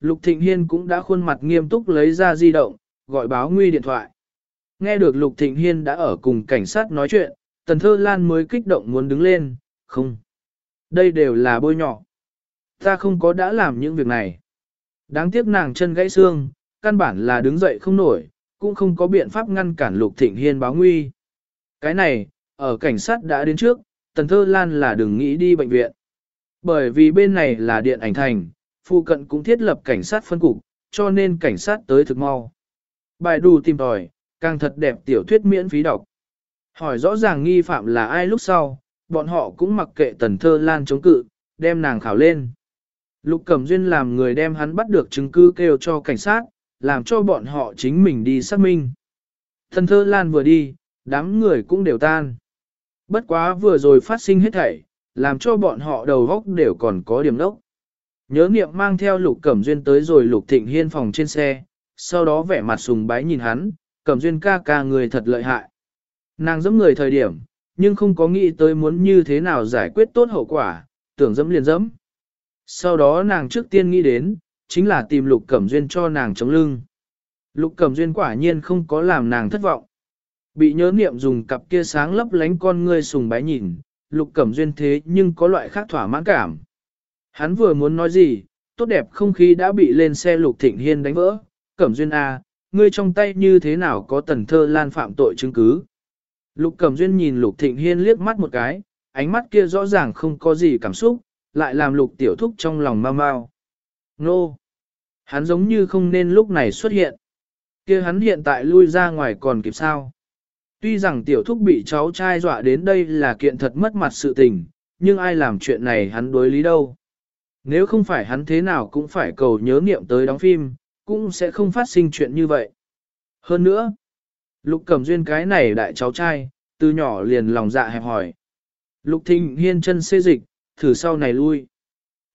Lục Thịnh Hiên cũng đã khuôn mặt nghiêm túc lấy ra di động, gọi báo nguy điện thoại. Nghe được Lục Thịnh Hiên đã ở cùng cảnh sát nói chuyện, Tần Thơ Lan mới kích động muốn đứng lên, không. Đây đều là bôi nhỏ. Ta không có đã làm những việc này. Đáng tiếc nàng chân gãy xương, căn bản là đứng dậy không nổi, cũng không có biện pháp ngăn cản Lục Thịnh Hiên báo nguy. Cái này, ở cảnh sát đã đến trước, Tần Thơ Lan là đừng nghĩ đi bệnh viện. Bởi vì bên này là điện ảnh thành, phụ cận cũng thiết lập cảnh sát phân cục, cho nên cảnh sát tới thực mau. Bài đù tìm tòi, càng thật đẹp tiểu thuyết miễn phí đọc. Hỏi rõ ràng nghi phạm là ai lúc sau, bọn họ cũng mặc kệ Tần Thơ Lan chống cự, đem nàng khảo lên. Lục Cẩm Duyên làm người đem hắn bắt được chứng cứ kêu cho cảnh sát, làm cho bọn họ chính mình đi xác minh. Thần thơ Lan vừa đi, đám người cũng đều tan. Bất quá vừa rồi phát sinh hết thảy, làm cho bọn họ đầu góc đều còn có điểm đốc. Nhớ niệm mang theo lục cẩm duyên tới rồi lục thịnh hiên phòng trên xe, sau đó vẻ mặt sùng bái nhìn hắn, cẩm duyên ca ca người thật lợi hại. Nàng dẫm người thời điểm, nhưng không có nghĩ tới muốn như thế nào giải quyết tốt hậu quả, tưởng dẫm liền dẫm. Sau đó nàng trước tiên nghĩ đến, chính là tìm lục cẩm duyên cho nàng chống lưng. Lục cẩm duyên quả nhiên không có làm nàng thất vọng. Bị nhớ niệm dùng cặp kia sáng lấp lánh con ngươi sùng bái nhìn, lục cẩm duyên thế nhưng có loại khác thỏa mãn cảm. Hắn vừa muốn nói gì, tốt đẹp không khí đã bị lên xe lục thịnh hiên đánh vỡ. Cẩm duyên A, à, ngươi trong tay như thế nào có tần thơ lan phạm tội chứng cứ. Lục cẩm duyên nhìn lục thịnh hiên liếc mắt một cái, ánh mắt kia rõ ràng không có gì cảm xúc, lại làm lục tiểu thúc trong lòng mau mau. Nô! Hắn giống như không nên lúc này xuất hiện. kia hắn hiện tại lui ra ngoài còn kịp sao. Tuy rằng tiểu thúc bị cháu trai dọa đến đây là kiện thật mất mặt sự tình, nhưng ai làm chuyện này hắn đối lý đâu. Nếu không phải hắn thế nào cũng phải cầu nhớ niệm tới đóng phim, cũng sẽ không phát sinh chuyện như vậy. Hơn nữa, lục cẩm duyên cái này đại cháu trai, từ nhỏ liền lòng dạ hẹp hỏi. Lục thịnh hiên chân xê dịch, thử sau này lui.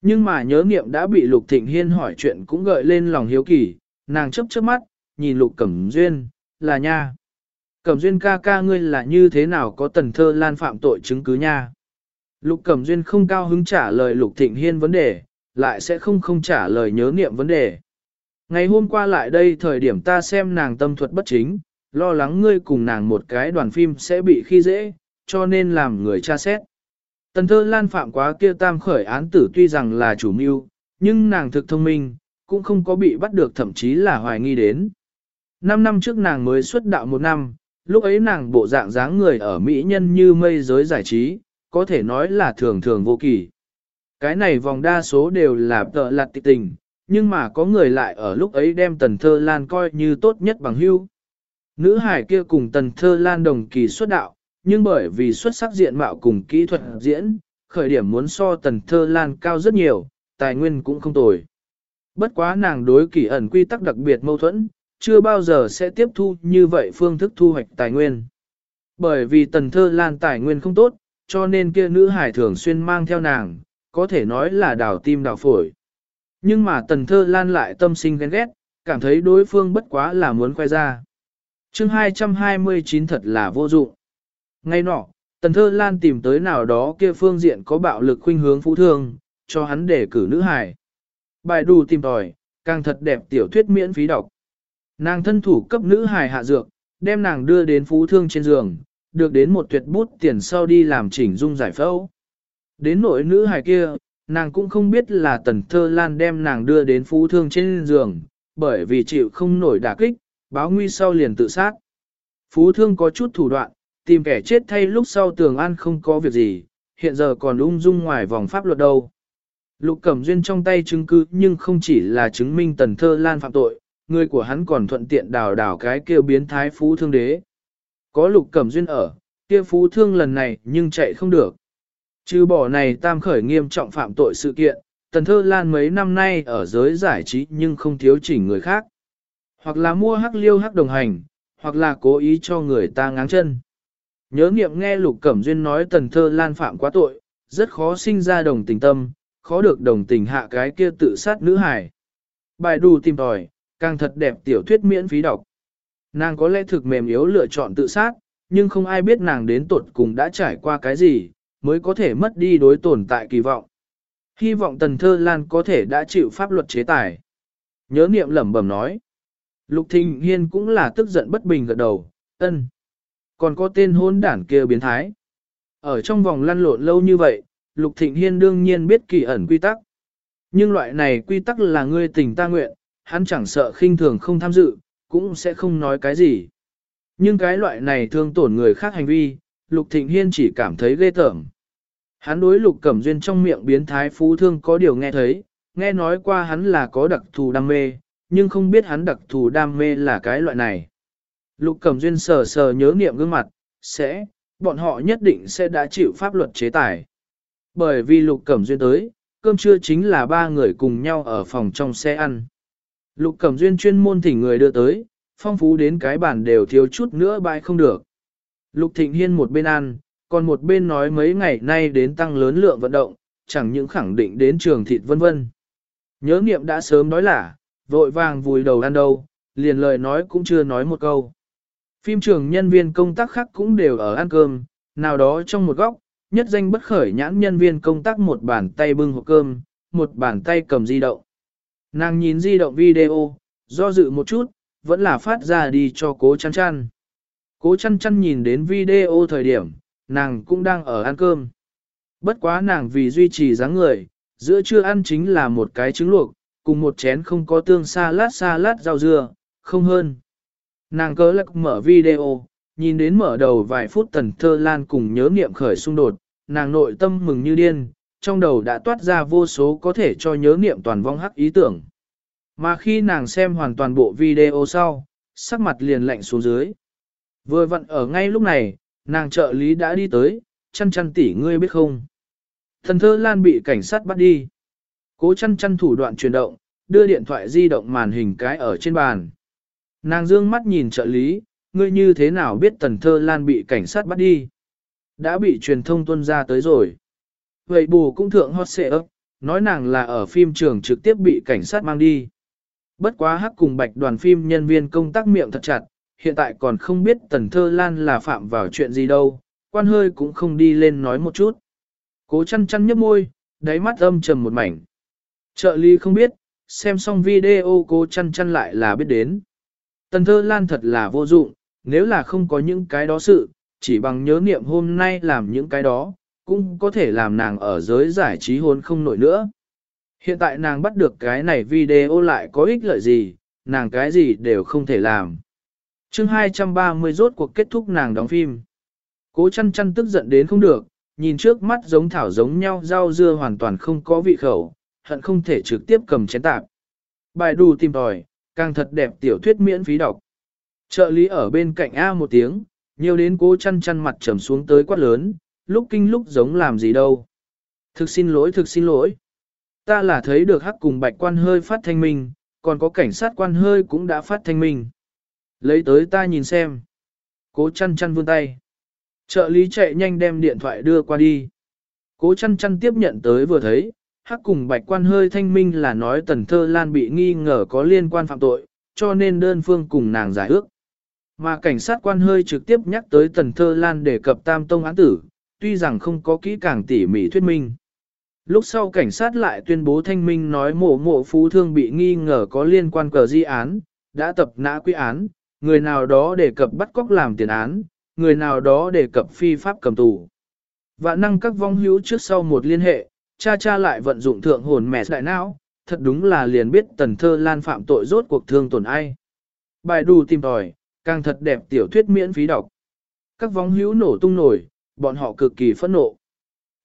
Nhưng mà nhớ nghiệm đã bị lục thịnh hiên hỏi chuyện cũng gợi lên lòng hiếu kỳ, nàng chấp chớp mắt, nhìn lục cẩm duyên, là nha. Cẩm duyên ca ca ngươi là như thế nào có tần thơ lan phạm tội chứng cứ nha. Lục Cẩm Duyên không cao hứng trả lời Lục Thịnh Hiên vấn đề, lại sẽ không không trả lời nhớ niệm vấn đề. Ngày hôm qua lại đây thời điểm ta xem nàng tâm thuật bất chính, lo lắng ngươi cùng nàng một cái đoàn phim sẽ bị khi dễ, cho nên làm người tra xét. Tần thơ lan phạm quá kia tam khởi án tử tuy rằng là chủ mưu, nhưng nàng thực thông minh, cũng không có bị bắt được thậm chí là hoài nghi đến. Năm năm trước nàng mới xuất đạo một năm, lúc ấy nàng bộ dạng dáng người ở Mỹ nhân như mây giới giải trí, có thể nói là thường thường vô kỳ. Cái này vòng đa số đều là tợ lặt tịch tình, nhưng mà có người lại ở lúc ấy đem tần thơ lan coi như tốt nhất bằng hưu. Nữ hải kia cùng tần thơ lan đồng kỳ xuất đạo, nhưng bởi vì xuất sắc diện mạo cùng kỹ thuật diễn, khởi điểm muốn so tần thơ lan cao rất nhiều, tài nguyên cũng không tồi. Bất quá nàng đối kỳ ẩn quy tắc đặc biệt mâu thuẫn, chưa bao giờ sẽ tiếp thu như vậy phương thức thu hoạch tài nguyên. Bởi vì tần thơ lan tài nguyên không tốt, cho nên kia nữ hải thường xuyên mang theo nàng, có thể nói là đào tim đào phổi. Nhưng mà tần thơ lan lại tâm sinh ghen ghét, cảm thấy đối phương bất quá là muốn khoe ra. chương 229 thật là vô dụng. Ngay nọ, tần thơ lan tìm tới nào đó kia phương diện có bạo lực khuynh hướng phú thương, cho hắn để cử nữ hải. Bài đù tìm tòi, càng thật đẹp tiểu thuyết miễn phí đọc. Nàng thân thủ cấp nữ hài hạ dược, đem nàng đưa đến phú thương trên giường, được đến một tuyệt bút tiền sau đi làm chỉnh dung giải phẫu. Đến nội nữ hài kia, nàng cũng không biết là tần thơ lan đem nàng đưa đến phú thương trên giường, bởi vì chịu không nổi đả kích, báo nguy sau liền tự sát. Phú thương có chút thủ đoạn, tìm kẻ chết thay lúc sau tường an không có việc gì, hiện giờ còn ung dung ngoài vòng pháp luật đâu. Lục Cẩm Duyên trong tay chứng cứ nhưng không chỉ là chứng minh tần thơ lan phạm tội, người của hắn còn thuận tiện đào đào cái kêu biến thái phú thương đế. Có lục cẩm duyên ở, kia phú thương lần này nhưng chạy không được. Trừ bỏ này tam khởi nghiêm trọng phạm tội sự kiện, Tần Thơ Lan mấy năm nay ở giới giải trí nhưng không thiếu chỉnh người khác. Hoặc là mua hắc liêu hắc đồng hành, hoặc là cố ý cho người ta ngáng chân. Nhớ nghiệm nghe Lục Cẩm Duyên nói Tần Thơ Lan phạm quá tội, rất khó sinh ra đồng tình tâm, khó được đồng tình hạ cái kia tự sát nữ hải. Bài đù tìm tòi, càng thật đẹp tiểu thuyết miễn phí đọc. Nàng có lẽ thực mềm yếu lựa chọn tự sát, nhưng không ai biết nàng đến tuột cùng đã trải qua cái gì, mới có thể mất đi đối tồn tại kỳ vọng. Hy vọng Tần Thơ Lan có thể đã chịu pháp luật chế tài. Nhớ niệm lẩm bẩm nói. Lục Thịnh Hiên cũng là tức giận bất bình gật đầu, ân. Còn có tên hôn đản kia biến thái. Ở trong vòng lăn lộn lâu như vậy, Lục Thịnh Hiên đương nhiên biết kỳ ẩn quy tắc. Nhưng loại này quy tắc là ngươi tình ta nguyện, hắn chẳng sợ khinh thường không tham dự, cũng sẽ không nói cái gì. Nhưng cái loại này thương tổn người khác hành vi, Lục Thịnh Hiên chỉ cảm thấy ghê tởm. Hắn đối Lục Cẩm Duyên trong miệng biến thái phú thương có điều nghe thấy, nghe nói qua hắn là có đặc thù đam mê, nhưng không biết hắn đặc thù đam mê là cái loại này. Lục Cẩm Duyên sờ sờ nhớ niệm gương mặt, sẽ, bọn họ nhất định sẽ đã chịu pháp luật chế tài. Bởi vì Lục Cẩm Duyên tới, cơm trưa chính là ba người cùng nhau ở phòng trong xe ăn. Lục Cẩm Duyên chuyên môn thỉnh người đưa tới, phong phú đến cái bản đều thiếu chút nữa bãi không được. Lục Thịnh Hiên một bên ăn, còn một bên nói mấy ngày nay đến tăng lớn lượng vận động, chẳng những khẳng định đến trường thịt vân vân. Nhớ niệm đã sớm nói là, vội vàng vùi đầu ăn đâu, liền lời nói cũng chưa nói một câu. Phim trường nhân viên công tác khác cũng đều ở ăn cơm, nào đó trong một góc, nhất danh bất khởi nhãn nhân viên công tác một bàn tay bưng hộp cơm, một bàn tay cầm di động. Nàng nhìn di động video, do dự một chút, vẫn là phát ra đi cho cố chăn chăn. Cố chăn chăn nhìn đến video thời điểm, nàng cũng đang ở ăn cơm. Bất quá nàng vì duy trì dáng người, giữa trưa ăn chính là một cái trứng luộc, cùng một chén không có tương salad salad rau dưa, không hơn. Nàng cớ lắc mở video, nhìn đến mở đầu vài phút tần thơ lan cùng nhớ niệm khởi xung đột, nàng nội tâm mừng như điên, trong đầu đã toát ra vô số có thể cho nhớ niệm toàn vong hắc ý tưởng. Mà khi nàng xem hoàn toàn bộ video sau, sắc mặt liền lạnh xuống dưới. Vừa vặn ở ngay lúc này, nàng trợ lý đã đi tới, chăn chăn tỷ ngươi biết không. Thần thơ lan bị cảnh sát bắt đi. Cố chăn chăn thủ đoạn chuyển động, đưa điện thoại di động màn hình cái ở trên bàn. Nàng dương mắt nhìn trợ lý, ngươi như thế nào biết tần thơ lan bị cảnh sát bắt đi. Đã bị truyền thông tuân ra tới rồi. Vậy bù cũng thượng hot xệ ấp, nói nàng là ở phim trường trực tiếp bị cảnh sát mang đi. Bất quá hắc cùng bạch đoàn phim nhân viên công tác miệng thật chặt, hiện tại còn không biết tần thơ lan là phạm vào chuyện gì đâu, quan hơi cũng không đi lên nói một chút. Cố chăn chăn nhấp môi, đáy mắt âm trầm một mảnh. Trợ lý không biết, xem xong video cố chăn chăn lại là biết đến. Tần thơ lan thật là vô dụng, nếu là không có những cái đó sự, chỉ bằng nhớ niệm hôm nay làm những cái đó, cũng có thể làm nàng ở giới giải trí hôn không nổi nữa. Hiện tại nàng bắt được cái này video lại có ích lợi gì, nàng cái gì đều không thể làm. chương 230 rốt cuộc kết thúc nàng đóng phim. Cố chăn chăn tức giận đến không được, nhìn trước mắt giống thảo giống nhau rau dưa hoàn toàn không có vị khẩu, hận không thể trực tiếp cầm chén tạp. Bài đù tìm tòi, càng thật đẹp tiểu thuyết miễn phí đọc. Trợ lý ở bên cạnh A một tiếng, nhiều đến cố chăn chăn mặt trầm xuống tới quát lớn, lúc kinh lúc giống làm gì đâu. Thực xin lỗi thực xin lỗi. Ta là thấy được hắc cùng bạch quan hơi phát thanh minh, còn có cảnh sát quan hơi cũng đã phát thanh minh. Lấy tới ta nhìn xem. Cố chăn chăn vươn tay. Trợ lý chạy nhanh đem điện thoại đưa qua đi. Cố chăn chăn tiếp nhận tới vừa thấy, hắc cùng bạch quan hơi thanh minh là nói tần thơ lan bị nghi ngờ có liên quan phạm tội, cho nên đơn phương cùng nàng giải ước. Mà cảnh sát quan hơi trực tiếp nhắc tới tần thơ lan để cập tam tông án tử, tuy rằng không có kỹ càng tỉ mỉ thuyết minh. Lúc sau cảnh sát lại tuyên bố thanh minh nói mộ mộ phú thương bị nghi ngờ có liên quan cờ di án, đã tập nã quy án, người nào đó đề cập bắt cóc làm tiền án, người nào đó đề cập phi pháp cầm tù. và năng các vong hữu trước sau một liên hệ, cha cha lại vận dụng thượng hồn mẹ đại não, thật đúng là liền biết tần thơ lan phạm tội rốt cuộc thương tổn ai. Bài đù tìm tòi, càng thật đẹp tiểu thuyết miễn phí đọc. Các vong hữu nổ tung nổi, bọn họ cực kỳ phẫn nộ.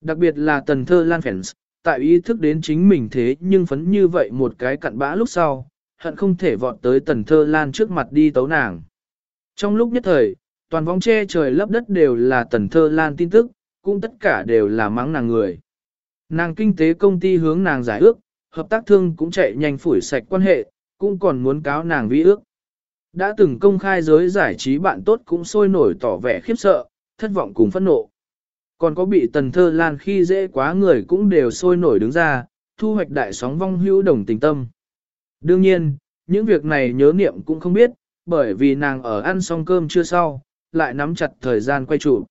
Đặc biệt là tần thơ lan fans, tại ý thức đến chính mình thế nhưng phấn như vậy một cái cặn bã lúc sau, hận không thể vọt tới tần thơ lan trước mặt đi tấu nàng. Trong lúc nhất thời, toàn vong che trời lấp đất đều là tần thơ lan tin tức, cũng tất cả đều là mắng nàng người. Nàng kinh tế công ty hướng nàng giải ước, hợp tác thương cũng chạy nhanh phủi sạch quan hệ, cũng còn muốn cáo nàng vi ước. Đã từng công khai giới giải trí bạn tốt cũng sôi nổi tỏ vẻ khiếp sợ, thất vọng cùng phẫn nộ. Còn có bị tần thơ lan khi dễ quá người cũng đều sôi nổi đứng ra, thu hoạch đại sóng vong hữu đồng tình tâm. Đương nhiên, những việc này nhớ niệm cũng không biết, bởi vì nàng ở ăn xong cơm chưa sau, lại nắm chặt thời gian quay trụ.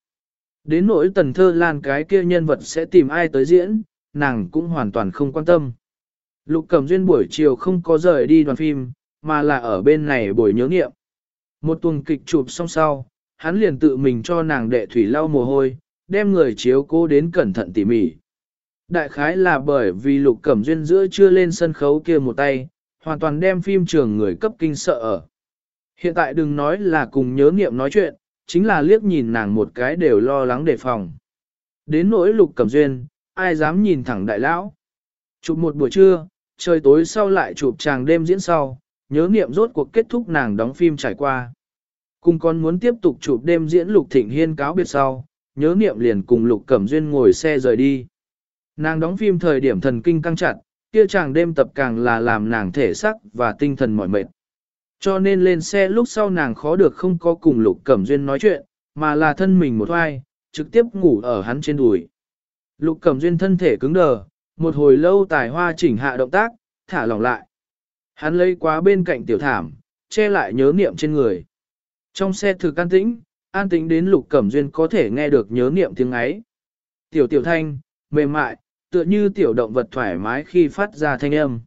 Đến nỗi tần thơ lan cái kia nhân vật sẽ tìm ai tới diễn, nàng cũng hoàn toàn không quan tâm. Lục Cẩm Duyên buổi chiều không có rời đi đoàn phim, mà là ở bên này buổi nhớ nghiệm. Một tuần kịch chụp xong sau, hắn liền tự mình cho nàng đệ thủy lau mồ hôi, đem người chiếu cố đến cẩn thận tỉ mỉ. Đại khái là bởi vì Lục Cẩm Duyên giữa chưa lên sân khấu kia một tay, hoàn toàn đem phim trường người cấp kinh sợ ở. Hiện tại đừng nói là cùng nhớ nghiệm nói chuyện, chính là liếc nhìn nàng một cái đều lo lắng đề phòng. Đến nỗi Lục Cẩm Duyên, ai dám nhìn thẳng đại lão. Chụp một buổi trưa, trời tối sau lại chụp chàng đêm diễn sau, nhớ nghiệm rốt cuộc kết thúc nàng đóng phim trải qua. Cùng con muốn tiếp tục chụp đêm diễn Lục Thịnh Hiên cáo biệt sau, nhớ niệm liền cùng Lục Cẩm Duyên ngồi xe rời đi. Nàng đóng phim thời điểm thần kinh căng chặt, kia chàng đêm tập càng là làm nàng thể sắc và tinh thần mỏi mệt. Cho nên lên xe lúc sau nàng khó được không có cùng Lục Cẩm Duyên nói chuyện, mà là thân mình một oai, trực tiếp ngủ ở hắn trên đùi. Lục Cẩm Duyên thân thể cứng đờ, một hồi lâu tài hoa chỉnh hạ động tác, thả lỏng lại. Hắn lấy quá bên cạnh tiểu thảm, che lại nhớ niệm trên người. Trong xe thực an tĩnh, an tĩnh đến Lục Cẩm Duyên có thể nghe được nhớ niệm tiếng ấy. Tiểu tiểu thanh, mềm mại, tựa như tiểu động vật thoải mái khi phát ra thanh âm.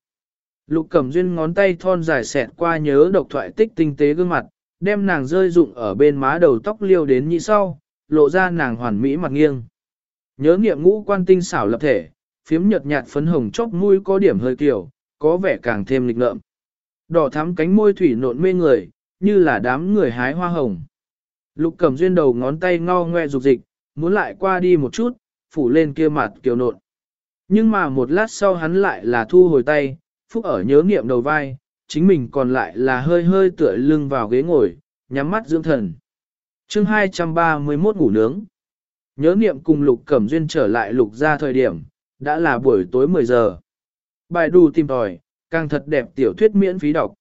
Lục Cẩm Duyên ngón tay thon dài xẹt qua nhớ độc thoại tích tinh tế gương mặt, đem nàng rơi rụng ở bên má đầu tóc liêu đến nhị sau, lộ ra nàng hoàn mỹ mặt nghiêng. Nhớ niệm ngũ quan tinh xảo lập thể, phiếm nhợt nhạt phấn hồng chóp mũi có điểm hơi kiểu, có vẻ càng thêm lịch ngợm. Đỏ thắm cánh môi thủy nộn mê người, như là đám người hái hoa hồng. Lục Cẩm Duyên đầu ngón tay ngao ngoe dục dịch, muốn lại qua đi một chút, phủ lên kia mặt kiều nộn. Nhưng mà một lát sau hắn lại là thu hồi tay, phúc ở nhớ nghiệm đầu vai, chính mình còn lại là hơi hơi tựa lưng vào ghế ngồi, nhắm mắt dưỡng thần. chương 231 ngủ nướng. Nhớ nghiệm cùng Lục Cẩm Duyên trở lại Lục ra thời điểm, đã là buổi tối 10 giờ. Bài đù tìm tòi, càng thật đẹp tiểu thuyết miễn phí đọc.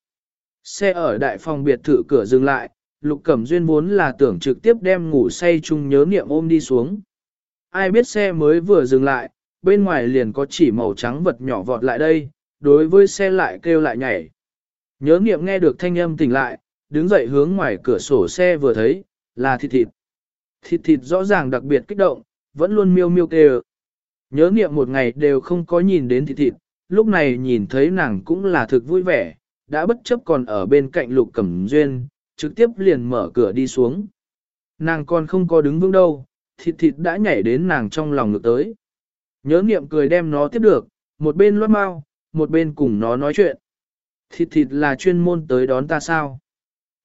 Xe ở đại phòng biệt thự cửa dừng lại, Lục Cẩm Duyên vốn là tưởng trực tiếp đem ngủ say chung nhớ niệm ôm đi xuống. Ai biết xe mới vừa dừng lại, bên ngoài liền có chỉ màu trắng vật nhỏ vọt lại đây, đối với xe lại kêu lại nhảy. Nhớ niệm nghe được thanh âm tỉnh lại, đứng dậy hướng ngoài cửa sổ xe vừa thấy, là thịt thịt. Thịt thịt rõ ràng đặc biệt kích động, vẫn luôn miêu miêu kêu. Nhớ niệm một ngày đều không có nhìn đến thịt thịt, lúc này nhìn thấy nàng cũng là thực vui vẻ, đã bất chấp còn ở bên cạnh lục cẩm duyên, trực tiếp liền mở cửa đi xuống. Nàng còn không có đứng vững đâu, thịt thịt đã nhảy đến nàng trong lòng ngược tới. Nhớ nghiệm cười đem nó tiếp được, một bên loát mau, một bên cùng nó nói chuyện. Thịt thịt là chuyên môn tới đón ta sao?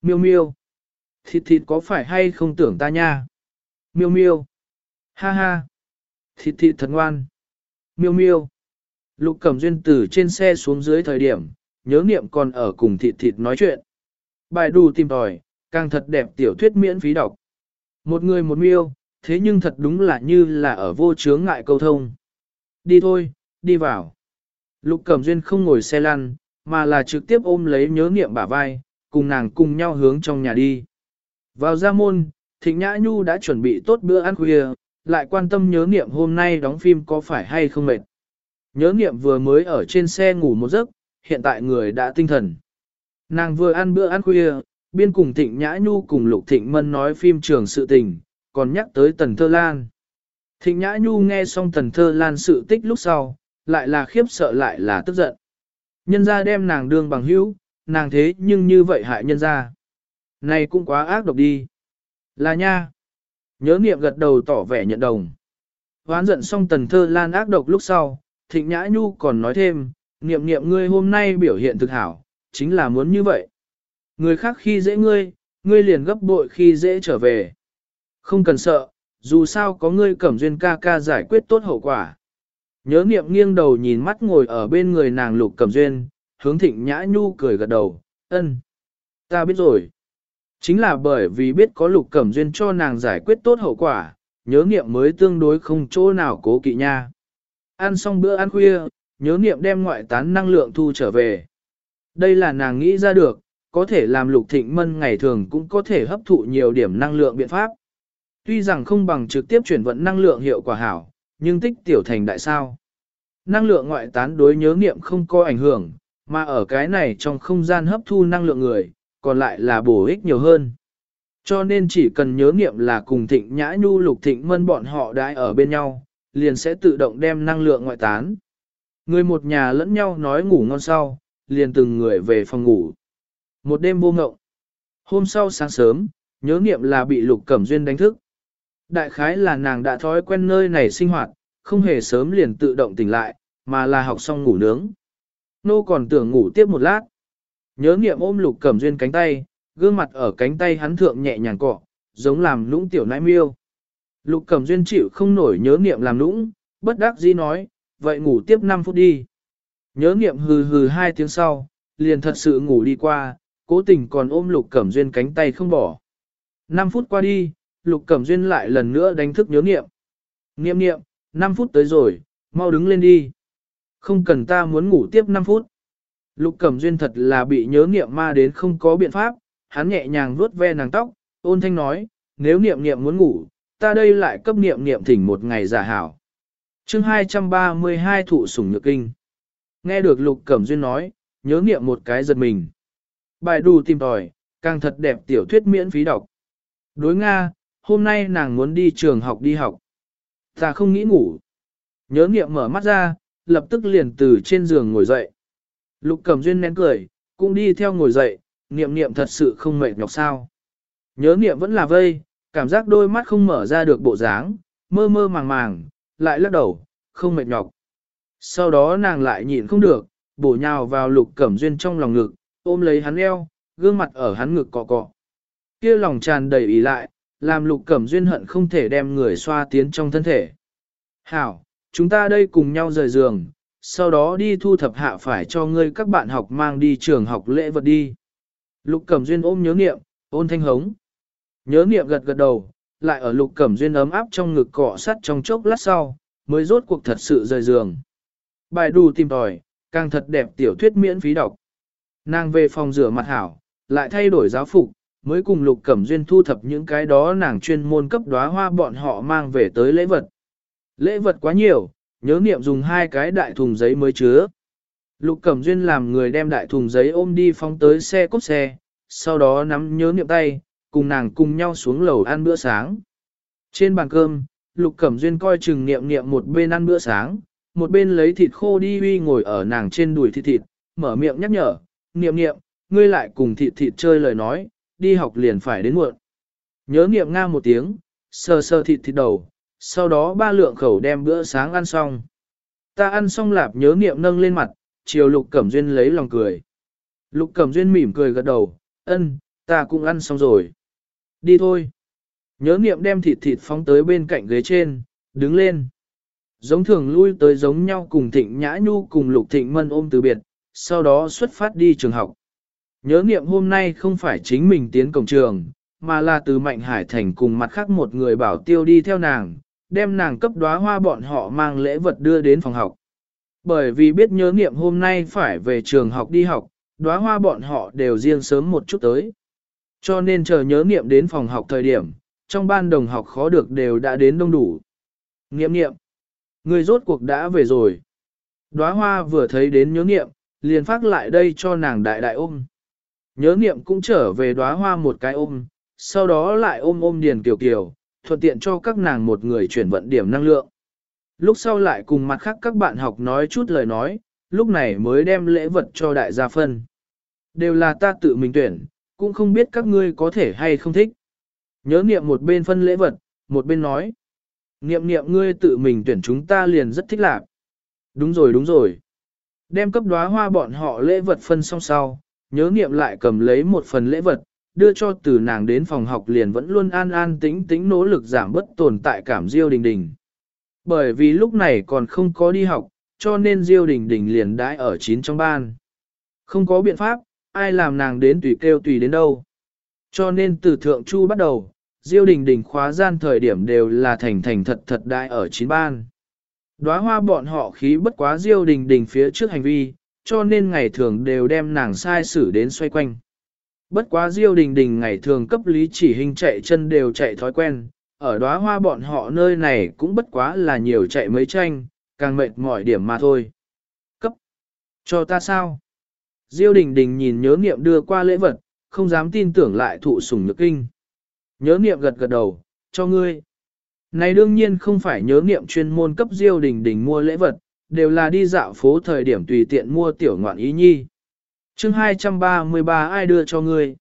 Miêu miêu. Thịt thịt có phải hay không tưởng ta nha? Miêu miêu. Ha ha. Thịt thịt thật ngoan. Miêu miêu. Lục cẩm duyên từ trên xe xuống dưới thời điểm, nhớ niệm còn ở cùng thịt thịt nói chuyện. Bài đù tìm tòi, càng thật đẹp tiểu thuyết miễn phí đọc. Một người một miêu, thế nhưng thật đúng là như là ở vô chướng ngại câu thông. Đi thôi, đi vào. Lục Cẩm Duyên không ngồi xe lăn, mà là trực tiếp ôm lấy nhớ niệm bả vai, cùng nàng cùng nhau hướng trong nhà đi. Vào ra môn, Thịnh Nhã Nhu đã chuẩn bị tốt bữa ăn khuya, lại quan tâm nhớ niệm hôm nay đóng phim có phải hay không mệt. Nhớ niệm vừa mới ở trên xe ngủ một giấc, hiện tại người đã tinh thần. Nàng vừa ăn bữa ăn khuya, biên cùng Thịnh Nhã Nhu cùng Lục Thịnh Mân nói phim trường sự tình, còn nhắc tới Tần Thơ Lan. Thịnh Nhã Nhu nghe xong Tần Thơ Lan sự tích lúc sau, lại là khiếp sợ lại là tức giận. Nhân ra đem nàng đương bằng hữu, nàng thế nhưng như vậy hại nhân ra. Này cũng quá ác độc đi. Là nha. Nhớ niệm gật đầu tỏ vẻ nhận đồng. Hoán giận xong tần thơ lan ác độc lúc sau, thịnh nhã nhu còn nói thêm, niệm niệm ngươi hôm nay biểu hiện thực hảo, chính là muốn như vậy. Người khác khi dễ ngươi, ngươi liền gấp bội khi dễ trở về. Không cần sợ, dù sao có ngươi cẩm duyên ca ca giải quyết tốt hậu quả. Nhớ niệm nghiêng đầu nhìn mắt ngồi ở bên người nàng lục cẩm duyên, hướng thịnh nhã nhu cười gật đầu, ân. Ta biết rồi. Chính là bởi vì biết có lục cẩm duyên cho nàng giải quyết tốt hậu quả, nhớ niệm mới tương đối không chỗ nào cố kỵ nha. Ăn xong bữa ăn khuya, nhớ niệm đem ngoại tán năng lượng thu trở về. Đây là nàng nghĩ ra được, có thể làm lục thịnh mân ngày thường cũng có thể hấp thụ nhiều điểm năng lượng biện pháp. Tuy rằng không bằng trực tiếp chuyển vận năng lượng hiệu quả hảo, nhưng tích tiểu thành đại sao. Năng lượng ngoại tán đối nhớ niệm không có ảnh hưởng, mà ở cái này trong không gian hấp thu năng lượng người, còn lại là bổ ích nhiều hơn. Cho nên chỉ cần nhớ niệm là cùng thịnh nhã nhu lục thịnh mân bọn họ đãi ở bên nhau, liền sẽ tự động đem năng lượng ngoại tán. Người một nhà lẫn nhau nói ngủ ngon sau, liền từng người về phòng ngủ. Một đêm vô ngộng. Hôm sau sáng sớm, nhớ nghiệm là bị Lục Cẩm Duyên đánh thức. Đại khái là nàng đã thói quen nơi này sinh hoạt, không hề sớm liền tự động tỉnh lại, mà là học xong ngủ nướng. Nô còn tưởng ngủ tiếp một lát. Nhớ nghiệm ôm Lục Cẩm Duyên cánh tay, gương mặt ở cánh tay hắn thượng nhẹ nhàng cọ, giống làm lũng tiểu nãi miêu. Lục Cẩm Duyên chịu không nổi nhớ nghiệm làm lũng, bất đắc dĩ nói, vậy ngủ tiếp 5 phút đi. Nhớ nghiệm hừ hừ hai tiếng sau, liền thật sự ngủ đi qua, cố tình còn ôm Lục Cẩm Duyên cánh tay không bỏ. 5 phút qua đi, Lục Cẩm Duyên lại lần nữa đánh thức nhớ nghiệm. Nghiệm nghiệm, 5 phút tới rồi, mau đứng lên đi. Không cần ta muốn ngủ tiếp 5 phút. Lục Cẩm Duyên thật là bị nhớ nghiệm ma đến không có biện pháp, hắn nhẹ nhàng vuốt ve nàng tóc, ôn thanh nói, nếu niệm niệm muốn ngủ, ta đây lại cấp niệm niệm thỉnh một ngày giả hảo chương 232 thụ sủng nhược kinh. Nghe được Lục Cẩm Duyên nói, nhớ niệm một cái giật mình. Bài đù tìm tòi, càng thật đẹp tiểu thuyết miễn phí đọc. Đối Nga, hôm nay nàng muốn đi trường học đi học. Ta không nghĩ ngủ. Nhớ niệm mở mắt ra, lập tức liền từ trên giường ngồi dậy. Lục Cẩm Duyên nén cười, cũng đi theo ngồi dậy, niệm niệm thật sự không mệt nhọc sao. Nhớ niệm vẫn là vây, cảm giác đôi mắt không mở ra được bộ dáng, mơ mơ màng màng, lại lắc đầu, không mệt nhọc. Sau đó nàng lại nhịn không được, bổ nhào vào lục cẩm duyên trong lòng ngực, ôm lấy hắn eo, gương mặt ở hắn ngực cọ cọ. Kia lòng tràn đầy ý lại, làm lục cẩm duyên hận không thể đem người xoa tiến trong thân thể. Hảo, chúng ta đây cùng nhau rời giường, sau đó đi thu thập hạ phải cho ngươi các bạn học mang đi trường học lễ vật đi. Lục cẩm duyên ôm nhớ niệm, ôn thanh hống. Nhớ niệm gật gật đầu, lại ở lục cẩm duyên ấm áp trong ngực cọ sắt trong chốc lát sau, mới rốt cuộc thật sự rời giường. Bài đù tìm tòi, càng thật đẹp tiểu thuyết miễn phí đọc. Nàng về phòng rửa mặt hảo, lại thay đổi giáo phục, mới cùng lục cẩm duyên thu thập những cái đó nàng chuyên môn cấp đóa hoa bọn họ mang về tới lễ vật. Lễ vật quá nhiều, nhớ niệm dùng hai cái đại thùng giấy mới chứa. Lục cẩm duyên làm người đem đại thùng giấy ôm đi phóng tới xe cốt xe, sau đó nắm nhớ niệm tay, cùng nàng cùng nhau xuống lầu ăn bữa sáng. Trên bàn cơm, Lục Cẩm Duyên coi chừng niệm niệm một bên ăn bữa sáng, một bên lấy thịt khô đi uy ngồi ở nàng trên đùi thịt thịt, mở miệng nhắc nhở, niệm niệm, ngươi lại cùng thịt thịt chơi lời nói, đi học liền phải đến muộn. Nhớ niệm nga một tiếng, sờ sờ thịt thịt đầu, sau đó ba lượng khẩu đem bữa sáng ăn xong. Ta ăn xong lạp nhớ niệm nâng lên mặt, chiều Lục Cẩm Duyên lấy lòng cười. Lục Cẩm Duyên mỉm cười gật đầu, ân, ta cũng ăn xong rồi. Đi thôi. Nhớ niệm đem thịt thịt phóng tới bên cạnh ghế trên, đứng lên. Giống thường lui tới giống nhau cùng thịnh nhã nhu cùng lục thịnh mân ôm từ biệt, sau đó xuất phát đi trường học. Nhớ niệm hôm nay không phải chính mình tiến cổng trường, mà là từ Mạnh Hải Thành cùng mặt khác một người bảo tiêu đi theo nàng, đem nàng cấp đóa hoa bọn họ mang lễ vật đưa đến phòng học. Bởi vì biết nhớ niệm hôm nay phải về trường học đi học, đóa hoa bọn họ đều riêng sớm một chút tới. Cho nên chờ nhớ niệm đến phòng học thời điểm, trong ban đồng học khó được đều đã đến đông đủ. Nghiệm niệm, người rốt cuộc đã về rồi. Đóa hoa vừa thấy đến nhớ niệm, liền phát lại đây cho nàng đại đại ôm. Nhớ niệm cũng trở về đóa hoa một cái ôm, sau đó lại ôm ôm điền kiều kiều, thuận tiện cho các nàng một người chuyển vận điểm năng lượng. Lúc sau lại cùng mặt khác các bạn học nói chút lời nói, lúc này mới đem lễ vật cho đại gia phân. Đều là ta tự mình tuyển, cũng không biết các ngươi có thể hay không thích. Nhớ niệm một bên phân lễ vật, một bên nói. Niệm niệm ngươi tự mình tuyển chúng ta liền rất thích lạc. Đúng rồi đúng rồi. Đem cấp đóa hoa bọn họ lễ vật phân xong sau, nhớ niệm lại cầm lấy một phần lễ vật, đưa cho từ nàng đến phòng học liền vẫn luôn an an tĩnh tĩnh nỗ lực giảm bất tồn tại cảm Diêu Đình Đình. Bởi vì lúc này còn không có đi học, cho nên Diêu Đình Đình liền đãi ở chín trong ban. Không có biện pháp, ai làm nàng đến tùy kêu tùy đến đâu. Cho nên từ thượng chu bắt đầu, Diêu đình đình khóa gian thời điểm đều là thành thành thật thật đại ở chín ban. Đóa hoa bọn họ khí bất quá Diêu đình đình phía trước hành vi, cho nên ngày thường đều đem nàng sai xử đến xoay quanh. Bất quá Diêu đình đình ngày thường cấp lý chỉ hình chạy chân đều chạy thói quen, ở đóa hoa bọn họ nơi này cũng bất quá là nhiều chạy mấy tranh, càng mệt mỏi điểm mà thôi. Cấp! Cho ta sao? Diêu đình đình nhìn nhớ niệm đưa qua lễ vật, không dám tin tưởng lại thụ sủng nhược kinh. Nhớ niệm gật gật đầu, cho ngươi. Này đương nhiên không phải nhớ niệm chuyên môn cấp Diêu đình đình mua lễ vật, đều là đi dạo phố thời điểm tùy tiện mua tiểu ngoạn ý nhi. chương 233 ai đưa cho ngươi?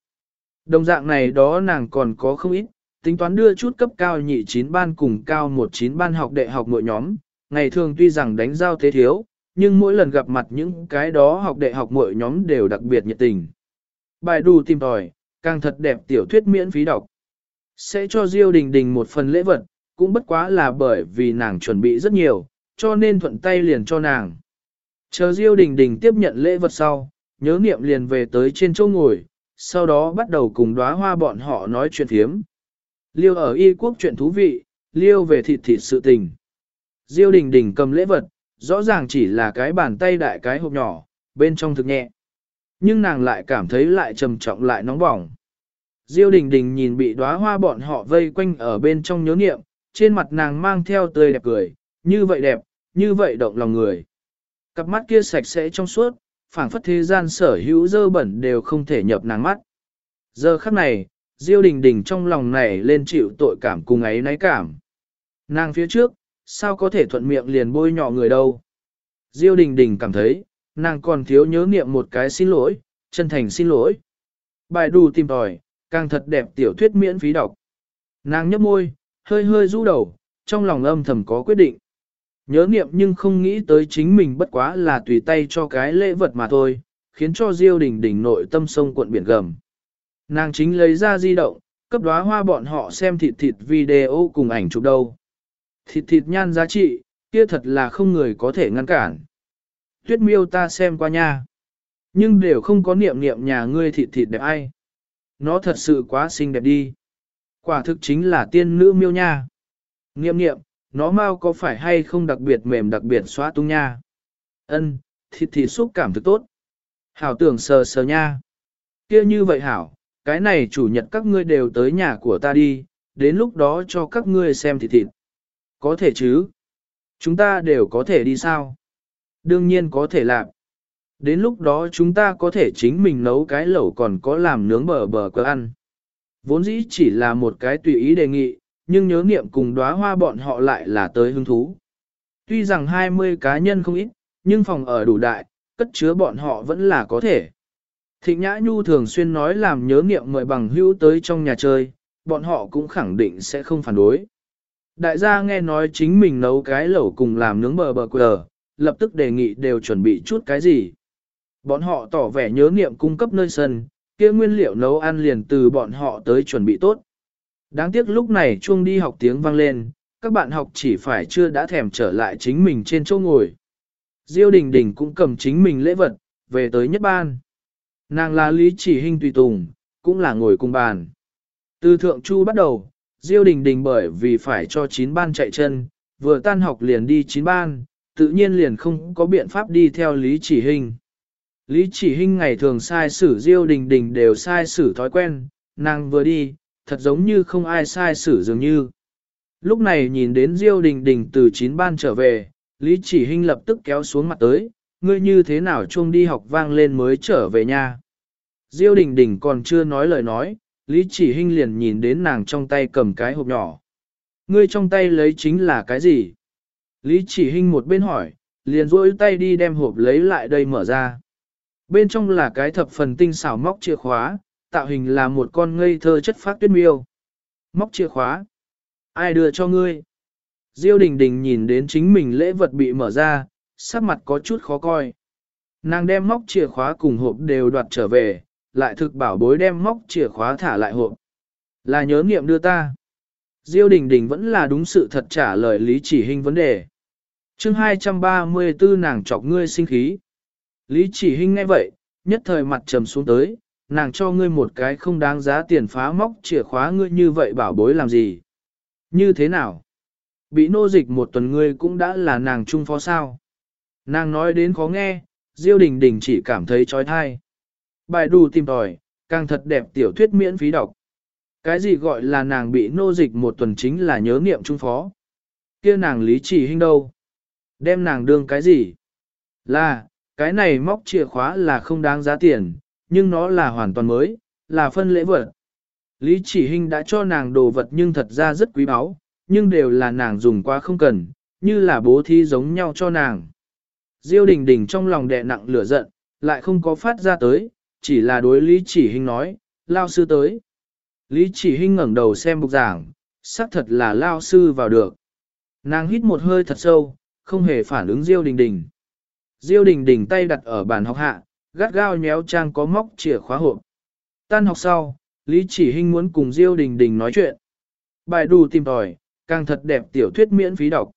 Đồng dạng này đó nàng còn có không ít, tính toán đưa chút cấp cao nhị chín ban cùng cao một chín ban học đệ học mỗi nhóm, ngày thường tuy rằng đánh giao thế thiếu, nhưng mỗi lần gặp mặt những cái đó học đệ học mỗi nhóm đều đặc biệt nhiệt tình. Bài đù tìm tòi, càng thật đẹp tiểu thuyết miễn phí đọc. Sẽ cho Diêu Đình Đình một phần lễ vật, cũng bất quá là bởi vì nàng chuẩn bị rất nhiều, cho nên thuận tay liền cho nàng. Chờ Diêu Đình Đình tiếp nhận lễ vật sau, nhớ niệm liền về tới trên chỗ ngồi, sau đó bắt đầu cùng đóa hoa bọn họ nói chuyện thiếm. Liêu ở y quốc chuyện thú vị, liêu về thịt thịt sự tình. Diêu Đình Đình cầm lễ vật, rõ ràng chỉ là cái bàn tay đại cái hộp nhỏ, bên trong thực nhẹ. Nhưng nàng lại cảm thấy lại trầm trọng lại nóng bỏng. Diêu Đình Đình nhìn bị đóa hoa bọn họ vây quanh ở bên trong nhớ niệm, trên mặt nàng mang theo tươi đẹp cười, như vậy đẹp, như vậy động lòng người. Cặp mắt kia sạch sẽ trong suốt, phảng phất thế gian sở hữu dơ bẩn đều không thể nhập nàng mắt. Giờ khắc này, Diêu Đình Đình trong lòng này lên chịu tội cảm cùng ấy náy cảm. Nàng phía trước, sao có thể thuận miệng liền bôi nhọ người đâu. Diêu Đình Đình cảm thấy, nàng còn thiếu nhớ niệm một cái xin lỗi, chân thành xin lỗi. Bài đù tìm tòi, càng thật đẹp tiểu thuyết miễn phí đọc. Nàng nhấp môi, hơi hơi rũ đầu, trong lòng âm thầm có quyết định. Nhớ niệm nhưng không nghĩ tới chính mình bất quá là tùy tay cho cái lễ vật mà thôi, khiến cho Diêu Đình Đình nội tâm sông cuộn biển gầm. Nàng chính lấy ra di động, cấp đóa hoa bọn họ xem thịt thịt video cùng ảnh chụp đâu. Thịt thịt nhan giá trị, kia thật là không người có thể ngăn cản. Tuyết miêu ta xem qua nha. Nhưng đều không có niệm niệm nhà ngươi thịt thịt đẹp ai. Nó thật sự quá xinh đẹp đi. Quả thực chính là tiên nữ miêu nha. Niệm niệm, nó mau có phải hay không đặc biệt mềm đặc biệt xóa tung nha. Ân, thịt thịt xúc cảm thực tốt. Hảo tưởng sờ sờ nha. kia như vậy hảo, cái này chủ nhật các ngươi đều tới nhà của ta đi, đến lúc đó cho các ngươi xem thịt thịt. Có thể chứ? Chúng ta đều có thể đi sao? Đương nhiên có thể làm. Đến lúc đó chúng ta có thể chính mình nấu cái lẩu còn có làm nướng bờ bờ cơ ăn. Vốn dĩ chỉ là một cái tùy ý đề nghị, nhưng nhớ niệm cùng đóa hoa bọn họ lại là tới hứng thú. Tuy rằng 20 cá nhân không ít, nhưng phòng ở đủ đại, cất chứa bọn họ vẫn là có thể. Thịnh Nhã Nhu thường xuyên nói làm nhớ niệm mời bằng hữu tới trong nhà chơi, bọn họ cũng khẳng định sẽ không phản đối. Đại gia nghe nói chính mình nấu cái lẩu cùng làm nướng bờ bờ quờ, lập tức đề nghị đều chuẩn bị chút cái gì. Bọn họ tỏ vẻ nhớ niệm cung cấp nơi sân, kia nguyên liệu nấu ăn liền từ bọn họ tới chuẩn bị tốt. Đáng tiếc lúc này chuông đi học tiếng vang lên, các bạn học chỉ phải chưa đã thèm trở lại chính mình trên chỗ ngồi. Diêu Đình Đình cũng cầm chính mình lễ vật, về tới nhất ban. Nàng là Lý Chỉ Hinh tùy tùng, cũng là ngồi cùng bàn. Từ thượng chu bắt đầu, Diêu Đình Đình bởi vì phải cho chín ban chạy chân, vừa tan học liền đi chín ban, tự nhiên liền không có biện pháp đi theo Lý Chỉ Hinh. Lý Chỉ Hinh ngày thường sai xử Diêu Đình Đình đều sai xử thói quen, nàng vừa đi, thật giống như không ai sai xử dường như. Lúc này nhìn đến Diêu Đình Đình từ chín ban trở về, Lý Chỉ Hinh lập tức kéo xuống mặt tới, ngươi như thế nào chuông đi học vang lên mới trở về nhà. Diêu Đình Đình còn chưa nói lời nói, Lý Chỉ Hinh liền nhìn đến nàng trong tay cầm cái hộp nhỏ. Ngươi trong tay lấy chính là cái gì? Lý Chỉ Hinh một bên hỏi, liền rỗi tay đi đem hộp lấy lại đây mở ra. Bên trong là cái thập phần tinh xảo móc chìa khóa, tạo hình là một con ngây thơ chất phát tuyết miêu. Móc chìa khóa. Ai đưa cho ngươi? Diêu Đình Đình nhìn đến chính mình lễ vật bị mở ra, sắc mặt có chút khó coi. Nàng đem móc chìa khóa cùng hộp đều đoạt trở về, lại thực bảo bối đem móc chìa khóa thả lại hộp. Là nhớ nghiệm đưa ta. Diêu Đình Đình vẫn là đúng sự thật trả lời Lý Chỉ Hinh vấn đề. chương 234 nàng chọc ngươi sinh khí. Lý Chỉ Hinh nghe vậy, nhất thời mặt trầm xuống tới, nàng cho ngươi một cái không đáng giá tiền phá móc chìa khóa ngươi như vậy bảo bối làm gì. Như thế nào? Bị nô dịch một tuần ngươi cũng đã là nàng trung phó sao. Nàng nói đến khó nghe, Diêu Đình Đình chỉ cảm thấy trói thai. Bài đủ tìm tòi, càng thật đẹp tiểu thuyết miễn phí đọc. Cái gì gọi là nàng bị nô dịch một tuần chính là nhớ nghiệm trung phó. kia nàng lý chỉ hình đâu? Đem nàng đương cái gì? Là, cái này móc chìa khóa là không đáng giá tiền, nhưng nó là hoàn toàn mới, là phân lễ vật. Lý chỉ hình đã cho nàng đồ vật nhưng thật ra rất quý báu, nhưng đều là nàng dùng qua không cần, như là bố thí giống nhau cho nàng. Diêu đình đình trong lòng đè nặng lửa giận, lại không có phát ra tới, chỉ là đối Lý Chỉ Hinh nói, lao sư tới. Lý Chỉ Hinh ngẩng đầu xem bục giảng, xác thật là lao sư vào được. Nàng hít một hơi thật sâu, không hề phản ứng Diêu đình đình. Diêu đình đình tay đặt ở bàn học hạ, gắt gao nhéo trang có móc chìa khóa hộp. Tan học sau, Lý Chỉ Hinh muốn cùng Diêu đình đình nói chuyện. Bài đủ tìm tòi, càng thật đẹp tiểu thuyết miễn phí đọc.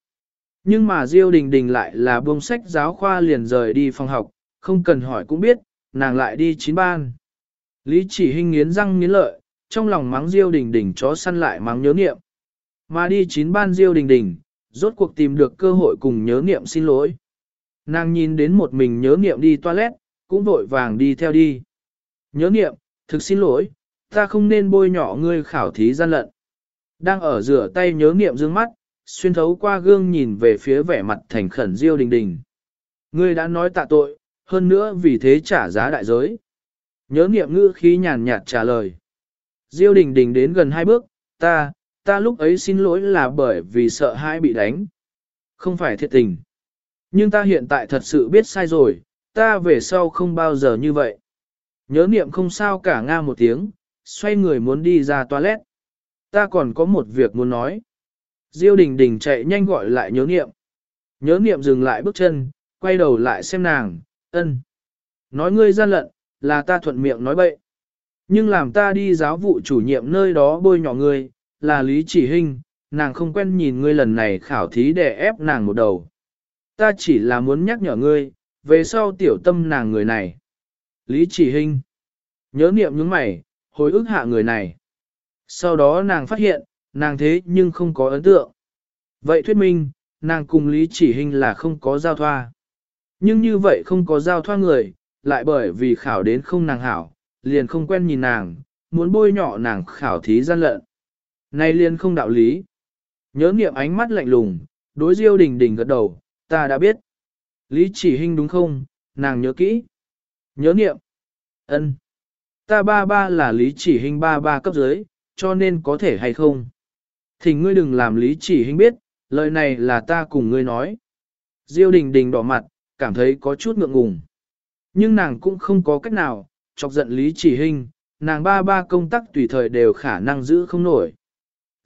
Nhưng mà Diêu Đình Đình lại là buông sách giáo khoa liền rời đi phòng học, không cần hỏi cũng biết, nàng lại đi chín ban. Lý chỉ hình nghiến răng nghiến lợi, trong lòng mắng Diêu Đình Đình chó săn lại mắng nhớ niệm. Mà đi chín ban Diêu Đình Đình, rốt cuộc tìm được cơ hội cùng nhớ niệm xin lỗi. Nàng nhìn đến một mình nhớ niệm đi toilet, cũng vội vàng đi theo đi. Nhớ niệm, thực xin lỗi, ta không nên bôi nhỏ ngươi khảo thí gian lận. Đang ở rửa tay nhớ niệm dương mắt, xuyên thấu qua gương nhìn về phía vẻ mặt thành khẩn Diêu Đình Đình. Ngươi đã nói tạ tội, hơn nữa vì thế trả giá đại giới. Nhớ niệm ngữ khí nhàn nhạt trả lời. Diêu Đình Đình đến gần hai bước, ta, ta lúc ấy xin lỗi là bởi vì sợ hai bị đánh. Không phải thiệt tình. Nhưng ta hiện tại thật sự biết sai rồi, ta về sau không bao giờ như vậy. Nhớ niệm không sao cả nga một tiếng, xoay người muốn đi ra toilet. Ta còn có một việc muốn nói. Diêu đình đình chạy nhanh gọi lại nhớ niệm. Nhớ niệm dừng lại bước chân, quay đầu lại xem nàng, ân. Nói ngươi gian lận, là ta thuận miệng nói bậy. Nhưng làm ta đi giáo vụ chủ nhiệm nơi đó bôi nhỏ ngươi, là lý chỉ Hinh, nàng không quen nhìn ngươi lần này khảo thí để ép nàng một đầu. Ta chỉ là muốn nhắc nhở ngươi, về sau tiểu tâm nàng người này. Lý chỉ Hinh, Nhớ niệm những mày, hồi ức hạ người này. Sau đó nàng phát hiện, nàng thế nhưng không có ấn tượng. Vậy thuyết minh, nàng cùng Lý Chỉ Hinh là không có giao thoa. Nhưng như vậy không có giao thoa người, lại bởi vì khảo đến không nàng hảo, liền không quen nhìn nàng, muốn bôi nhọ nàng khảo thí gian lận. nay liền không đạo lý. Nhớ nghiệm ánh mắt lạnh lùng, đối diêu đình đình gật đầu, ta đã biết. Lý chỉ hình đúng không, nàng nhớ kỹ. Nhớ nghiệm. ân, Ta ba ba là lý chỉ hình ba ba cấp dưới, cho nên có thể hay không. Thỉnh ngươi đừng làm lý chỉ hình biết, lời này là ta cùng ngươi nói. Diêu đình đình đỏ mặt, cảm thấy có chút ngượng ngùng. Nhưng nàng cũng không có cách nào, chọc giận lý chỉ Hinh nàng ba ba công tác tùy thời đều khả năng giữ không nổi.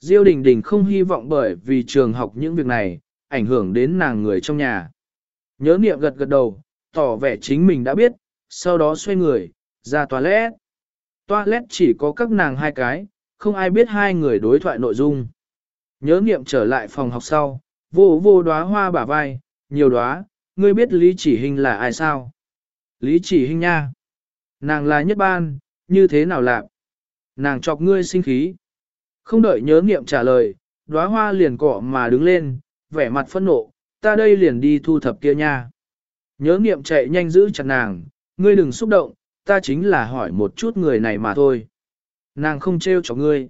Diêu đình đình không hy vọng bởi vì trường học những việc này, ảnh hưởng đến nàng người trong nhà. Nhớ niệm gật gật đầu, tỏ vẻ chính mình đã biết, sau đó xoay người, ra toilet. Toilet chỉ có các nàng hai cái, không ai biết hai người đối thoại nội dung. Nhớ niệm trở lại phòng học sau, vô vô đóa hoa bả vai, nhiều đóa, ngươi biết Lý Chỉ Hình là ai sao? Lý Chỉ Hình nha. Nàng là nhất ban, như thế nào lạc? Nàng chọc ngươi sinh khí. Không đợi nhớ nghiệm trả lời, đóa hoa liền cọ mà đứng lên, vẻ mặt phẫn nộ, ta đây liền đi thu thập kia nha. Nhớ nghiệm chạy nhanh giữ chặt nàng, ngươi đừng xúc động, ta chính là hỏi một chút người này mà thôi. Nàng không trêu cho ngươi.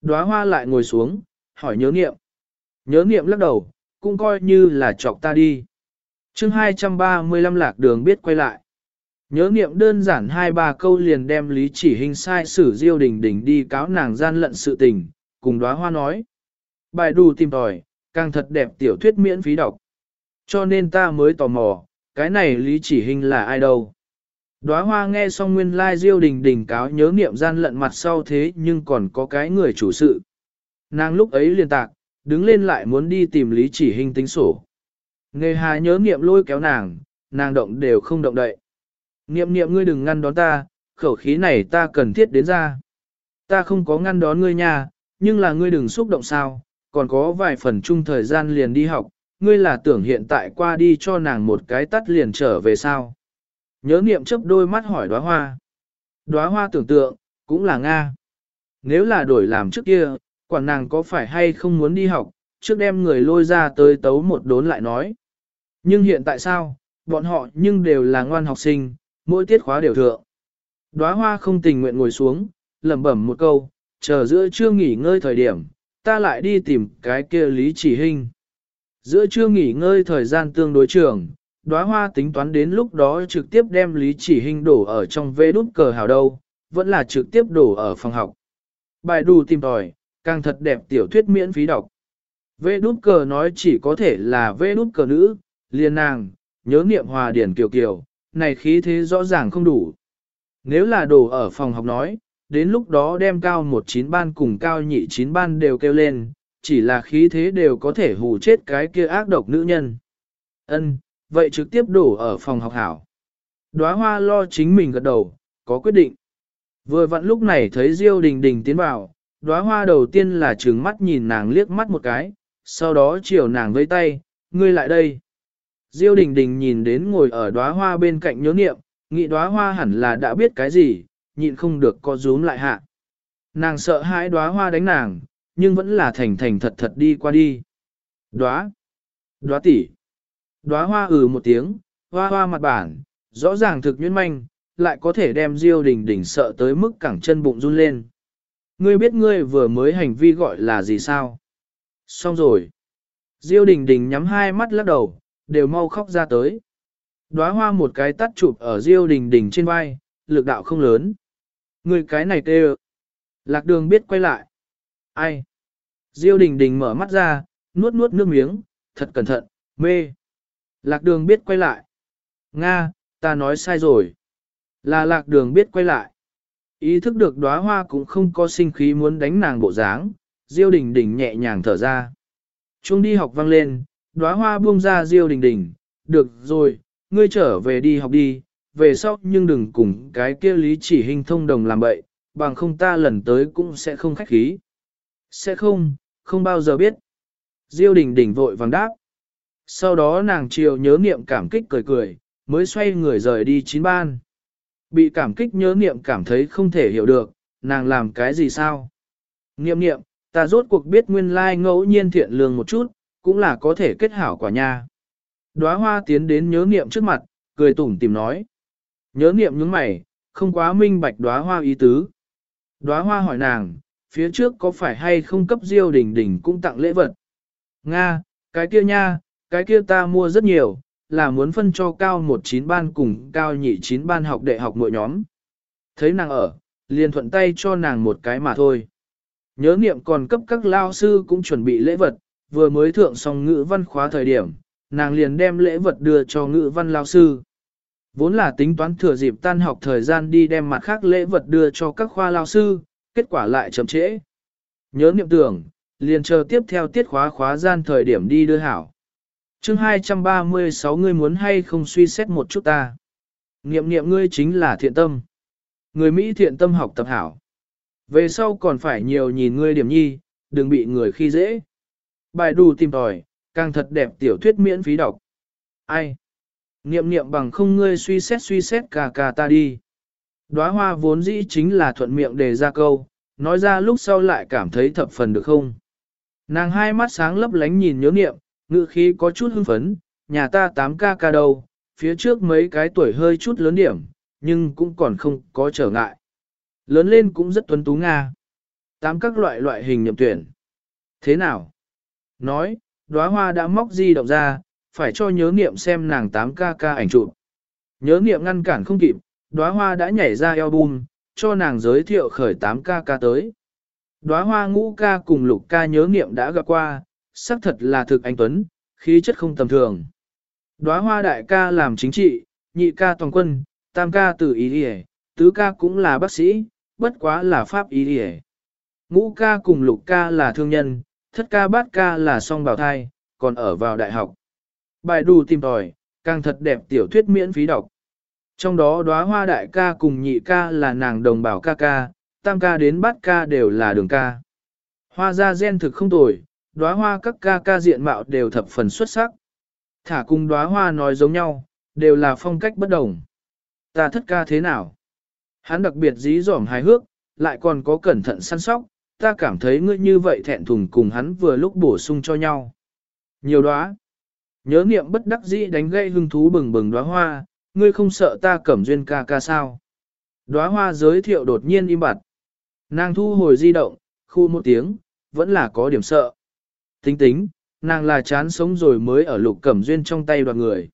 Đóa hoa lại ngồi xuống, hỏi nhớ nghiệm. Nhớ nghiệm lắc đầu, cũng coi như là chọc ta đi chương 235 lạc đường biết quay lại. Nhớ niệm đơn giản hai ba câu liền đem lý chỉ hình sai sử diêu đình đình đi cáo nàng gian lận sự tình, cùng đóa hoa nói. Bài đù tìm tòi, càng thật đẹp tiểu thuyết miễn phí đọc. Cho nên ta mới tò mò, cái này lý chỉ hình là ai đâu. Đóa hoa nghe xong nguyên lai diêu đình đình cáo nhớ niệm gian lận mặt sau thế nhưng còn có cái người chủ sự. Nàng lúc ấy liền tạc, đứng lên lại muốn đi tìm lý chỉ hình tính sổ. Nghề hà nhớ niệm lôi kéo nàng, nàng động đều không động đậy. Niệm niệm ngươi đừng ngăn đón ta, khẩu khí này ta cần thiết đến ra. Ta không có ngăn đón ngươi nha, nhưng là ngươi đừng xúc động sao, còn có vài phần chung thời gian liền đi học, ngươi là tưởng hiện tại qua đi cho nàng một cái tắt liền trở về sao. Nhớ niệm chấp đôi mắt hỏi đóa hoa. Đóa hoa tưởng tượng, cũng là Nga. Nếu là đổi làm trước kia, quản nàng có phải hay không muốn đi học, trước đem người lôi ra tới tấu một đốn lại nói. Nhưng hiện tại sao, bọn họ nhưng đều là ngoan học sinh, mỗi tiết khóa đều thượng. Đóa hoa không tình nguyện ngồi xuống, lẩm bẩm một câu, chờ giữa trưa nghỉ ngơi thời điểm, ta lại đi tìm cái kia lý chỉ hình. Giữa trưa nghỉ ngơi thời gian tương đối trường, đóa hoa tính toán đến lúc đó trực tiếp đem lý chỉ hình đổ ở trong vế đút cờ hào đâu, vẫn là trực tiếp đổ ở phòng học. Bài đù tìm tòi, càng thật đẹp tiểu thuyết miễn phí đọc. Vế đút cờ nói chỉ có thể là vế đút cờ nữ, liên nàng, nhớ niệm hòa điển kiều kiều, này khí thế rõ ràng không đủ. Nếu là đồ ở phòng học nói, đến lúc đó đem cao một chín ban cùng cao nhị chín ban đều kêu lên, chỉ là khí thế đều có thể hù chết cái kia ác độc nữ nhân. Ân, vậy trực tiếp đổ ở phòng học hảo. Đóa hoa lo chính mình gật đầu, có quyết định. Vừa vặn lúc này thấy Diêu Đình Đình tiến vào, đóa hoa đầu tiên là trừng mắt nhìn nàng liếc mắt một cái, sau đó chiều nàng với tay, ngươi lại đây. Diêu Đình Đình nhìn đến ngồi ở đóa hoa bên cạnh nhớ niệm, nghĩ đóa hoa hẳn là đã biết cái gì, nhịn không được co rúm lại hạ. Nàng sợ hãi đóa hoa đánh nàng, nhưng vẫn là thành thành thật thật đi qua đi. Đóa, đóa tỷ, đóa hoa ừ một tiếng, hoa hoa mặt bản, rõ ràng thực nhuyễn manh, lại có thể đem Diêu Đình Đình sợ tới mức cẳng chân bụng run lên. Ngươi biết ngươi vừa mới hành vi gọi là gì sao? Xong rồi. Diêu Đình Đình nhắm hai mắt lắc đầu, đều mau khóc ra tới. Đóa hoa một cái tắt chụp ở Diêu Đình Đình trên vai, lực đạo không lớn. Người cái này tê Lạc đường biết quay lại. Ai? Diêu Đình Đình mở mắt ra, nuốt nuốt nước miếng, thật cẩn thận, mê. Lạc đường biết quay lại. Nga, ta nói sai rồi. Là lạc đường biết quay lại. Ý thức được đóa hoa cũng không có sinh khí muốn đánh nàng bộ dáng, Diêu Đình Đình nhẹ nhàng thở ra. Chuông đi học vang lên, đóa hoa buông ra Diêu Đình Đình, được rồi, ngươi trở về đi học đi, về sau nhưng đừng cùng cái kia lý chỉ hình thông đồng làm bậy, bằng không ta lần tới cũng sẽ không khách khí. Sẽ không, không bao giờ biết. Diêu Đình Đình vội vàng đáp. Sau đó nàng chiều nhớ niệm cảm kích cười cười, mới xoay người rời đi chín ban. Bị cảm kích nhớ niệm cảm thấy không thể hiểu được, nàng làm cái gì sao? Niệm niệm, ta rốt cuộc biết nguyên lai ngẫu nhiên thiện lương một chút, cũng là có thể kết hảo quả nha. Đóa hoa tiến đến nhớ niệm trước mặt, cười tủm tìm nói. Nhớ niệm nhướng mày, không quá minh bạch đóa hoa ý tứ. Đóa hoa hỏi nàng, phía trước có phải hay không cấp diêu đỉnh đỉnh cũng tặng lễ vật? Nga, cái kia nha, cái kia ta mua rất nhiều, là muốn phân cho cao một chín ban cùng cao nhị chín ban học đệ học mỗi nhóm. Thấy nàng ở, liền thuận tay cho nàng một cái mà thôi. Nhớ niệm còn cấp các lao sư cũng chuẩn bị lễ vật, vừa mới thượng xong ngữ văn khóa thời điểm, nàng liền đem lễ vật đưa cho ngữ văn lao sư. Vốn là tính toán thừa dịp tan học thời gian đi đem mặt khác lễ vật đưa cho các khoa lao sư, kết quả lại chậm trễ. Nhớ niệm tưởng, liền chờ tiếp theo tiết khóa khóa gian thời điểm đi đưa hảo chương 236 ngươi muốn hay không suy xét một chút ta. Niệm niệm ngươi chính là thiện tâm. Người Mỹ thiện tâm học tập hảo. Về sau còn phải nhiều nhìn ngươi điểm nhi, đừng bị người khi dễ. Bài đủ tìm tòi, càng thật đẹp tiểu thuyết miễn phí đọc. Ai? Niệm niệm bằng không ngươi suy xét suy xét cả cả ta đi. Đóa hoa vốn dĩ chính là thuận miệng đề ra câu, nói ra lúc sau lại cảm thấy thập phần được không. Nàng hai mắt sáng lấp lánh nhìn nhớ niệm, ngự khí có chút hưng phấn, nhà ta 8 ca ca đâu, phía trước mấy cái tuổi hơi chút lớn điểm, nhưng cũng còn không có trở ngại. Lớn lên cũng rất tuấn tú Nga. Tám các loại loại hình nhậm tuyển. Thế nào? Nói, đóa hoa đã móc di động ra, phải cho nhớ niệm xem nàng 8 ca ca ảnh chụp. Nhớ niệm ngăn cản không kịp, đóa hoa đã nhảy ra album, cho nàng giới thiệu khởi 8 ca ca tới. Đóa hoa ngũ ca cùng lục ca nhớ niệm đã gặp qua, xác thật là thực anh Tuấn, khí chất không tầm thường. Đóa hoa đại ca làm chính trị, nhị ca toàn quân, tam ca tử ý địa, tứ ca cũng là bác sĩ, bất quá là pháp ý địa. Ngũ ca cùng lục ca là thương nhân, thất ca bát ca là song bào thai, còn ở vào đại học. Bài đù tìm tòi, càng thật đẹp tiểu thuyết miễn phí đọc. Trong đó đóa hoa đại ca cùng nhị ca là nàng đồng bào ca ca, tam ca đến bát ca đều là đường ca. Hoa ra gen thực không tồi, đóa hoa các ca ca diện mạo đều thập phần xuất sắc. Thả cùng đóa hoa nói giống nhau, đều là phong cách bất đồng. Ta thất ca thế nào? Hắn đặc biệt dí dỏm hài hước, lại còn có cẩn thận săn sóc, ta cảm thấy ngươi như vậy thẹn thùng cùng hắn vừa lúc bổ sung cho nhau. Nhiều đóa. Nhớ niệm bất đắc dĩ đánh gây hưng thú bừng bừng đóa hoa, ngươi không sợ ta cẩm duyên ca ca sao? Đóa hoa giới thiệu đột nhiên im bặt. Nàng thu hồi di động, khu một tiếng, vẫn là có điểm sợ. Tính tính, nàng là chán sống rồi mới ở lục cẩm duyên trong tay đoàn người.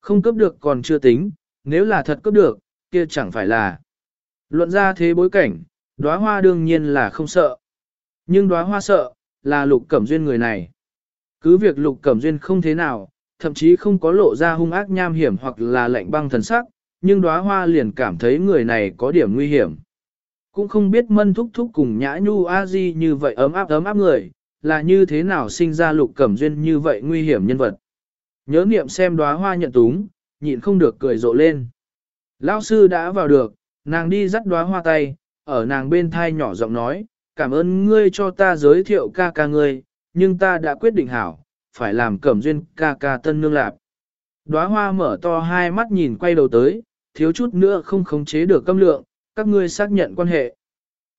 Không cấp được còn chưa tính, nếu là thật cấp được, kia chẳng phải là. Luận ra thế bối cảnh, đóa hoa đương nhiên là không sợ. Nhưng đóa hoa sợ, là lục cẩm duyên người này. Cứ việc lục cẩm duyên không thế nào, thậm chí không có lộ ra hung ác nham hiểm hoặc là lạnh băng thần sắc, nhưng đóa hoa liền cảm thấy người này có điểm nguy hiểm. Cũng không biết mân thúc thúc cùng nhã nhu a di như vậy ấm áp ấm áp người, là như thế nào sinh ra lục cẩm duyên như vậy nguy hiểm nhân vật. Nhớ niệm xem đóa hoa nhận túng, nhịn không được cười rộ lên. Lão sư đã vào được, nàng đi dắt đóa hoa tay, ở nàng bên thai nhỏ giọng nói, cảm ơn ngươi cho ta giới thiệu ca ca ngươi, nhưng ta đã quyết định hảo, phải làm cẩm duyên ca ca tân nương lạp. Đóa hoa mở to hai mắt nhìn quay đầu tới, thiếu chút nữa không khống chế được câm lượng, các ngươi xác nhận quan hệ.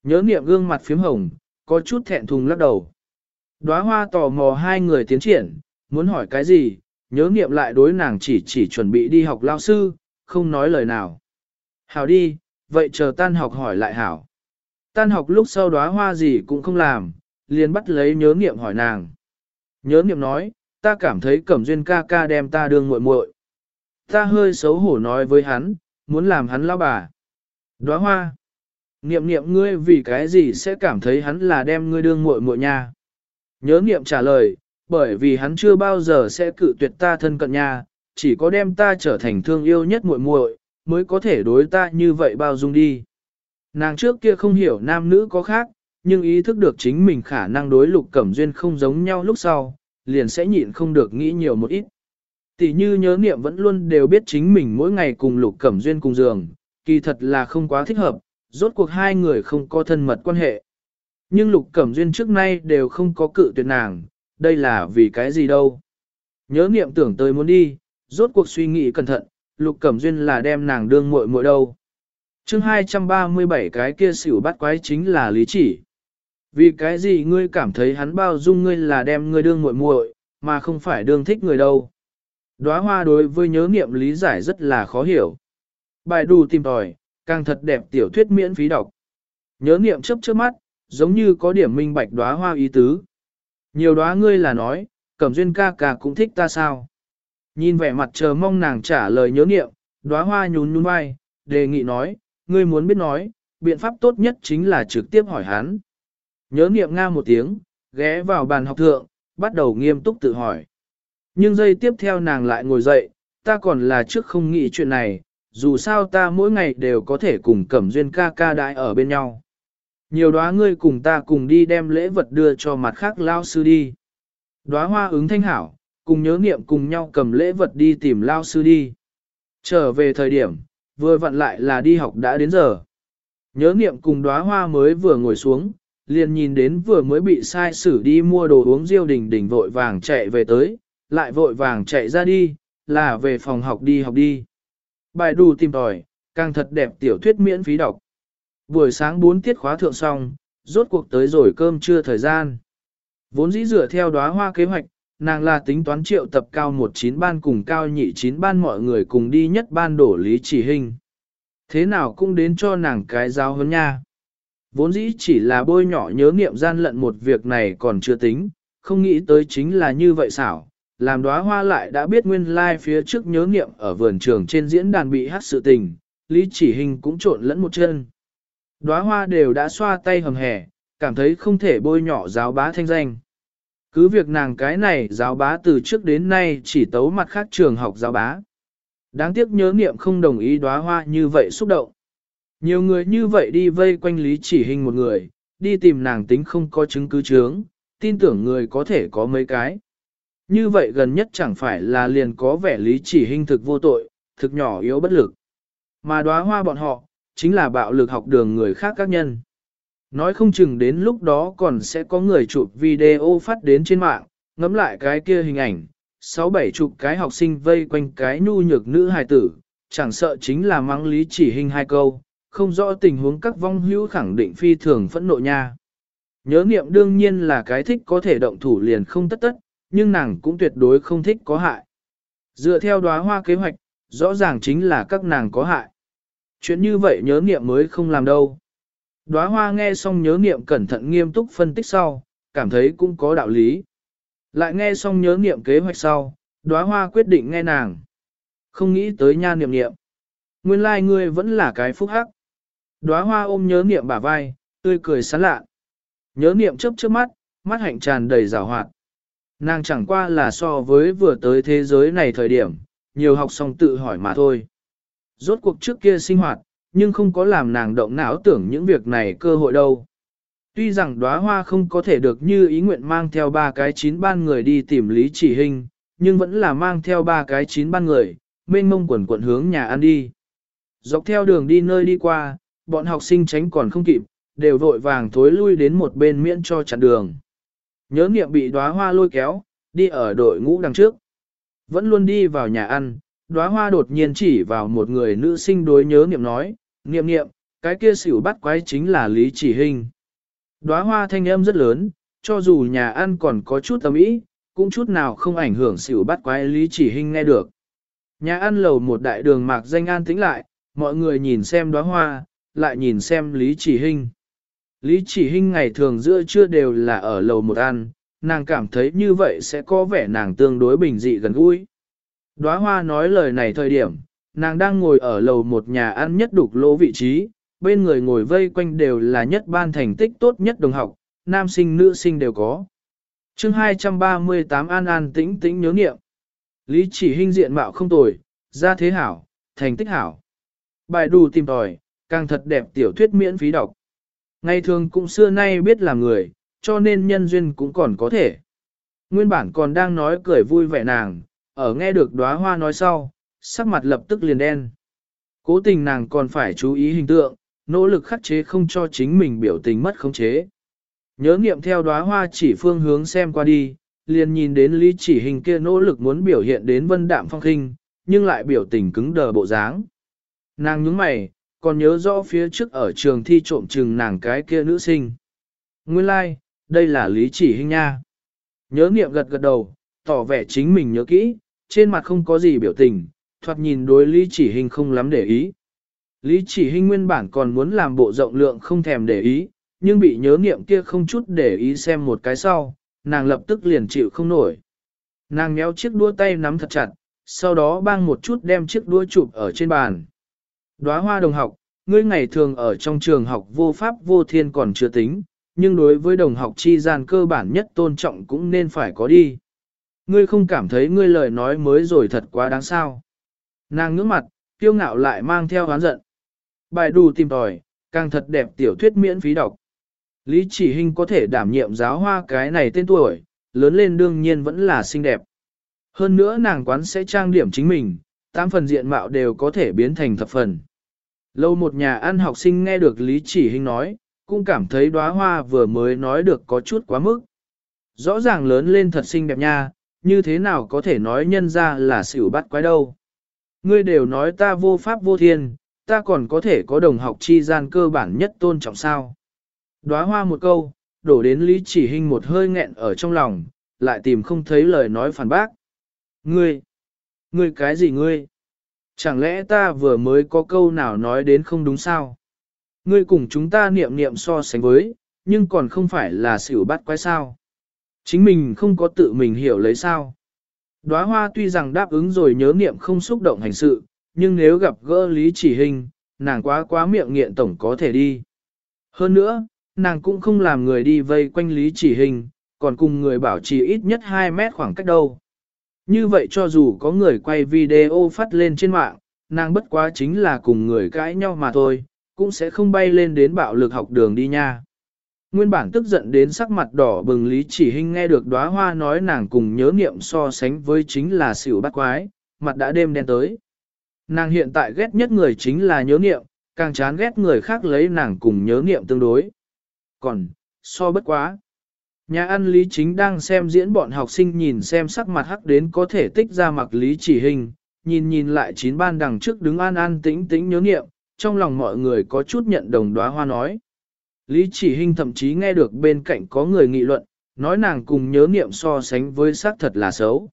Nhớ niệm gương mặt phím hồng, có chút thẹn thùng lắc đầu. Đóa hoa tò mò hai người tiến triển, muốn hỏi cái gì, nhớ niệm lại đối nàng chỉ chỉ chuẩn bị đi học lao sư, không nói lời nào. Hảo đi, vậy chờ tan học hỏi lại hảo. Tan học lúc sau đóa hoa gì cũng không làm, liền bắt lấy nhớ niệm hỏi nàng. Nhớ niệm nói, ta cảm thấy cẩm duyên ca ca đem ta đương muội muội. Ta hơi xấu hổ nói với hắn, muốn làm hắn lao bà. Đóa hoa. Niệm niệm ngươi vì cái gì sẽ cảm thấy hắn là đem ngươi đương muội muội nha. Nhớ niệm trả lời, bởi vì hắn chưa bao giờ sẽ cự tuyệt ta thân cận nha, chỉ có đem ta trở thành thương yêu nhất muội muội, mới có thể đối ta như vậy bao dung đi. Nàng trước kia không hiểu nam nữ có khác, nhưng ý thức được chính mình khả năng đối lục cẩm duyên không giống nhau lúc sau, liền sẽ nhịn không được nghĩ nhiều một ít. Tỷ như nhớ niệm vẫn luôn đều biết chính mình mỗi ngày cùng lục cẩm duyên cùng giường, kỳ thật là không quá thích hợp, rốt cuộc hai người không có thân mật quan hệ. Nhưng lục cẩm duyên trước nay đều không có cự tuyệt nàng, đây là vì cái gì đâu. Nhớ niệm tưởng tới muốn đi, rốt cuộc suy nghĩ cẩn thận, lục cẩm duyên là đem nàng đương muội muội đâu. chương 237 cái kia xỉu bắt quái chính là lý chỉ. Vì cái gì ngươi cảm thấy hắn bao dung ngươi là đem ngươi đương muội muội, mà không phải đương thích người đâu. Đóa hoa đối với nhớ nghiệm lý giải rất là khó hiểu. Bài đù tìm tòi, càng thật đẹp tiểu thuyết miễn phí đọc. Nhớ nghiệm chấp trước mắt, giống như có điểm minh bạch đóa hoa ý tứ. Nhiều đóa ngươi là nói, cẩm duyên ca ca cũng thích ta sao. Nhìn vẻ mặt chờ mong nàng trả lời nhớ nghiệm, đóa hoa nhún nhún vai, đề nghị nói, ngươi muốn biết nói, biện pháp tốt nhất chính là trực tiếp hỏi hắn. Nhớ nghiệm nga một tiếng, ghé vào bàn học thượng, bắt đầu nghiêm túc tự hỏi. Nhưng giây tiếp theo nàng lại ngồi dậy, ta còn là trước không nghĩ chuyện này, dù sao ta mỗi ngày đều có thể cùng cẩm duyên ca ca đại ở bên nhau. Nhiều đóa ngươi cùng ta cùng đi đem lễ vật đưa cho mặt khác lao sư đi. Đóa hoa ứng thanh hảo, cùng nhớ niệm cùng nhau cầm lễ vật đi tìm lao sư đi. Trở về thời điểm, vừa vặn lại là đi học đã đến giờ. Nhớ niệm cùng đóa hoa mới vừa ngồi xuống, liền nhìn đến vừa mới bị sai xử đi mua đồ uống diêu đình đình vội vàng chạy về tới, lại vội vàng chạy ra đi, là về phòng học đi học đi. Bài đủ tìm tòi, càng thật đẹp tiểu thuyết miễn phí đọc. Buổi sáng 4 tiết khóa thượng xong, rốt cuộc tới rồi cơm trưa thời gian. Vốn dĩ dựa theo đóa hoa kế hoạch, nàng là tính toán triệu tập cao 19 ban cùng cao nhị chín ban mọi người cùng đi nhất ban đổ lý chỉ hình. Thế nào cũng đến cho nàng cái giáo hơn nha. Vốn dĩ chỉ là bôi nhỏ nhớ nghiệm gian lận một việc này còn chưa tính, không nghĩ tới chính là như vậy xảo. Làm đóa hoa lại đã biết nguyên lai like phía trước nhớ nghiệm ở vườn trường trên diễn đàn bị hát sự tình, lý chỉ hình cũng trộn lẫn một chân. Đóa hoa đều đã xoa tay hầm hẻ, cảm thấy không thể bôi nhỏ giáo bá thanh danh. Cứ việc nàng cái này giáo bá từ trước đến nay chỉ tấu mặt khác trường học giáo bá. Đáng tiếc nhớ niệm không đồng ý đóa hoa như vậy xúc động. Nhiều người như vậy đi vây quanh lý chỉ hình một người, đi tìm nàng tính không có chứng cứ chướng, tin tưởng người có thể có mấy cái. Như vậy gần nhất chẳng phải là liền có vẻ lý chỉ hình thực vô tội, thực nhỏ yếu bất lực. Mà đóa hoa bọn họ, chính là bạo lực học đường người khác các nhân. Nói không chừng đến lúc đó còn sẽ có người chụp video phát đến trên mạng, ngắm lại cái kia hình ảnh, sáu bảy chục cái học sinh vây quanh cái nhu nhược nữ hài tử, chẳng sợ chính là mắng lý chỉ hình hai câu, không rõ tình huống các vong hữu khẳng định phi thường phẫn nộ nha. Nhớ niệm đương nhiên là cái thích có thể động thủ liền không tất tất, nhưng nàng cũng tuyệt đối không thích có hại. Dựa theo đóa hoa kế hoạch, rõ ràng chính là các nàng có hại. Chuyện như vậy nhớ niệm mới không làm đâu. Đóa hoa nghe xong nhớ niệm cẩn thận nghiêm túc phân tích sau, cảm thấy cũng có đạo lý. Lại nghe xong nhớ niệm kế hoạch sau, đóa hoa quyết định nghe nàng. Không nghĩ tới nha niệm niệm. Nguyên lai like ngươi vẫn là cái phúc hắc. Đóa hoa ôm nhớ niệm bả vai, tươi cười sán lạ. Nhớ niệm chớp chớp mắt, mắt hạnh tràn đầy rào hoạt. Nàng chẳng qua là so với vừa tới thế giới này thời điểm, nhiều học xong tự hỏi mà thôi. Rốt cuộc trước kia sinh hoạt, nhưng không có làm nàng động não tưởng những việc này cơ hội đâu. Tuy rằng đóa hoa không có thể được như ý nguyện mang theo ba cái chín ban người đi tìm Lý Chỉ Hình, nhưng vẫn là mang theo ba cái chín ban người, mênh mông quần quận hướng nhà ăn đi. Dọc theo đường đi nơi đi qua, bọn học sinh tránh còn không kịp, đều vội vàng thối lui đến một bên miễn cho chặn đường. Nhớ niệm bị đóa hoa lôi kéo, đi ở đội ngũ đằng trước. Vẫn luôn đi vào nhà ăn, đóa hoa đột nhiên chỉ vào một người nữ sinh đối nhớ niệm nói, niệm niệm, cái kia xỉu bắt quái chính là Lý Chỉ Hình. Đóa hoa thanh âm rất lớn, cho dù nhà ăn còn có chút tâm ý, cũng chút nào không ảnh hưởng xỉu bắt quái Lý Chỉ Hình nghe được. Nhà ăn lầu một đại đường mạc danh an tĩnh lại, mọi người nhìn xem đóa hoa, lại nhìn xem Lý Chỉ Hinh. Lý Chỉ Hinh ngày thường giữa trưa đều là ở lầu một ăn, nàng cảm thấy như vậy sẽ có vẻ nàng tương đối bình dị gần gũi. Đóa hoa nói lời này thời điểm, nàng đang ngồi ở lầu một nhà ăn nhất đục lỗ vị trí, bên người ngồi vây quanh đều là nhất ban thành tích tốt nhất đồng học, nam sinh nữ sinh đều có. chương 238 An An tĩnh tĩnh nhớ nghiệm. Lý chỉ hình diện mạo không tồi, ra thế hảo, thành tích hảo. Bài đủ tìm tòi, càng thật đẹp tiểu thuyết miễn phí đọc. Ngày thường cũng xưa nay biết là người, cho nên nhân duyên cũng còn có thể. Nguyên bản còn đang nói cười vui vẻ nàng, ở nghe được đóa hoa nói sau, sắc mặt lập tức liền đen. Cố tình nàng còn phải chú ý hình tượng, nỗ lực khắc chế không cho chính mình biểu tình mất khống chế. Nhớ nghiệm theo đóa hoa chỉ phương hướng xem qua đi, liền nhìn đến lý chỉ hình kia nỗ lực muốn biểu hiện đến vân đạm phong khinh, nhưng lại biểu tình cứng đờ bộ dáng. Nàng nhướng mày, còn nhớ rõ phía trước ở trường thi trộm chừng nàng cái kia nữ sinh. Nguyên lai, like, đây là lý chỉ hình nha. Nhớ nghiệm gật gật đầu, tỏ vẻ chính mình nhớ kỹ, trên mặt không có gì biểu tình, thoạt nhìn đối lý chỉ hình không lắm để ý. Lý chỉ hình nguyên bản còn muốn làm bộ rộng lượng không thèm để ý, nhưng bị nhớ niệm kia không chút để ý xem một cái sau, nàng lập tức liền chịu không nổi. Nàng méo chiếc đua tay nắm thật chặt, sau đó bang một chút đem chiếc đua chụp ở trên bàn. Đóa hoa đồng học, ngươi ngày thường ở trong trường học vô pháp vô thiên còn chưa tính, nhưng đối với đồng học chi gian cơ bản nhất tôn trọng cũng nên phải có đi. Ngươi không cảm thấy ngươi lời nói mới rồi thật quá đáng sao. Nàng ngưỡng mặt, kiêu ngạo lại mang theo hán giận. Bài đủ tìm tòi, càng thật đẹp tiểu thuyết miễn phí đọc. Lý chỉ hình có thể đảm nhiệm giáo hoa cái này tên tuổi, lớn lên đương nhiên vẫn là xinh đẹp. Hơn nữa nàng quán sẽ trang điểm chính mình, tám phần diện mạo đều có thể biến thành thập phần. Lâu một nhà ăn học sinh nghe được Lý Chỉ Hình nói, cũng cảm thấy đóa hoa vừa mới nói được có chút quá mức. Rõ ràng lớn lên thật xinh đẹp nha, như thế nào có thể nói nhân ra là xỉu bắt quái đâu. Ngươi đều nói ta vô pháp vô thiên, ta còn có thể có đồng học chi gian cơ bản nhất tôn trọng sao. Đóa hoa một câu, đổ đến Lý Chỉ Hình một hơi nghẹn ở trong lòng, lại tìm không thấy lời nói phản bác. Ngươi, ngươi cái gì ngươi? Chẳng lẽ ta vừa mới có câu nào nói đến không đúng sao? Ngươi cùng chúng ta niệm niệm so sánh với, nhưng còn không phải là xỉu bắt quái sao? Chính mình không có tự mình hiểu lấy sao? Đóa hoa tuy rằng đáp ứng rồi nhớ niệm không xúc động hành sự, nhưng nếu gặp gỡ lý chỉ hình, nàng quá quá miệng nghiện tổng có thể đi. Hơn nữa, nàng cũng không làm người đi vây quanh lý chỉ hình, còn cùng người bảo trì ít nhất 2 mét khoảng cách đâu. Như vậy cho dù có người quay video phát lên trên mạng, nàng bất quá chính là cùng người cãi nhau mà thôi, cũng sẽ không bay lên đến bạo lực học đường đi nha. Nguyên bản tức giận đến sắc mặt đỏ bừng Lý Chỉ Hinh nghe được đóa hoa nói nàng cùng nhớ niệm so sánh với chính là xỉu bắt quái, mặt đã đêm đen tới. Nàng hiện tại ghét nhất người chính là nhớ niệm, càng chán ghét người khác lấy nàng cùng nhớ niệm tương đối. Còn, so bất quá. Nhà ăn Lý Chính đang xem diễn bọn học sinh nhìn xem sắc mặt hắc đến có thể tích ra mặc Lý chỉ hình, nhìn nhìn lại chín ban đằng trước đứng an an tĩnh tĩnh nhớ nghiệm, trong lòng mọi người có chút nhận đồng đóa hoa nói. Lý chỉ hình thậm chí nghe được bên cạnh có người nghị luận, nói nàng cùng nhớ niệm so sánh với xác thật là xấu.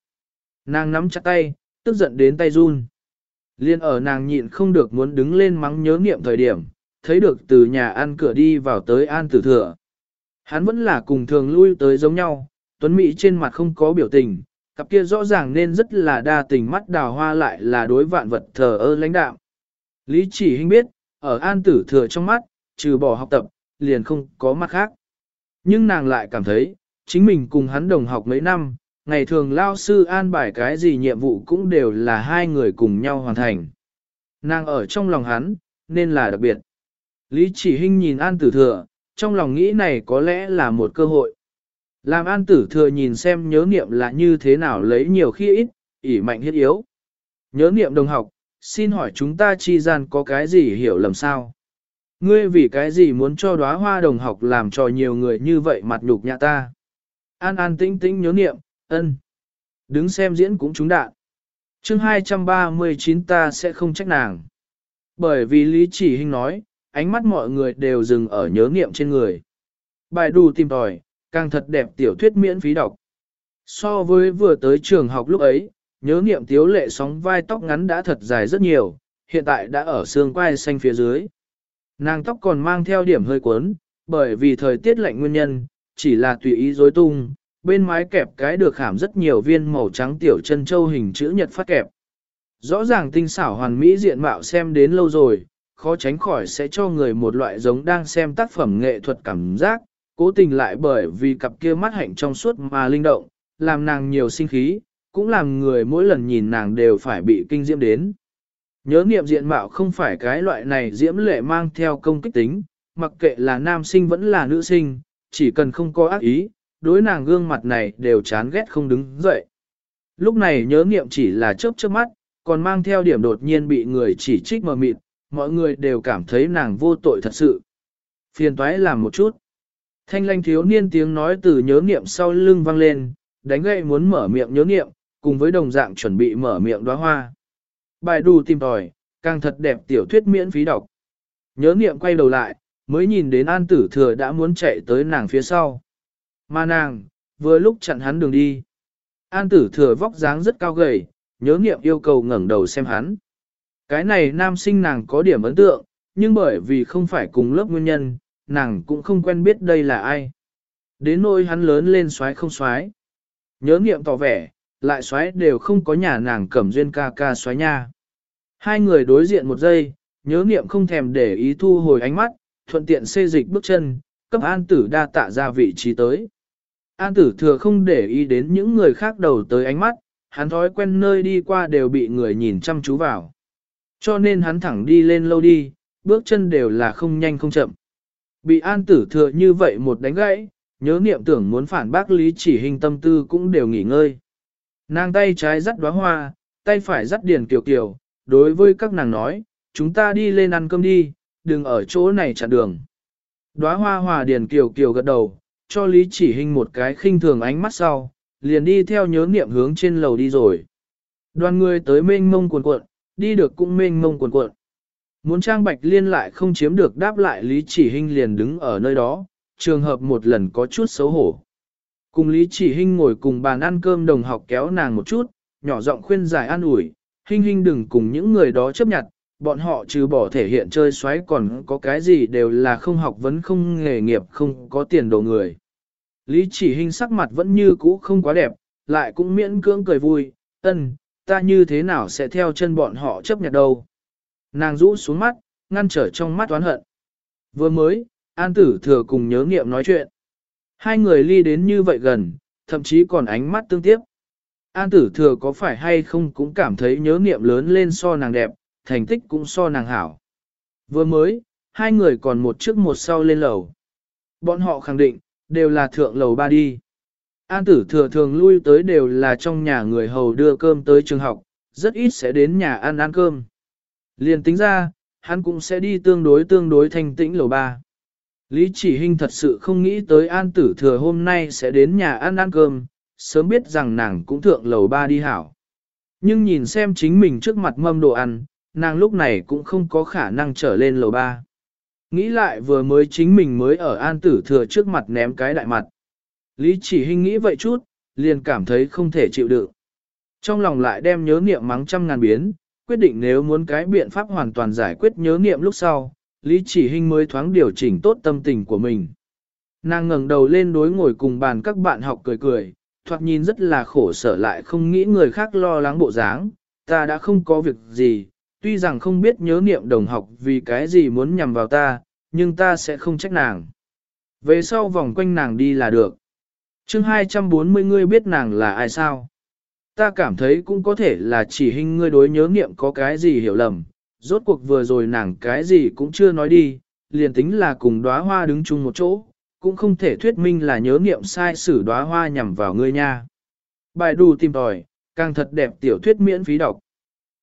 Nàng nắm chặt tay, tức giận đến tay run. Liên ở nàng nhịn không được muốn đứng lên mắng nhớ niệm thời điểm, thấy được từ nhà ăn cửa đi vào tới an tử thừa. Hắn vẫn là cùng thường lui tới giống nhau, Tuấn Mỹ trên mặt không có biểu tình, cặp kia rõ ràng nên rất là đa tình mắt đào hoa lại là đối vạn vật thờ ơ lãnh đạo. Lý chỉ hình biết, ở an tử thừa trong mắt, trừ bỏ học tập, liền không có mặt khác. Nhưng nàng lại cảm thấy, chính mình cùng hắn đồng học mấy năm, ngày thường lao sư an bài cái gì nhiệm vụ cũng đều là hai người cùng nhau hoàn thành. Nàng ở trong lòng hắn, nên là đặc biệt. Lý chỉ Hinh nhìn an tử thừa, trong lòng nghĩ này có lẽ là một cơ hội. Làm an tử thừa nhìn xem nhớ niệm là như thế nào lấy nhiều khi ít, ỉ mạnh hiết yếu. Nhớ niệm đồng học, xin hỏi chúng ta chi gian có cái gì hiểu lầm sao? Ngươi vì cái gì muốn cho đóa hoa đồng học làm cho nhiều người như vậy mặt nhục nhã ta? An an tĩnh tĩnh nhớ niệm, ân. Đứng xem diễn cũng trúng đạn. chương 239 ta sẽ không trách nàng. Bởi vì Lý Chỉ Hinh nói, ánh mắt mọi người đều dừng ở nhớ niệm trên người. Bài đù tìm tòi, càng thật đẹp tiểu thuyết miễn phí đọc. So với vừa tới trường học lúc ấy, nhớ niệm tiếu lệ sóng vai tóc ngắn đã thật dài rất nhiều, hiện tại đã ở xương quai xanh phía dưới. Nàng tóc còn mang theo điểm hơi cuốn, bởi vì thời tiết lạnh nguyên nhân, chỉ là tùy ý rối tung, bên mái kẹp cái được khảm rất nhiều viên màu trắng tiểu chân châu hình chữ nhật phát kẹp. Rõ ràng tinh xảo hoàn mỹ diện mạo xem đến lâu rồi, khó tránh khỏi sẽ cho người một loại giống đang xem tác phẩm nghệ thuật cảm giác, cố tình lại bởi vì cặp kia mắt hạnh trong suốt mà linh động, làm nàng nhiều sinh khí, cũng làm người mỗi lần nhìn nàng đều phải bị kinh diễm đến. Nhớ nghiệm diện mạo không phải cái loại này diễm lệ mang theo công kích tính, mặc kệ là nam sinh vẫn là nữ sinh, chỉ cần không có ác ý, đối nàng gương mặt này đều chán ghét không đứng dậy. Lúc này nhớ nghiệm chỉ là chớp chớp mắt, còn mang theo điểm đột nhiên bị người chỉ trích mờ mịt, mọi người đều cảm thấy nàng vô tội thật sự. Phiền toái làm một chút. Thanh lanh thiếu niên tiếng nói từ nhớ nghiệm sau lưng vang lên, đánh gậy muốn mở miệng nhớ nghiệm, cùng với đồng dạng chuẩn bị mở miệng đóa hoa. Bài đủ tìm tòi, càng thật đẹp tiểu thuyết miễn phí đọc. Nhớ niệm quay đầu lại, mới nhìn đến an tử thừa đã muốn chạy tới nàng phía sau. Mà nàng, vừa lúc chặn hắn đường đi. An tử thừa vóc dáng rất cao gầy, nhớ niệm yêu cầu ngẩng đầu xem hắn. Cái này nam sinh nàng có điểm ấn tượng, nhưng bởi vì không phải cùng lớp nguyên nhân, nàng cũng không quen biết đây là ai. Đến nỗi hắn lớn lên xoái không xoái. Nhớ niệm tỏ vẻ, lại xoáy đều không có nhà nàng cẩm duyên ca ca xoáy nha. Hai người đối diện một giây, nhớ niệm không thèm để ý thu hồi ánh mắt, thuận tiện xê dịch bước chân, cấp an tử đa tạ ra vị trí tới. An tử thừa không để ý đến những người khác đầu tới ánh mắt, hắn thói quen nơi đi qua đều bị người nhìn chăm chú vào. Cho nên hắn thẳng đi lên lâu đi, bước chân đều là không nhanh không chậm. Bị an tử thừa như vậy một đánh gãy, nhớ niệm tưởng muốn phản bác lý chỉ hình tâm tư cũng đều nghỉ ngơi. Nàng tay trái dắt đóa hoa, tay phải dắt điền kiều kiều, đối với các nàng nói, chúng ta đi lên ăn cơm đi, đừng ở chỗ này chặn đường. Đóa hoa hòa điền kiều kiều gật đầu, cho lý chỉ hình một cái khinh thường ánh mắt sau, liền đi theo nhớ niệm hướng trên lầu đi rồi. Đoàn người tới mênh mông cuồn cuộn, đi được cũng mênh mông cuồn cuộn. Muốn Trang Bạch Liên lại không chiếm được đáp lại Lý Chỉ hình liền đứng ở nơi đó, trường hợp một lần có chút xấu hổ. Cùng Lý Chỉ Hinh ngồi cùng bàn ăn cơm đồng học kéo nàng một chút, nhỏ giọng khuyên giải an ủi, Hinh Hinh đừng cùng những người đó chấp nhận, bọn họ trừ bỏ thể hiện chơi xoáy còn có cái gì đều là không học vấn không nghề nghiệp không có tiền đồ người. Lý Chỉ Hinh sắc mặt vẫn như cũ không quá đẹp, lại cũng miễn cưỡng cười vui, ân, ta như thế nào sẽ theo chân bọn họ chấp nhận đâu. Nàng rũ xuống mắt, ngăn trở trong mắt oán hận. Vừa mới, An Tử Thừa cùng nhớ nghiệm nói chuyện. Hai người ly đến như vậy gần, thậm chí còn ánh mắt tương tiếp. An Tử Thừa có phải hay không cũng cảm thấy nhớ niệm lớn lên so nàng đẹp, thành tích cũng so nàng hảo. Vừa mới, hai người còn một trước một sau lên lầu. Bọn họ khẳng định, đều là thượng lầu ba đi. An tử thừa thường lui tới đều là trong nhà người hầu đưa cơm tới trường học, rất ít sẽ đến nhà ăn ăn cơm. Liền tính ra, hắn cũng sẽ đi tương đối tương đối thanh tĩnh lầu ba. Lý chỉ hình thật sự không nghĩ tới an tử thừa hôm nay sẽ đến nhà ăn ăn cơm, sớm biết rằng nàng cũng thượng lầu ba đi hảo. Nhưng nhìn xem chính mình trước mặt mâm đồ ăn, nàng lúc này cũng không có khả năng trở lên lầu ba. Nghĩ lại vừa mới chính mình mới ở an tử thừa trước mặt ném cái đại mặt. Lý chỉ hình nghĩ vậy chút, liền cảm thấy không thể chịu đựng. Trong lòng lại đem nhớ niệm mắng trăm ngàn biến, quyết định nếu muốn cái biện pháp hoàn toàn giải quyết nhớ niệm lúc sau, Lý chỉ Hinh mới thoáng điều chỉnh tốt tâm tình của mình. Nàng ngẩng đầu lên đối ngồi cùng bàn các bạn học cười cười, thoạt nhìn rất là khổ sở lại không nghĩ người khác lo lắng bộ dáng, ta đã không có việc gì, tuy rằng không biết nhớ niệm đồng học vì cái gì muốn nhằm vào ta, nhưng ta sẽ không trách nàng. Về sau vòng quanh nàng đi là được. chương 240 ngươi biết nàng là ai sao? Ta cảm thấy cũng có thể là chỉ hình ngươi đối nhớ niệm có cái gì hiểu lầm, rốt cuộc vừa rồi nàng cái gì cũng chưa nói đi, liền tính là cùng đóa hoa đứng chung một chỗ, cũng không thể thuyết minh là nhớ nghiệm sai sử đóa hoa nhằm vào ngươi nha. Bài đù tìm tòi, càng thật đẹp tiểu thuyết miễn phí đọc.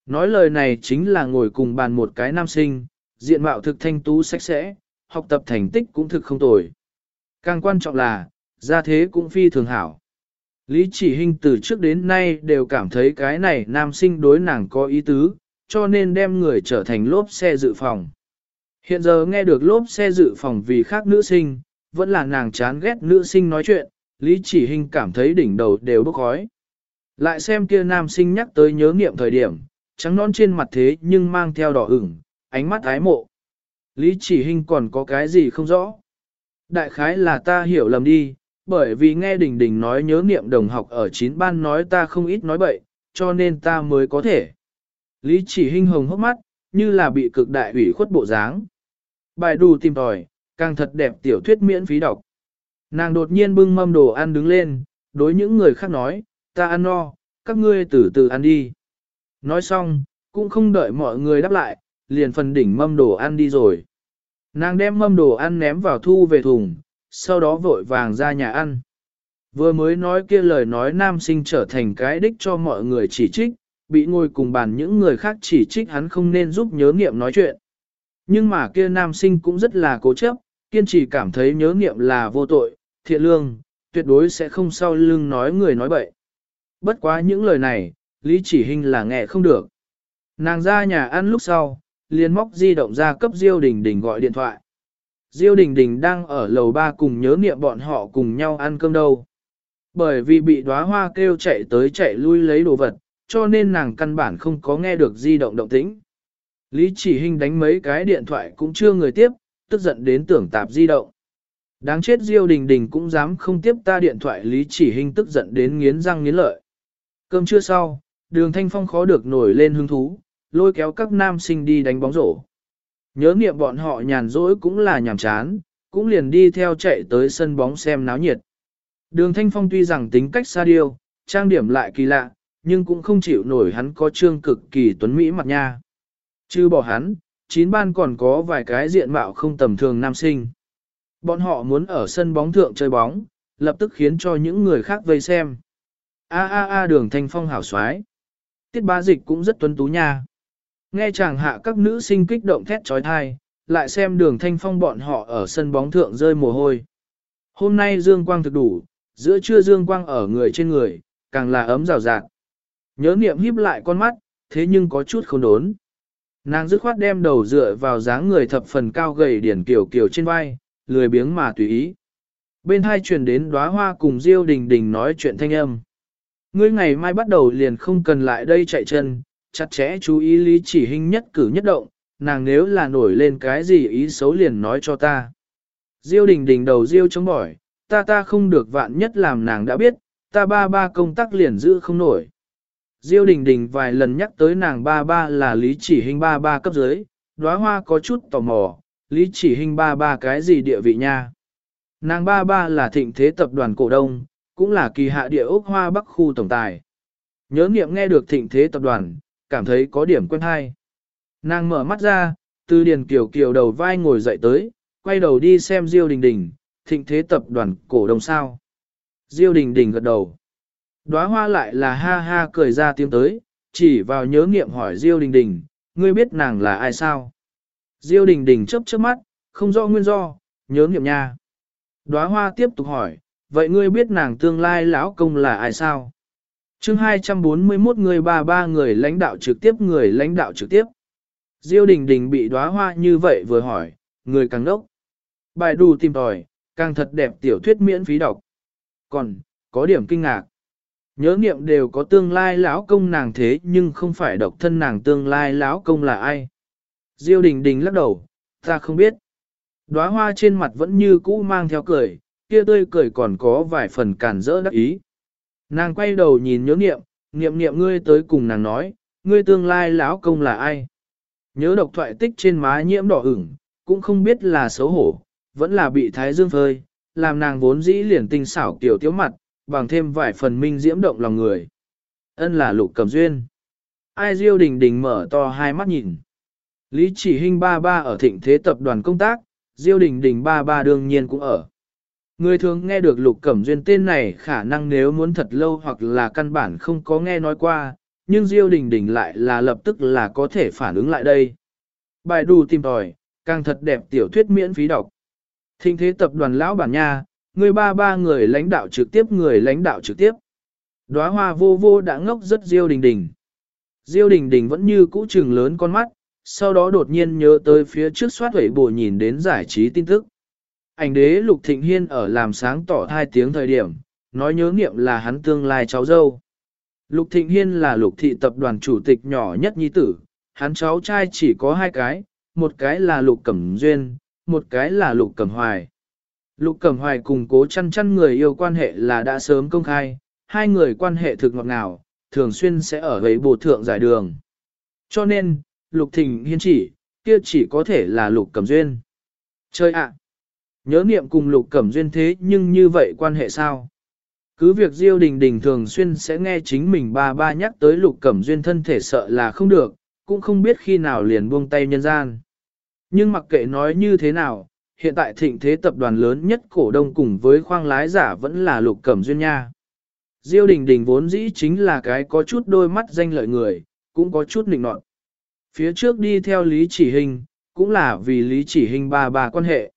Nói lời này chính là ngồi cùng bàn một cái nam sinh, diện mạo thực thanh tú sạch sẽ, học tập thành tích cũng thực không tồi. Càng quan trọng là, gia thế cũng phi thường hảo. Lý chỉ hình từ trước đến nay đều cảm thấy cái này nam sinh đối nàng có ý tứ, cho nên đem người trở thành lốp xe dự phòng. Hiện giờ nghe được lốp xe dự phòng vì khác nữ sinh, vẫn là nàng chán ghét nữ sinh nói chuyện, Lý chỉ hình cảm thấy đỉnh đầu đều bốc khói. Lại xem kia nam sinh nhắc tới nhớ nghiệm thời điểm, trắng non trên mặt thế nhưng mang theo đỏ ửng, ánh mắt ái mộ. Lý chỉ hình còn có cái gì không rõ. Đại khái là ta hiểu lầm đi, bởi vì nghe đình đình nói nhớ niệm đồng học ở chín ban nói ta không ít nói bậy, cho nên ta mới có thể. Lý chỉ hình hồng hốc mắt, như là bị cực đại ủy khuất bộ dáng. Bài đù tìm tòi, càng thật đẹp tiểu thuyết miễn phí đọc. Nàng đột nhiên bưng mâm đồ ăn đứng lên, đối những người khác nói, ta ăn no, các ngươi từ từ ăn đi. Nói xong, cũng không đợi mọi người đáp lại, liền phần đỉnh mâm đồ ăn đi rồi. Nàng đem mâm đồ ăn ném vào thu về thùng, sau đó vội vàng ra nhà ăn. Vừa mới nói kia lời nói nam sinh trở thành cái đích cho mọi người chỉ trích, bị ngồi cùng bàn những người khác chỉ trích hắn không nên giúp nhớ nghiệm nói chuyện. Nhưng mà kia nam sinh cũng rất là cố chấp, kiên trì cảm thấy nhớ nghiệm là vô tội, thiện lương, tuyệt đối sẽ không sau lưng nói người nói bậy. Bất quá những lời này, Lý Chỉ Hinh là nghe không được. Nàng ra nhà ăn lúc sau, liền móc di động ra cấp Diêu Đình Đình gọi điện thoại. Diêu Đình Đình đang ở lầu ba cùng nhớ niệm bọn họ cùng nhau ăn cơm đâu. Bởi vì bị đóa hoa kêu chạy tới chạy lui lấy đồ vật, cho nên nàng căn bản không có nghe được di động động tĩnh. Lý chỉ hình đánh mấy cái điện thoại cũng chưa người tiếp, tức giận đến tưởng tạp di động. Đáng chết Diêu Đình Đình cũng dám không tiếp ta điện thoại Lý chỉ hình tức giận đến nghiến răng nghiến lợi. Cơm trưa sau, đường thanh phong khó được nổi lên hứng thú, lôi kéo các nam sinh đi đánh bóng rổ. Nhớ nghiệm bọn họ nhàn rỗi cũng là nhàm chán, cũng liền đi theo chạy tới sân bóng xem náo nhiệt. Đường Thanh Phong tuy rằng tính cách xa điêu, trang điểm lại kỳ lạ, nhưng cũng không chịu nổi hắn có trương cực kỳ tuấn mỹ mặt nha. Chứ bỏ hắn, chín ban còn có vài cái diện mạo không tầm thường nam sinh. Bọn họ muốn ở sân bóng thượng chơi bóng, lập tức khiến cho những người khác vây xem. A a a đường Thanh Phong hảo xoái. Tiết bá dịch cũng rất tuấn tú nha. Nghe chàng hạ các nữ sinh kích động thét trói thai, lại xem đường thanh phong bọn họ ở sân bóng thượng rơi mồ hôi. Hôm nay dương quang thực đủ, giữa trưa dương quang ở người trên người, càng là ấm rào rạt. Nhớ niệm híp lại con mắt, thế nhưng có chút không đốn. Nàng dứt khoát đem đầu dựa vào dáng người thập phần cao gầy điển kiểu kiểu trên vai, lười biếng mà tùy ý. Bên hai truyền đến đóa hoa cùng Diêu Đình Đình nói chuyện thanh âm. Ngươi ngày mai bắt đầu liền không cần lại đây chạy chân, chặt chẽ chú ý lý chỉ hình nhất cử nhất động, nàng nếu là nổi lên cái gì ý xấu liền nói cho ta. Diêu đình đình đầu diêu chống bỏi, ta ta không được vạn nhất làm nàng đã biết, ta ba ba công tác liền giữ không nổi. Diêu đình đình vài lần nhắc tới nàng ba ba là lý chỉ hình ba ba cấp dưới, đóa hoa có chút tò mò, lý chỉ hình ba ba cái gì địa vị nha. Nàng ba ba là thịnh thế tập đoàn cổ đông, cũng là kỳ hạ địa ốc hoa bắc khu tổng tài. Nhớ nghiệm nghe được thịnh thế tập đoàn, cảm thấy có điểm quen hay. Nàng mở mắt ra, từ điền kiều kiều đầu vai ngồi dậy tới, quay đầu đi xem Diêu Đình Đình, thịnh thế tập đoàn cổ đông sao. Diêu Đình Đình gật đầu. Đóa hoa lại là ha ha cười ra tiếng tới, chỉ vào nhớ nghiệm hỏi Diêu Đình Đình, ngươi biết nàng là ai sao? Diêu Đình Đình chớp chớp mắt, không rõ nguyên do, nhớ nghiệm nha. Đóa hoa tiếp tục hỏi, vậy ngươi biết nàng tương lai lão công là ai sao? chương 241 người ba ba người lãnh đạo trực tiếp người lãnh đạo trực tiếp. Diêu đình đình bị đóa hoa như vậy vừa hỏi, người càng đốc. Bài đù tìm tòi, càng thật đẹp tiểu thuyết miễn phí đọc. Còn, có điểm kinh ngạc. Nhớ nghiệm đều có tương lai lão công nàng thế nhưng không phải độc thân nàng tương lai lão công là ai. Diêu đình đình lắc đầu, ta không biết. Đóa hoa trên mặt vẫn như cũ mang theo cười, kia tươi cười còn có vài phần cản rỡ đắc ý. Nàng quay đầu nhìn nhớ nghiệm, nghiệm nghiệm ngươi tới cùng nàng nói, ngươi tương lai lão công là ai. Nhớ độc thoại tích trên má nhiễm đỏ ửng, cũng không biết là xấu hổ, vẫn là bị thái dương phơi, làm nàng vốn dĩ liền tinh xảo kiểu tiếu mặt, bằng thêm vài phần minh diễm động lòng người. Ân là lục cầm duyên. Ai diêu đình đình mở to hai mắt nhìn. Lý chỉ hình ba ba ở thịnh thế tập đoàn công tác, diêu đình đình ba ba đương nhiên cũng ở. Người thường nghe được lục cẩm duyên tên này khả năng nếu muốn thật lâu hoặc là căn bản không có nghe nói qua, nhưng diêu đình đình lại là lập tức là có thể phản ứng lại đây. Bài đù tìm tòi, càng thật đẹp tiểu thuyết miễn phí đọc. Thịnh thế tập đoàn lão bản nha, người ba ba người lãnh đạo trực tiếp người lãnh đạo trực tiếp. Đóa hoa vô vô đã ngốc rất diêu đình đình. Diêu đình đình vẫn như cũ trừng lớn con mắt, sau đó đột nhiên nhớ tới phía trước soát hủy bổ nhìn đến giải trí tin tức. Ảnh đế Lục Thịnh Hiên ở làm sáng tỏ hai tiếng thời điểm, nói nhớ nghiệm là hắn tương lai cháu dâu. Lục Thịnh Hiên là lục thị tập đoàn chủ tịch nhỏ nhất nhi tử, hắn cháu trai chỉ có hai cái, một cái là lục cẩm duyên, một cái là lục cẩm hoài. Lục cẩm hoài cùng cố chăn chăn người yêu quan hệ là đã sớm công khai, hai người quan hệ thực ngọt ngào, thường xuyên sẽ ở với bộ thượng giải đường. Cho nên, lục thịnh hiên chỉ, kia chỉ có thể là lục cẩm duyên. Chơi ạ! nhớ niệm cùng lục cẩm duyên thế nhưng như vậy quan hệ sao? Cứ việc Diêu Đình Đình thường xuyên sẽ nghe chính mình ba ba nhắc tới lục cẩm duyên thân thể sợ là không được, cũng không biết khi nào liền buông tay nhân gian. Nhưng mặc kệ nói như thế nào, hiện tại thịnh thế tập đoàn lớn nhất cổ đông cùng với khoang lái giả vẫn là lục cẩm duyên nha. Diêu Đình Đình vốn dĩ chính là cái có chút đôi mắt danh lợi người, cũng có chút nịnh nọt. Phía trước đi theo Lý Chỉ Hình, cũng là vì Lý Chỉ Hình ba bà quan hệ.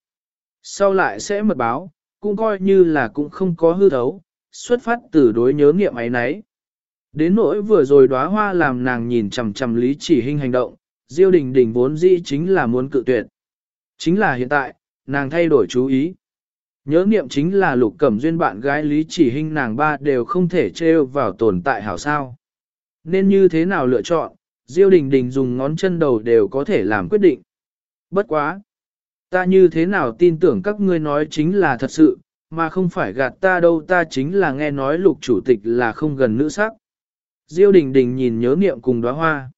Sau lại sẽ mật báo, cũng coi như là cũng không có hư thấu, xuất phát từ đối nhớ nghiệm ấy nấy. Đến nỗi vừa rồi đóa hoa làm nàng nhìn chằm chằm Lý Chỉ Hình hành động, Diêu Đình Đình vốn dĩ chính là muốn cự tuyệt. Chính là hiện tại, nàng thay đổi chú ý. Nhớ niệm chính là lục cẩm duyên bạn gái Lý Chỉ Hinh nàng ba đều không thể trêu vào tồn tại hảo sao. Nên như thế nào lựa chọn, Diêu Đình Đình dùng ngón chân đầu đều có thể làm quyết định. Bất quá! Ta như thế nào tin tưởng các ngươi nói chính là thật sự, mà không phải gạt ta đâu ta chính là nghe nói lục chủ tịch là không gần nữ sắc. Diêu Đình Đình nhìn nhớ niệm cùng đóa hoa.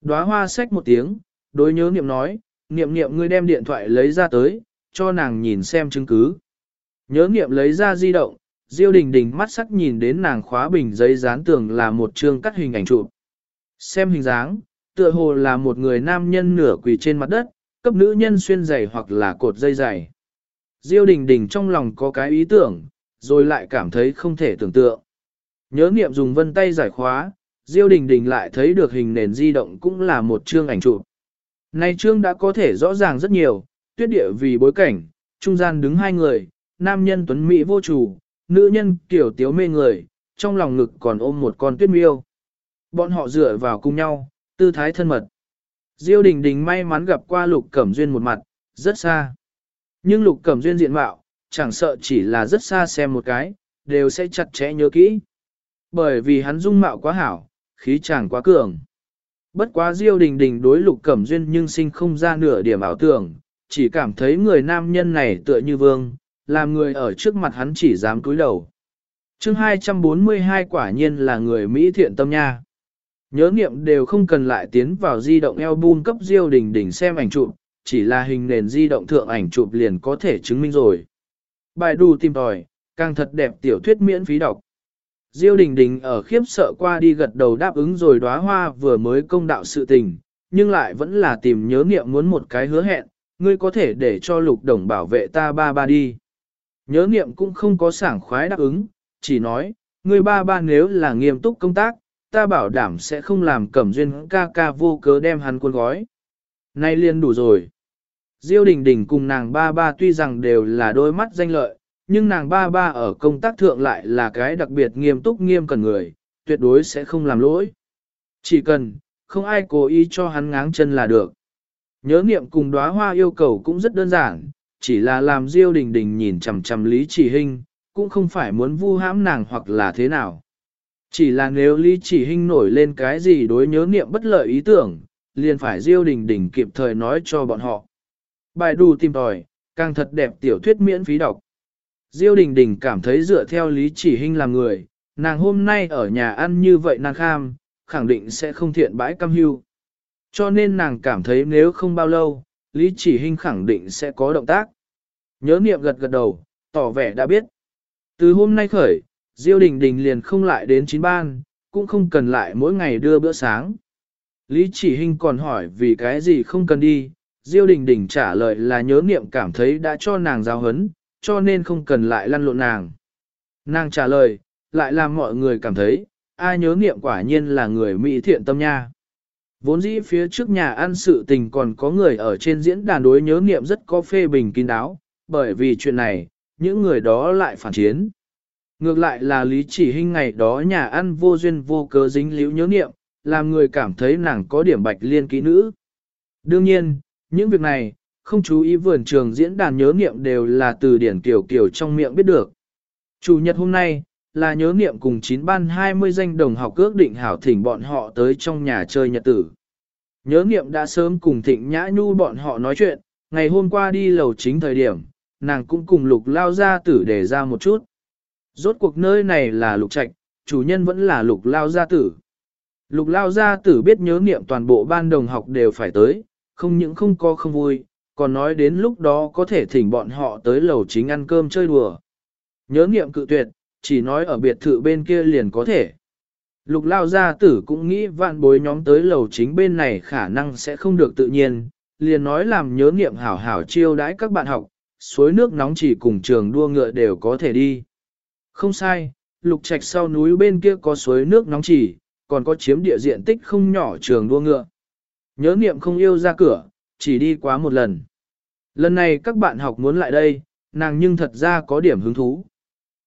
Đóa hoa xách một tiếng, đối nhớ niệm nói, niệm niệm ngươi đem điện thoại lấy ra tới, cho nàng nhìn xem chứng cứ. Nhớ niệm lấy ra di động, Diêu Đình Đình mắt sắc nhìn đến nàng khóa bình giấy dán tường là một chương cắt hình ảnh chụp. Xem hình dáng, tựa hồ là một người nam nhân nửa quỳ trên mặt đất, cấp nữ nhân xuyên giày hoặc là cột dây giày. Diêu Đình Đình trong lòng có cái ý tưởng, rồi lại cảm thấy không thể tưởng tượng. Nhớ niệm dùng vân tay giải khóa, Diêu Đình Đình lại thấy được hình nền di động cũng là một chương ảnh chụp. Này chương đã có thể rõ ràng rất nhiều, tuyết địa vì bối cảnh, trung gian đứng hai người, nam nhân tuấn mỹ vô chủ, nữ nhân kiểu tiếu mê người, trong lòng ngực còn ôm một con tuyết miêu. Bọn họ dựa vào cùng nhau, tư thái thân mật. Diêu đình đình may mắn gặp qua lục cẩm duyên một mặt, rất xa. Nhưng lục cẩm duyên diện mạo, chẳng sợ chỉ là rất xa xem một cái, đều sẽ chặt chẽ nhớ kỹ. Bởi vì hắn dung mạo quá hảo, khí chàng quá cường. Bất quá diêu đình đình đối lục cẩm duyên nhưng sinh không ra nửa điểm ảo tưởng, chỉ cảm thấy người nam nhân này tựa như vương, làm người ở trước mặt hắn chỉ dám cúi đầu. chương 242 quả nhiên là người Mỹ thiện tâm nha. Nhớ nghiệm đều không cần lại tiến vào di động album cấp diêu đình đình xem ảnh chụp, chỉ là hình nền di động thượng ảnh chụp liền có thể chứng minh rồi. Bài đù tìm tòi, càng thật đẹp tiểu thuyết miễn phí đọc. Diêu đình đình ở khiếp sợ qua đi gật đầu đáp ứng rồi đóa hoa vừa mới công đạo sự tình, nhưng lại vẫn là tìm nhớ nghiệm muốn một cái hứa hẹn, ngươi có thể để cho lục đồng bảo vệ ta ba ba đi. Nhớ niệm cũng không có sảng khoái đáp ứng, chỉ nói, ngươi ba ba nếu là nghiêm túc công tác, ta bảo đảm sẽ không làm cẩm duyên ca ca vô cớ đem hắn cuốn gói. Nay liền đủ rồi. Diêu đình đình cùng nàng ba ba tuy rằng đều là đôi mắt danh lợi, nhưng nàng ba ba ở công tác thượng lại là cái đặc biệt nghiêm túc nghiêm cần người, tuyệt đối sẽ không làm lỗi. Chỉ cần, không ai cố ý cho hắn ngáng chân là được. Nhớ niệm cùng đóa hoa yêu cầu cũng rất đơn giản, chỉ là làm Diêu Đình Đình nhìn chằm chằm Lý Chỉ Hinh, cũng không phải muốn vu hãm nàng hoặc là thế nào. Chỉ là nếu Lý Chỉ Hinh nổi lên cái gì đối nhớ niệm bất lợi ý tưởng, liền phải Diêu Đình Đình kịp thời nói cho bọn họ. Bài đù tìm tòi, càng thật đẹp tiểu thuyết miễn phí đọc. Diêu Đình Đình cảm thấy dựa theo Lý Chỉ Hinh làm người, nàng hôm nay ở nhà ăn như vậy nàng kham, khẳng định sẽ không thiện bãi cam hưu. Cho nên nàng cảm thấy nếu không bao lâu, Lý Chỉ Hinh khẳng định sẽ có động tác. Nhớ niệm gật gật đầu, tỏ vẻ đã biết. Từ hôm nay khởi, Diêu Đình Đình liền không lại đến chín ban, cũng không cần lại mỗi ngày đưa bữa sáng. Lý Chỉ Hinh còn hỏi vì cái gì không cần đi, Diêu Đình Đình trả lời là nhớ niệm cảm thấy đã cho nàng giáo hấn, cho nên không cần lại lăn lộn nàng. Nàng trả lời, lại làm mọi người cảm thấy, ai nhớ niệm quả nhiên là người Mỹ thiện tâm nha. Vốn dĩ phía trước nhà ăn sự tình còn có người ở trên diễn đàn đối nhớ niệm rất có phê bình kín đáo, bởi vì chuyện này, những người đó lại phản chiến. Ngược lại là lý chỉ hình ngày đó nhà ăn vô duyên vô cớ dính liễu nhớ niệm, làm người cảm thấy nàng có điểm bạch liên kỹ nữ. Đương nhiên, những việc này, không chú ý vườn trường diễn đàn nhớ niệm đều là từ điển tiểu kiểu trong miệng biết được. Chủ nhật hôm nay, là nhớ niệm cùng 9 ban 20 danh đồng học ước định hảo thỉnh bọn họ tới trong nhà chơi nhật tử. Nhớ niệm đã sớm cùng thịnh nhã nhu bọn họ nói chuyện, ngày hôm qua đi lầu chính thời điểm, nàng cũng cùng lục lao gia tử để ra một chút. Rốt cuộc nơi này là lục trạch, chủ nhân vẫn là lục lao gia tử. Lục lao gia tử biết nhớ niệm toàn bộ ban đồng học đều phải tới, không những không có không vui, còn nói đến lúc đó có thể thỉnh bọn họ tới lầu chính ăn cơm chơi đùa. Nhớ niệm cự tuyệt, chỉ nói ở biệt thự bên kia liền có thể. Lục lao gia tử cũng nghĩ vạn bối nhóm tới lầu chính bên này khả năng sẽ không được tự nhiên, liền nói làm nhớ niệm hảo hảo chiêu đãi các bạn học, suối nước nóng chỉ cùng trường đua ngựa đều có thể đi. Không sai, lục trạch sau núi bên kia có suối nước nóng chỉ, còn có chiếm địa diện tích không nhỏ trường đua ngựa. Nhớ niệm không yêu ra cửa, chỉ đi quá một lần. Lần này các bạn học muốn lại đây, nàng nhưng thật ra có điểm hứng thú.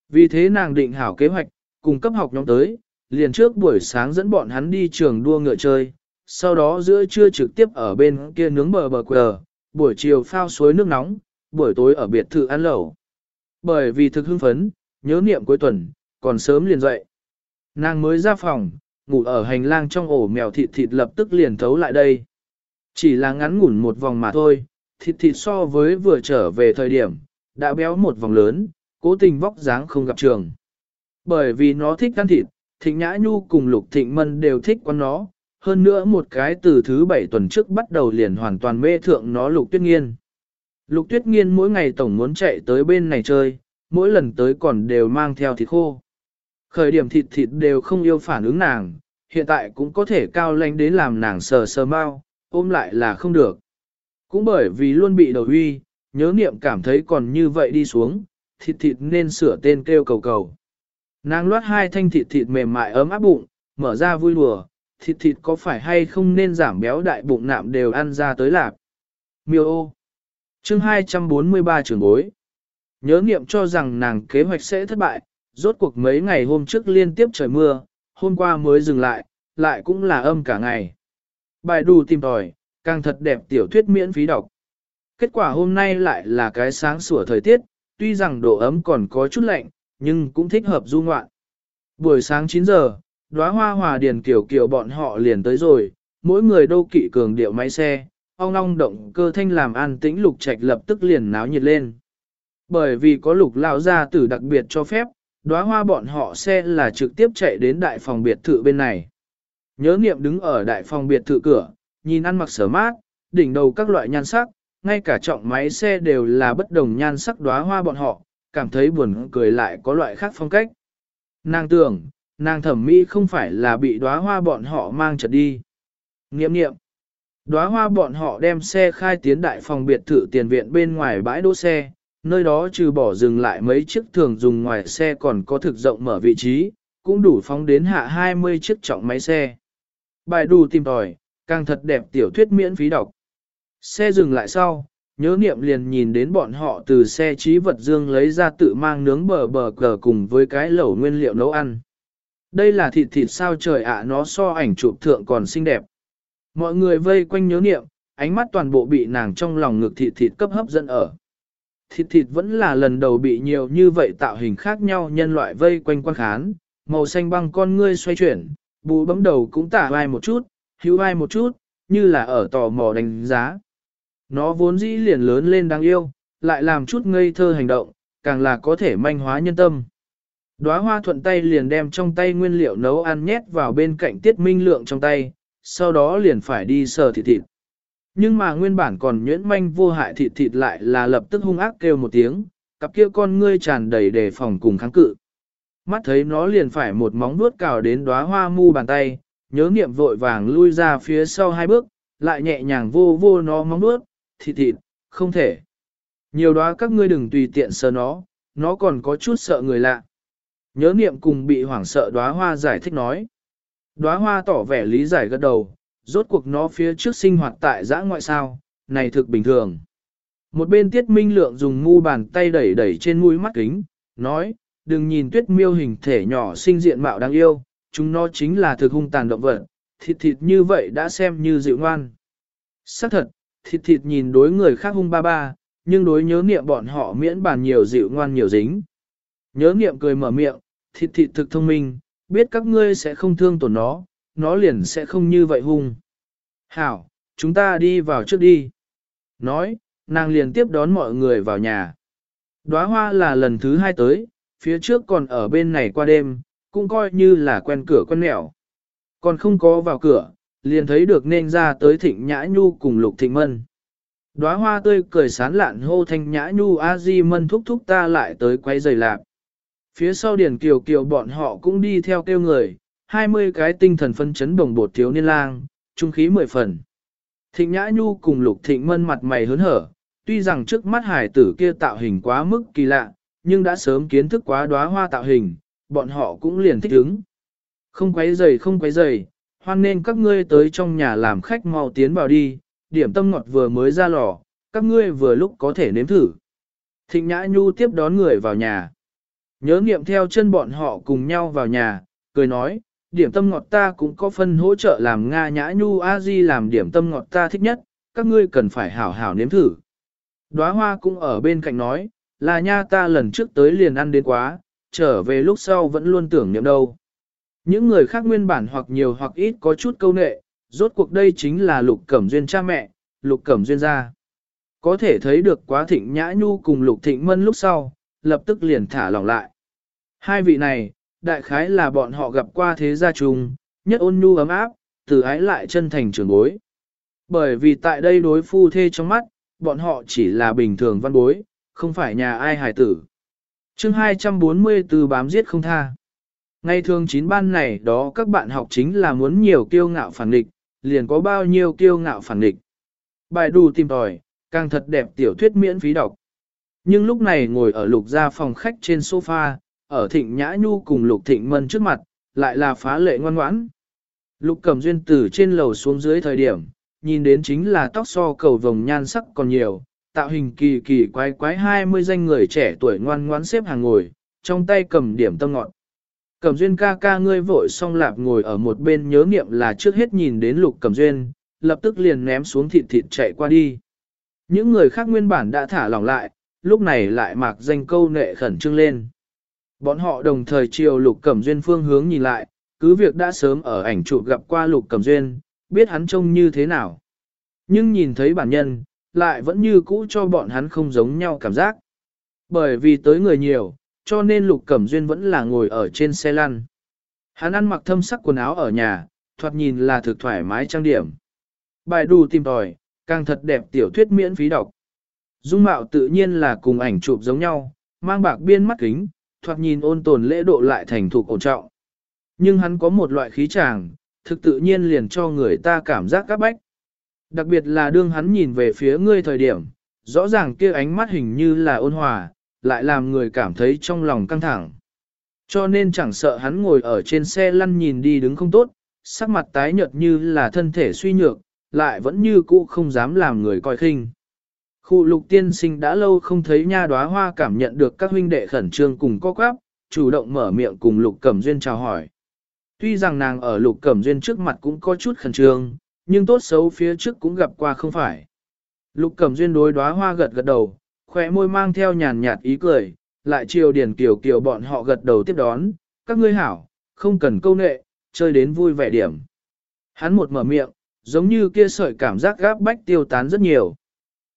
Vì thế nàng định hảo kế hoạch, cùng cấp học nhóm tới, liền trước buổi sáng dẫn bọn hắn đi trường đua ngựa chơi, sau đó giữa trưa trực tiếp ở bên kia nướng bờ bờ quờ, buổi chiều phao suối nước nóng, buổi tối ở biệt thự ăn lẩu. Bởi vì thực hưng phấn, nhớ niệm cuối tuần, còn sớm liền dậy. Nàng mới ra phòng, ngủ ở hành lang trong ổ mèo thịt thịt lập tức liền thấu lại đây. Chỉ là ngắn ngủn một vòng mà thôi, thịt thịt so với vừa trở về thời điểm, đã béo một vòng lớn, cố tình vóc dáng không gặp trường. Bởi vì nó thích ăn thịt, Thịnh Nhã Nhu cùng Lục Thịnh Mân đều thích con nó, hơn nữa một cái từ thứ bảy tuần trước bắt đầu liền hoàn toàn mê thượng nó Lục Tuyết Nghiên. Lục Tuyết Nghiên mỗi ngày tổng muốn chạy tới bên này chơi, mỗi lần tới còn đều mang theo thịt khô. Khởi điểm thịt thịt đều không yêu phản ứng nàng, hiện tại cũng có thể cao lanh đến làm nàng sờ sờ mau, ôm lại là không được. Cũng bởi vì luôn bị đầu huy, nhớ niệm cảm thấy còn như vậy đi xuống, thịt thịt nên sửa tên kêu cầu cầu. Nàng loát hai thanh thịt thịt mềm mại ấm áp bụng, mở ra vui lùa, thịt thịt có phải hay không nên giảm béo đại bụng nạm đều ăn ra tới lạp. Miêu ô. Chương 243 trường bối. Nhớ nghiệm cho rằng nàng kế hoạch sẽ thất bại, rốt cuộc mấy ngày hôm trước liên tiếp trời mưa, hôm qua mới dừng lại, lại cũng là âm cả ngày. Bài đù tìm tòi, càng thật đẹp tiểu thuyết miễn phí đọc. Kết quả hôm nay lại là cái sáng sủa thời tiết, tuy rằng độ ấm còn có chút lạnh, nhưng cũng thích hợp du ngoạn. Buổi sáng 9 giờ, đóa hoa hòa điền kiểu kiểu bọn họ liền tới rồi, mỗi người đô kỵ cường điệu máy xe, ong ong động cơ thanh làm an tĩnh lục trạch lập tức liền náo nhiệt lên. Bởi vì có lục lao gia tử đặc biệt cho phép, đóa hoa bọn họ xe là trực tiếp chạy đến đại phòng biệt thự bên này. Nhớ niệm đứng ở đại phòng biệt thự cửa, nhìn ăn mặc sở mát, đỉnh đầu các loại nhan sắc, ngay cả trọng máy xe đều là bất đồng nhan sắc đóa hoa bọn họ, cảm thấy buồn cười lại có loại khác phong cách. Nàng tưởng, nàng thẩm mỹ không phải là bị đóa hoa bọn họ mang chật đi. Nghiệm nghiệm. Đóa hoa bọn họ đem xe khai tiến đại phòng biệt thự tiền viện bên ngoài bãi đỗ xe, nơi đó trừ bỏ dừng lại mấy chiếc thường dùng ngoài xe còn có thực rộng mở vị trí, cũng đủ phóng đến hạ 20 chiếc trọng máy xe. Bài đủ tìm tòi, càng thật đẹp tiểu thuyết miễn phí đọc. Xe dừng lại sau, nhớ niệm liền nhìn đến bọn họ từ xe trí vật dương lấy ra tự mang nướng bờ bờ cờ cùng với cái lẩu nguyên liệu nấu ăn. Đây là thịt thịt sao trời ạ nó so ảnh chụp thượng còn xinh đẹp. Mọi người vây quanh nhớ niệm, ánh mắt toàn bộ bị nàng trong lòng ngực thịt thịt cấp hấp dẫn ở. Thịt thịt vẫn là lần đầu bị nhiều như vậy tạo hình khác nhau nhân loại vây quanh quan khán, màu xanh băng con ngươi xoay chuyển, bù bấm đầu cũng tả vai một chút, hữu vai một chút, như là ở tò mò đánh giá. Nó vốn dĩ liền lớn lên đáng yêu, lại làm chút ngây thơ hành động, càng là có thể manh hóa nhân tâm. Đóa hoa thuận tay liền đem trong tay nguyên liệu nấu ăn nhét vào bên cạnh tiết minh lượng trong tay, sau đó liền phải đi sờ thịt thịt. Nhưng mà nguyên bản còn nhuyễn manh vô hại thịt thịt lại là lập tức hung ác kêu một tiếng, cặp kia con ngươi tràn đầy đề phòng cùng kháng cự. Mắt thấy nó liền phải một móng vuốt cào đến đóa hoa mu bàn tay, nhớ niệm vội vàng lui ra phía sau hai bước, lại nhẹ nhàng vô vô nó móng vuốt, thịt thịt, không thể. Nhiều đóa các ngươi đừng tùy tiện sờ nó, nó còn có chút sợ người lạ. Nhớ niệm cùng bị hoảng sợ đóa hoa giải thích nói. Đóa hoa tỏ vẻ lý giải gật đầu, rốt cuộc nó phía trước sinh hoạt tại giã ngoại sao, này thực bình thường. Một bên tiết minh lượng dùng ngu bàn tay đẩy đẩy trên mũi mắt kính, nói, đừng nhìn tuyết miêu hình thể nhỏ sinh diện mạo đáng yêu, chúng nó chính là thực hung tàn động vật, thịt thịt như vậy đã xem như dịu ngoan. Xác thật, thịt thịt nhìn đối người khác hung ba ba, nhưng đối nhớ niệm bọn họ miễn bàn nhiều dịu ngoan nhiều dính. Nhớ niệm cười mở miệng, thịt thịt thực thông minh, biết các ngươi sẽ không thương tổn nó, nó liền sẽ không như vậy hung. Hảo, chúng ta đi vào trước đi. Nói, nàng liền tiếp đón mọi người vào nhà. Đóa hoa là lần thứ hai tới, phía trước còn ở bên này qua đêm, cũng coi như là quen cửa quen nẻo. Còn không có vào cửa, liền thấy được nên ra tới thịnh nhã nhu cùng lục thịnh mân. Đóa hoa tươi cười sán lạn hô thanh nhã nhu a di mân thúc thúc ta lại tới quay giày lạp. Phía sau điển kiều kiều bọn họ cũng đi theo kêu người, 20 cái tinh thần phân chấn đồng bột thiếu niên lang, trung khí mười phần. Thịnh nhã nhu cùng lục thịnh mân mặt mày hớn hở, tuy rằng trước mắt hải tử kia tạo hình quá mức kỳ lạ, nhưng đã sớm kiến thức quá đóa hoa tạo hình, bọn họ cũng liền thích ứng. Không quấy giày không quấy giày, hoan nên các ngươi tới trong nhà làm khách mau tiến vào đi, điểm tâm ngọt vừa mới ra lò, các ngươi vừa lúc có thể nếm thử. Thịnh Nhã Nhu tiếp đón người vào nhà. Nhớ nghiệm theo chân bọn họ cùng nhau vào nhà, cười nói, điểm tâm ngọt ta cũng có phân hỗ trợ làm Nga Nhã Nhu A Di làm điểm tâm ngọt ta thích nhất, các ngươi cần phải hảo hảo nếm thử. Đóa hoa cũng ở bên cạnh nói, là nha ta lần trước tới liền ăn đến quá, trở về lúc sau vẫn luôn tưởng niệm đâu. Những người khác nguyên bản hoặc nhiều hoặc ít có chút câu nệ, rốt cuộc đây chính là lục cẩm duyên cha mẹ, lục cẩm duyên gia. Có thể thấy được quá thịnh nhã nhu cùng lục thịnh mân lúc sau, lập tức liền thả lỏng lại. Hai vị này, đại khái là bọn họ gặp qua thế gia chung, nhất ôn nhu ấm áp, từ ái lại chân thành trường bối. Bởi vì tại đây đối phu thê trong mắt, bọn họ chỉ là bình thường văn bối, không phải nhà ai hài tử. chương 244 bám giết không tha. Ngày thường chín ban này đó các bạn học chính là muốn nhiều kiêu ngạo phản địch, liền có bao nhiêu kiêu ngạo phản địch. Bài đủ tìm tòi, càng thật đẹp tiểu thuyết miễn phí đọc. Nhưng lúc này ngồi ở lục gia phòng khách trên sofa, ở thịnh nhã nhu cùng lục thịnh mân trước mặt, lại là phá lệ ngoan ngoãn. Lục cầm duyên từ trên lầu xuống dưới thời điểm, nhìn đến chính là tóc so cầu vồng nhan sắc còn nhiều, tạo hình kỳ kỳ quái quái 20 danh người trẻ tuổi ngoan ngoãn xếp hàng ngồi, trong tay cầm điểm tâm ngọn. Cẩm duyên ca ca ngươi vội xong lạp ngồi ở một bên nhớ niệm là trước hết nhìn đến lục cẩm duyên, lập tức liền ném xuống thịt thịt chạy qua đi. Những người khác nguyên bản đã thả lỏng lại, lúc này lại mặc danh câu nệ khẩn trương lên. Bọn họ đồng thời chiều lục cẩm duyên phương hướng nhìn lại, cứ việc đã sớm ở ảnh chụp gặp qua lục cẩm duyên, biết hắn trông như thế nào. Nhưng nhìn thấy bản nhân, lại vẫn như cũ cho bọn hắn không giống nhau cảm giác. Bởi vì tới người nhiều, cho nên Lục Cẩm Duyên vẫn là ngồi ở trên xe lăn. Hắn ăn mặc thâm sắc quần áo ở nhà, thoạt nhìn là thực thoải mái trang điểm. Bài đù tìm tòi, càng thật đẹp tiểu thuyết miễn phí đọc. Dung mạo tự nhiên là cùng ảnh chụp giống nhau, mang bạc biên mắt kính, thoạt nhìn ôn tồn lễ độ lại thành thục ổn trọng. Nhưng hắn có một loại khí tràng, thực tự nhiên liền cho người ta cảm giác các bách. Đặc biệt là đương hắn nhìn về phía ngươi thời điểm, rõ ràng kia ánh mắt hình như là ôn hòa, lại làm người cảm thấy trong lòng căng thẳng. Cho nên chẳng sợ hắn ngồi ở trên xe lăn nhìn đi đứng không tốt, sắc mặt tái nhợt như là thân thể suy nhược, lại vẫn như cũ không dám làm người coi khinh. Khu lục tiên sinh đã lâu không thấy nha đóa hoa cảm nhận được các huynh đệ khẩn trương cùng co quắp, chủ động mở miệng cùng lục cẩm duyên chào hỏi. Tuy rằng nàng ở lục cẩm duyên trước mặt cũng có chút khẩn trương, nhưng tốt xấu phía trước cũng gặp qua không phải. Lục cẩm duyên đối đóa hoa gật gật đầu, khóe môi mang theo nhàn nhạt ý cười, lại chiều điền kiều kiều bọn họ gật đầu tiếp đón, các ngươi hảo, không cần câu nệ, chơi đến vui vẻ điểm. Hắn một mở miệng, giống như kia sợi cảm giác gáp bách tiêu tán rất nhiều.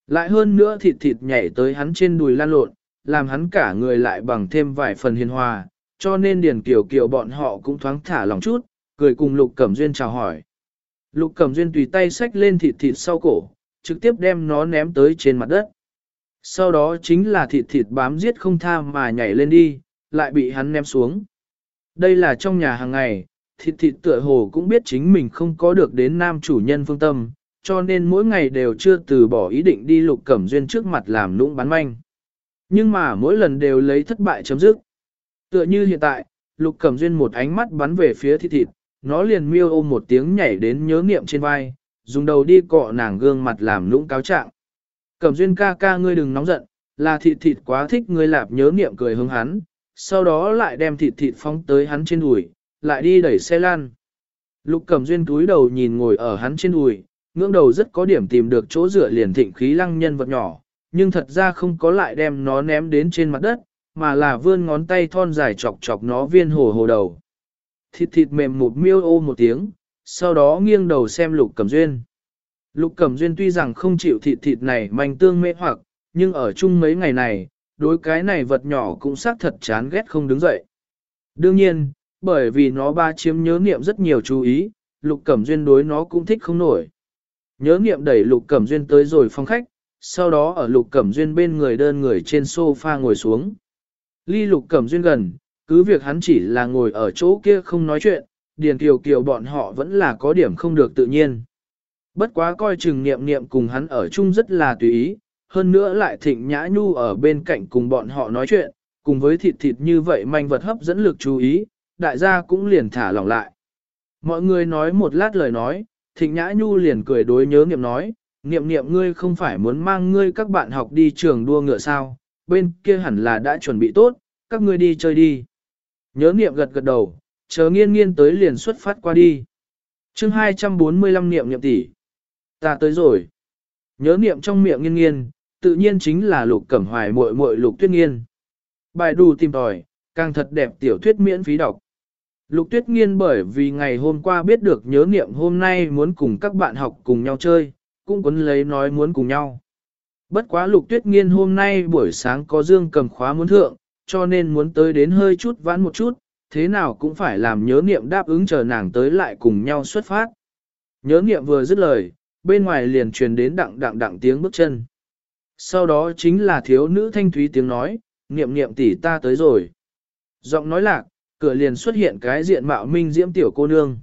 Lại hơn nữa thịt thịt nhảy tới hắn trên đùi lan lộn, làm hắn cả người lại bằng thêm vài phần hiền hòa, cho nên điền kiều kiều bọn họ cũng thoáng thả lòng chút, cười cùng lục cẩm duyên chào hỏi. Lục cẩm duyên tùy tay xách lên thịt thịt sau cổ, trực tiếp đem nó ném tới trên mặt đất. Sau đó chính là thịt thịt bám giết không tha mà nhảy lên đi, lại bị hắn ném xuống. Đây là trong nhà hàng ngày, thịt thịt tựa hồ cũng biết chính mình không có được đến nam chủ nhân phương tâm, cho nên mỗi ngày đều chưa từ bỏ ý định đi lục cẩm duyên trước mặt làm lũng bán manh. Nhưng mà mỗi lần đều lấy thất bại chấm dứt. Tựa như hiện tại, lục cẩm duyên một ánh mắt bắn về phía thịt thịt, nó liền miêu ôm một tiếng nhảy đến nhớ niệm trên vai, dùng đầu đi cọ nàng gương mặt làm lũng cáo trạng. Cẩm duyên ca ca ngươi đừng nóng giận, là thịt thịt quá thích ngươi lạp nhớ niệm cười hướng hắn, sau đó lại đem thịt thịt phóng tới hắn trên đùi, lại đi đẩy xe lan. Lục cẩm duyên túi đầu nhìn ngồi ở hắn trên đùi, ngưỡng đầu rất có điểm tìm được chỗ dựa liền thịnh khí lăng nhân vật nhỏ, nhưng thật ra không có lại đem nó ném đến trên mặt đất, mà là vươn ngón tay thon dài chọc chọc nó viên hồ hồ đầu. Thịt thịt mềm một miêu ô một tiếng, sau đó nghiêng đầu xem lục cẩm duyên. Lục cẩm duyên tuy rằng không chịu thịt thịt này manh tương mê hoặc, nhưng ở chung mấy ngày này, đối cái này vật nhỏ cũng xác thật chán ghét không đứng dậy. Đương nhiên, bởi vì nó ba chiếm nhớ niệm rất nhiều chú ý, lục cẩm duyên đối nó cũng thích không nổi. Nhớ niệm đẩy lục cẩm duyên tới rồi phòng khách, sau đó ở lục cẩm duyên bên người đơn người trên sofa ngồi xuống. Ly lục cẩm duyên gần, cứ việc hắn chỉ là ngồi ở chỗ kia không nói chuyện, điền kiều kiều bọn họ vẫn là có điểm không được tự nhiên. Bất quá coi chừng niệm niệm cùng hắn ở chung rất là tùy ý, hơn nữa lại thịnh nhã nhu ở bên cạnh cùng bọn họ nói chuyện, cùng với thịt thịt như vậy manh vật hấp dẫn lực chú ý, đại gia cũng liền thả lỏng lại. Mọi người nói một lát lời nói, thịnh nhã nhu liền cười đối nhớ niệm nói, niệm niệm ngươi không phải muốn mang ngươi các bạn học đi trường đua ngựa sao, bên kia hẳn là đã chuẩn bị tốt, các ngươi đi chơi đi. Nhớ niệm gật gật đầu, chờ nghiên nghiên tới liền xuất phát qua đi. chương 245 niệm niệm tỷ Ta tới rồi. Nhớ niệm trong miệng nghiên nghiên, tự nhiên chính là lục cẩm hoài muội muội lục tuyết nghiên. Bài đù tìm tòi, càng thật đẹp tiểu thuyết miễn phí đọc. Lục tuyết nghiên bởi vì ngày hôm qua biết được nhớ niệm hôm nay muốn cùng các bạn học cùng nhau chơi, cũng quấn lấy nói muốn cùng nhau. Bất quá lục tuyết nghiên hôm nay buổi sáng có dương cầm khóa muốn thượng, cho nên muốn tới đến hơi chút vãn một chút, thế nào cũng phải làm nhớ niệm đáp ứng chờ nàng tới lại cùng nhau xuất phát. Nhớ niệm vừa dứt lời, bên ngoài liền truyền đến đặng đặng đặng tiếng bước chân. Sau đó chính là thiếu nữ thanh thúy tiếng nói, niệm niệm tỷ ta tới rồi. Giọng nói lạc, cửa liền xuất hiện cái diện mạo minh diễm tiểu cô nương.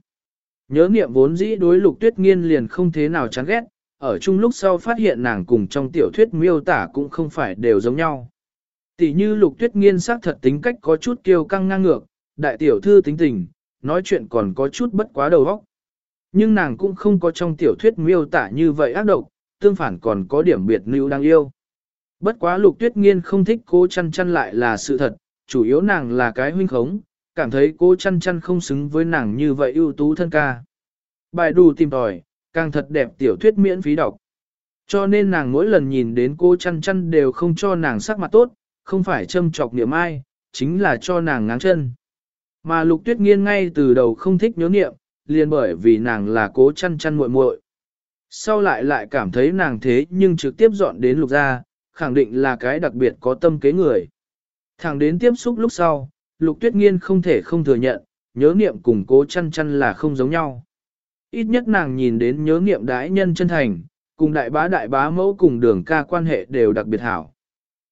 Nhớ niệm vốn dĩ đối lục tuyết nghiên liền không thế nào chán ghét, ở chung lúc sau phát hiện nàng cùng trong tiểu thuyết miêu tả cũng không phải đều giống nhau. Tỷ như lục tuyết nghiên xác thật tính cách có chút kiêu căng ngang ngược, đại tiểu thư tính tình, nói chuyện còn có chút bất quá đầu óc. Nhưng nàng cũng không có trong tiểu thuyết miêu tả như vậy ác độc, tương phản còn có điểm biệt nữ đáng yêu. Bất quá lục tuyết nghiên không thích cô chăn chăn lại là sự thật, chủ yếu nàng là cái huynh khống, cảm thấy cô chăn chăn không xứng với nàng như vậy ưu tú thân ca. Bài đủ tìm tòi, càng thật đẹp tiểu thuyết miễn phí đọc. Cho nên nàng mỗi lần nhìn đến cô chăn chăn đều không cho nàng sắc mặt tốt, không phải châm chọc niệm ai, chính là cho nàng ngáng chân. Mà lục tuyết nghiên ngay từ đầu không thích nhớ niệm, liền bởi vì nàng là cố chăn chăn muội muội. Sau lại lại cảm thấy nàng thế nhưng trực tiếp dọn đến lục gia, khẳng định là cái đặc biệt có tâm kế người. Thẳng đến tiếp xúc lúc sau, lục tuyết nghiên không thể không thừa nhận, nhớ niệm cùng cố chăn chăn là không giống nhau. Ít nhất nàng nhìn đến nhớ niệm đái nhân chân thành, cùng đại bá đại bá mẫu cùng đường ca quan hệ đều đặc biệt hảo.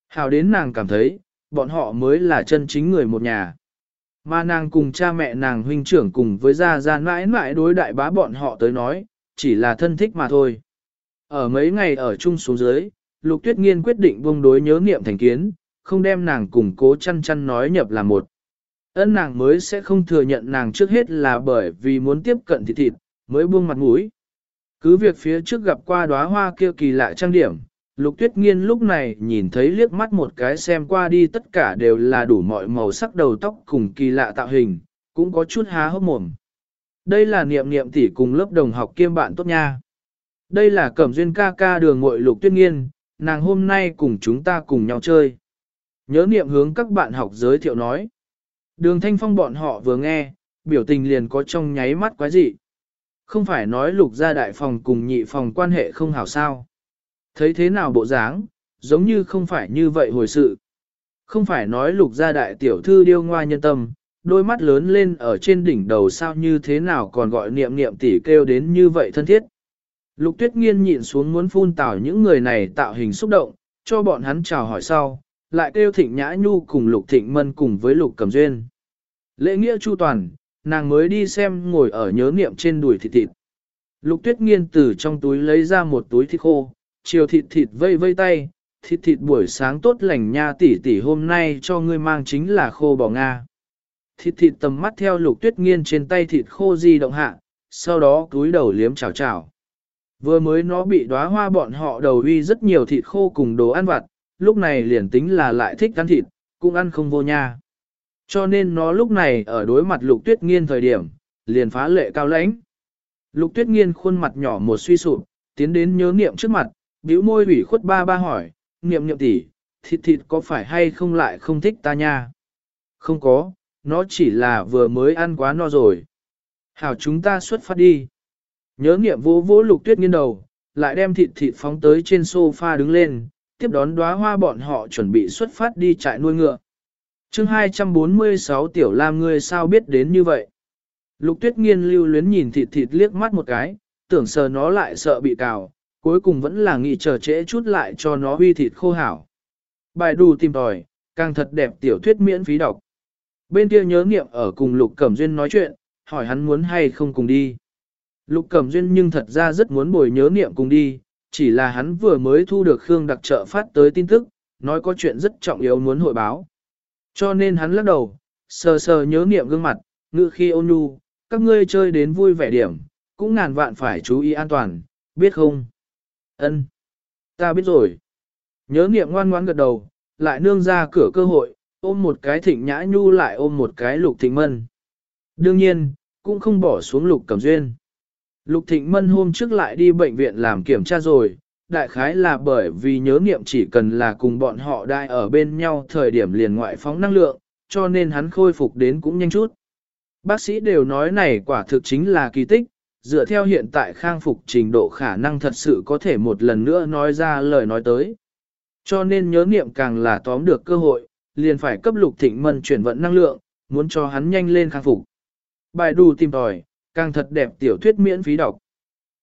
Hảo đến nàng cảm thấy, bọn họ mới là chân chính người một nhà. Mà nàng cùng cha mẹ nàng huynh trưởng cùng với gia gia mãi mãi đối đại bá bọn họ tới nói, chỉ là thân thích mà thôi. Ở mấy ngày ở chung xuống dưới, Lục Tuyết Nghiên quyết định buông đối nhớ niệm thành kiến, không đem nàng cùng cố chăn chăn nói nhập là một. Ân nàng mới sẽ không thừa nhận nàng trước hết là bởi vì muốn tiếp cận thịt thịt, mới buông mặt mũi. Cứ việc phía trước gặp qua đóa hoa kia kỳ lạ trang điểm, Lục Tuyết Nghiên lúc này nhìn thấy liếc mắt một cái xem qua đi tất cả đều là đủ mọi màu sắc đầu tóc cùng kỳ lạ tạo hình, cũng có chút há hốc mồm. Đây là niệm niệm tỷ cùng lớp đồng học kiêm bạn tốt nha. Đây là cẩm duyên ca ca đường ngội Lục Tuyết Nghiên, nàng hôm nay cùng chúng ta cùng nhau chơi. Nhớ niệm hướng các bạn học giới thiệu nói. Đường thanh phong bọn họ vừa nghe, biểu tình liền có trong nháy mắt quái dị. Không phải nói lục gia đại phòng cùng nhị phòng quan hệ không hảo sao. Thấy thế nào bộ dáng, giống như không phải như vậy hồi sự. Không phải nói lục gia đại tiểu thư điêu ngoa nhân tâm, đôi mắt lớn lên ở trên đỉnh đầu sao như thế nào còn gọi niệm niệm tỷ kêu đến như vậy thân thiết. Lục tuyết nghiên nhịn xuống muốn phun tảo những người này tạo hình xúc động, cho bọn hắn chào hỏi sau, lại kêu thịnh nhã nhu cùng lục thịnh mân cùng với lục cầm duyên. Lễ nghĩa chu toàn, nàng mới đi xem ngồi ở nhớ niệm trên đùi thịt thịt. Lục tuyết nghiên từ trong túi lấy ra một túi thịt khô, chiều thịt thịt vây vây tay, thịt thịt buổi sáng tốt lành nha tỷ tỷ hôm nay cho ngươi mang chính là khô bò Nga. Thịt thịt tầm mắt theo lục tuyết nghiên trên tay thịt khô di động hạ, sau đó cúi đầu liếm chào chào. Vừa mới nó bị đóa hoa bọn họ đầu uy rất nhiều thịt khô cùng đồ ăn vặt, lúc này liền tính là lại thích ăn thịt, cũng ăn không vô nha. Cho nên nó lúc này ở đối mặt lục tuyết nghiên thời điểm, liền phá lệ cao lãnh. Lục tuyết nghiên khuôn mặt nhỏ một suy sụp, tiến đến nhớ niệm trước mặt, bĩu môi ủy khuất ba ba hỏi, niệm niệm tỷ, thịt thịt có phải hay không lại không thích ta nha? Không có, nó chỉ là vừa mới ăn quá no rồi. Hảo chúng ta xuất phát đi. Nhớ niệm vô vỗ lục tuyết nghiên đầu, lại đem thịt thịt phóng tới trên sofa đứng lên, tiếp đón đóa hoa bọn họ chuẩn bị xuất phát đi trại nuôi ngựa. chương 246 tiểu lam ngươi sao biết đến như vậy? Lục tuyết nghiên lưu luyến nhìn thịt thịt liếc mắt một cái, tưởng sờ nó lại sợ bị cào, cuối cùng vẫn là nghĩ chờ trễ chút lại cho nó huy thịt khô hảo. Bài đù tìm tòi, càng thật đẹp tiểu thuyết miễn phí đọc. Bên kia nhớ nghiệm ở cùng Lục Cẩm Duyên nói chuyện, hỏi hắn muốn hay không cùng đi. Lục Cẩm Duyên nhưng thật ra rất muốn bồi nhớ nghiệm cùng đi, chỉ là hắn vừa mới thu được Khương đặc trợ phát tới tin tức, nói có chuyện rất trọng yếu muốn hội báo. Cho nên hắn lắc đầu, sờ sờ nhớ nghiệm gương mặt, ngự khi ôn nhu, các ngươi chơi đến vui vẻ điểm, cũng ngàn vạn phải chú ý an toàn, biết không? Ân, Ta biết rồi. Nhớ nghiệm ngoan ngoãn gật đầu, lại nương ra cửa cơ hội, ôm một cái thịnh nhã nhu lại ôm một cái lục thịnh mân. Đương nhiên, cũng không bỏ xuống lục cẩm duyên. Lục thịnh mân hôm trước lại đi bệnh viện làm kiểm tra rồi, đại khái là bởi vì nhớ nghiệm chỉ cần là cùng bọn họ đại ở bên nhau thời điểm liền ngoại phóng năng lượng, cho nên hắn khôi phục đến cũng nhanh chút. Bác sĩ đều nói này quả thực chính là kỳ tích, dựa theo hiện tại khang phục trình độ khả năng thật sự có thể một lần nữa nói ra lời nói tới. Cho nên nhớ niệm càng là tóm được cơ hội, liền phải cấp lục thịnh mân chuyển vận năng lượng, muốn cho hắn nhanh lên khang phục. Bài đù tìm tòi, càng thật đẹp tiểu thuyết miễn phí đọc.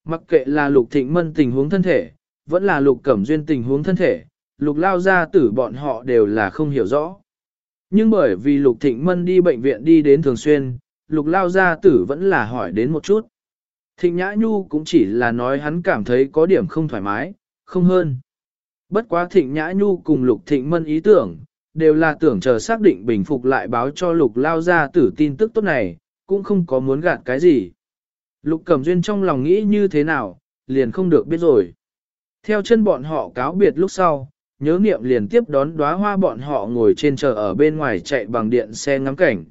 Mặc kệ là lục thịnh mân tình huống thân thể, vẫn là lục cẩm duyên tình huống thân thể, lục lao gia tử bọn họ đều là không hiểu rõ. Nhưng bởi vì lục thịnh mân đi bệnh viện đi đến thường xuyên, lục lao gia tử vẫn là hỏi đến một chút. Thịnh Nhã Nhu cũng chỉ là nói hắn cảm thấy có điểm không thoải mái, không hơn. Bất quá Thịnh Nhã Nhu cùng Lục Thịnh Mân ý tưởng, đều là tưởng chờ xác định bình phục lại báo cho Lục lao gia tử tin tức tốt này, cũng không có muốn gạt cái gì. Lục Cẩm Duyên trong lòng nghĩ như thế nào, liền không được biết rồi. Theo chân bọn họ cáo biệt lúc sau, nhớ niệm liền tiếp đón đóa hoa bọn họ ngồi trên chờ ở bên ngoài chạy bằng điện xe ngắm cảnh.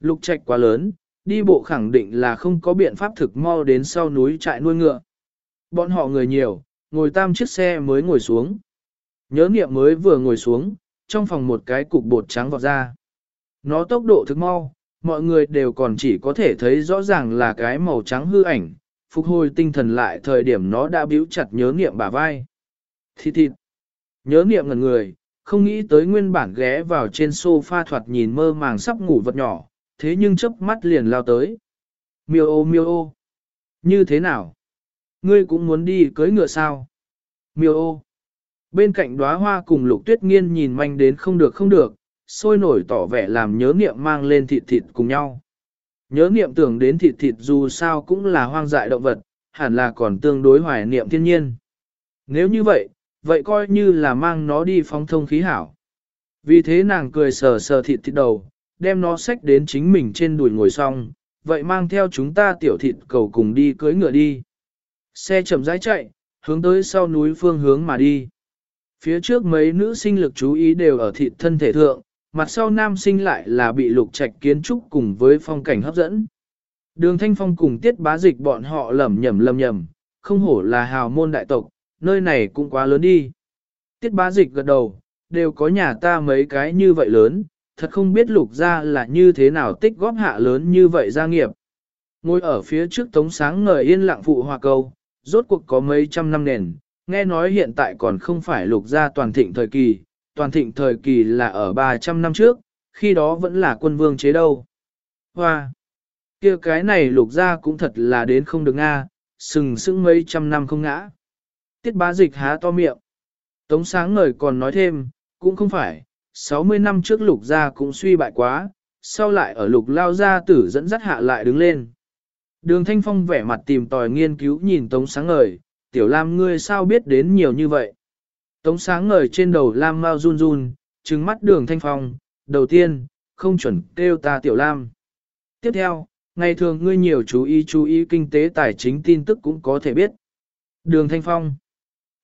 Lục trạch quá lớn, đi bộ khẳng định là không có biện pháp thực mau đến sau núi trại nuôi ngựa. Bọn họ người nhiều, ngồi tam chiếc xe mới ngồi xuống. Nhớ niệm mới vừa ngồi xuống, trong phòng một cái cục bột trắng vọt ra. Nó tốc độ thực mau, mọi người đều còn chỉ có thể thấy rõ ràng là cái màu trắng hư ảnh, phục hồi tinh thần lại thời điểm nó đã biếu chặt nhớ niệm bả vai. Thịt thịt. Nhớ niệm ngần người, không nghĩ tới nguyên bản ghé vào trên sofa thoạt nhìn mơ màng sắp ngủ vật nhỏ, thế nhưng chớp mắt liền lao tới. Miêu ô miêu ô. Như thế nào? Ngươi cũng muốn đi cưới ngựa sao? Miêu ô. Bên cạnh đóa hoa cùng lục tuyết nghiên nhìn manh đến không được không được, sôi nổi tỏ vẻ làm nhớ niệm mang lên thịt thịt cùng nhau. Nhớ niệm tưởng đến thịt thịt dù sao cũng là hoang dại động vật, hẳn là còn tương đối hoài niệm thiên nhiên. Nếu như vậy, vậy coi như là mang nó đi phóng thông khí hảo. Vì thế nàng cười sờ sờ thịt thịt đầu, đem nó xách đến chính mình trên đùi ngồi xong, vậy mang theo chúng ta tiểu thịt cầu cùng đi cưới ngựa đi. Xe chậm rãi chạy, hướng tới sau núi phương hướng mà đi. Phía trước mấy nữ sinh lực chú ý đều ở thịt thân thể thượng, mặt sau nam sinh lại là bị lục trạch kiến trúc cùng với phong cảnh hấp dẫn. Đường thanh phong cùng tiết bá dịch bọn họ lầm nhầm lầm nhầm, không hổ là hào môn đại tộc, nơi này cũng quá lớn đi. Tiết bá dịch gật đầu, đều có nhà ta mấy cái như vậy lớn, thật không biết lục ra là như thế nào tích góp hạ lớn như vậy gia nghiệp. Ngồi ở phía trước tống sáng ngời yên lặng phụ hòa câu, rốt cuộc có mấy trăm năm nền, nghe nói hiện tại còn không phải lục gia toàn thịnh thời kỳ, toàn thịnh thời kỳ là ở 300 năm trước, khi đó vẫn là quân vương chế đâu. Hoa! kia cái này lục gia cũng thật là đến không được nga, sừng sững mấy trăm năm không ngã. Tiết bá dịch há to miệng. Tống sáng ngời còn nói thêm, cũng không phải, 60 năm trước lục gia cũng suy bại quá, sau lại ở lục lao gia tử dẫn dắt hạ lại đứng lên. Đường Thanh Phong vẻ mặt tìm tòi nghiên cứu nhìn Tống sáng ngời, tiểu lam ngươi sao biết đến nhiều như vậy. Tống sáng ngời trên đầu lam mau run run, trừng mắt đường Thanh Phong, đầu tiên, không chuẩn kêu ta tiểu lam. Tiếp theo, ngày thường ngươi nhiều chú ý chú ý kinh tế tài chính tin tức cũng có thể biết. Đường Thanh Phong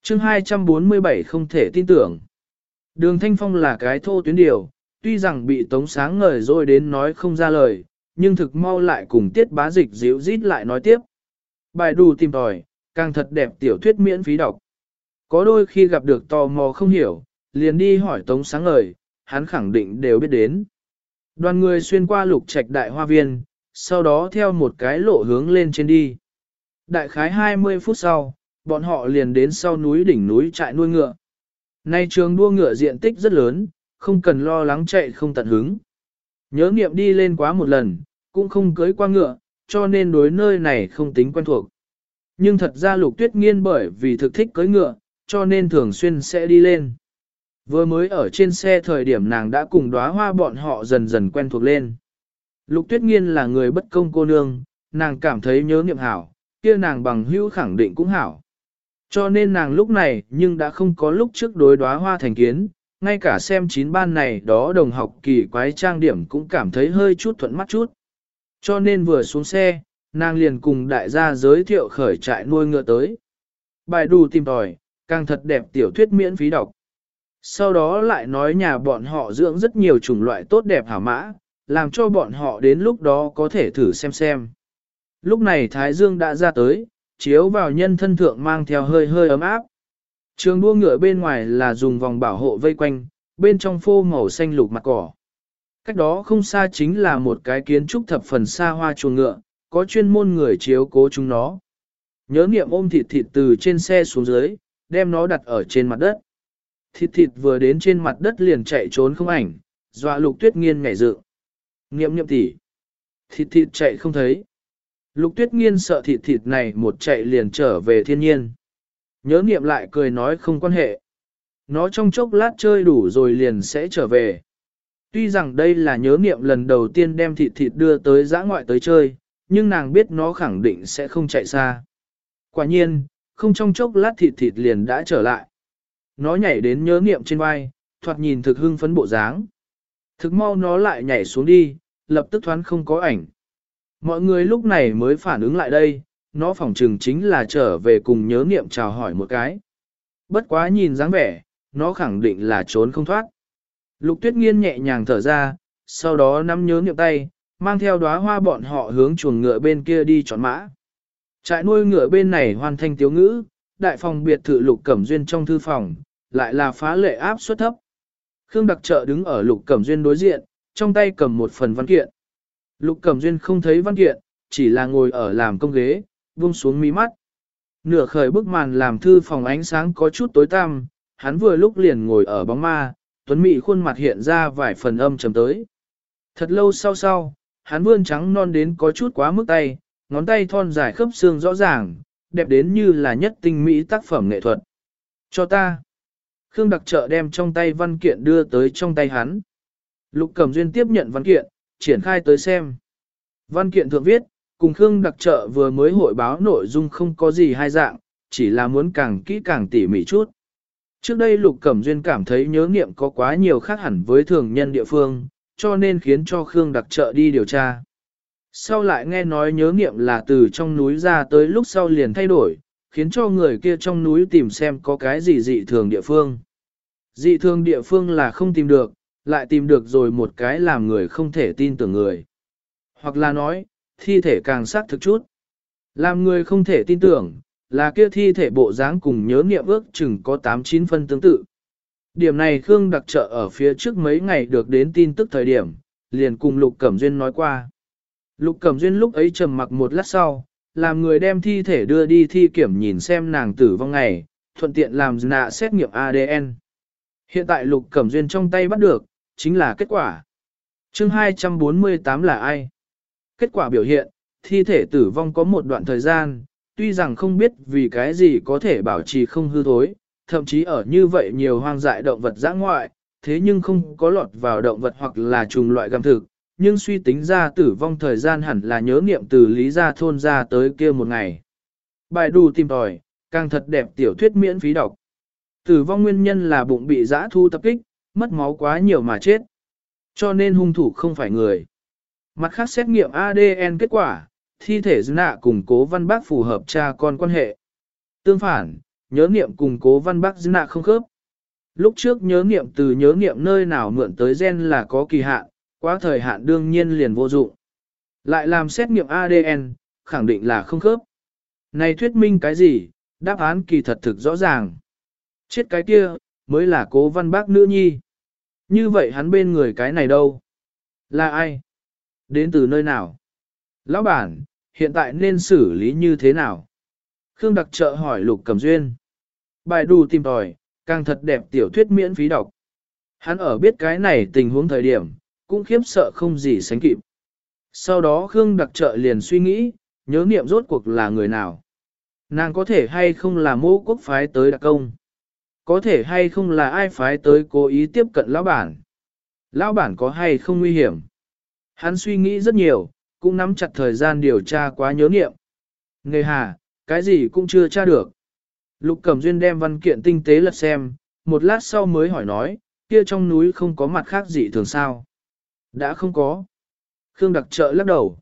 chương 247 không thể tin tưởng. Đường Thanh Phong là cái thô tuyến điều, tuy rằng bị tống sáng ngời rồi đến nói không ra lời, nhưng thực mau lại cùng tiết bá dịch dịu rít lại nói tiếp. Bài đủ tìm tòi, càng thật đẹp tiểu thuyết miễn phí đọc. Có đôi khi gặp được tò mò không hiểu, liền đi hỏi tống sáng ngời, hắn khẳng định đều biết đến. Đoàn người xuyên qua lục trạch đại hoa viên, sau đó theo một cái lộ hướng lên trên đi. Đại khái 20 phút sau, bọn họ liền đến sau núi đỉnh núi trại nuôi ngựa. Nay trường đua ngựa diện tích rất lớn, không cần lo lắng chạy không tận hứng. Nhớ nghiệm đi lên quá một lần, cũng không cưới qua ngựa, cho nên đối nơi này không tính quen thuộc. Nhưng thật ra lục tuyết nghiên bởi vì thực thích cưới ngựa, cho nên thường xuyên sẽ đi lên. Vừa mới ở trên xe thời điểm nàng đã cùng đóa hoa bọn họ dần dần quen thuộc lên. Lục tuyết nghiên là người bất công cô nương, nàng cảm thấy nhớ niệm hảo, kia nàng bằng hữu khẳng định cũng hảo. Cho nên nàng lúc này nhưng đã không có lúc trước đối đóa hoa thành kiến, ngay cả xem chín ban này đó đồng học kỳ quái trang điểm cũng cảm thấy hơi chút thuận mắt chút. Cho nên vừa xuống xe, nàng liền cùng đại gia giới thiệu khởi trại nuôi ngựa tới. Bài đù tìm tòi, càng thật đẹp tiểu thuyết miễn phí đọc. Sau đó lại nói nhà bọn họ dưỡng rất nhiều chủng loại tốt đẹp hảo mã, làm cho bọn họ đến lúc đó có thể thử xem xem. Lúc này Thái Dương đã ra tới, chiếu vào nhân thân thượng mang theo hơi hơi ấm áp. Trường đua ngựa bên ngoài là dùng vòng bảo hộ vây quanh, bên trong phô màu xanh lục mặt cỏ. Cách đó không xa chính là một cái kiến trúc thập phần xa hoa chuồng ngựa, có chuyên môn người chiếu cố chúng nó. Nhớ niệm ôm thịt thịt từ trên xe xuống dưới, đem nó đặt ở trên mặt đất. Thịt thịt vừa đến trên mặt đất liền chạy trốn không ảnh, dọa lục tuyết nghiên ngảy dự. Nghiệm nghiệm tỉ. Thịt thịt chạy không thấy. Lục tuyết nghiên sợ thịt thịt này một chạy liền trở về thiên nhiên. Nhớ nghiệm lại cười nói không quan hệ. Nó trong chốc lát chơi đủ rồi liền sẽ trở về. Tuy rằng đây là nhớ nghiệm lần đầu tiên đem thịt thịt đưa tới giã ngoại tới chơi, nhưng nàng biết nó khẳng định sẽ không chạy xa. Quả nhiên, không trong chốc lát thịt thịt liền đã trở lại. Nó nhảy đến nhớ nghiệm trên vai, thoạt nhìn thực hưng phấn bộ dáng. Thực mau nó lại nhảy xuống đi, lập tức thoáng không có ảnh. Mọi người lúc này mới phản ứng lại đây, nó phỏng trừng chính là trở về cùng nhớ niệm chào hỏi một cái. Bất quá nhìn dáng vẻ, nó khẳng định là trốn không thoát. Lục tuyết nghiên nhẹ nhàng thở ra, sau đó nắm nhớ niệm tay, mang theo đóa hoa bọn họ hướng chuồng ngựa bên kia đi chọn mã. Trại nuôi ngựa bên này hoàn thành tiếu ngữ, đại phòng biệt thự lục cẩm duyên trong thư phòng, lại là phá lệ áp suất thấp. Khương đặc trợ đứng ở lục cẩm duyên đối diện, trong tay cầm một phần văn kiện. Lục cẩm duyên không thấy văn kiện, chỉ là ngồi ở làm công ghế, buông xuống mí mắt. Nửa khởi bức màn làm thư phòng ánh sáng có chút tối tăm, hắn vừa lúc liền ngồi ở bóng ma, tuấn mị khuôn mặt hiện ra vài phần âm trầm tới. Thật lâu sau sau, hắn vươn trắng non đến có chút quá mức tay, ngón tay thon dài khớp xương rõ ràng, đẹp đến như là nhất tinh mỹ tác phẩm nghệ thuật. Cho ta. Khương đặc trợ đem trong tay văn kiện đưa tới trong tay hắn. Lục Cẩm Duyên tiếp nhận văn kiện, triển khai tới xem. Văn kiện thượng viết, cùng Khương đặc trợ vừa mới hội báo nội dung không có gì hai dạng, chỉ là muốn càng kỹ càng tỉ mỉ chút. Trước đây Lục Cẩm Duyên cảm thấy nhớ nghiệm có quá nhiều khác hẳn với thường nhân địa phương, cho nên khiến cho Khương đặc trợ đi điều tra. Sau lại nghe nói nhớ nghiệm là từ trong núi ra tới lúc sau liền thay đổi, khiến cho người kia trong núi tìm xem có cái gì dị thường địa phương. Dị thường địa phương là không tìm được, lại tìm được rồi một cái làm người không thể tin tưởng người. Hoặc là nói, thi thể càng xác thực chút. Làm người không thể tin tưởng, là kia thi thể bộ dáng cùng nhớ nghiệm ước chừng có 8-9 phân tương tự. Điểm này Khương đặc trợ ở phía trước mấy ngày được đến tin tức thời điểm, liền cùng Lục Cẩm Duyên nói qua. Lục Cẩm Duyên lúc ấy trầm mặc một lát sau, làm người đem thi thể đưa đi thi kiểm nhìn xem nàng tử vong ngày, thuận tiện làm nạ xét nghiệm ADN. Hiện tại Lục Cẩm Duyên trong tay bắt được, chính là kết quả. chương 248 là ai? Kết quả biểu hiện, thi thể tử vong có một đoạn thời gian, tuy rằng không biết vì cái gì có thể bảo trì không hư thối, thậm chí ở như vậy nhiều hoang dại động vật dã ngoại, thế nhưng không có lọt vào động vật hoặc là trùng loại găm thực, nhưng suy tính ra tử vong thời gian hẳn là nhớ nghiệm từ lý gia thôn ra tới kia một ngày. Bài đù tìm tòi, càng thật đẹp tiểu thuyết miễn phí đọc. Tử vong nguyên nhân là bụng bị dã thu tập kích, mất máu quá nhiều mà chết. Cho nên hung thủ không phải người. Mặt khác xét nghiệm ADN kết quả, thi thể nạ cùng cố văn bác phù hợp cha con quan hệ. Tương phản, nhớ nghiệm cùng cố văn bác nạ không khớp. Lúc trước nhớ nghiệm từ nhớ nghiệm nơi nào mượn tới gen là có kỳ hạn, quá thời hạn đương nhiên liền vô dụng. Lại làm xét nghiệm ADN, khẳng định là không khớp. Này thuyết minh cái gì, đáp án kỳ thật thực rõ ràng. Chết cái kia, mới là cố văn bác nữ nhi. Như vậy hắn bên người cái này đâu? Là ai? Đến từ nơi nào? Lão bản, hiện tại nên xử lý như thế nào? Khương đặc trợ hỏi Lục Cẩm Duyên. Bài đù tìm tòi, càng thật đẹp tiểu thuyết miễn phí đọc. Hắn ở biết cái này tình huống thời điểm, cũng khiếp sợ không gì sánh kịp. Sau đó Khương đặc trợ liền suy nghĩ, nhớ niệm rốt cuộc là người nào. Nàng có thể hay không là mô quốc phái tới đặc công. Có thể hay không là ai phái tới cố ý tiếp cận lão bản. Lão bản có hay không nguy hiểm. Hắn suy nghĩ rất nhiều, cũng nắm chặt thời gian điều tra quá nhớ niệm. Nghề hà, cái gì cũng chưa tra được. Lục Cẩm Duyên đem văn kiện tinh tế lật xem, một lát sau mới hỏi nói, kia trong núi không có mặt khác gì thường sao. Đã không có. Khương đặc trợ lắc đầu.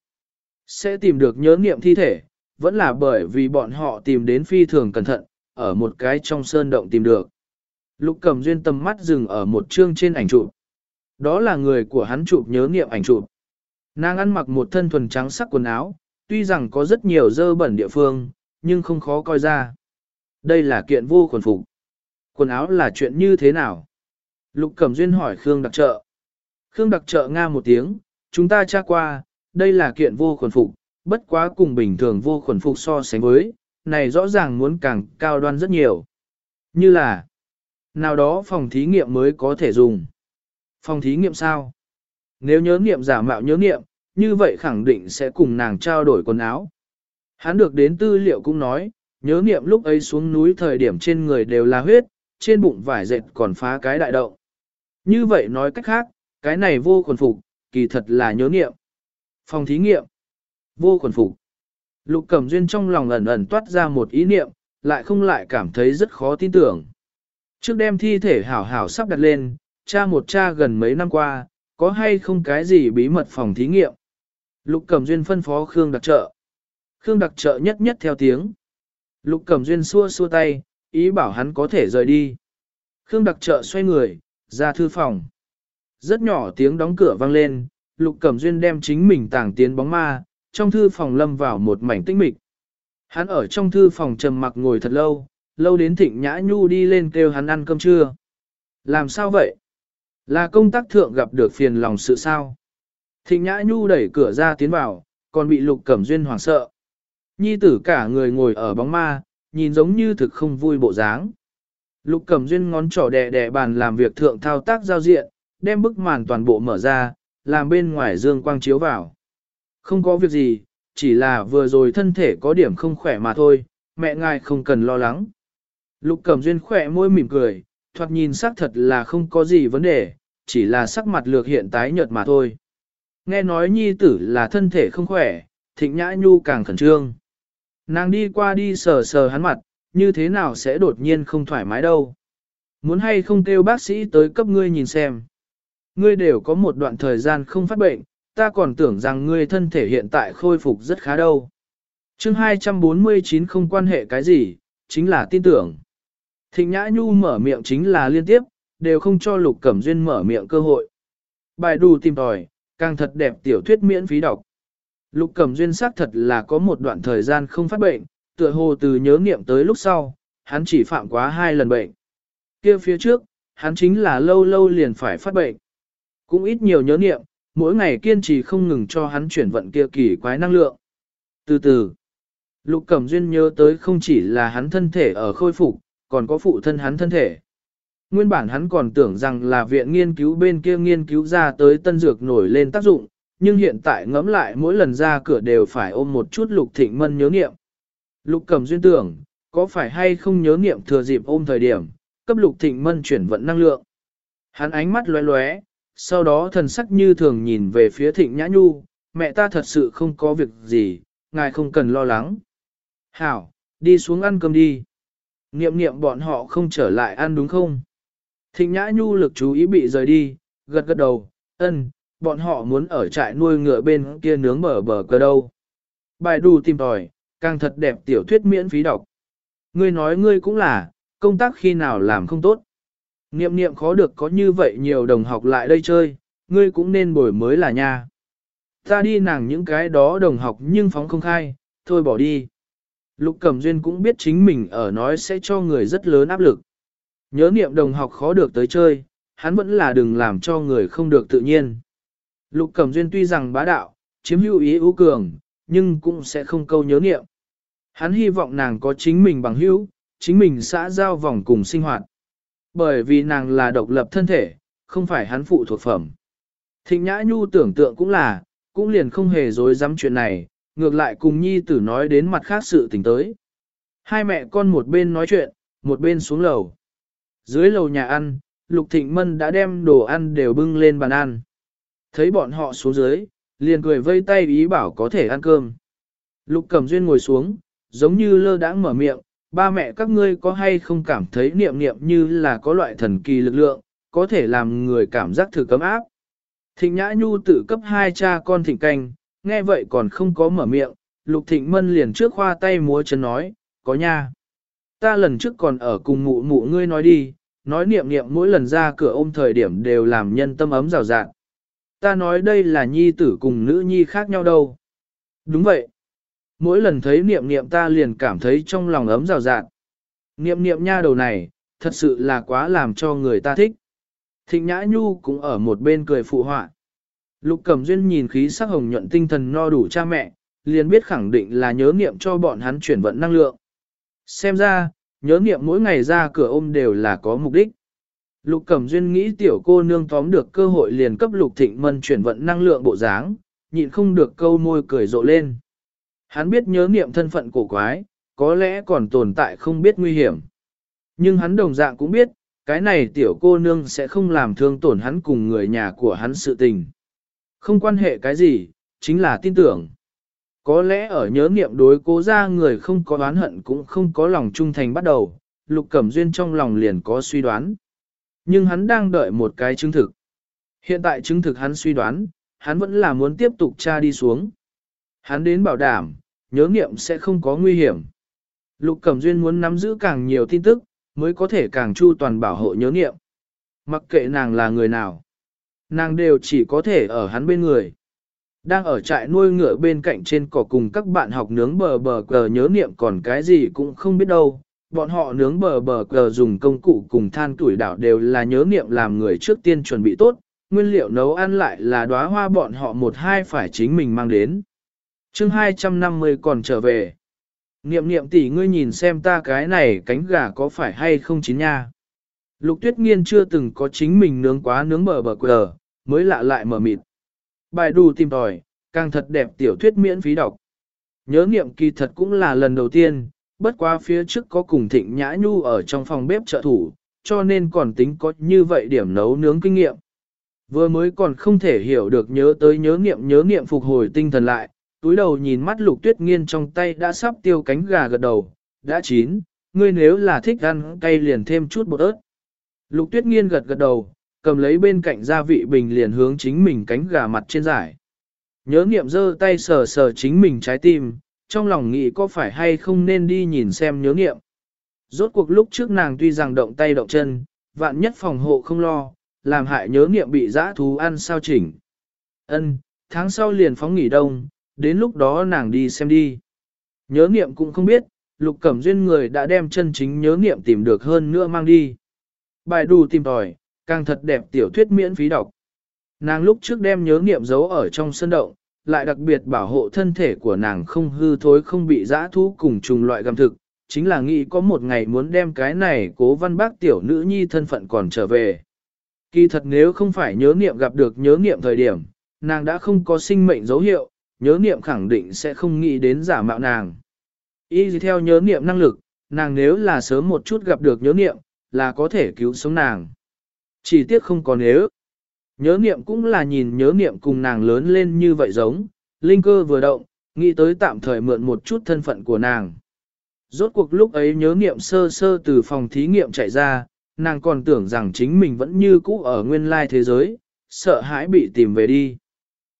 Sẽ tìm được nhớ niệm thi thể, vẫn là bởi vì bọn họ tìm đến phi thường cẩn thận, ở một cái trong sơn động tìm được. Lục Cẩm Duyên tầm mắt dừng ở một chương trên ảnh chụp. Đó là người của hắn chụp nhớ niệm ảnh chụp. Nàng ăn mặc một thân thuần trắng sắc quần áo, tuy rằng có rất nhiều dơ bẩn địa phương, nhưng không khó coi ra. Đây là kiện vô quần phục. Quần áo là chuyện như thế nào? Lục Cẩm Duyên hỏi Khương đặc trợ. Khương đặc trợ nga một tiếng, chúng ta tra qua, đây là kiện vô quần phục, bất quá cùng bình thường vô quần phục so sánh với, này rõ ràng muốn càng cao đoan rất nhiều. Như là, nào đó phòng thí nghiệm mới có thể dùng. Phòng thí nghiệm sao? Nếu nhớ nghiệm giả mạo nhớ nghiệm, như vậy khẳng định sẽ cùng nàng trao đổi quần áo. Hắn được đến tư liệu cũng nói, nhớ nghiệm lúc ấy xuống núi thời điểm trên người đều là huyết, trên bụng vải dệt còn phá cái đại động. Như vậy nói cách khác, cái này vô quần phục, kỳ thật là nhớ nghiệm. Phòng thí nghiệm, vô quần phục. Lục Cẩm Duyên trong lòng ẩn ẩn toát ra một ý niệm, lại không lại cảm thấy rất khó tin tưởng. Trước đem thi thể hảo hảo sắp đặt lên, cha một cha gần mấy năm qua, có hay không cái gì bí mật phòng thí nghiệm. Lục Cẩm Duyên phân phó Khương đặc trợ. Khương đặc trợ nhất nhất theo tiếng. Lục Cẩm Duyên xua xua tay, ý bảo hắn có thể rời đi. Khương đặc trợ xoay người, ra thư phòng. Rất nhỏ tiếng đóng cửa vang lên, Lục Cẩm Duyên đem chính mình tàng tiến bóng ma, trong thư phòng lâm vào một mảnh tĩnh mịch. Hắn ở trong thư phòng trầm mặc ngồi thật lâu, lâu đến thịnh nhã nhu đi lên kêu hắn ăn cơm trưa. Làm sao vậy? Là công tác thượng gặp được phiền lòng sự sao? Thịnh nhã nhu đẩy cửa ra tiến vào, còn bị lục cẩm duyên hoảng sợ. Nhi tử cả người ngồi ở bóng ma, nhìn giống như thực không vui bộ dáng. Lục cẩm duyên ngón trỏ đè đè bàn làm việc thượng thao tác giao diện, đem bức màn toàn bộ mở ra, làm bên ngoài dương quang chiếu vào. Không có việc gì, chỉ là vừa rồi thân thể có điểm không khỏe mà thôi, mẹ ngài không cần lo lắng. Lục Cẩm Duyên khỏe môi mỉm cười, thoạt nhìn sắc thật là không có gì vấn đề, chỉ là sắc mặt lược hiện tái nhợt mà thôi. Nghe nói nhi tử là thân thể không khỏe, thịnh nhã nhu càng khẩn trương. Nàng đi qua đi sờ sờ hắn mặt, như thế nào sẽ đột nhiên không thoải mái đâu. Muốn hay không kêu bác sĩ tới cấp ngươi nhìn xem. Ngươi đều có một đoạn thời gian không phát bệnh, ta còn tưởng rằng ngươi thân thể hiện tại khôi phục rất khá đâu. chương 249 không quan hệ cái gì, chính là tin tưởng. Thịnh Nhã Nhu mở miệng chính là liên tiếp, đều không cho Lục Cẩm Duyên mở miệng cơ hội. Bài đù tìm tòi, càng thật đẹp tiểu thuyết miễn phí đọc. Lục Cẩm Duyên xác thật là có một đoạn thời gian không phát bệnh, tựa hồ từ nhớ nghiệm tới lúc sau, hắn chỉ phạm quá hai lần bệnh. kia phía trước, hắn chính là lâu lâu liền phải phát bệnh. Cũng ít nhiều nhớ nghiệm, mỗi ngày kiên trì không ngừng cho hắn chuyển vận kia kỳ quái năng lượng. Từ từ, Lục Cẩm Duyên nhớ tới không chỉ là hắn thân thể ở khôi phục, còn có phụ thân hắn thân thể. Nguyên bản hắn còn tưởng rằng là viện nghiên cứu bên kia nghiên cứu ra tới tân dược nổi lên tác dụng, nhưng hiện tại ngẫm lại mỗi lần ra cửa đều phải ôm một chút lục thịnh mân nhớ nghiệm. Lục cầm duyên tưởng, có phải hay không nhớ niệm thừa dịp ôm thời điểm, cấp lục thịnh mân chuyển vận năng lượng. Hắn ánh mắt lóe lóe, sau đó thần sắc như thường nhìn về phía thịnh nhã nhu, mẹ ta thật sự không có việc gì, ngài không cần lo lắng. Hảo, đi xuống ăn cơm đi. Niệm niệm bọn họ không trở lại ăn đúng không? Thịnh nhã nhu lực chú ý bị rời đi, gật gật đầu, ân, bọn họ muốn ở trại nuôi ngựa bên kia nướng bờ bờ cơ đâu. Bài đù tìm tòi, càng thật đẹp tiểu thuyết miễn phí đọc. Ngươi nói ngươi cũng là, công tác khi nào làm không tốt. Niệm niệm khó được có như vậy nhiều đồng học lại đây chơi, ngươi cũng nên bồi mới là nha. Ta đi nàng những cái đó đồng học nhưng phóng không khai, thôi bỏ đi. Lục Cẩm Duyên cũng biết chính mình ở nói sẽ cho người rất lớn áp lực. Nhớ niệm đồng học khó được tới chơi, hắn vẫn là đừng làm cho người không được tự nhiên. Lục Cẩm Duyên tuy rằng bá đạo, chiếm hữu ý ưu cường, nhưng cũng sẽ không câu nhớ niệm. Hắn hy vọng nàng có chính mình bằng hữu, chính mình xã giao vòng cùng sinh hoạt. Bởi vì nàng là độc lập thân thể, không phải hắn phụ thuộc phẩm. Thịnh Nhã Nhu tưởng tượng cũng là, cũng liền không hề dối dám chuyện này, ngược lại cùng nhi tử nói đến mặt khác sự tình tới. Hai mẹ con một bên nói chuyện, một bên xuống lầu. Dưới lầu nhà ăn, Lục Thịnh Mân đã đem đồ ăn đều bưng lên bàn ăn. Thấy bọn họ xuống dưới, liền cười vây tay ý bảo có thể ăn cơm. Lục Cẩm Duyên ngồi xuống, giống như lơ đãng mở miệng, ba mẹ các ngươi có hay không cảm thấy niệm niệm như là có loại thần kỳ lực lượng, có thể làm người cảm giác thử cấm áp. Thịnh Nhã Nhu tự cấp hai cha con thịnh canh, nghe vậy còn không có mở miệng, Lục Thịnh Mân liền trước khoa tay múa chân nói, có nha. Ta lần trước còn ở cùng mụ mụ ngươi nói đi, nói niệm niệm mỗi lần ra cửa ôm thời điểm đều làm nhân tâm ấm rào rạng. Ta nói đây là nhi tử cùng nữ nhi khác nhau đâu. Đúng vậy. Mỗi lần thấy niệm niệm ta liền cảm thấy trong lòng ấm rào rạng. Niệm niệm nha đầu này, thật sự là quá làm cho người ta thích. Thịnh Nhã Nhu cũng ở một bên cười phụ họa. Lục Cẩm Duyên nhìn khí sắc hồng nhuận tinh thần no đủ cha mẹ, liền biết khẳng định là nhớ niệm cho bọn hắn chuyển vận năng lượng. Xem ra, nhớ niệm mỗi ngày ra cửa ôm đều là có mục đích. Lục Cẩm Duyên nghĩ tiểu cô nương tóm được cơ hội liền cấp Lục Thịnh Mân chuyển vận năng lượng bộ dáng, nhịn không được câu môi cười rộ lên. Hắn biết nhớ niệm thân phận cổ quái, có lẽ còn tồn tại không biết nguy hiểm. Nhưng hắn đồng dạng cũng biết, cái này tiểu cô nương sẽ không làm thương tổn hắn cùng người nhà của hắn sự tình. Không quan hệ cái gì, chính là tin tưởng. Có lẽ ở nhớ niệm đối cố ra người không có oán hận cũng không có lòng trung thành bắt đầu, Lục Cẩm Duyên trong lòng liền có suy đoán. Nhưng hắn đang đợi một cái chứng thực. Hiện tại chứng thực hắn suy đoán, hắn vẫn là muốn tiếp tục tra đi xuống. Hắn đến bảo đảm, nhớ niệm sẽ không có nguy hiểm. Lục Cẩm Duyên muốn nắm giữ càng nhiều tin tức, mới có thể càng chu toàn bảo hộ nhớ niệm. Mặc kệ nàng là người nào, nàng đều chỉ có thể ở hắn bên người. Đang ở trại nuôi ngựa bên cạnh trên cỏ cùng các bạn học nướng bờ bờ cờ nhớ niệm còn cái gì cũng không biết đâu. Bọn họ nướng bờ bờ cờ dùng công cụ cùng than tuổi đảo đều là nhớ niệm làm người trước tiên chuẩn bị tốt, nguyên liệu nấu ăn lại là đóa hoa bọn họ một hai phải chính mình mang đến. chương 250 còn trở về. Niệm niệm tỷ ngươi nhìn xem ta cái này cánh gà có phải hay không chín nha. Lục tuyết nghiên chưa từng có chính mình nướng quá nướng bờ bờ cờ, mới lạ lại mở mịt. Bài đù tìm tòi, càng thật đẹp tiểu thuyết miễn phí đọc. Nhớ niệm kỳ thật cũng là lần đầu tiên, bất quá phía trước có cùng thịnh nhã nhu ở trong phòng bếp trợ thủ, cho nên còn tính có như vậy điểm nấu nướng kinh nghiệm. Vừa mới còn không thể hiểu được nhớ tới nhớ niệm nhớ niệm phục hồi tinh thần lại, túi đầu nhìn mắt lục tuyết nghiên trong tay đã sắp tiêu cánh gà gật đầu, đã chín, ngươi nếu là thích ăn cay liền thêm chút bột ớt. Lục tuyết nghiên gật gật đầu, cầm lấy bên cạnh gia vị bình liền hướng chính mình cánh gà mặt trên giải. Nhớ nghiệm giơ tay sờ sờ chính mình trái tim, trong lòng nghĩ có phải hay không nên đi nhìn xem nhớ nghiệm. Rốt cuộc lúc trước nàng tuy rằng động tay động chân, vạn nhất phòng hộ không lo, làm hại nhớ nghiệm bị dã thú ăn sao chỉnh. Ân, tháng sau liền phóng nghỉ đông, đến lúc đó nàng đi xem đi. Nhớ nghiệm cũng không biết, lục cẩm duyên người đã đem chân chính nhớ nghiệm tìm được hơn nữa mang đi. Bài đù tìm tòi, càng thật đẹp tiểu thuyết miễn phí đọc. Nàng lúc trước đem nhớ nghiệm giấu ở trong sân động, lại đặc biệt bảo hộ thân thể của nàng không hư thối không bị dã thú cùng trùng loại găm thực, chính là nghĩ có một ngày muốn đem cái này cố văn bác tiểu nữ nhi thân phận còn trở về. Kỳ thật nếu không phải nhớ nghiệm gặp được nhớ nghiệm thời điểm, nàng đã không có sinh mệnh dấu hiệu, nhớ nghiệm khẳng định sẽ không nghĩ đến giả mạo nàng. Y theo nhớ nghiệm năng lực, nàng nếu là sớm một chút gặp được nhớ niệm, là có thể cứu sống nàng. Chỉ tiếc không có nếu. Nhớ niệm cũng là nhìn nhớ niệm cùng nàng lớn lên như vậy giống, linh cơ vừa động, nghĩ tới tạm thời mượn một chút thân phận của nàng. Rốt cuộc lúc ấy nhớ niệm sơ sơ từ phòng thí nghiệm chạy ra, nàng còn tưởng rằng chính mình vẫn như cũ ở nguyên lai thế giới, sợ hãi bị tìm về đi.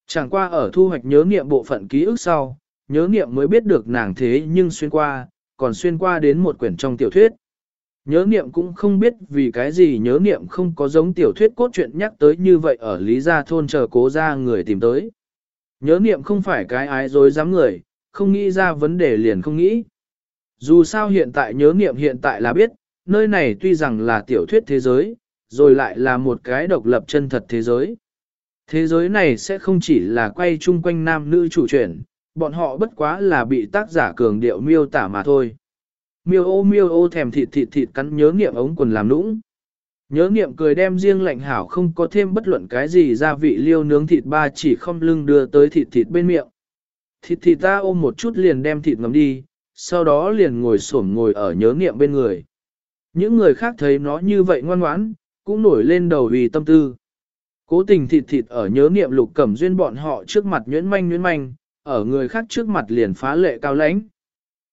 Chẳng qua ở thu hoạch nhớ niệm bộ phận ký ức sau, nhớ niệm mới biết được nàng thế nhưng xuyên qua, còn xuyên qua đến một quyển trong tiểu thuyết. Nhớ niệm cũng không biết vì cái gì nhớ niệm không có giống tiểu thuyết cốt truyện nhắc tới như vậy ở Lý Gia Thôn chờ cố ra người tìm tới. Nhớ niệm không phải cái ái dối dám người, không nghĩ ra vấn đề liền không nghĩ. Dù sao hiện tại nhớ niệm hiện tại là biết, nơi này tuy rằng là tiểu thuyết thế giới, rồi lại là một cái độc lập chân thật thế giới. Thế giới này sẽ không chỉ là quay chung quanh nam nữ chủ truyện, bọn họ bất quá là bị tác giả cường điệu miêu tả mà thôi. Miêu ô miêu ô thèm thịt thịt thịt cắn nhớ niệm ống quần làm nũng. Nhớ niệm cười đem riêng lạnh hảo không có thêm bất luận cái gì gia vị liêu nướng thịt ba chỉ không lưng đưa tới thịt thịt bên miệng. Thịt thịt ta ôm một chút liền đem thịt ngầm đi, sau đó liền ngồi xổm ngồi ở nhớ niệm bên người. Những người khác thấy nó như vậy ngoan ngoãn, cũng nổi lên đầu vì tâm tư. Cố tình thịt thịt ở nhớ niệm lục cẩm duyên bọn họ trước mặt nhuyễn manh nhuyễn manh, ở người khác trước mặt liền phá lệ cao lãnh.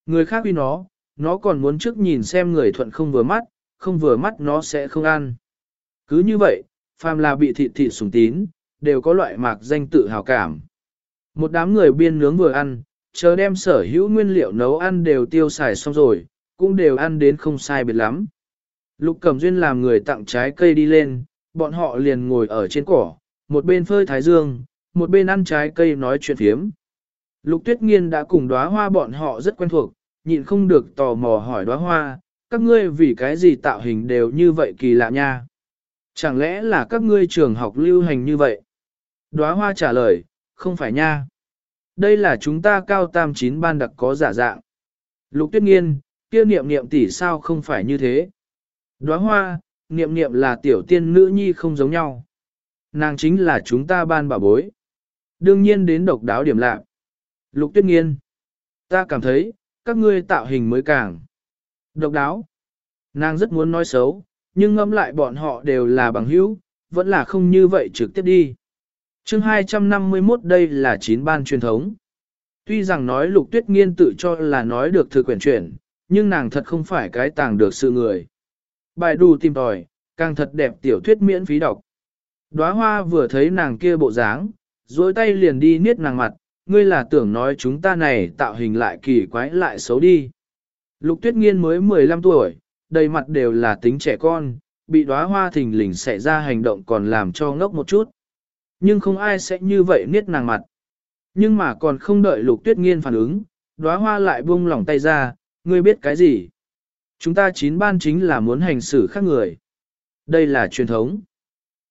Người khác uy nó, nó còn muốn trước nhìn xem người thuận không vừa mắt, không vừa mắt nó sẽ không ăn. Cứ như vậy, phàm là bị thịt thịt sùng tín, đều có loại mạc danh tự hào cảm. Một đám người biên nướng vừa ăn, chờ đem sở hữu nguyên liệu nấu ăn đều tiêu xài xong rồi, cũng đều ăn đến không sai biệt lắm. Lục Cẩm Duyên làm người tặng trái cây đi lên, bọn họ liền ngồi ở trên cỏ, một bên phơi thái dương, một bên ăn trái cây nói chuyện phiếm. Lục Tuyết Nghiên đã cùng đóa hoa bọn họ rất quen thuộc, nhịn không được tò mò hỏi đóa hoa, các ngươi vì cái gì tạo hình đều như vậy kỳ lạ nha. Chẳng lẽ là các ngươi trường học lưu hành như vậy? Đóa hoa trả lời, không phải nha. Đây là chúng ta cao tam chín ban đặc có giả dạng. Lục tuyết nghiên, kia niệm niệm tỷ sao không phải như thế. Đóa hoa, niệm niệm là tiểu tiên nữ nhi không giống nhau. Nàng chính là chúng ta ban bảo bối. Đương nhiên đến độc đáo điểm lạ Lục tuyết nghiên, ta cảm thấy, các ngươi tạo hình mới càng độc đáo. Nàng rất muốn nói xấu, nhưng ngẫm lại bọn họ đều là bằng hữu, vẫn là không như vậy trực tiếp đi. chương 251 đây là chín ban truyền thống. Tuy rằng nói lục tuyết nghiên tự cho là nói được thư quyển chuyển, nhưng nàng thật không phải cái tàng được sự người. Bài đù tìm tòi, càng thật đẹp tiểu thuyết miễn phí đọc. Đóa hoa vừa thấy nàng kia bộ dáng, dối tay liền đi niết nàng mặt, ngươi là tưởng nói chúng ta này tạo hình lại kỳ quái lại xấu đi. Lục tuyết nghiên mới 15 tuổi, đầy mặt đều là tính trẻ con, bị đóa hoa thình lình xảy ra hành động còn làm cho ngốc một chút. Nhưng không ai sẽ như vậy niết nàng mặt. Nhưng mà còn không đợi lục tuyết nghiên phản ứng, đóa hoa lại buông lỏng tay ra, ngươi biết cái gì? Chúng ta chín ban chính là muốn hành xử khác người. Đây là truyền thống.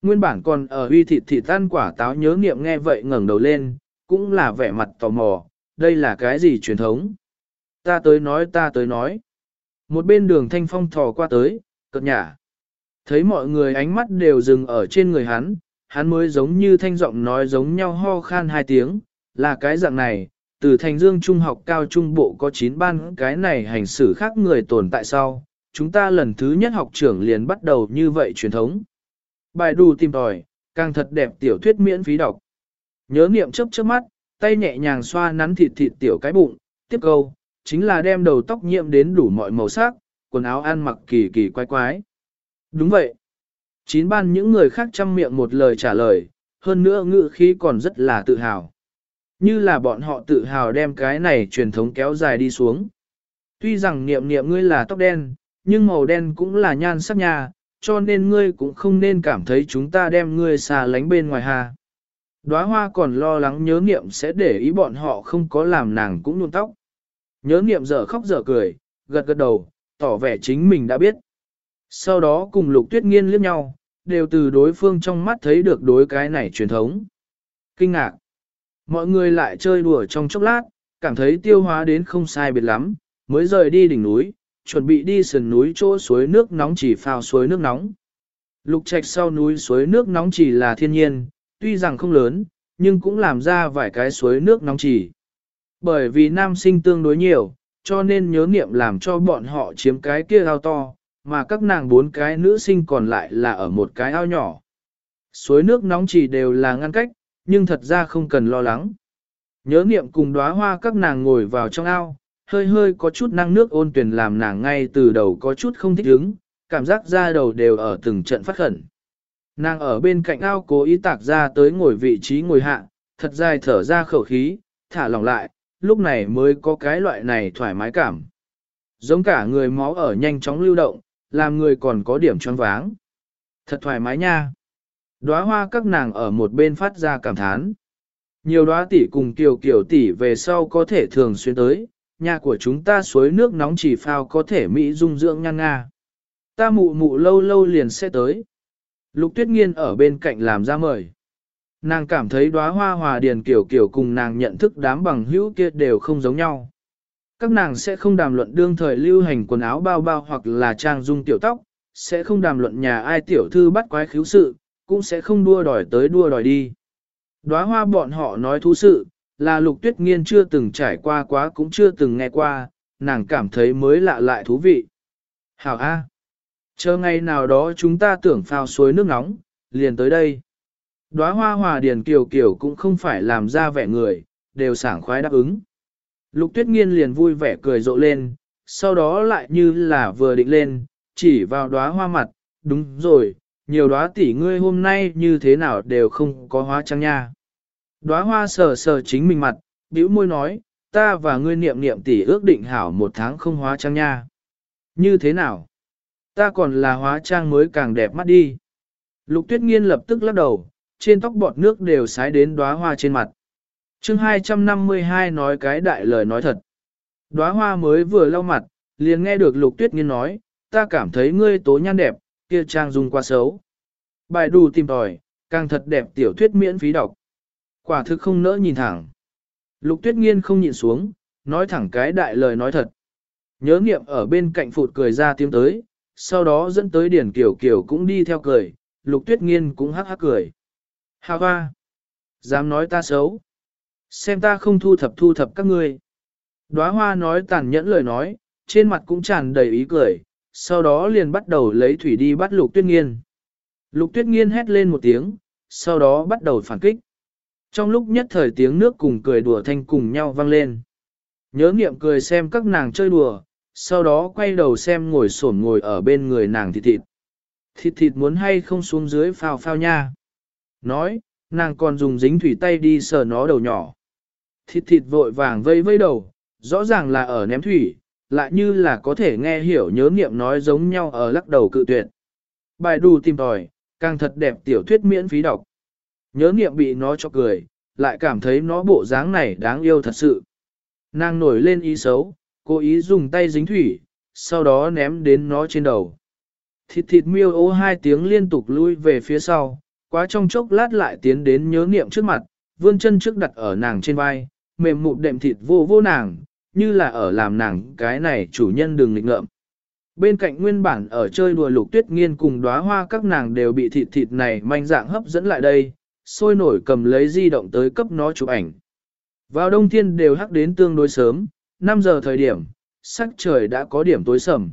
Nguyên bản còn ở uy thịt thịt tan quả táo nhớ niệm nghe vậy ngẩng đầu lên, cũng là vẻ mặt tò mò, đây là cái gì truyền thống? Ta tới nói ta tới nói. Một bên đường thanh phong thò qua tới, cợt nhả. Thấy mọi người ánh mắt đều dừng ở trên người hắn, hắn mới giống như thanh giọng nói giống nhau ho khan hai tiếng, là cái dạng này, từ thành dương trung học cao trung bộ có 9 ban cái này hành xử khác người tồn tại sau, chúng ta lần thứ nhất học trưởng liền bắt đầu như vậy truyền thống. Bài đù tìm tòi, càng thật đẹp tiểu thuyết miễn phí đọc. Nhớ niệm chớp chớp mắt, tay nhẹ nhàng xoa nắn thịt thịt tiểu cái bụng, tiếp câu, chính là đem đầu tóc nhiễm đến đủ mọi màu sắc, quần áo ăn mặc kỳ kỳ quái quái. Đúng vậy. Chín ban những người khác chăm miệng một lời trả lời, hơn nữa ngữ khí còn rất là tự hào. Như là bọn họ tự hào đem cái này truyền thống kéo dài đi xuống. Tuy rằng niệm niệm ngươi là tóc đen, nhưng màu đen cũng là nhan sắc nhà, cho nên ngươi cũng không nên cảm thấy chúng ta đem ngươi xà lánh bên ngoài hà. Đóa hoa còn lo lắng nhớ niệm sẽ để ý bọn họ không có làm nàng cũng nhuôn tóc. Nhớ niệm dở khóc dở cười, gật gật đầu, tỏ vẻ chính mình đã biết. Sau đó cùng lục tuyết nghiên liếc nhau, đều từ đối phương trong mắt thấy được đối cái này truyền thống. Kinh ngạc. Mọi người lại chơi đùa trong chốc lát, cảm thấy tiêu hóa đến không sai biệt lắm, mới rời đi đỉnh núi, chuẩn bị đi sườn núi chỗ suối nước nóng chỉ phao suối nước nóng. Lục trạch sau núi suối nước nóng chỉ là thiên nhiên, tuy rằng không lớn, nhưng cũng làm ra vài cái suối nước nóng chỉ. Bởi vì nam sinh tương đối nhiều, cho nên nhớ niệm làm cho bọn họ chiếm cái kia ao to, mà các nàng bốn cái nữ sinh còn lại là ở một cái ao nhỏ. Suối nước nóng chỉ đều là ngăn cách, nhưng thật ra không cần lo lắng. Nhớ niệm cùng đóa hoa các nàng ngồi vào trong ao, hơi hơi có chút năng nước ôn tuyển làm nàng ngay từ đầu có chút không thích ứng, cảm giác da đầu đều ở từng trận phát khẩn. Nàng ở bên cạnh ao cố ý tạc ra tới ngồi vị trí ngồi hạ, thật dài thở ra khẩu khí, thả lỏng lại, lúc này mới có cái loại này thoải mái cảm. Giống cả người máu ở nhanh chóng lưu động, làm người còn có điểm choáng váng. Thật thoải mái nha. Đóa hoa các nàng ở một bên phát ra cảm thán. Nhiều đóa tỷ cùng kiều kiều tỷ về sau có thể thường xuyên tới, nhà của chúng ta suối nước nóng chỉ phao có thể mỹ dung dưỡng nhan nga. Ta mụ mụ lâu lâu liền sẽ tới. Lục tuyết nghiên ở bên cạnh làm ra mời. Nàng cảm thấy đóa hoa hòa điền kiểu kiểu cùng nàng nhận thức đám bằng hữu kia đều không giống nhau. Các nàng sẽ không đàm luận đương thời lưu hành quần áo bao bao hoặc là trang dung tiểu tóc, sẽ không đàm luận nhà ai tiểu thư bắt quái khiếu sự, cũng sẽ không đua đòi tới đua đòi đi. Đóa hoa bọn họ nói thú sự, là lục tuyết nghiên chưa từng trải qua quá cũng chưa từng nghe qua, nàng cảm thấy mới lạ lại thú vị. Hảo A. Chờ ngày nào đó chúng ta tưởng phao suối nước nóng, liền tới đây. Đóa hoa hòa điền kiều kiều cũng không phải làm ra vẻ người, đều sảng khoái đáp ứng. Lục tuyết nghiên liền vui vẻ cười rộ lên, sau đó lại như là vừa định lên, chỉ vào đóa hoa mặt, đúng rồi, nhiều đóa tỷ ngươi hôm nay như thế nào đều không có hóa trang nha. Đóa hoa sờ sờ chính mình mặt, bĩu môi nói, ta và ngươi niệm niệm tỷ ước định hảo một tháng không hóa trang nha. Như thế nào? Ta còn là hóa trang mới càng đẹp mắt đi. Lục tuyết nghiên lập tức lắc đầu, trên tóc bọt nước đều sái đến đóa hoa trên mặt. chương 252 nói cái đại lời nói thật. Đóa hoa mới vừa lau mặt, liền nghe được lục tuyết nghiên nói, ta cảm thấy ngươi tố nhan đẹp, kia trang dung quá xấu. Bài đù tìm tòi, càng thật đẹp tiểu thuyết miễn phí đọc. Quả thực không nỡ nhìn thẳng. Lục tuyết nghiên không nhịn xuống, nói thẳng cái đại lời nói thật. Nhớ nghiệm ở bên cạnh phụt cười ra tiếng tới, sau đó dẫn tới điển kiều kiều cũng đi theo cười, lục tuyết nghiên cũng hắc hắc cười. Hà hoa! Dám nói ta xấu. Xem ta không thu thập thu thập các ngươi. Đóa hoa nói tàn nhẫn lời nói, trên mặt cũng tràn đầy ý cười, sau đó liền bắt đầu lấy thủy đi bắt lục tuyết nghiên. Lục tuyết nghiên hét lên một tiếng, sau đó bắt đầu phản kích. Trong lúc nhất thời tiếng nước cùng cười đùa thanh cùng nhau vang lên. Nhớ nghiệm cười xem các nàng chơi đùa, sau đó quay đầu xem ngồi xổm ngồi ở bên người nàng thịt thịt. Thịt thịt muốn hay không xuống dưới phao phao nha. Nói, nàng còn dùng dính thủy tay đi sờ nó đầu nhỏ. Thịt thịt vội vàng vây vây đầu, rõ ràng là ở ném thủy, lại như là có thể nghe hiểu nhớ nghiệm nói giống nhau ở lắc đầu cự tuyệt. Bài đù tìm tòi, càng thật đẹp tiểu thuyết miễn phí đọc. Nhớ nghiệm bị nó cho cười, lại cảm thấy nó bộ dáng này đáng yêu thật sự. Nàng nổi lên ý xấu, cố ý dùng tay dính thủy, sau đó ném đến nó trên đầu. Thịt thịt miêu ô hai tiếng liên tục lui về phía sau, quá trong chốc lát lại tiến đến nhớ niệm trước mặt, vươn chân trước đặt ở nàng trên vai, mềm mụn đệm thịt vô vô nàng, như là ở làm nàng cái này chủ nhân đừng nghịch ngợm. Bên cạnh nguyên bản ở chơi đùa lục tuyết nghiên cùng đóa hoa các nàng đều bị thịt thịt này manh dạng hấp dẫn lại đây, sôi nổi cầm lấy di động tới cấp nó chụp ảnh. Vào đông thiên đều hắc đến tương đối sớm, 5 giờ thời điểm, sắc trời đã có điểm tối sầm.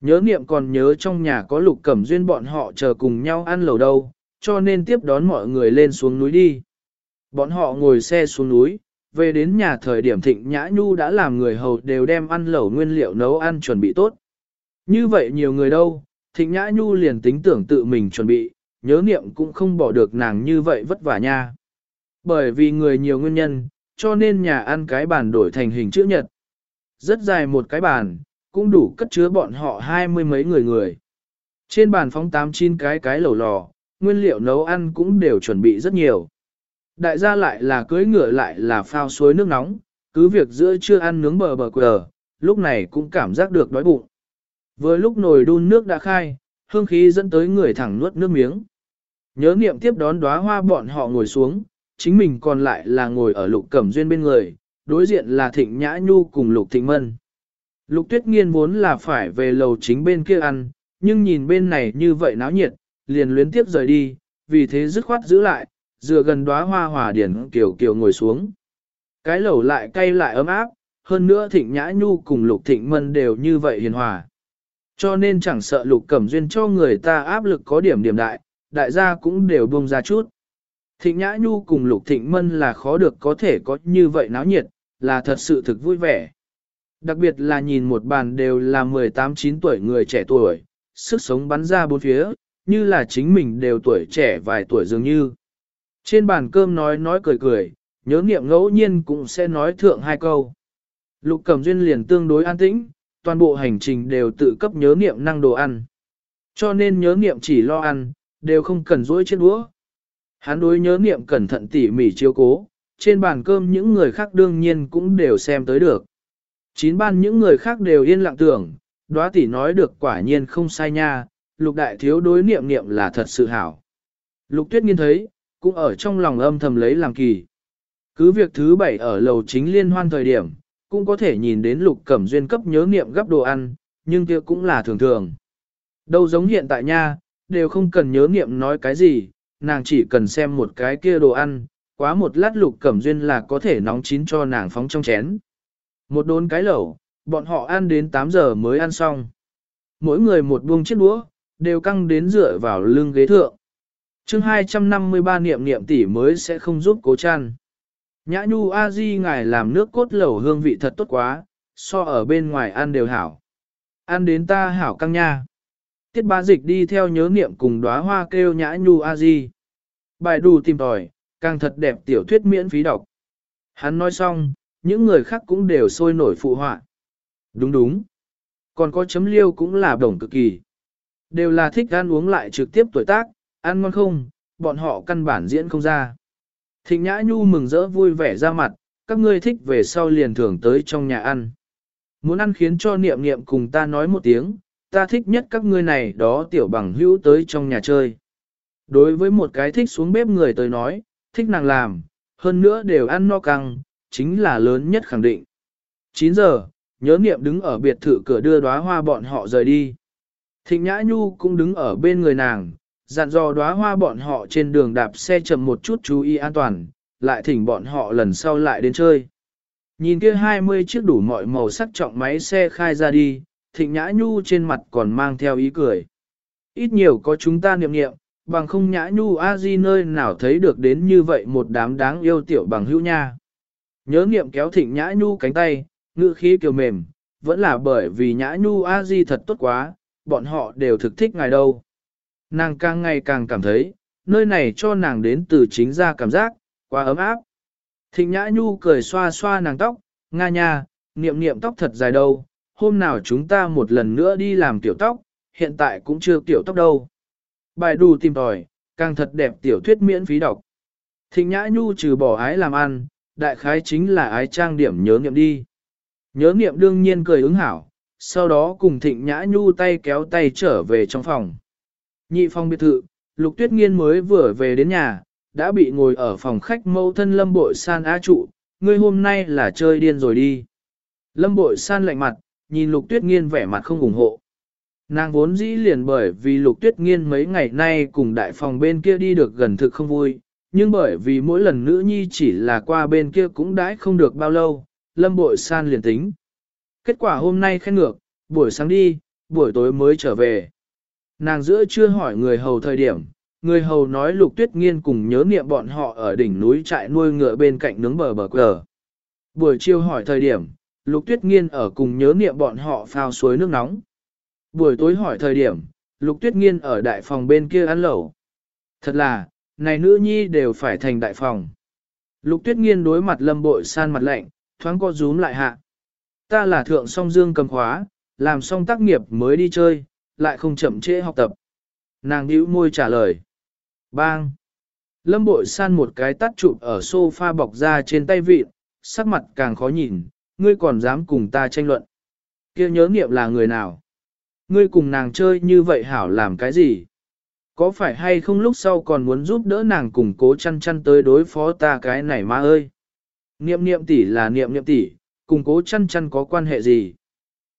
Nhớ niệm còn nhớ trong nhà có lục cẩm duyên bọn họ chờ cùng nhau ăn lầu đâu, cho nên tiếp đón mọi người lên xuống núi đi. Bọn họ ngồi xe xuống núi, về đến nhà thời điểm thịnh nhã nhu đã làm người hầu đều đem ăn lẩu nguyên liệu nấu ăn chuẩn bị tốt. Như vậy nhiều người đâu, thịnh nhã nhu liền tính tưởng tự mình chuẩn bị, nhớ niệm cũng không bỏ được nàng như vậy vất vả nha. Bởi vì người nhiều nguyên nhân, cho nên nhà ăn cái bàn đổi thành hình chữ nhật. Rất dài một cái bàn, cũng đủ cất chứa bọn họ hai mươi mấy người người. Trên bàn phóng tám chín cái cái lẩu lò, nguyên liệu nấu ăn cũng đều chuẩn bị rất nhiều. Đại gia lại là cưới ngựa lại là phao suối nước nóng, cứ việc giữa chưa ăn nướng bờ bờ quờ, lúc này cũng cảm giác được đói bụng. Vừa lúc nồi đun nước đã khai, hương khí dẫn tới người thẳng nuốt nước miếng. Nhớ niệm tiếp đón đóa hoa bọn họ ngồi xuống, chính mình còn lại là ngồi ở lục cẩm duyên bên người, đối diện là thịnh nhã nhu cùng lục thịnh mân. Lục tuyết nghiên vốn là phải về lầu chính bên kia ăn, nhưng nhìn bên này như vậy náo nhiệt, liền luyến tiếp rời đi, vì thế dứt khoát giữ lại, dựa gần đóa hoa hòa điển kiều kiều ngồi xuống. Cái lẩu lại cay lại ấm áp, hơn nữa thịnh nhã nhu cùng lục thịnh mân đều như vậy hiền hòa. Cho nên chẳng sợ lục cẩm duyên cho người ta áp lực có điểm điểm đại, đại gia cũng đều buông ra chút. Thịnh nhã nhu cùng lục thịnh mân là khó được có thể có như vậy náo nhiệt, là thật sự thực vui vẻ. Đặc biệt là nhìn một bàn đều là 18-9 tuổi người trẻ tuổi, sức sống bắn ra bốn phía, như là chính mình đều tuổi trẻ vài tuổi dường như. Trên bàn cơm nói nói cười cười, nhớ nghiệm ngẫu nhiên cũng sẽ nói thượng hai câu. Lục Cẩm Duyên liền tương đối an tĩnh, toàn bộ hành trình đều tự cấp nhớ nghiệm năng đồ ăn. Cho nên nhớ nghiệm chỉ lo ăn, đều không cần dỗi trên đũa. Hắn đối nhớ niệm cẩn thận tỉ mỉ chiếu cố, trên bàn cơm những người khác đương nhiên cũng đều xem tới được. Chín ban những người khác đều yên lặng tưởng, đoá tỷ nói được quả nhiên không sai nha, lục đại thiếu đối niệm niệm là thật sự hảo. Lục tuyết nghiên thấy, cũng ở trong lòng âm thầm lấy làm kỳ. Cứ việc thứ bảy ở lầu chính liên hoan thời điểm, cũng có thể nhìn đến lục cẩm duyên cấp nhớ niệm gấp đồ ăn, nhưng kia cũng là thường thường. Đâu giống hiện tại nha, đều không cần nhớ niệm nói cái gì, nàng chỉ cần xem một cái kia đồ ăn, quá một lát lục cẩm duyên là có thể nóng chín cho nàng phóng trong chén. Một đốn cái lẩu, bọn họ ăn đến 8 giờ mới ăn xong. Mỗi người một buông chiếc đũa, đều căng đến dựa vào lưng ghế thượng. chương 253 niệm niệm tỷ mới sẽ không giúp cố chăn. Nhã nhu a di ngài làm nước cốt lẩu hương vị thật tốt quá, so ở bên ngoài ăn đều hảo. Ăn đến ta hảo căng nha. Tiết bá dịch đi theo nhớ niệm cùng đóa hoa kêu nhã nhu a di. Bài đủ tìm tòi, càng thật đẹp tiểu thuyết miễn phí đọc. Hắn nói xong, những người khác cũng đều sôi nổi phụ họa. Đúng đúng. Còn có chấm liêu cũng là đồng cực kỳ. Đều là thích ăn uống lại trực tiếp tuổi tác, ăn ngon không, bọn họ căn bản diễn không ra. Thịnh Nhã Nhu mừng rỡ vui vẻ ra mặt, các ngươi thích về sau liền thưởng tới trong nhà ăn. Muốn ăn khiến cho niệm niệm cùng ta nói một tiếng, ta thích nhất các ngươi này đó tiểu bằng hữu tới trong nhà chơi. Đối với một cái thích xuống bếp người tới nói, thích nàng làm, hơn nữa đều ăn no căng, chính là lớn nhất khẳng định. 9 giờ, nhớ niệm đứng ở biệt thự cửa đưa đóa hoa bọn họ rời đi. Thịnh Nhã Nhu cũng đứng ở bên người nàng, dặn dò đóa hoa bọn họ trên đường đạp xe chậm một chút chú ý an toàn, lại thỉnh bọn họ lần sau lại đến chơi. Nhìn kia 20 chiếc đủ mọi màu sắc trọng máy xe khai ra đi, thịnh nhã nhu trên mặt còn mang theo ý cười. Ít nhiều có chúng ta niệm niệm, bằng không nhã nhu a di nơi nào thấy được đến như vậy một đám đáng yêu tiểu bằng hữu nha. Nhớ niệm kéo thịnh nhã nhu cánh tay, ngữ khí kiều mềm, vẫn là bởi vì nhã nhu a di thật tốt quá, bọn họ đều thực thích ngài đâu. Nàng càng ngày càng cảm thấy, nơi này cho nàng đến từ chính ra cảm giác, quá ấm áp. Thịnh Nhã Nhu cười xoa xoa nàng tóc, nga nha, niệm niệm tóc thật dài đâu, hôm nào chúng ta một lần nữa đi làm tiểu tóc, hiện tại cũng chưa tiểu tóc đâu. Bài đủ tìm tòi, càng thật đẹp tiểu thuyết miễn phí đọc. Thịnh Nhã Nhu trừ bỏ ái làm ăn, đại khái chính là ái trang điểm nhớ niệm đi. Nhớ niệm đương nhiên cười ứng hảo, sau đó cùng Thịnh Nhã Nhu tay kéo tay trở về trong phòng. Nhị phòng biệt thự, Lục Tuyết Nghiên mới vừa về đến nhà, đã bị ngồi ở phòng khách mâu thân lâm bội san á trụ, ngươi hôm nay là chơi điên rồi đi. Lâm bội san lạnh mặt, nhìn lục tuyết nghiên vẻ mặt không ủng hộ. Nàng vốn dĩ liền bởi vì lục tuyết nghiên mấy ngày nay cùng đại phòng bên kia đi được gần thực không vui, nhưng bởi vì mỗi lần nữ nhi chỉ là qua bên kia cũng đãi không được bao lâu, lâm bội san liền tính. Kết quả hôm nay khen ngược, buổi sáng đi, buổi tối mới trở về. Nàng giữa chưa hỏi người hầu thời điểm, người hầu nói lục tuyết nghiên cùng nhớ niệm bọn họ ở đỉnh núi trại nuôi ngựa bên cạnh nướng bờ bờ cờ. Buổi chiều hỏi thời điểm, lục tuyết nghiên ở cùng nhớ niệm bọn họ phao suối nước nóng. Buổi tối hỏi thời điểm, lục tuyết nghiên ở đại phòng bên kia ăn lẩu. Thật là, này nữ nhi đều phải thành đại phòng. Lục tuyết nghiên đối mặt lâm bội san mặt lạnh, thoáng co rúm lại hạ. Ta là thượng song dương cầm khóa, làm xong tác nghiệp mới đi chơi, lại không chậm trễ học tập. Nàng nhíu môi trả lời. Bang! Lâm bội san một cái tắt chụp ở sofa bọc ra trên tay vịt, sắc mặt càng khó nhìn, ngươi còn dám cùng ta tranh luận. kia nhớ nghiệm là người nào? Ngươi cùng nàng chơi như vậy hảo làm cái gì? Có phải hay không lúc sau còn muốn giúp đỡ nàng cùng cố chăn chăn tới đối phó ta cái này ma ơi? Niệm niệm tỷ là niệm niệm tỷ, cùng cố chăn chăn có quan hệ gì?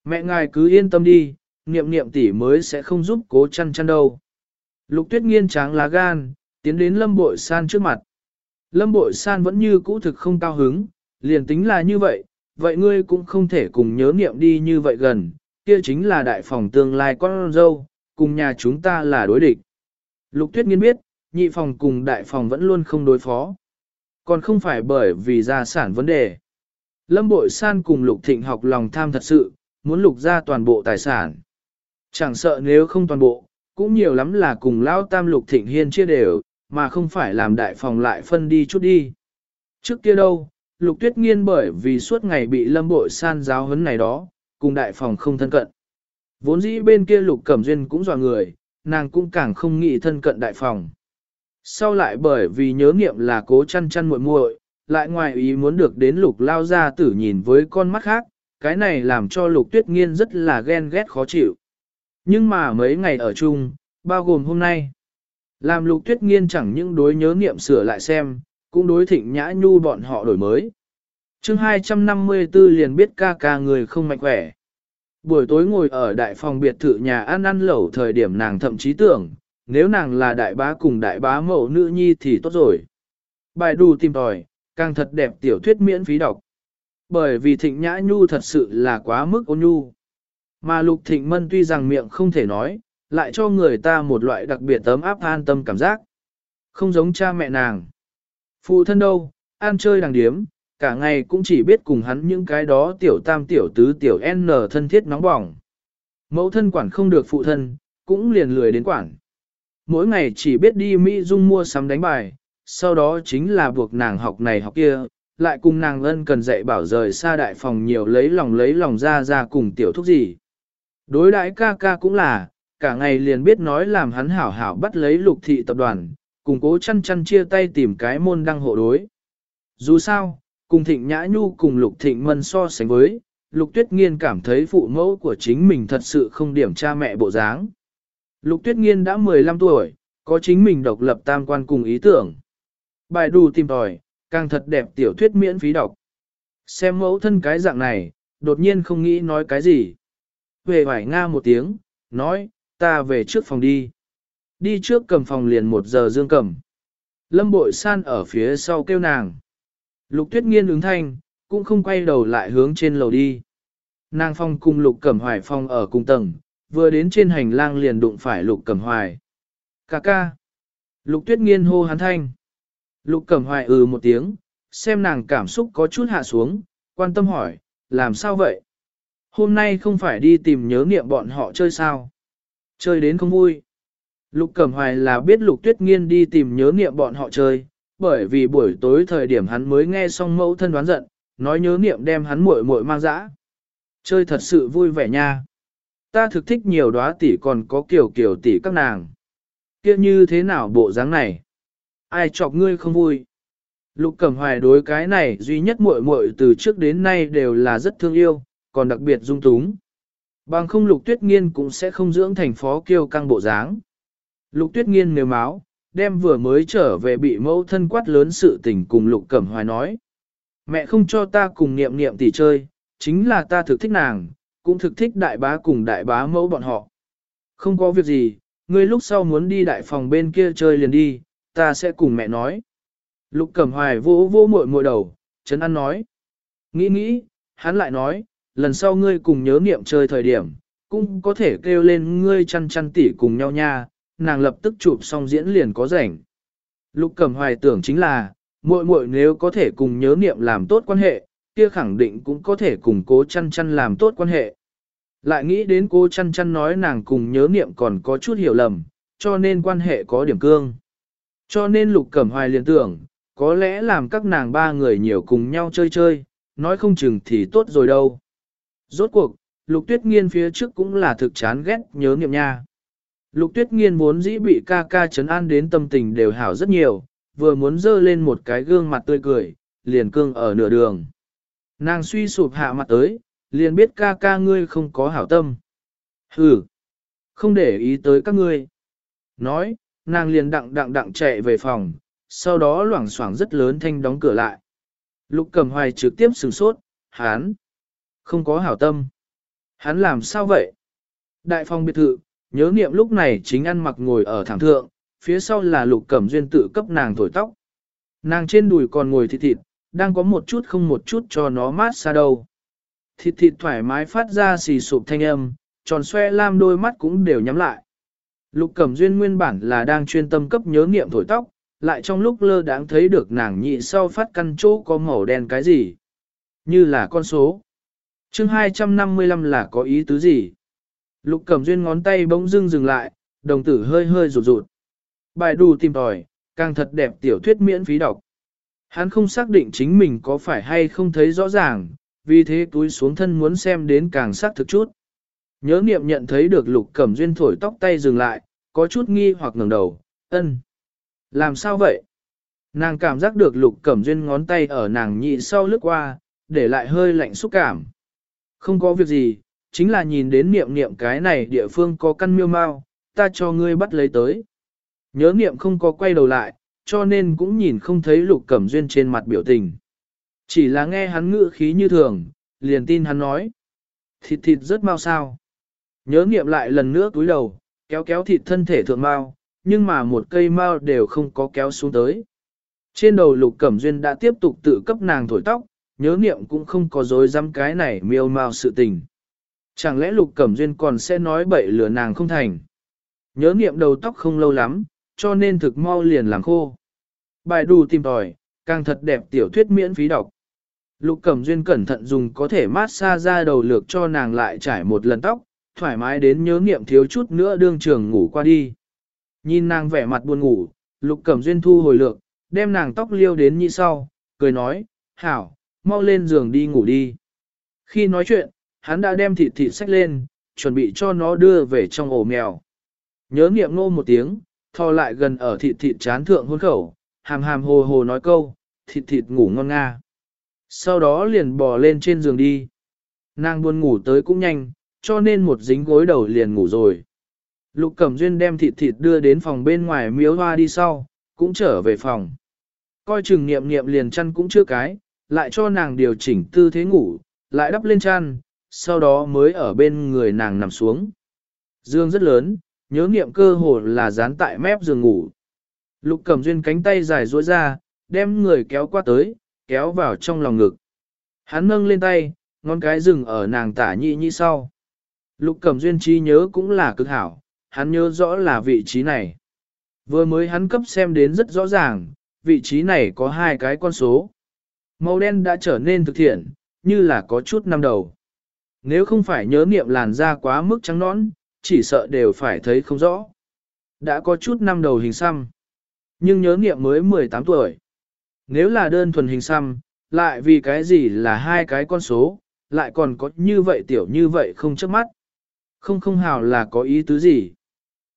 Mẹ ngài cứ yên tâm đi, niệm niệm tỷ mới sẽ không giúp cố chăn chăn đâu. Lục tuyết nghiên tráng lá gan, tiến đến lâm bội san trước mặt. Lâm bội san vẫn như cũ thực không cao hứng, liền tính là như vậy, vậy ngươi cũng không thể cùng nhớ niệm đi như vậy gần, kia chính là đại phòng tương lai con dâu, cùng nhà chúng ta là đối địch. Lục tuyết nghiên biết, nhị phòng cùng đại phòng vẫn luôn không đối phó. Còn không phải bởi vì gia sản vấn đề. Lâm bội san cùng lục thịnh học lòng tham thật sự, muốn lục ra toàn bộ tài sản. Chẳng sợ nếu không toàn bộ, cũng nhiều lắm là cùng lao tam lục thịnh hiên chia đều, mà không phải làm đại phòng lại phân đi chút đi. Trước kia đâu, lục tuyết nghiên bởi vì suốt ngày bị lâm bội san giáo huấn này đó, cùng đại phòng không thân cận. Vốn dĩ bên kia lục cẩm duyên cũng dò người, nàng cũng càng không nghĩ thân cận đại phòng. Sau lại bởi vì nhớ nghiệm là cố chăn chăn muội muội, lại ngoài ý muốn được đến lục lao ra tử nhìn với con mắt khác, cái này làm cho lục tuyết nghiên rất là ghen ghét khó chịu. Nhưng mà mấy ngày ở chung, bao gồm hôm nay, làm lục tuyết nghiên chẳng những đối nhớ nghiệm sửa lại xem, cũng đối thịnh nhã nhu bọn họ đổi mới chương 254 liền biết ca ca người không mạnh khỏe. Buổi tối ngồi ở đại phòng biệt thự nhà ăn ăn lẩu thời điểm nàng thậm chí tưởng, nếu nàng là đại bá cùng đại bá mẫu nữ nhi thì tốt rồi. Bài đù tìm tòi, càng thật đẹp tiểu thuyết miễn phí đọc. Bởi vì thịnh nhã nhu thật sự là quá mức ôn nhu. Mà lục thịnh mân tuy rằng miệng không thể nói, lại cho người ta một loại đặc biệt tấm áp an tâm cảm giác. Không giống cha mẹ nàng. Phụ thân đâu, ăn chơi đàng điếm, cả ngày cũng chỉ biết cùng hắn những cái đó tiểu tam tiểu tứ tiểu n thân thiết nóng bỏng. Mẫu thân quản không được phụ thân, cũng liền lười đến quản. Mỗi ngày chỉ biết đi Mỹ Dung mua sắm đánh bài, sau đó chính là buộc nàng học này học kia, lại cùng nàng ân cần dạy bảo rời xa đại phòng nhiều lấy lòng lấy lòng ra ra cùng tiểu thúc gì. Đối đãi ca ca cũng là, cả ngày liền biết nói làm hắn hảo hảo bắt lấy lục thị tập đoàn, cùng cố chăn chăn chia tay tìm cái môn đăng hộ đối. Dù sao, cùng thịnh nhã nhu cùng lục thịnh mân so sánh với, lục tuyết nghiên cảm thấy phụ mẫu của chính mình thật sự không điểm cha mẹ bộ dáng. Lục tuyết nghiên đã 15 tuổi, có chính mình độc lập tam quan cùng ý tưởng. Bài đù tìm tòi, càng thật đẹp tiểu thuyết miễn phí đọc. Xem mẫu thân cái dạng này, đột nhiên không nghĩ nói cái gì. Về hoài nga một tiếng, nói, ta về trước phòng đi. Đi trước cầm phòng liền một giờ dương cầm. Lâm bội san ở phía sau kêu nàng. Lục tuyết nghiên ứng thanh, cũng không quay đầu lại hướng trên lầu đi. Nàng phong cùng lục cẩm hoài phong ở cùng tầng, vừa đến trên hành lang liền đụng phải lục cẩm hoài. Cà ca. Lục tuyết nghiên hô hắn thanh. Lục cẩm hoài ừ một tiếng, xem nàng cảm xúc có chút hạ xuống, quan tâm hỏi, làm sao vậy? Hôm nay không phải đi tìm nhớ niệm bọn họ chơi sao? Chơi đến không vui. Lục Cẩm Hoài là biết Lục Tuyết Nghiên đi tìm nhớ niệm bọn họ chơi, bởi vì buổi tối thời điểm hắn mới nghe xong mẫu thân đoán giận, nói nhớ niệm đem hắn muội muội mang dã. Chơi thật sự vui vẻ nha. Ta thực thích nhiều đóa tỷ còn có kiểu kiểu tỷ các nàng. Kia như thế nào bộ dáng này? Ai chọc ngươi không vui? Lục Cẩm Hoài đối cái này duy nhất muội muội từ trước đến nay đều là rất thương yêu, còn đặc biệt dung túng. Bằng không Lục Tuyết Nghiên cũng sẽ không dưỡng thành phó kiêu căng bộ dáng. Lục Tuyết Nghiên nếu máu, đem vừa mới trở về bị mẫu thân quát lớn sự tình cùng Lục Cẩm Hoài nói. Mẹ không cho ta cùng niệm niệm tỷ chơi, chính là ta thực thích nàng, cũng thực thích đại bá cùng đại bá mẫu bọn họ. Không có việc gì, ngươi lúc sau muốn đi đại phòng bên kia chơi liền đi, ta sẽ cùng mẹ nói. Lục Cẩm Hoài vỗ vỗ muội muội đầu, Trấn an nói. Nghĩ nghĩ, hắn lại nói, lần sau ngươi cùng nhớ niệm chơi thời điểm, cũng có thể kêu lên ngươi chăn chăn tỉ cùng nhau nha, nàng lập tức chụp xong diễn liền có rảnh. Lục Cẩm Hoài tưởng chính là, muội muội nếu có thể cùng nhớ niệm làm tốt quan hệ, kia khẳng định cũng có thể cùng cố chăn chăn làm tốt quan hệ. Lại nghĩ đến cố chăn chăn nói nàng cùng nhớ niệm còn có chút hiểu lầm, cho nên quan hệ có điểm cương. Cho nên Lục Cẩm Hoài liền tưởng, có lẽ làm các nàng ba người nhiều cùng nhau chơi chơi, nói không chừng thì tốt rồi đâu. Rốt cuộc, Lục Tuyết Nghiên phía trước cũng là thực chán ghét nhớ niệm nha. Lục tuyết nghiên vốn dĩ bị ca ca chấn an đến tâm tình đều hảo rất nhiều, vừa muốn dơ lên một cái gương mặt tươi cười, liền cương ở nửa đường. Nàng suy sụp hạ mặt tới, liền biết ca ca ngươi không có hảo tâm. Hừ, không để ý tới các ngươi. Nói, nàng liền đặng đặng đặng chạy về phòng, sau đó loảng xoảng rất lớn thanh đóng cửa lại. Lục cầm hoài trực tiếp sửng sốt, hán, không có hảo tâm. Hắn làm sao vậy? Đại phòng biệt thự, Nhớ niệm lúc này chính ăn mặc ngồi ở thảm thượng, phía sau là lục cẩm duyên tự cấp nàng thổi tóc. Nàng trên đùi còn ngồi thịt thịt, đang có một chút không một chút cho nó mát xa đâu. Thịt thịt thoải mái phát ra xì sụp thanh âm, tròn xoe lam đôi mắt cũng đều nhắm lại. Lục Cẩm Duyên nguyên bản là đang chuyên tâm cấp nhớ niệm thổi tóc, lại trong lúc lơ đáng thấy được nàng nhị sau phát căn chỗ có màu đen cái gì. Như là con số. chương 255 là có ý tứ gì? Lục Cẩm Duyên ngón tay bỗng dưng dừng lại, đồng tử hơi hơi rụt rụt. Bài đù tìm tòi, càng thật đẹp tiểu thuyết miễn phí đọc. Hắn không xác định chính mình có phải hay không thấy rõ ràng, vì thế túi xuống thân muốn xem đến càng xác thực chút. Nhớ niệm nhận thấy được lục cẩm duyên thổi tóc tay dừng lại, có chút nghi hoặc ngẩng đầu, ân. Làm sao vậy? Nàng cảm giác được lục cẩm duyên ngón tay ở nàng nhị sau lướt qua, để lại hơi lạnh xúc cảm. Không có việc gì, chính là nhìn đến niệm niệm cái này địa phương có căn miêu mau, ta cho ngươi bắt lấy tới. Nhớ niệm không có quay đầu lại, cho nên cũng nhìn không thấy lục cẩm duyên trên mặt biểu tình. Chỉ là nghe hắn ngữ khí như thường, liền tin hắn nói. Thịt thịt rất mau sao. Nhớ niệm lại lần nữa túi đầu, kéo kéo thịt thân thể thượng mau, nhưng mà một cây mau đều không có kéo xuống tới. Trên đầu lục cẩm duyên đã tiếp tục tự cấp nàng thổi tóc, nhớ niệm cũng không có dối dám cái này miêu mau sự tình. Chẳng lẽ lục cẩm duyên còn sẽ nói bậy lửa nàng không thành. Nhớ niệm đầu tóc không lâu lắm, cho nên thực mau liền làm khô. Bài đù tìm tòi, càng thật đẹp tiểu thuyết miễn phí đọc. Lục Cẩm Duyên cẩn thận dùng có thể mát xa ra đầu lược cho nàng lại trải một lần tóc, thoải mái đến nhớ nghiệm thiếu chút nữa đương trường ngủ qua đi. Nhìn nàng vẻ mặt buồn ngủ, Lục Cẩm Duyên thu hồi lược, đem nàng tóc liêu đến như sau, cười nói, hảo, mau lên giường đi ngủ đi. Khi nói chuyện, hắn đã đem thịt thịt sách lên, chuẩn bị cho nó đưa về trong ổ mèo. Nhớ nghiệm ngô một tiếng, thò lại gần ở thịt thịt chán thượng hôn khẩu, hàm hàm hồ hồ nói câu, thịt thịt ngủ ngon nga. Sau đó liền bò lên trên giường đi. Nàng buồn ngủ tới cũng nhanh, cho nên một dính gối đầu liền ngủ rồi. Lục Cẩm Duyên đem thịt thịt đưa đến phòng bên ngoài miếu hoa đi sau, cũng trở về phòng. Coi chừng niệm niệm liền chăn cũng chưa cái, lại cho nàng điều chỉnh tư thế ngủ, lại đắp lên chăn, sau đó mới ở bên người nàng nằm xuống. Dương rất lớn, nhớ niệm cơ hồ là dán tại mép giường ngủ. Lục Cẩm Duyên cánh tay dài duỗi ra, đem người kéo qua tới, kéo vào trong lòng ngực. Hắn nâng lên tay, ngón cái dừng ở nàng tả nhị nhị sau. Lục Cẩm Duyên trí nhớ cũng là cực hảo, hắn nhớ rõ là vị trí này. Vừa mới hắn cấp xem đến rất rõ ràng, vị trí này có hai cái con số. Màu đen đã trở nên thực thiện, như là có chút năm đầu. Nếu không phải nhớ niệm làn da quá mức trắng nõn, chỉ sợ đều phải thấy không rõ. Đã có chút năm đầu hình xăm. Nhưng nhớ niệm mới 18 tuổi. Nếu là đơn thuần hình xăm, lại vì cái gì là hai cái con số, lại còn có như vậy tiểu như vậy không chớp mắt. Không không hào là có ý tứ gì.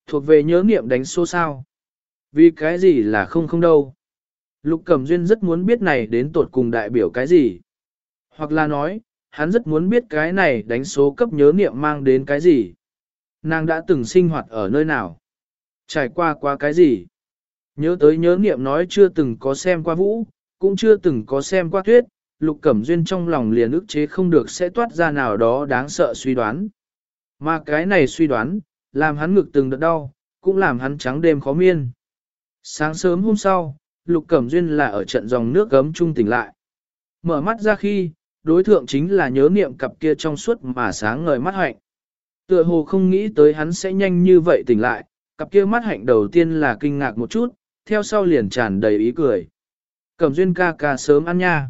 Thuộc về nhớ niệm đánh số sao. Vì cái gì là không không đâu. Lục Cẩm Duyên rất muốn biết này đến tột cùng đại biểu cái gì. Hoặc là nói, hắn rất muốn biết cái này đánh số cấp nhớ niệm mang đến cái gì. Nàng đã từng sinh hoạt ở nơi nào? Trải qua qua cái gì? Nhớ tới nhớ niệm nói chưa từng có xem qua vũ, cũng chưa từng có xem qua tuyết, Lục Cẩm Duyên trong lòng liền ức chế không được sẽ toát ra nào đó đáng sợ suy đoán. Mà cái này suy đoán, làm hắn ngực từng đợt đau, cũng làm hắn trắng đêm khó miên. Sáng sớm hôm sau, Lục Cẩm Duyên là ở trận dòng nước gấm trung tỉnh lại. Mở mắt ra khi, đối thượng chính là nhớ niệm cặp kia trong suốt mà sáng ngời mắt hạnh. Tựa hồ không nghĩ tới hắn sẽ nhanh như vậy tỉnh lại, cặp kia mắt hạnh đầu tiên là kinh ngạc một chút, theo sau liền tràn đầy ý cười. Cẩm duyên ca ca sớm ăn nha.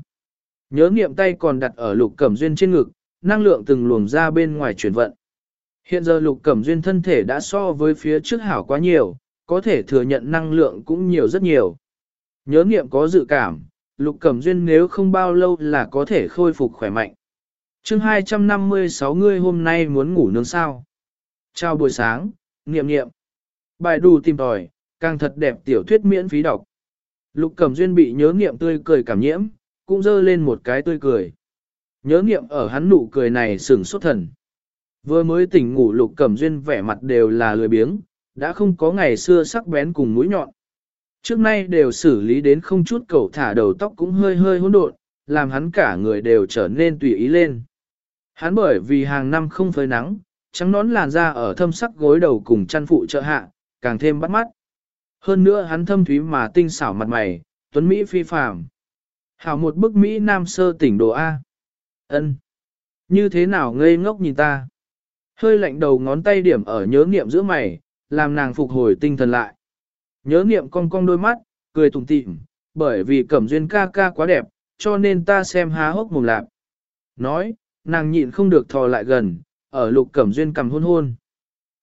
Nhớ niệm tay còn đặt ở lục cẩm duyên trên ngực, năng lượng từng luồng ra bên ngoài chuyển vận. Hiện giờ lục cẩm duyên thân thể đã so với phía trước hảo quá nhiều, có thể thừa nhận năng lượng cũng nhiều rất nhiều. Nhớ niệm có dự cảm, lục cẩm duyên nếu không bao lâu là có thể khôi phục khỏe mạnh. chương 256 ngươi hôm nay muốn ngủ nướng sao. Chào buổi sáng, nghiệm nghiệm. Bài đù tìm tòi, càng thật đẹp tiểu thuyết miễn phí đọc. Lục Cẩm Duyên bị nhớ nghiệm tươi cười cảm nhiễm, cũng dơ lên một cái tươi cười. Nhớ nghiệm ở hắn nụ cười này sửng sốt thần. Vừa mới tỉnh ngủ Lục Cẩm Duyên vẻ mặt đều là lười biếng, đã không có ngày xưa sắc bén cùng mũi nhọn. Trước nay đều xử lý đến không chút cầu thả đầu tóc cũng hơi hơi hỗn độn, làm hắn cả người đều trở nên tùy ý lên. Hắn bởi vì hàng năm không phơi nắng, trắng nón làn da ở thâm sắc gối đầu cùng chăn phụ trợ hạ, càng thêm bắt mắt. Hơn nữa hắn thâm thúy mà tinh xảo mặt mày, tuấn Mỹ phi phàm. Hảo một bức Mỹ Nam sơ tỉnh đồ A. ân Như thế nào ngây ngốc nhìn ta? Hơi lạnh đầu ngón tay điểm ở nhớ nghiệm giữa mày, làm nàng phục hồi tinh thần lại. Nhớ niệm cong cong đôi mắt, cười tủm tỉm, bởi vì cẩm duyên ca ca quá đẹp, cho nên ta xem há hốc mồm lạp. Nói, nàng nhịn không được thò lại gần, ở lục cẩm duyên cầm hôn hôn.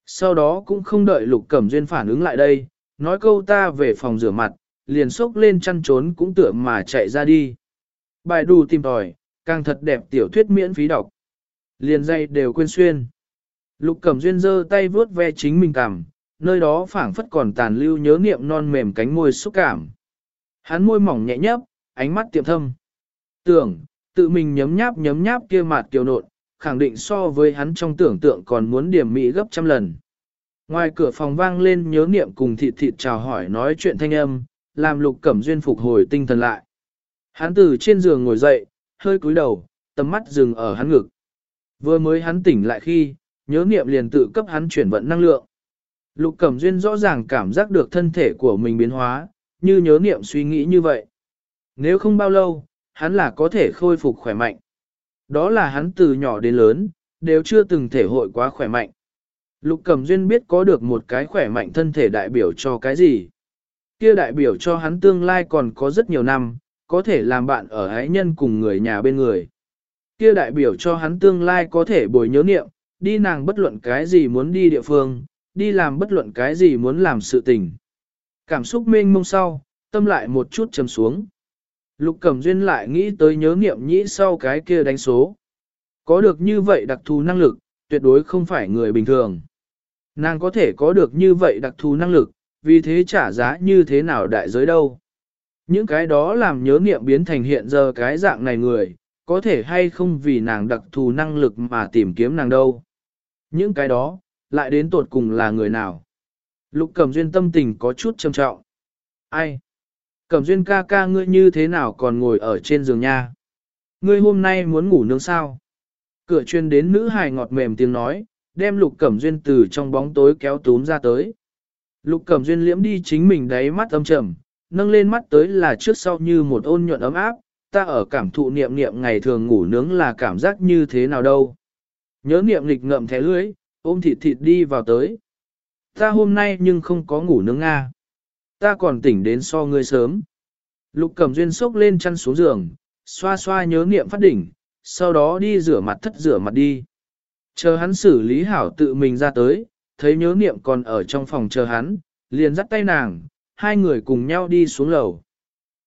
Sau đó cũng không đợi lục cẩm duyên phản ứng lại đây, nói câu ta về phòng rửa mặt, liền sốc lên chăn trốn cũng tựa mà chạy ra đi. Bài đù tìm tòi, càng thật đẹp tiểu thuyết miễn phí đọc. Liền dây đều quên xuyên. Lục cẩm duyên giơ tay vuốt ve chính mình cằm, nơi đó phảng phất còn tàn lưu nhớ niệm non mềm cánh môi xúc cảm. Hắn môi mỏng nhẹ nhấp, ánh mắt tiệm thâm. Tưởng, tự mình nhấm nháp nhấm nháp kia mạt kiều nộn, khẳng định so với hắn trong tưởng tượng còn muốn điểm mỹ gấp trăm lần. Ngoài cửa phòng vang lên nhớ niệm cùng thịt thịt chào hỏi nói chuyện thanh âm, làm lục cẩm duyên phục hồi tinh thần lại. Hắn từ trên giường ngồi dậy, hơi cúi đầu, tầm mắt dừng ở hắn ngực. Vừa mới hắn tỉnh lại khi, nhớ niệm liền tự cấp hắn chuyển vận năng lượng. Lục Cẩm Duyên rõ ràng cảm giác được thân thể của mình biến hóa, như nhớ niệm suy nghĩ như vậy. Nếu không bao lâu, hắn là có thể khôi phục khỏe mạnh. Đó là hắn từ nhỏ đến lớn, đều chưa từng thể hội quá khỏe mạnh. Lục Cẩm Duyên biết có được một cái khỏe mạnh thân thể đại biểu cho cái gì. Kia đại biểu cho hắn tương lai còn có rất nhiều năm, có thể làm bạn ở ái nhân cùng người nhà bên người. Kia đại biểu cho hắn tương lai có thể bồi nhớ niệm, đi nàng bất luận cái gì muốn đi địa phương, đi làm bất luận cái gì muốn làm sự tình. Cảm xúc mênh mông sau, tâm lại một chút trầm xuống. Lục Cẩm Duyên lại nghĩ tới nhớ niệm nhĩ sau cái kia đánh số. Có được như vậy đặc thù năng lực, tuyệt đối không phải người bình thường. Nàng có thể có được như vậy đặc thù năng lực, vì thế trả giá như thế nào đại giới đâu. Những cái đó làm nhớ niệm biến thành hiện giờ cái dạng này người, có thể hay không vì nàng đặc thù năng lực mà tìm kiếm nàng đâu. Những cái đó, lại đến tột cùng là người nào. Lục Cẩm Duyên tâm tình có chút trầm trọng. Ai? Cẩm Duyên ca ca ngươi như thế nào còn ngồi ở trên giường nha? Ngươi hôm nay muốn ngủ nướng sao? Cửa chuyên đến nữ hài ngọt mềm tiếng nói, đem Lục Cẩm Duyên từ trong bóng tối kéo túm ra tới. Lục Cẩm Duyên liễm đi chính mình đáy mắt âm trầm, nâng lên mắt tới là trước sau như một ôn nhuận ấm áp, ta ở cảm thụ niệm niệm ngày thường ngủ nướng là cảm giác như thế nào đâu. Nhớ niệm lịch ngậm thẻ lưới, ôm thịt thịt đi vào tới. Ta hôm nay nhưng không có ngủ nướng Nga. Ta còn tỉnh đến so ngươi sớm. Lục Cẩm Duyên sốc lên chăn xuống giường, xoa xoa nhớ niệm phát đỉnh, sau đó đi rửa mặt thất rửa mặt đi. Chờ hắn xử lý hảo tự mình ra tới, thấy nhớ niệm còn ở trong phòng chờ hắn, liền dắt tay nàng, hai người cùng nhau đi xuống lầu.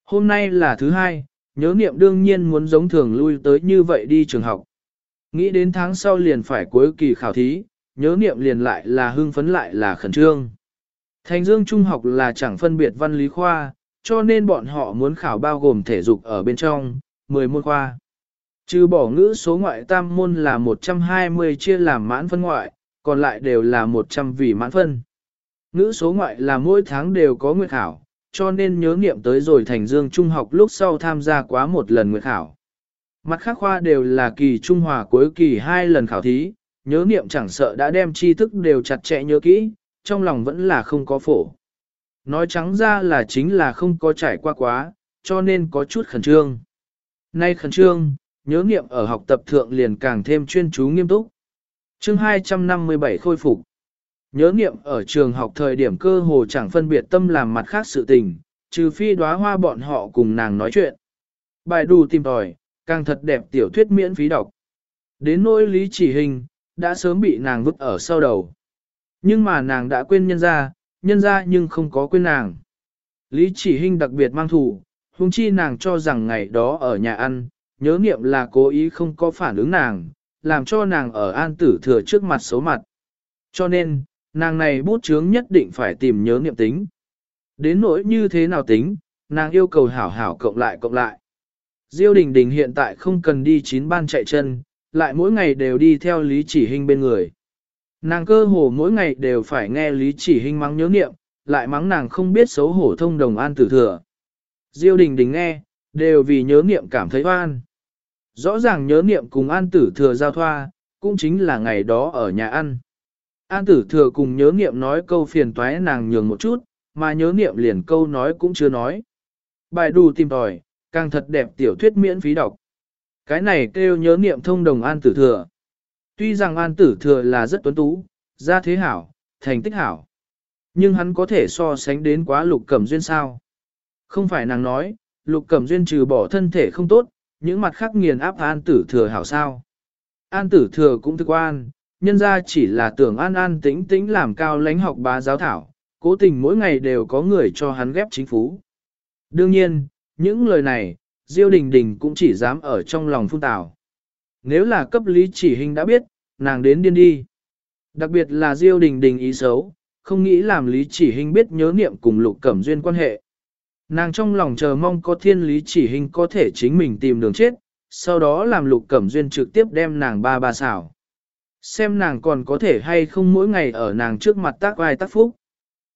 Hôm nay là thứ hai, nhớ niệm đương nhiên muốn giống thường lui tới như vậy đi trường học. Nghĩ đến tháng sau liền phải cuối kỳ khảo thí, nhớ niệm liền lại là hưng phấn lại là khẩn trương. Thành Dương Trung học là chẳng phân biệt văn lý khoa, cho nên bọn họ muốn khảo bao gồm thể dục ở bên trong, 10 môn khoa. Trừ bỏ ngữ số ngoại tam môn là 120 chia làm mãn phân ngoại, còn lại đều là 100 vì mãn phân. Ngữ số ngoại là mỗi tháng đều có nguyện khảo, cho nên nhớ nghiệm tới rồi Thành Dương Trung học lúc sau tham gia quá một lần nguyện khảo. Mặt khác khoa đều là kỳ Trung Hòa cuối kỳ hai lần khảo thí, nhớ niệm chẳng sợ đã đem tri thức đều chặt chẽ nhớ kỹ, trong lòng vẫn là không có phổ. Nói trắng ra là chính là không có trải qua quá, cho nên có chút khẩn trương. Nay khẩn trương, nhớ niệm ở học tập thượng liền càng thêm chuyên chú nghiêm túc. chương 257 khôi phục. Nhớ niệm ở trường học thời điểm cơ hồ chẳng phân biệt tâm làm mặt khác sự tình, trừ phi đóa hoa bọn họ cùng nàng nói chuyện. Bài đủ tìm tòi, càng thật đẹp tiểu thuyết miễn phí đọc. Đến nỗi lý chỉ hình, đã sớm bị nàng vứt ở sau đầu. Nhưng mà nàng đã quên nhân ra, nhân ra nhưng không có quên nàng. Lý chỉ hình đặc biệt mang thủ, huống chi nàng cho rằng ngày đó ở nhà ăn, nhớ niệm là cố ý không có phản ứng nàng, làm cho nàng ở an tử thừa trước mặt xấu mặt. Cho nên, nàng này bút chướng nhất định phải tìm nhớ niệm tính. Đến nỗi như thế nào tính, nàng yêu cầu hảo hảo cộng lại cộng lại. Diêu Đình Đình hiện tại không cần đi chín ban chạy chân, lại mỗi ngày đều đi theo Lý Chỉ Hinh bên người. Nàng cơ hồ mỗi ngày đều phải nghe Lý Chỉ Hinh mắng nhớ niệm, lại mắng nàng không biết xấu hổ thông đồng an tử thừa. Diêu Đình Đình nghe, đều vì nhớ niệm cảm thấy oan. Rõ ràng nhớ niệm cùng an tử thừa giao thoa, cũng chính là ngày đó ở nhà ăn. An tử thừa cùng nhớ niệm nói câu phiền toái nàng nhường một chút, mà nhớ niệm liền câu nói cũng chưa nói. Bài đù tìm tòi, càng thật đẹp tiểu thuyết miễn phí đọc. Cái này kêu nhớ niệm thông đồng an tử thừa. Tuy rằng an tử thừa là rất tuấn tú, gia thế hảo, thành tích hảo. Nhưng hắn có thể so sánh đến quá lục cẩm duyên sao. Không phải nàng nói, lục cẩm duyên trừ bỏ thân thể không tốt, những mặt khác nghiền áp an tử thừa hảo sao. An tử thừa cũng thực quan, nhân ra chỉ là tưởng an an tĩnh tĩnh làm cao lãnh học bá giáo thảo, cố tình mỗi ngày đều có người cho hắn ghép chính phú. Đương nhiên, những lời này, Diêu Đình Đình cũng chỉ dám ở trong lòng phun tào. Nếu là cấp lý chỉ hình đã biết, nàng đến điên đi. Đặc biệt là Diêu Đình Đình ý xấu, không nghĩ làm lý chỉ hình biết nhớ niệm cùng lục cẩm duyên quan hệ. Nàng trong lòng chờ mong có thiên lý chỉ hình có thể chính mình tìm đường chết, sau đó làm lục cẩm duyên trực tiếp đem nàng ba ba xảo. Xem nàng còn có thể hay không mỗi ngày ở nàng trước mặt tác vai tác phúc.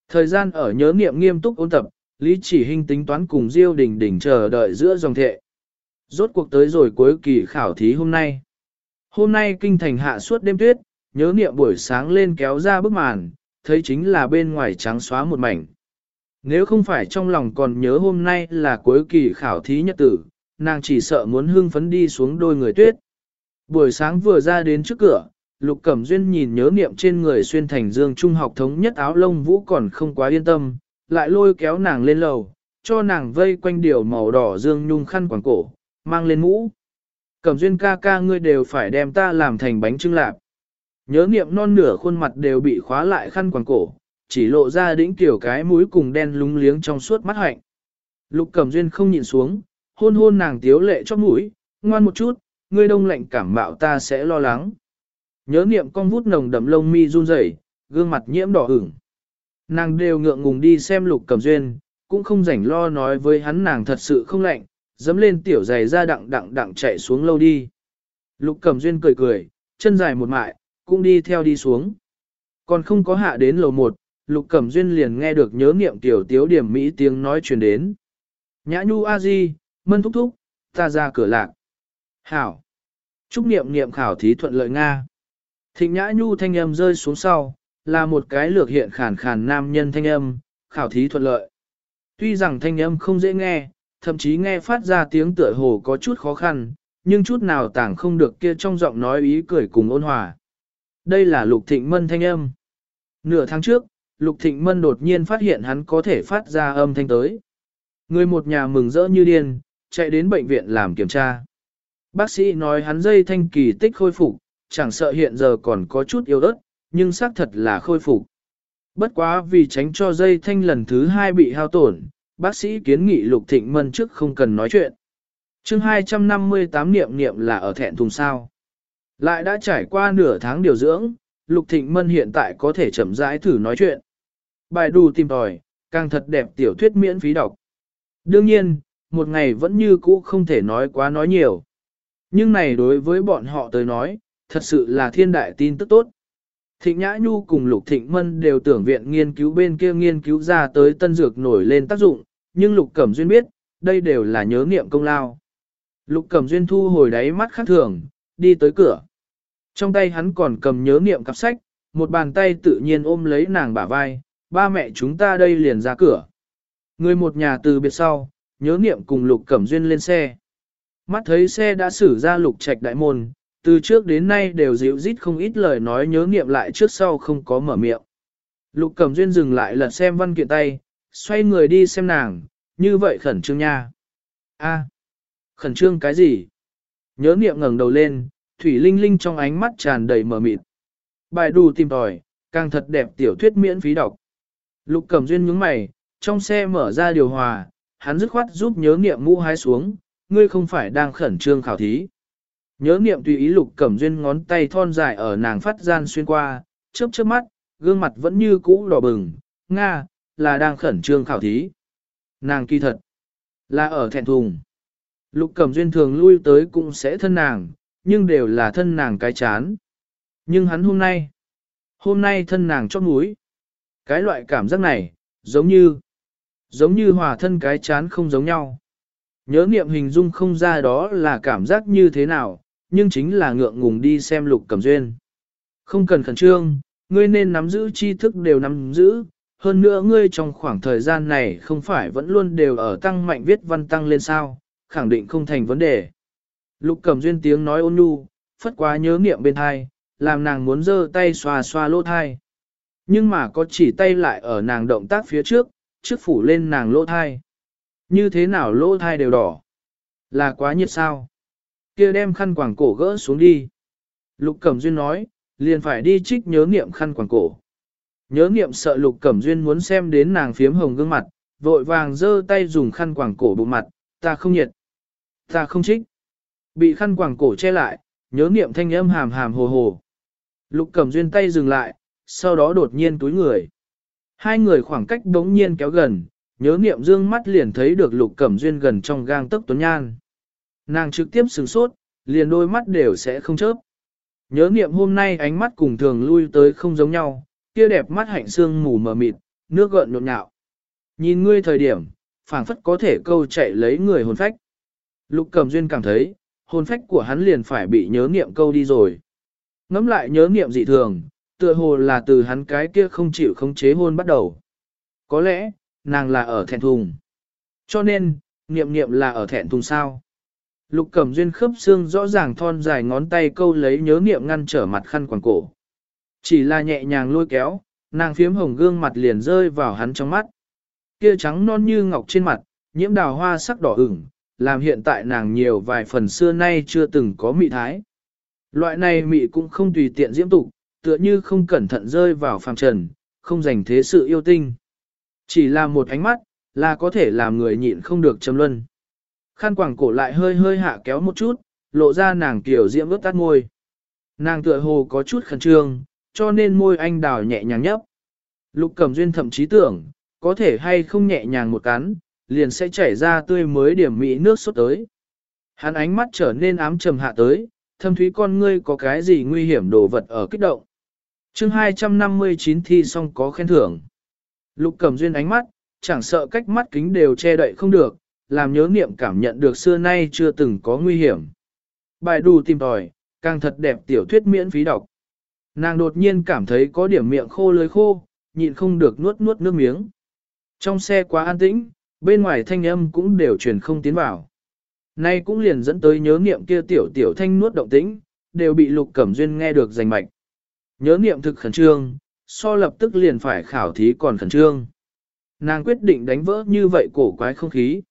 Thời gian ở nhớ niệm nghiêm túc ôn tập, Lý chỉ hình tính toán cùng Diêu Đình Đình chờ đợi giữa dòng thệ. Rốt cuộc tới rồi cuối kỳ khảo thí hôm nay. Hôm nay kinh thành hạ suốt đêm tuyết, nhớ niệm buổi sáng lên kéo ra bức màn, thấy chính là bên ngoài trắng xóa một mảnh. Nếu không phải trong lòng còn nhớ hôm nay là cuối kỳ khảo thí nhất tử, nàng chỉ sợ muốn hưng phấn đi xuống đôi người tuyết. Buổi sáng vừa ra đến trước cửa, Lục Cẩm Duyên nhìn nhớ niệm trên người xuyên thành dương trung học thống nhất áo lông vũ còn không quá yên tâm, lại lôi kéo nàng lên lầu, cho nàng vây quanh điều màu đỏ dương nhung khăn quàng cổ, mang lên mũ. Cẩm Duyên ca ca ngươi đều phải đem ta làm thành bánh trưng lạp. Nhớ niệm non nửa khuôn mặt đều bị khóa lại khăn quàng cổ, chỉ lộ ra đỉnh kiểu cái mũi cùng đen lúng liếng trong suốt mắt hạnh. Lục Cẩm Duyên không nhìn xuống, hôn hôn nàng tiếu lệ cho mũi, ngoan một chút, ngươi đông lạnh cảm mạo ta sẽ lo lắng. Nhớ niệm con vút nồng đậm lông mi run rẩy, gương mặt nhiễm đỏ ửng. Nàng đều ngượng ngùng đi xem lục cầm duyên, cũng không rảnh lo nói với hắn nàng thật sự không lạnh, dấm lên tiểu giày ra đặng đặng đặng chạy xuống lâu đi. Lục cầm duyên cười cười, chân dài một mại, cũng đi theo đi xuống. Còn không có hạ đến lầu một, lục cẩm duyên liền nghe được nhớ niệm tiểu tiếu điểm Mỹ tiếng nói truyền đến. Nhã nhu a di, mân thúc thúc, ta ra cửa lạc. Hảo. Chúc niệm niệm khảo thí thuận lợi Nga. Thịnh nhã nhu thanh âm rơi xuống sau, là một cái lược hiện khàn khàn nam nhân thanh âm, khảo thí thuận lợi. Tuy rằng thanh âm không dễ nghe, thậm chí nghe phát ra tiếng tựa hồ có chút khó khăn, nhưng chút nào tảng không được kia trong giọng nói ý cười cùng ôn hòa. Đây là Lục Thịnh Mân thanh âm. Nửa tháng trước, Lục Thịnh Mân đột nhiên phát hiện hắn có thể phát ra âm thanh tới. Người một nhà mừng rỡ như điên, chạy đến bệnh viện làm kiểm tra. Bác sĩ nói hắn dây thanh kỳ tích khôi phục, chẳng sợ hiện giờ còn có chút yếu ớt, nhưng xác thật là khôi phục. Bất quá vì tránh cho dây thanh lần thứ hai bị hao tổn, bác sĩ kiến nghị Lục Thịnh Mân trước không cần nói chuyện. chương 258 niệm niệm là ở thẹn thùng sao. Lại đã trải qua nửa tháng điều dưỡng, Lục Thịnh Mân hiện tại có thể chậm rãi thử nói chuyện. Bài đù tìm tòi, càng thật đẹp tiểu thuyết miễn phí đọc. Đương nhiên, một ngày vẫn như cũ không thể nói quá nói nhiều. Nhưng này đối với bọn họ tới nói, thật sự là thiên đại tin tức tốt. Thịnh Nhã Nhu cùng Lục Thịnh Mân đều tưởng viện nghiên cứu bên kia nghiên cứu ra tới tân dược nổi lên tác dụng, nhưng Lục Cẩm Duyên biết, đây đều là nhớ niệm công lao. Lục Cẩm Duyên thu hồi đáy mắt khác thường, đi tới cửa. Trong tay hắn còn cầm nhớ niệm cặp sách, một bàn tay tự nhiên ôm lấy nàng bả vai, ba mẹ chúng ta đây liền ra cửa. Người một nhà từ biệt sau, nhớ niệm cùng Lục Cẩm Duyên lên xe. Mắt thấy xe đã xử ra Lục Trạch đại môn, từ trước đến nay đều dịu rít không ít lời nói nhớ nghiệm lại trước sau không có mở miệng. Lục Cẩm Duyên dừng lại lật xem văn kiện tay, xoay người đi xem nàng, như vậy khẩn trương nha. A, khẩn trương cái gì? Nhớ nghiệm ngẩng đầu lên, Thủy Linh Linh trong ánh mắt tràn đầy mở mịt. Bài đù tìm tòi, càng thật đẹp tiểu thuyết miễn phí đọc. Lục Cẩm Duyên nhướng mày, trong xe mở ra điều hòa, hắn dứt khoát giúp nhớ nghiệm mũ hái xuống, ngươi không phải đang khẩn trương khảo thí. Nhớ niệm tùy ý lục cẩm duyên ngón tay thon dài ở nàng phát gian xuyên qua, chớp chớp mắt, gương mặt vẫn như cũ đỏ bừng, Nga, là đang khẩn trương khảo thí. Nàng kỳ thật, là ở thẹn thùng. Lục cẩm duyên thường lui tới cũng sẽ thân nàng, nhưng đều là thân nàng cái chán. Nhưng hắn hôm nay, hôm nay thân nàng chót mũi. Cái loại cảm giác này, giống như, giống như hòa thân cái chán không giống nhau. Nhớ niệm hình dung không ra đó là cảm giác như thế nào, nhưng chính là ngượng ngùng đi xem lục cầm duyên. Không cần khẩn trương, ngươi nên nắm giữ tri thức đều nắm giữ, hơn nữa ngươi trong khoảng thời gian này không phải vẫn luôn đều ở tăng mạnh viết văn tăng lên sao, khẳng định không thành vấn đề. Lục Cẩm Duyên tiếng nói ôn nhu, phất quá nhớ niệm bên thai, làm nàng muốn giơ tay xoa xoa lỗ thai. Nhưng mà có chỉ tay lại ở nàng động tác phía trước, trước phủ lên nàng lỗ thai. Như thế nào lỗ thai đều đỏ? Là quá nhiệt sao? Kia đem khăn quàng cổ gỡ xuống đi. Lục Cẩm Duyên nói, liền phải đi trích nhớ niệm khăn quàng cổ. Nhớ niệm sợ Lục Cẩm Duyên muốn xem đến nàng phiếm hồng gương mặt, vội vàng giơ tay dùng khăn quàng cổ bụng mặt, ta không nhiệt, ta không trích. Bị khăn quàng cổ che lại, nhớ niệm thanh âm hàm hàm hồ hồ. Lục Cẩm Duyên tay dừng lại, sau đó đột nhiên túi người. Hai người khoảng cách đống nhiên kéo gần, nhớ niệm dương mắt liền thấy được Lục Cẩm Duyên gần trong gang tấc tuấn nhan. Nàng trực tiếp sửng sốt, liền đôi mắt đều sẽ không chớp. Nhớ niệm hôm nay ánh mắt cùng thường lui tới không giống nhau, kia đẹp mắt hạnh xương mù mờ mịt, nước gợn nhộn nhạo. Nhìn ngươi thời điểm, phảng phất có thể câu chạy lấy người hồn phách. Lục Cầm Duyên cảm thấy, hồn phách của hắn liền phải bị nhớ niệm câu đi rồi. Ngắm lại nhớ niệm dị thường, tựa hồ là từ hắn cái kia không chịu không chế hôn bắt đầu. Có lẽ, nàng là ở thẹn thùng. Cho nên, niệm niệm là ở thẹn thùng sao. Lục cẩm duyên khớp xương rõ ràng thon dài ngón tay câu lấy nhớ niệm ngăn trở mặt khăn quàng cổ. Chỉ là nhẹ nhàng lôi kéo, nàng phiếm hồng gương mặt liền rơi vào hắn trong mắt. Kia trắng non như ngọc trên mặt, nhiễm đào hoa sắc đỏ ửng, làm hiện tại nàng nhiều vài phần xưa nay chưa từng có mị thái. Loại này mị cũng không tùy tiện diễm tục, tựa như không cẩn thận rơi vào phàm trần, không dành thế sự yêu tinh. Chỉ là một ánh mắt, là có thể làm người nhịn không được châm luân. Khăn quàng cổ lại hơi hơi hạ kéo một chút, lộ ra nàng kiểu diễm ướt tắt môi. Nàng tựa hồ có chút khẩn trương, cho nên môi anh đào nhẹ nhàng nhấp. Lục Cẩm Duyên thậm chí tưởng, có thể hay không nhẹ nhàng một cắn, liền sẽ chảy ra tươi mới điểm mỹ nước sốt tới. Hắn ánh mắt trở nên ám trầm hạ tới, thâm thúy con ngươi có cái gì nguy hiểm đồ vật ở kích động. chương 259 thi xong có khen thưởng. Lục Cẩm Duyên ánh mắt, chẳng sợ cách mắt kính đều che đậy không được, làm nhớ niệm cảm nhận được xưa nay chưa từng có nguy hiểm. Bài đù tìm tòi, càng thật đẹp tiểu thuyết miễn phí đọc. Nàng đột nhiên cảm thấy có điểm miệng khô lưới khô, nhịn không được nuốt nuốt nước miếng. Trong xe quá an tĩnh, bên ngoài thanh âm cũng đều truyền không tiến vào. Nay cũng liền dẫn tới nhớ niệm kia tiểu tiểu thanh nuốt động tĩnh, đều bị lục cẩm duyên nghe được rành mạch. Nhớ niệm thực khẩn trương, so lập tức liền phải khảo thí còn khẩn trương. Nàng quyết định đánh vỡ như vậy cổ quái không khí.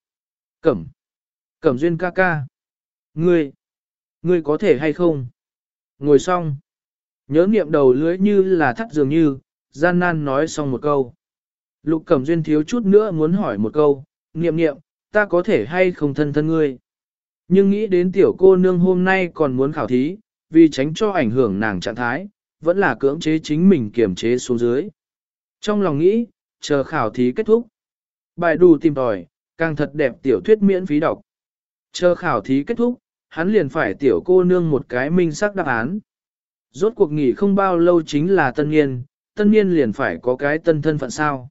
Cẩm. Cẩm duyên ca ca. Ngươi. Ngươi có thể hay không? Ngồi xong. Nhớ niệm đầu lưới như là thắt dường như, gian nan nói xong một câu. Lục cẩm duyên thiếu chút nữa muốn hỏi một câu, niệm niệm, ta có thể hay không thân thân ngươi. Nhưng nghĩ đến tiểu cô nương hôm nay còn muốn khảo thí, vì tránh cho ảnh hưởng nàng trạng thái, vẫn là cưỡng chế chính mình kiềm chế xuống dưới. Trong lòng nghĩ, chờ khảo thí kết thúc. Bài đủ tìm tòi, càng thật đẹp tiểu thuyết miễn phí đọc. Chờ khảo thí kết thúc, hắn liền phải tiểu cô nương một cái minh sắc đáp án. Rốt cuộc nghỉ không bao lâu chính là tân niên, tân niên liền phải có cái tân thân phận sao.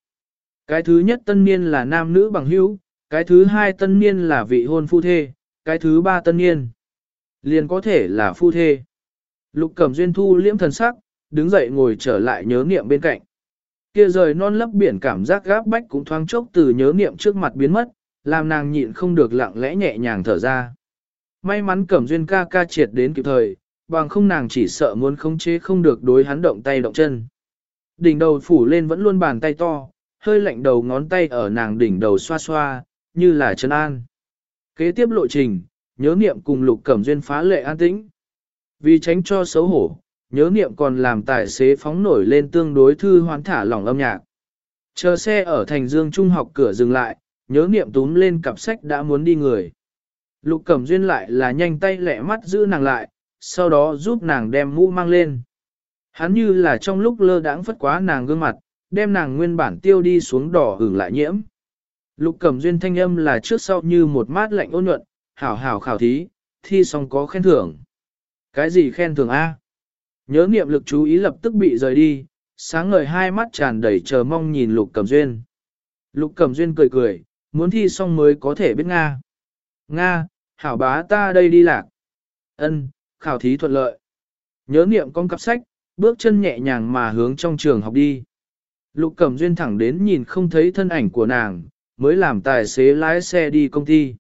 Cái thứ nhất tân niên là nam nữ bằng hữu, cái thứ hai tân niên là vị hôn phu thê, cái thứ ba tân niên liền có thể là phu thê. Lục cẩm duyên thu liễm thần sắc, đứng dậy ngồi trở lại nhớ niệm bên cạnh. Kia rời non lấp biển cảm giác gáp bách cũng thoáng chốc từ nhớ niệm trước mặt biến mất, làm nàng nhịn không được lặng lẽ nhẹ nhàng thở ra. May mắn cẩm duyên ca ca triệt đến kịp thời, bằng không nàng chỉ sợ muốn khống chế không được đối hắn động tay động chân. Đỉnh đầu phủ lên vẫn luôn bàn tay to, hơi lạnh đầu ngón tay ở nàng đỉnh đầu xoa xoa, như là chân an. Kế tiếp lộ trình, nhớ niệm cùng lục cẩm duyên phá lệ an tĩnh. Vì tránh cho xấu hổ, nhớ niệm còn làm tài xế phóng nổi lên tương đối thư hoán thả lỏng âm nhạc. Chờ xe ở thành dương trung học cửa dừng lại, nhớ niệm túm lên cặp sách đã muốn đi người. Lục cẩm duyên lại là nhanh tay lẹ mắt giữ nàng lại, sau đó giúp nàng đem mũ mang lên. Hắn như là trong lúc lơ đãng phất quá nàng gương mặt, đem nàng nguyên bản tiêu đi xuống đỏ hưởng lại nhiễm. Lục cẩm duyên thanh âm là trước sau như một mát lạnh ôn nhuận, hảo hảo khảo thí, thi xong có khen thưởng. Cái gì khen thưởng A? Nhớ niệm lực chú ý lập tức bị rời đi, sáng ngời hai mắt tràn đầy chờ mong nhìn lục cẩm duyên. Lục cẩm duyên cười cười, muốn thi xong mới có thể biết Nga. Nga, hảo bá ta đây đi lạc. Ân, khảo thí thuận lợi. Nhớ niệm con cặp sách, bước chân nhẹ nhàng mà hướng trong trường học đi. Lục Cẩm Duyên thẳng đến nhìn không thấy thân ảnh của nàng, mới làm tài xế lái xe đi công ty.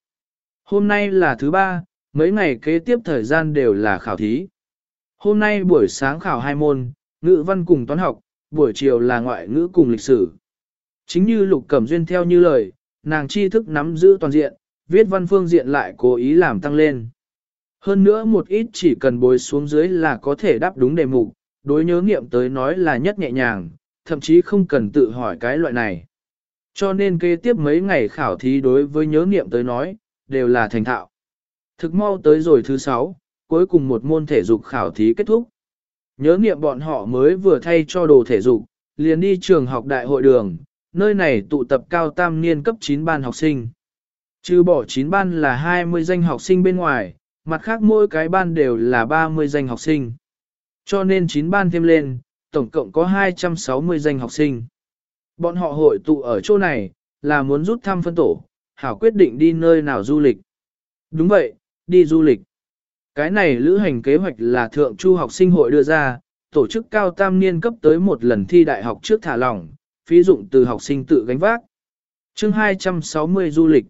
Hôm nay là thứ ba, mấy ngày kế tiếp thời gian đều là khảo thí. Hôm nay buổi sáng khảo hai môn, ngữ văn cùng toán học, buổi chiều là ngoại ngữ cùng lịch sử. Chính như Lục Cẩm Duyên theo như lời, nàng tri thức nắm giữ toàn diện, viết văn phương diện lại cố ý làm tăng lên. Hơn nữa một ít chỉ cần bồi xuống dưới là có thể đáp đúng đề mục, đối nhớ nghiệm tới nói là nhất nhẹ nhàng, thậm chí không cần tự hỏi cái loại này. Cho nên kế tiếp mấy ngày khảo thí đối với nhớ nghiệm tới nói, đều là thành thạo. Thực mau tới rồi thứ sáu, cuối cùng một môn thể dục khảo thí kết thúc. Nhớ nghiệm bọn họ mới vừa thay cho đồ thể dục, liền đi trường học đại hội đường, nơi này tụ tập cao tam niên cấp 9 ban học sinh. Trừ bỏ 9 ban là 20 danh học sinh bên ngoài, mặt khác mỗi cái ban đều là 30 danh học sinh. Cho nên 9 ban thêm lên, tổng cộng có 260 danh học sinh. Bọn họ hội tụ ở chỗ này, là muốn rút thăm phân tổ, hảo quyết định đi nơi nào du lịch. Đúng vậy, đi du lịch. Cái này lữ hành kế hoạch là thượng chu học sinh hội đưa ra, tổ chức cao tam niên cấp tới một lần thi đại học trước thả lỏng, phí dụng từ học sinh tự gánh vác. chương 260 du lịch.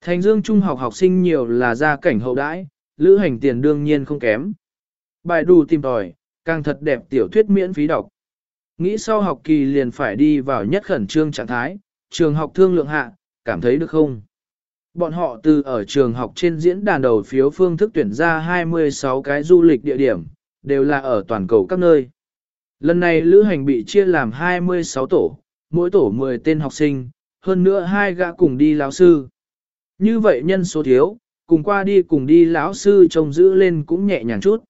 Thành dương trung học học sinh nhiều là gia cảnh hậu đãi, lữ hành tiền đương nhiên không kém. Bài đủ tìm tòi, càng thật đẹp tiểu thuyết miễn phí đọc. Nghĩ sau học kỳ liền phải đi vào nhất khẩn trương trạng thái, trường học thương lượng hạ, cảm thấy được không? Bọn họ từ ở trường học trên diễn đàn đầu phiếu phương thức tuyển ra 26 cái du lịch địa điểm, đều là ở toàn cầu các nơi. Lần này lữ hành bị chia làm 26 tổ, mỗi tổ 10 tên học sinh, hơn nữa hai gã cùng đi lão sư. Như vậy nhân số thiếu, cùng qua đi cùng đi lão sư trông giữ lên cũng nhẹ nhàng chút.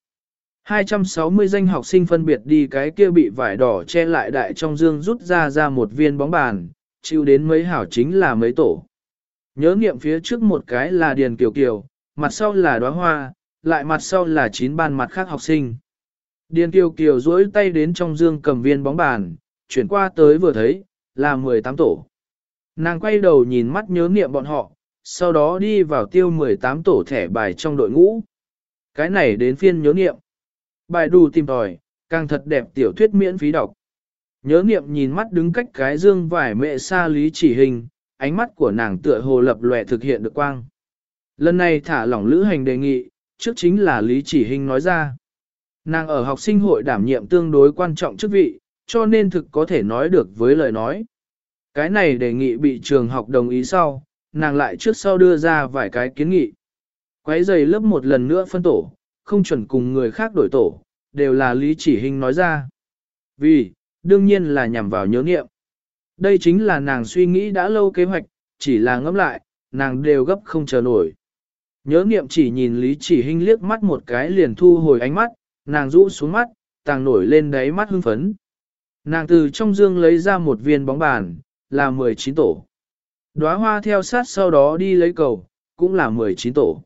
260 danh học sinh phân biệt đi cái kia bị vải đỏ che lại đại trong dương rút ra ra một viên bóng bàn, chịu đến mấy hảo chính là mấy tổ. Nhớ nghiệm phía trước một cái là Điền Kiều Kiều, mặt sau là đóa hoa, lại mặt sau là chín ban mặt khác học sinh. Điền Kiều Kiều duỗi tay đến trong dương cầm viên bóng bàn, chuyển qua tới vừa thấy, là 18 tổ. Nàng quay đầu nhìn mắt nhớ nghiệm bọn họ, sau đó đi vào tiêu 18 tổ thẻ bài trong đội ngũ. Cái này đến phiên nhớ nghiệm. Bài đủ tìm tòi, càng thật đẹp tiểu thuyết miễn phí đọc. Nhớ nghiệm nhìn mắt đứng cách cái dương vải mẹ xa lý chỉ hình, ánh mắt của nàng tựa hồ lập lòe thực hiện được quang. Lần này thả lỏng lữ hành đề nghị, trước chính là lý chỉ hình nói ra. Nàng ở học sinh hội đảm nhiệm tương đối quan trọng chức vị, cho nên thực có thể nói được với lời nói. Cái này đề nghị bị trường học đồng ý sau, nàng lại trước sau đưa ra vài cái kiến nghị. Quấy giày lớp một lần nữa phân tổ, không chuẩn cùng người khác đổi tổ, đều là Lý Chỉ Hình nói ra. Vì, đương nhiên là nhằm vào nhớ nghiệm. Đây chính là nàng suy nghĩ đã lâu kế hoạch, chỉ là ngẫm lại, nàng đều gấp không chờ nổi. Nhớ nghiệm chỉ nhìn Lý Chỉ Hinh liếc mắt một cái liền thu hồi ánh mắt, nàng rũ xuống mắt, tàng nổi lên đáy mắt hưng phấn. Nàng từ trong dương lấy ra một viên bóng bàn, là 19 tổ. Đóa hoa theo sát sau đó đi lấy cầu, cũng là 19 tổ.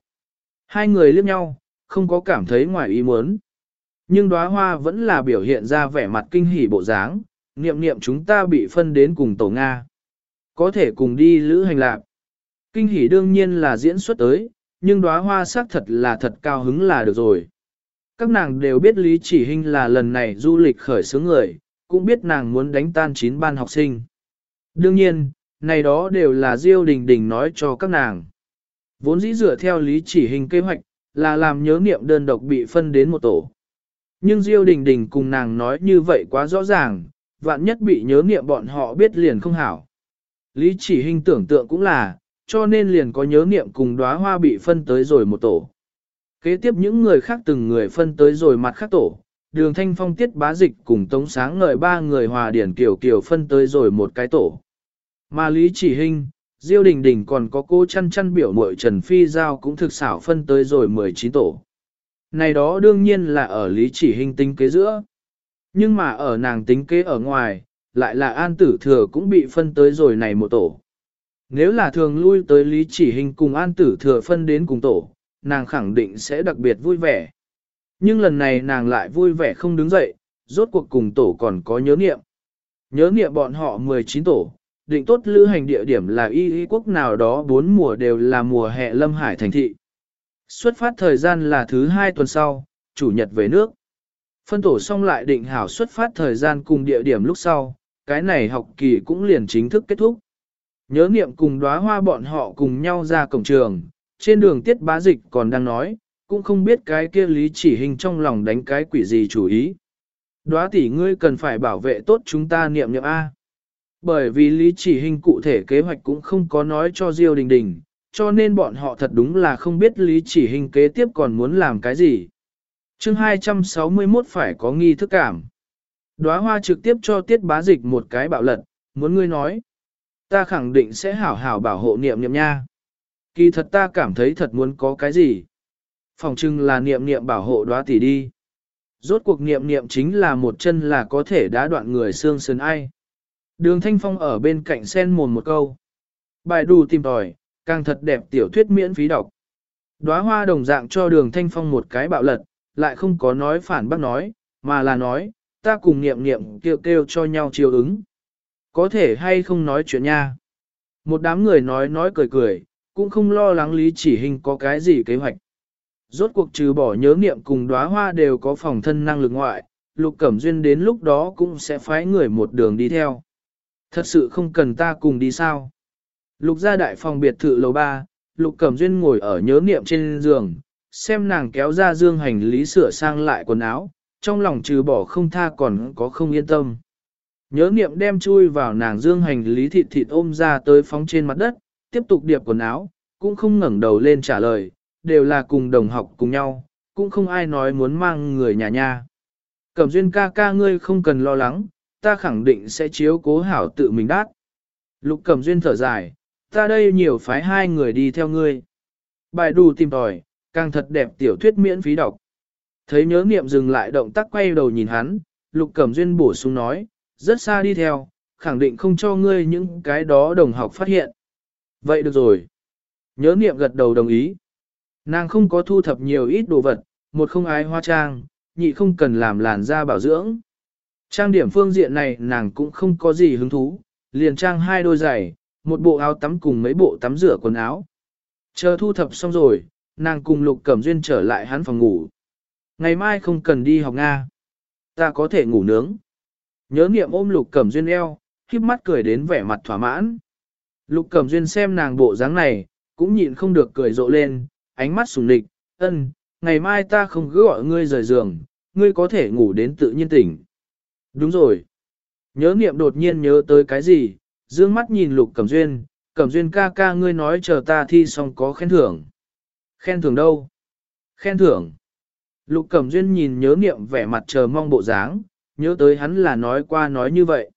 Hai người liếc nhau, không có cảm thấy ngoài ý muốn. Nhưng đóa hoa vẫn là biểu hiện ra vẻ mặt kinh hỉ bộ dáng, niệm niệm chúng ta bị phân đến cùng tổ Nga. Có thể cùng đi lữ hành lạc. Kinh hỉ đương nhiên là diễn xuất tới, nhưng đóa hoa xác thật là thật cao hứng là được rồi. Các nàng đều biết Lý Chỉ Hinh là lần này du lịch khởi xướng người, cũng biết nàng muốn đánh tan chín ban học sinh. Đương nhiên, này đó đều là Diêu Đình Đình nói cho các nàng. Vốn dĩ dựa theo Lý Chỉ Hinh kế hoạch, là làm nhớ niệm đơn độc bị phân đến một tổ. Nhưng Diêu Đình Đình cùng nàng nói như vậy quá rõ ràng, vạn nhất bị nhớ niệm bọn họ biết liền không hảo. Lý chỉ hình tưởng tượng cũng là, cho nên liền có nhớ niệm cùng đóa hoa bị phân tới rồi một tổ. Kế tiếp những người khác từng người phân tới rồi mặt khác tổ, đường thanh phong tiết bá dịch cùng tống sáng ngợi ba người hòa điển kiểu kiểu phân tới rồi một cái tổ. Mà Lý chỉ Hinh, Diêu Đình Đình còn có cô chăn chăn biểu muội Trần Phi Giao cũng thực xảo phân tới rồi 19 tổ. Này đó đương nhiên là ở Lý chỉ Hinh tính kế giữa. Nhưng mà ở nàng tính kế ở ngoài, lại là an tử thừa cũng bị phân tới rồi này một tổ. Nếu là thường lui tới lý chỉ Hinh cùng an tử thừa phân đến cùng tổ, nàng khẳng định sẽ đặc biệt vui vẻ. Nhưng lần này nàng lại vui vẻ không đứng dậy, rốt cuộc cùng tổ còn có nhớ niệm. Nhớ niệm bọn họ 19 tổ, định tốt lữ hành địa điểm là y y quốc nào đó bốn mùa đều là mùa hè lâm hải thành thị. Xuất phát thời gian là thứ hai tuần sau, chủ nhật về nước. Phân tổ xong lại định hảo xuất phát thời gian cùng địa điểm lúc sau, cái này học kỳ cũng liền chính thức kết thúc. Nhớ niệm cùng đóa hoa bọn họ cùng nhau ra cổng trường, trên đường tiết bá dịch còn đang nói, cũng không biết cái kia lý chỉ hình trong lòng đánh cái quỷ gì chủ ý. Đóa tỷ ngươi cần phải bảo vệ tốt chúng ta niệm niệm A. Bởi vì lý chỉ hình cụ thể kế hoạch cũng không có nói cho Diêu Đình Đình, cho nên bọn họ thật đúng là không biết lý chỉ hình kế tiếp còn muốn làm cái gì. chương 261 phải có nghi thức cảm. Đóa hoa trực tiếp cho tiết bá dịch một cái bạo lật, muốn ngươi nói. Ta khẳng định sẽ hảo hảo bảo hộ niệm niệm nha. Kỳ thật ta cảm thấy thật muốn có cái gì. Phòng trưng là niệm niệm bảo hộ đoá tỷ đi. Rốt cuộc niệm niệm chính là một chân là có thể đá đoạn người xương sườn ai. Đường Thanh Phong ở bên cạnh sen mồm một câu. Bài đù tìm tòi, càng thật đẹp tiểu thuyết miễn phí đọc. Đóa hoa đồng dạng cho đường Thanh Phong một cái bạo lật, lại không có nói phản bác nói, mà là nói, ta cùng niệm niệm kêu kêu cho nhau chiều ứng. Có thể hay không nói chuyện nha. Một đám người nói nói cười cười, cũng không lo lắng lý chỉ hình có cái gì kế hoạch. Rốt cuộc trừ bỏ nhớ niệm cùng đóa hoa đều có phòng thân năng lực ngoại, Lục Cẩm Duyên đến lúc đó cũng sẽ phái người một đường đi theo. Thật sự không cần ta cùng đi sao. Lục ra đại phòng biệt thự lầu ba, Lục Cẩm Duyên ngồi ở nhớ niệm trên giường, xem nàng kéo ra dương hành lý sửa sang lại quần áo, trong lòng trừ bỏ không tha còn có không yên tâm. Nhớ niệm đem chui vào nàng dương hành lý thịt thịt ôm ra tới phóng trên mặt đất, tiếp tục điệp quần áo, cũng không ngẩng đầu lên trả lời, đều là cùng đồng học cùng nhau, cũng không ai nói muốn mang người nhà nha. Cẩm duyên ca ca ngươi không cần lo lắng, ta khẳng định sẽ chiếu cố hảo tự mình đát. Lục cẩm duyên thở dài, ta đây nhiều phái hai người đi theo ngươi. Bài đủ tìm tòi, càng thật đẹp tiểu thuyết miễn phí đọc. Thấy nhớ niệm dừng lại động tác quay đầu nhìn hắn, lục cẩm duyên bổ sung nói, rất xa đi theo, khẳng định không cho ngươi những cái đó đồng học phát hiện. Vậy được rồi. Nhớ niệm gật đầu đồng ý. Nàng không có thu thập nhiều ít đồ vật, một không ái hoa trang, nhị không cần làm làn da bảo dưỡng. Trang điểm phương diện này nàng cũng không có gì hứng thú, liền trang hai đôi giày, một bộ áo tắm cùng mấy bộ tắm rửa quần áo. Chờ thu thập xong rồi, nàng cùng Lục Cẩm Duyên trở lại hắn phòng ngủ. Ngày mai không cần đi học Nga. Ta có thể ngủ nướng. Nhớ niệm ôm Lục Cẩm Duyên eo, khiếp mắt cười đến vẻ mặt thỏa mãn. Lục Cẩm Duyên xem nàng bộ dáng này, cũng nhịn không được cười rộ lên, ánh mắt sùng nịch, ân, ngày mai ta không cứ gọi ngươi rời giường, ngươi có thể ngủ đến tự nhiên tỉnh. Đúng rồi. Nhớ niệm đột nhiên nhớ tới cái gì, dương mắt nhìn Lục Cẩm Duyên, Cẩm Duyên ca ca ngươi nói chờ ta thi xong có khen thưởng. Khen thưởng đâu? Khen thưởng. Lục Cẩm Duyên nhìn nhớ niệm vẻ mặt chờ mong bộ dáng, nhớ tới hắn là nói qua nói như vậy.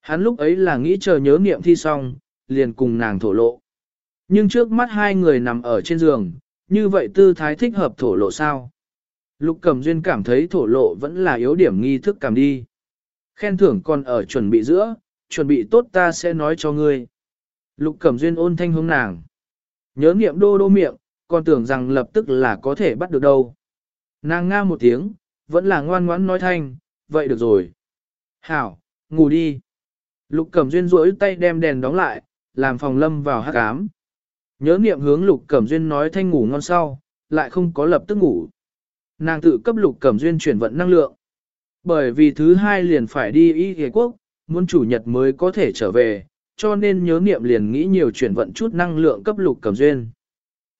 Hắn lúc ấy là nghĩ chờ nhớ niệm thi xong, liền cùng nàng thổ lộ. Nhưng trước mắt hai người nằm ở trên giường, như vậy tư thái thích hợp thổ lộ sao? Lục Cẩm Duyên cảm thấy thổ lộ vẫn là yếu điểm nghi thức cảm đi. Khen thưởng còn ở chuẩn bị giữa, chuẩn bị tốt ta sẽ nói cho ngươi. Lục Cẩm Duyên ôn thanh hướng nàng. Nhớ niệm đô đô miệng, còn tưởng rằng lập tức là có thể bắt được đâu. Nàng nga một tiếng, vẫn là ngoan ngoãn nói thanh, vậy được rồi. Hảo, ngủ đi. Lục Cẩm Duyên rỗi tay đem đèn đóng lại, làm phòng lâm vào hát ám. Nhớ niệm hướng Lục Cẩm Duyên nói thanh ngủ ngon sau, lại không có lập tức ngủ. Nàng tự cấp Lục Cẩm Duyên chuyển vận năng lượng. Bởi vì thứ hai liền phải đi y ghế quốc, muốn chủ nhật mới có thể trở về, cho nên nhớ niệm liền nghĩ nhiều chuyển vận chút năng lượng cấp Lục Cẩm Duyên.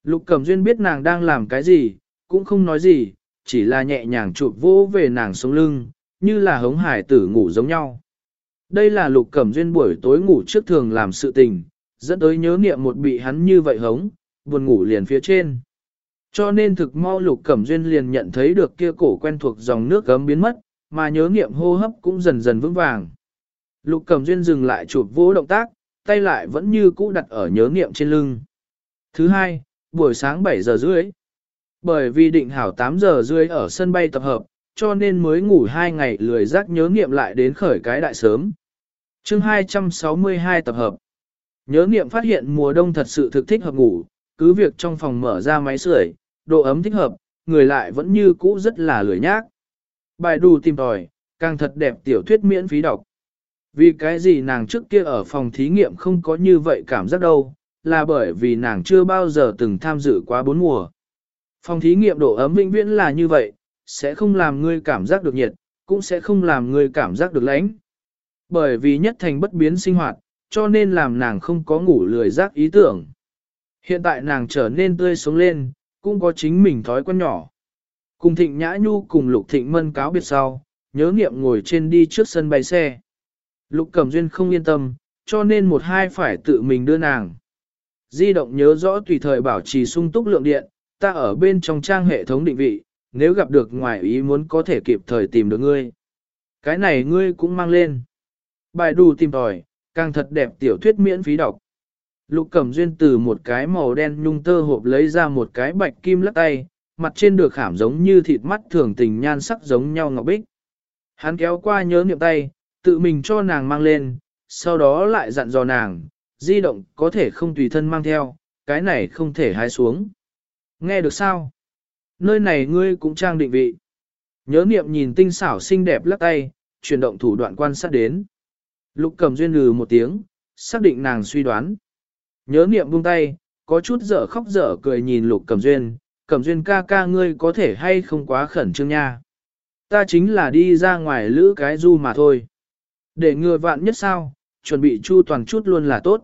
Lục Cẩm Duyên biết nàng đang làm cái gì, cũng không nói gì, chỉ là nhẹ nhàng chụp vỗ về nàng sống lưng, như là hống hải tử ngủ giống nhau. Đây là Lục Cẩm Duyên buổi tối ngủ trước thường làm sự tình, dẫn tới nhớ niệm một bị hắn như vậy hống, buồn ngủ liền phía trên. Cho nên thực mau Lục Cẩm Duyên liền nhận thấy được kia cổ quen thuộc dòng nước gấm biến mất, mà nhớ niệm hô hấp cũng dần dần vững vàng. Lục Cẩm Duyên dừng lại chụp vỗ động tác, tay lại vẫn như cũ đặt ở nhớ niệm trên lưng. Thứ hai, buổi sáng 7 giờ rưỡi. Bởi vì định hảo 8 giờ rưỡi ở sân bay tập hợp, cho nên mới ngủ hai ngày lười giác nhớ niệm lại đến khởi cái đại sớm. chương 262 tập hợp. Nhớ niệm phát hiện mùa đông thật sự thực thích hợp ngủ, cứ việc trong phòng mở ra máy sưởi, độ ấm thích hợp, người lại vẫn như cũ rất là lười nhác. Bài đù tìm tòi, càng thật đẹp tiểu thuyết miễn phí đọc. Vì cái gì nàng trước kia ở phòng thí nghiệm không có như vậy cảm giác đâu, là bởi vì nàng chưa bao giờ từng tham dự quá bốn mùa. Phòng thí nghiệm độ ấm vĩnh viễn là như vậy, sẽ không làm ngươi cảm giác được nhiệt, cũng sẽ không làm ngươi cảm giác được lạnh. Bởi vì nhất thành bất biến sinh hoạt, cho nên làm nàng không có ngủ lười giác ý tưởng. Hiện tại nàng trở nên tươi sống lên, cũng có chính mình thói quen nhỏ. Cùng Thịnh Nhã Nhu cùng Lục Thịnh Mân cáo biệt sau, nhớ nghiệm ngồi trên đi trước sân bay xe. Lục Cẩm Duyên không yên tâm, cho nên một hai phải tự mình đưa nàng. Di động nhớ rõ tùy thời bảo trì sung túc lượng điện, ta ở bên trong trang hệ thống định vị, nếu gặp được ngoài ý muốn có thể kịp thời tìm được ngươi. Cái này ngươi cũng mang lên. Bài đủ tìm tòi, càng thật đẹp tiểu thuyết miễn phí đọc. Lục Cẩm Duyên từ một cái màu đen nhung tơ hộp lấy ra một cái bạch kim lắc tay, mặt trên được khảm giống như thịt mắt thường tình nhan sắc giống nhau ngọc bích. Hắn kéo qua nhớ niệm tay, tự mình cho nàng mang lên, sau đó lại dặn dò nàng, di động có thể không tùy thân mang theo, cái này không thể hái xuống. Nghe được sao? Nơi này ngươi cũng trang định vị. Nhớ niệm nhìn tinh xảo xinh đẹp lắc tay, chuyển động thủ đoạn quan sát đến. Lục cầm duyên lừ một tiếng, xác định nàng suy đoán. Nhớ niệm buông tay, có chút dở khóc dở cười nhìn lục cầm duyên, cầm duyên ca ca ngươi có thể hay không quá khẩn trương nha. Ta chính là đi ra ngoài lữ cái du mà thôi. Để ngừa vạn nhất sao, chuẩn bị chu toàn chút luôn là tốt.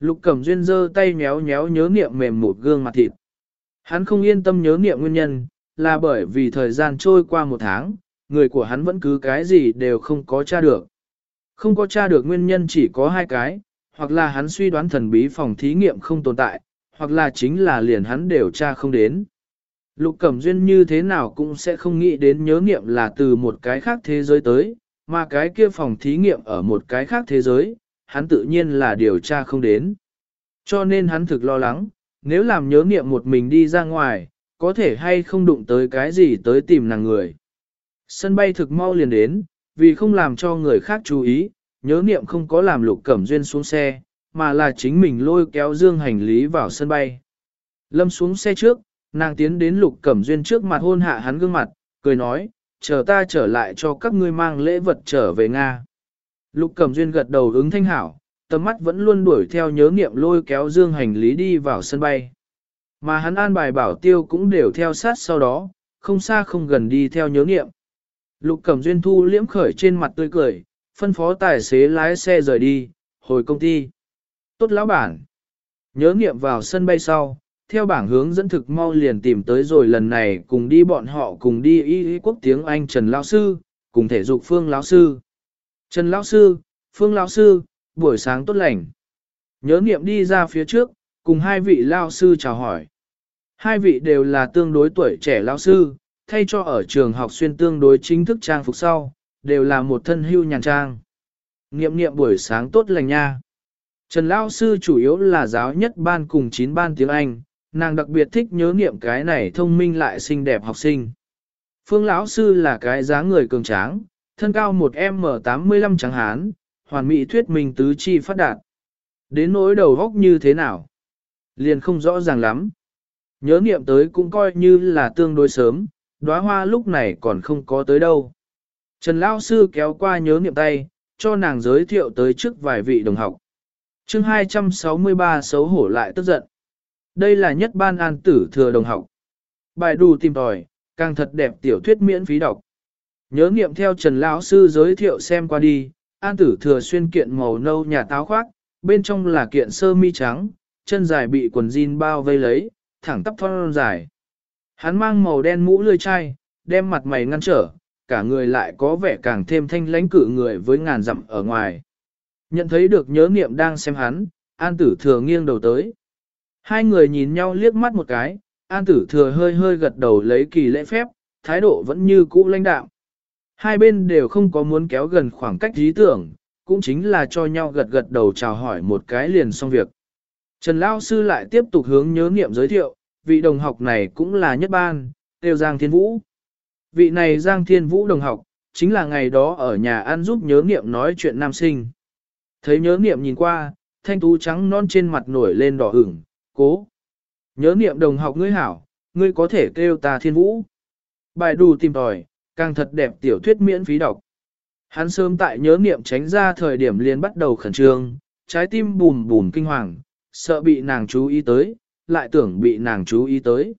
Lục Cầm Duyên giơ tay nhéo nhéo nhớ niệm mềm một gương mặt thịt. Hắn không yên tâm nhớ niệm nguyên nhân, là bởi vì thời gian trôi qua một tháng, người của hắn vẫn cứ cái gì đều không có tra được. Không có tra được nguyên nhân chỉ có hai cái, hoặc là hắn suy đoán thần bí phòng thí nghiệm không tồn tại, hoặc là chính là liền hắn đều tra không đến. Lục Cẩm Duyên như thế nào cũng sẽ không nghĩ đến nhớ niệm là từ một cái khác thế giới tới, mà cái kia phòng thí nghiệm ở một cái khác thế giới, hắn tự nhiên là điều tra không đến. Cho nên hắn thực lo lắng, nếu làm nhớ niệm một mình đi ra ngoài, có thể hay không đụng tới cái gì tới tìm nàng người. Sân bay thực mau liền đến, vì không làm cho người khác chú ý, nhớ niệm không có làm lục cẩm duyên xuống xe, mà là chính mình lôi kéo dương hành lý vào sân bay. Lâm xuống xe trước, nàng tiến đến lục cẩm duyên trước mặt hôn hạ hắn gương mặt, cười nói, chờ ta trở lại cho các ngươi mang lễ vật trở về Nga. Lục Cẩm Duyên gật đầu ứng thanh hảo, tầm mắt vẫn luôn đuổi theo nhớ niệm lôi kéo dương hành lý đi vào sân bay. Mà hắn an bài bảo tiêu cũng đều theo sát sau đó, không xa không gần đi theo nhớ niệm. Lục Cẩm Duyên thu liễm khởi trên mặt tươi cười, phân phó tài xế lái xe rời đi, hồi công ty. Tốt lão bản. Nhớ nghiệm vào sân bay sau, theo bảng hướng dẫn thực mau liền tìm tới rồi lần này cùng đi bọn họ cùng đi y y quốc tiếng Anh Trần Lão Sư, cùng thể dục Phương Lão Sư. Trần Lão Sư, Phương Lão Sư, buổi sáng tốt lành. Nhớ nghiệm đi ra phía trước, cùng hai vị Lão Sư chào hỏi. Hai vị đều là tương đối tuổi trẻ Lão Sư, thay cho ở trường học xuyên tương đối chính thức trang phục sau, đều là một thân hưu nhàn trang. Niệm niệm buổi sáng tốt lành nha. Trần Lão Sư chủ yếu là giáo nhất ban cùng 9 ban tiếng Anh, nàng đặc biệt thích nhớ niệm cái này thông minh lại xinh đẹp học sinh. Phương lão sư là cái dáng người cường tráng, thân cao một M85 trắng hán, hoàn mỹ thuyết minh tứ chi phát đạt. Đến nỗi đầu góc như thế nào? Liền không rõ ràng lắm. Nhớ niệm tới cũng coi như là tương đối sớm, đóa hoa lúc này còn không có tới đâu. Trần Lão Sư kéo qua nhớ niệm tay, cho nàng giới thiệu tới trước vài vị đồng học. chương 263 xấu hổ lại tức giận. Đây là nhất ban an tử thừa đồng học. Bài đù tìm tòi, càng thật đẹp tiểu thuyết miễn phí đọc. Nhớ nghiệm theo Trần Lão Sư giới thiệu xem qua đi, an tử thừa xuyên kiện màu nâu nhà táo khoác, bên trong là kiện sơ mi trắng, chân dài bị quần jean bao vây lấy, thẳng tắp thon dài. Hắn mang màu đen mũ lươi chai, đem mặt mày ngăn trở, cả người lại có vẻ càng thêm thanh lãnh cử người với ngàn dặm ở ngoài. Nhận thấy được nhớ niệm đang xem hắn, an tử thừa nghiêng đầu tới. Hai người nhìn nhau liếc mắt một cái, an tử thừa hơi hơi gật đầu lấy kỳ lễ phép, thái độ vẫn như cũ lãnh đạo. Hai bên đều không có muốn kéo gần khoảng cách lý tưởng, cũng chính là cho nhau gật gật đầu chào hỏi một cái liền xong việc. Trần Lao Sư lại tiếp tục hướng nhớ nghiệm giới thiệu, vị đồng học này cũng là nhất ban, đều Giang Thiên Vũ. Vị này Giang Thiên Vũ đồng học, chính là ngày đó ở nhà ăn giúp nhớ nghiệm nói chuyện nam sinh. Thấy nhớ nghiệm nhìn qua, thanh tú trắng non trên mặt nổi lên đỏ ửng, cố. Nhớ niệm đồng học ngươi hảo, ngươi có thể kêu ta thiên vũ. Bài đù tìm tòi, càng thật đẹp tiểu thuyết miễn phí đọc. Hắn sớm tại nhớ niệm tránh ra thời điểm liền bắt đầu khẩn trương, trái tim bùm bùm kinh hoàng, sợ bị nàng chú ý tới, lại tưởng bị nàng chú ý tới.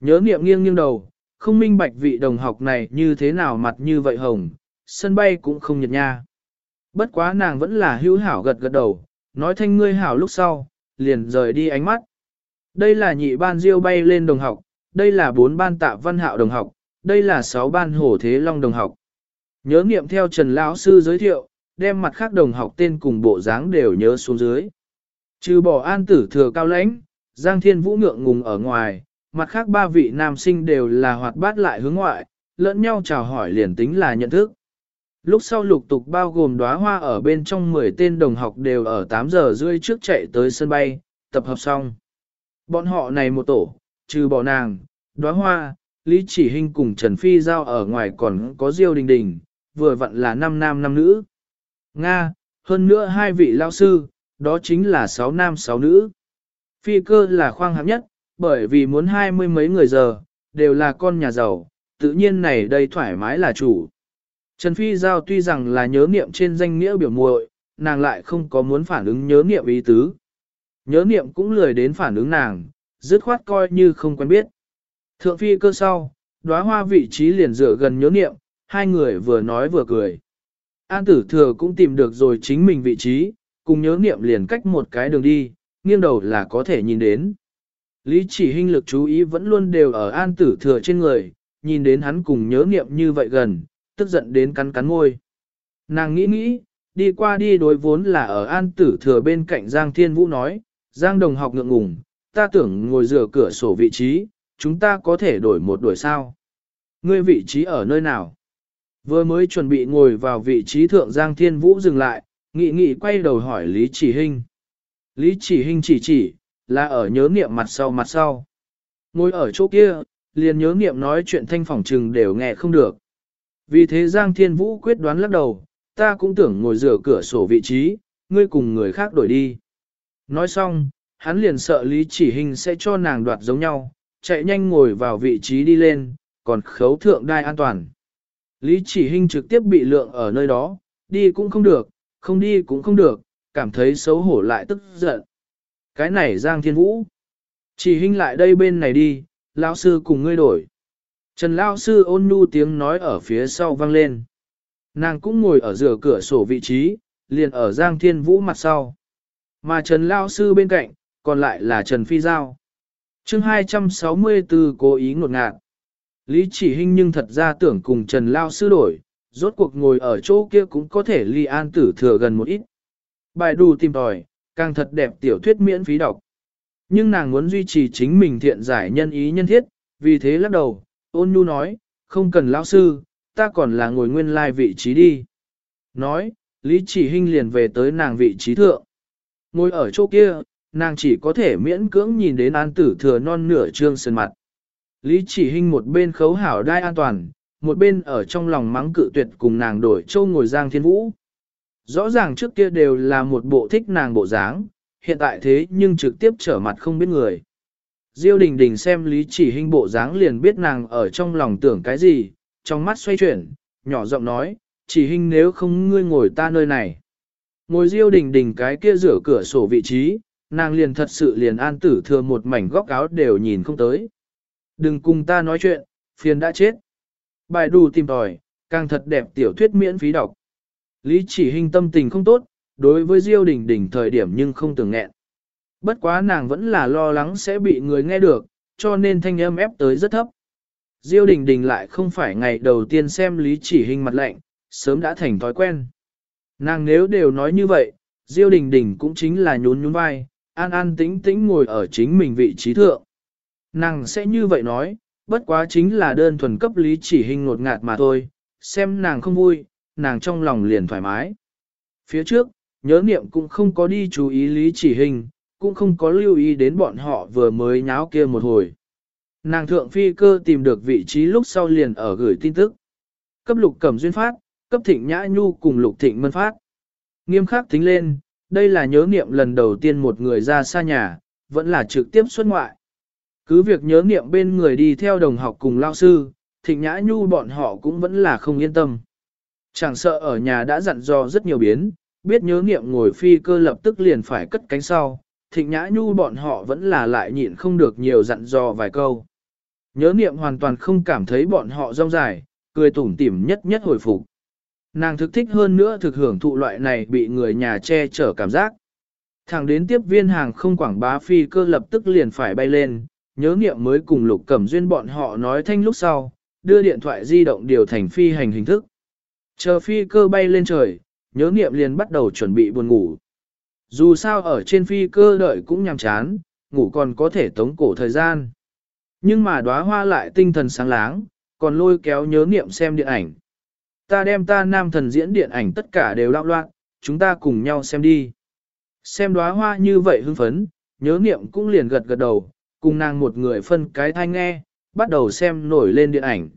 Nhớ niệm nghiêng nghiêng đầu, không minh bạch vị đồng học này như thế nào mặt như vậy hồng, sân bay cũng không nhật nha. Bất quá nàng vẫn là hữu hảo gật gật đầu, nói thanh ngươi hảo lúc sau, liền rời đi ánh mắt. Đây là nhị ban diêu bay lên đồng học, đây là bốn ban tạ văn hạo đồng học, đây là sáu ban hổ thế long đồng học. Nhớ nghiệm theo Trần Lão Sư giới thiệu, đem mặt khác đồng học tên cùng bộ dáng đều nhớ xuống dưới. Trừ bỏ an tử thừa cao lãnh, Giang Thiên Vũ ngượng ngùng ở ngoài, mặt khác ba vị nam sinh đều là hoạt bát lại hướng ngoại, lẫn nhau chào hỏi liền tính là nhận thức. Lúc sau lục tục bao gồm đóa hoa ở bên trong 10 tên đồng học đều ở 8 giờ rưỡi trước chạy tới sân bay, tập hợp xong. Bọn họ này một tổ, trừ bỏ nàng, đóa hoa, Lý Chỉ Hinh cùng Trần Phi Giao ở ngoài còn có Diêu Đình Đình, vừa vặn là năm nam năm nữ. Nga, hơn nữa hai vị lao sư, đó chính là sáu nam sáu nữ. Phi cơ là khoang hạng nhất, bởi vì muốn hai mươi mấy người giờ, đều là con nhà giàu, tự nhiên này đây thoải mái là chủ. Trần Phi Giao tuy rằng là nhớ niệm trên danh nghĩa biểu muội, nàng lại không có muốn phản ứng nhớ niệm ý tứ. Nhớ niệm cũng lười đến phản ứng nàng, dứt khoát coi như không quen biết. Thượng phi cơ sau, đóa hoa vị trí liền dựa gần nhớ niệm, hai người vừa nói vừa cười. An tử thừa cũng tìm được rồi chính mình vị trí, cùng nhớ niệm liền cách một cái đường đi, nghiêng đầu là có thể nhìn đến. Lý chỉ hình lực chú ý vẫn luôn đều ở an tử thừa trên người, nhìn đến hắn cùng nhớ niệm như vậy gần, tức giận đến cắn cắn môi. Nàng nghĩ nghĩ, đi qua đi đối vốn là ở an tử thừa bên cạnh Giang Thiên Vũ nói, Giang đồng học ngượng ngùng, ta tưởng ngồi rửa cửa sổ vị trí, chúng ta có thể đổi một đổi sao. Ngươi vị trí ở nơi nào? Vừa mới chuẩn bị ngồi vào vị trí thượng Giang Thiên Vũ dừng lại, nghị nghị quay đầu hỏi Lý Chỉ Hinh. Lý Chỉ Hinh chỉ chỉ, là ở nhớ niệm mặt sau mặt sau. Ngồi ở chỗ kia, liền nhớ niệm nói chuyện thanh phỏng trừng đều nghe không được. Vì thế Giang Thiên Vũ quyết đoán lắc đầu, ta cũng tưởng ngồi rửa cửa sổ vị trí, ngươi cùng người khác đổi đi. Nói xong, hắn liền sợ Lý Chỉ Hình sẽ cho nàng đoạt giống nhau, chạy nhanh ngồi vào vị trí đi lên, còn khấu thượng đai an toàn. Lý Chỉ Hình trực tiếp bị lượng ở nơi đó, đi cũng không được, không đi cũng không được, cảm thấy xấu hổ lại tức giận. Cái này Giang Thiên Vũ. Chỉ Hình lại đây bên này đi, lão sư cùng ngươi đổi. Trần Lão sư ôn nhu tiếng nói ở phía sau vang lên. Nàng cũng ngồi ở giữa cửa sổ vị trí, liền ở Giang Thiên Vũ mặt sau. Mà Trần Lão sư bên cạnh, còn lại là Trần Phi Giao. chương 264 cố ý ngột ngạt. Lý chỉ hình nhưng thật ra tưởng cùng Trần Lão sư đổi, rốt cuộc ngồi ở chỗ kia cũng có thể ly an tử thừa gần một ít. Bài đủ tìm tòi, càng thật đẹp tiểu thuyết miễn phí đọc. Nhưng nàng muốn duy trì chính mình thiện giải nhân ý nhân thiết, vì thế lắc đầu, ôn nhu nói, không cần lão sư, ta còn là ngồi nguyên lai vị trí đi. Nói, Lý chỉ hinh liền về tới nàng vị trí thượng. Ngồi ở chỗ kia, nàng chỉ có thể miễn cưỡng nhìn đến an tử thừa non nửa trương sơn mặt. Lý chỉ hinh một bên khấu hảo đai an toàn, một bên ở trong lòng mắng cự tuyệt cùng nàng đổi châu ngồi giang thiên vũ. Rõ ràng trước kia đều là một bộ thích nàng bộ dáng, hiện tại thế nhưng trực tiếp trở mặt không biết người. Diêu đình đình xem lý chỉ hình bộ dáng liền biết nàng ở trong lòng tưởng cái gì, trong mắt xoay chuyển, nhỏ giọng nói, chỉ hình nếu không ngươi ngồi ta nơi này. Ngồi diêu đình đình cái kia rửa cửa sổ vị trí, nàng liền thật sự liền an tử thừa một mảnh góc áo đều nhìn không tới. Đừng cùng ta nói chuyện, phiền đã chết. Bài đù tìm tòi, càng thật đẹp tiểu thuyết miễn phí đọc. Lý chỉ hình tâm tình không tốt, đối với Diêu Đình Đình thời điểm nhưng không tưởng nghẹn. Bất quá nàng vẫn là lo lắng sẽ bị người nghe được, cho nên thanh âm ép tới rất thấp. Diêu Đình Đình lại không phải ngày đầu tiên xem Lý chỉ hình mặt lạnh, sớm đã thành thói quen. Nàng nếu đều nói như vậy, Diêu Đình Đình cũng chính là nhún nhún vai, an an tĩnh tĩnh ngồi ở chính mình vị trí thượng. Nàng sẽ như vậy nói, bất quá chính là đơn thuần cấp lý chỉ hình ngột ngạt mà thôi, xem nàng không vui, nàng trong lòng liền thoải mái. Phía trước, nhớ niệm cũng không có đi chú ý lý chỉ hình, cũng không có lưu ý đến bọn họ vừa mới nháo kia một hồi. Nàng thượng phi cơ tìm được vị trí lúc sau liền ở gửi tin tức. Cấp lục cẩm duyên phát, cấp thịnh nhã nhu cùng lục thịnh mân phát. Nghiêm khắc tính lên, đây là nhớ niệm lần đầu tiên một người ra xa nhà, vẫn là trực tiếp xuất ngoại. Cứ việc nhớ niệm bên người đi theo đồng học cùng lao sư, thịnh nhã nhu bọn họ cũng vẫn là không yên tâm. Chẳng sợ ở nhà đã dặn dò rất nhiều biến, biết nhớ niệm ngồi phi cơ lập tức liền phải cất cánh sau, thịnh nhã nhu bọn họ vẫn là lại nhịn không được nhiều dặn dò vài câu. Nhớ niệm hoàn toàn không cảm thấy bọn họ rong dài, cười tủm tỉm nhất nhất hồi phục. Nàng thực thích hơn nữa thực hưởng thụ loại này bị người nhà che chở cảm giác. Thẳng đến tiếp viên hàng không quảng bá phi cơ lập tức liền phải bay lên, nhớ nghiệm mới cùng lục cẩm duyên bọn họ nói thanh lúc sau, đưa điện thoại di động điều thành phi hành hình thức. Chờ phi cơ bay lên trời, nhớ niệm liền bắt đầu chuẩn bị buồn ngủ. Dù sao ở trên phi cơ đợi cũng nhàm chán, ngủ còn có thể tống cổ thời gian. Nhưng mà đóa hoa lại tinh thần sáng láng, còn lôi kéo nhớ niệm xem điện ảnh. Ta đem ta nam thần diễn điện ảnh tất cả đều đạo loạn, chúng ta cùng nhau xem đi. Xem đóa hoa như vậy hưng phấn, nhớ niệm cũng liền gật gật đầu, cùng nàng một người phân cái thanh nghe, bắt đầu xem nổi lên điện ảnh.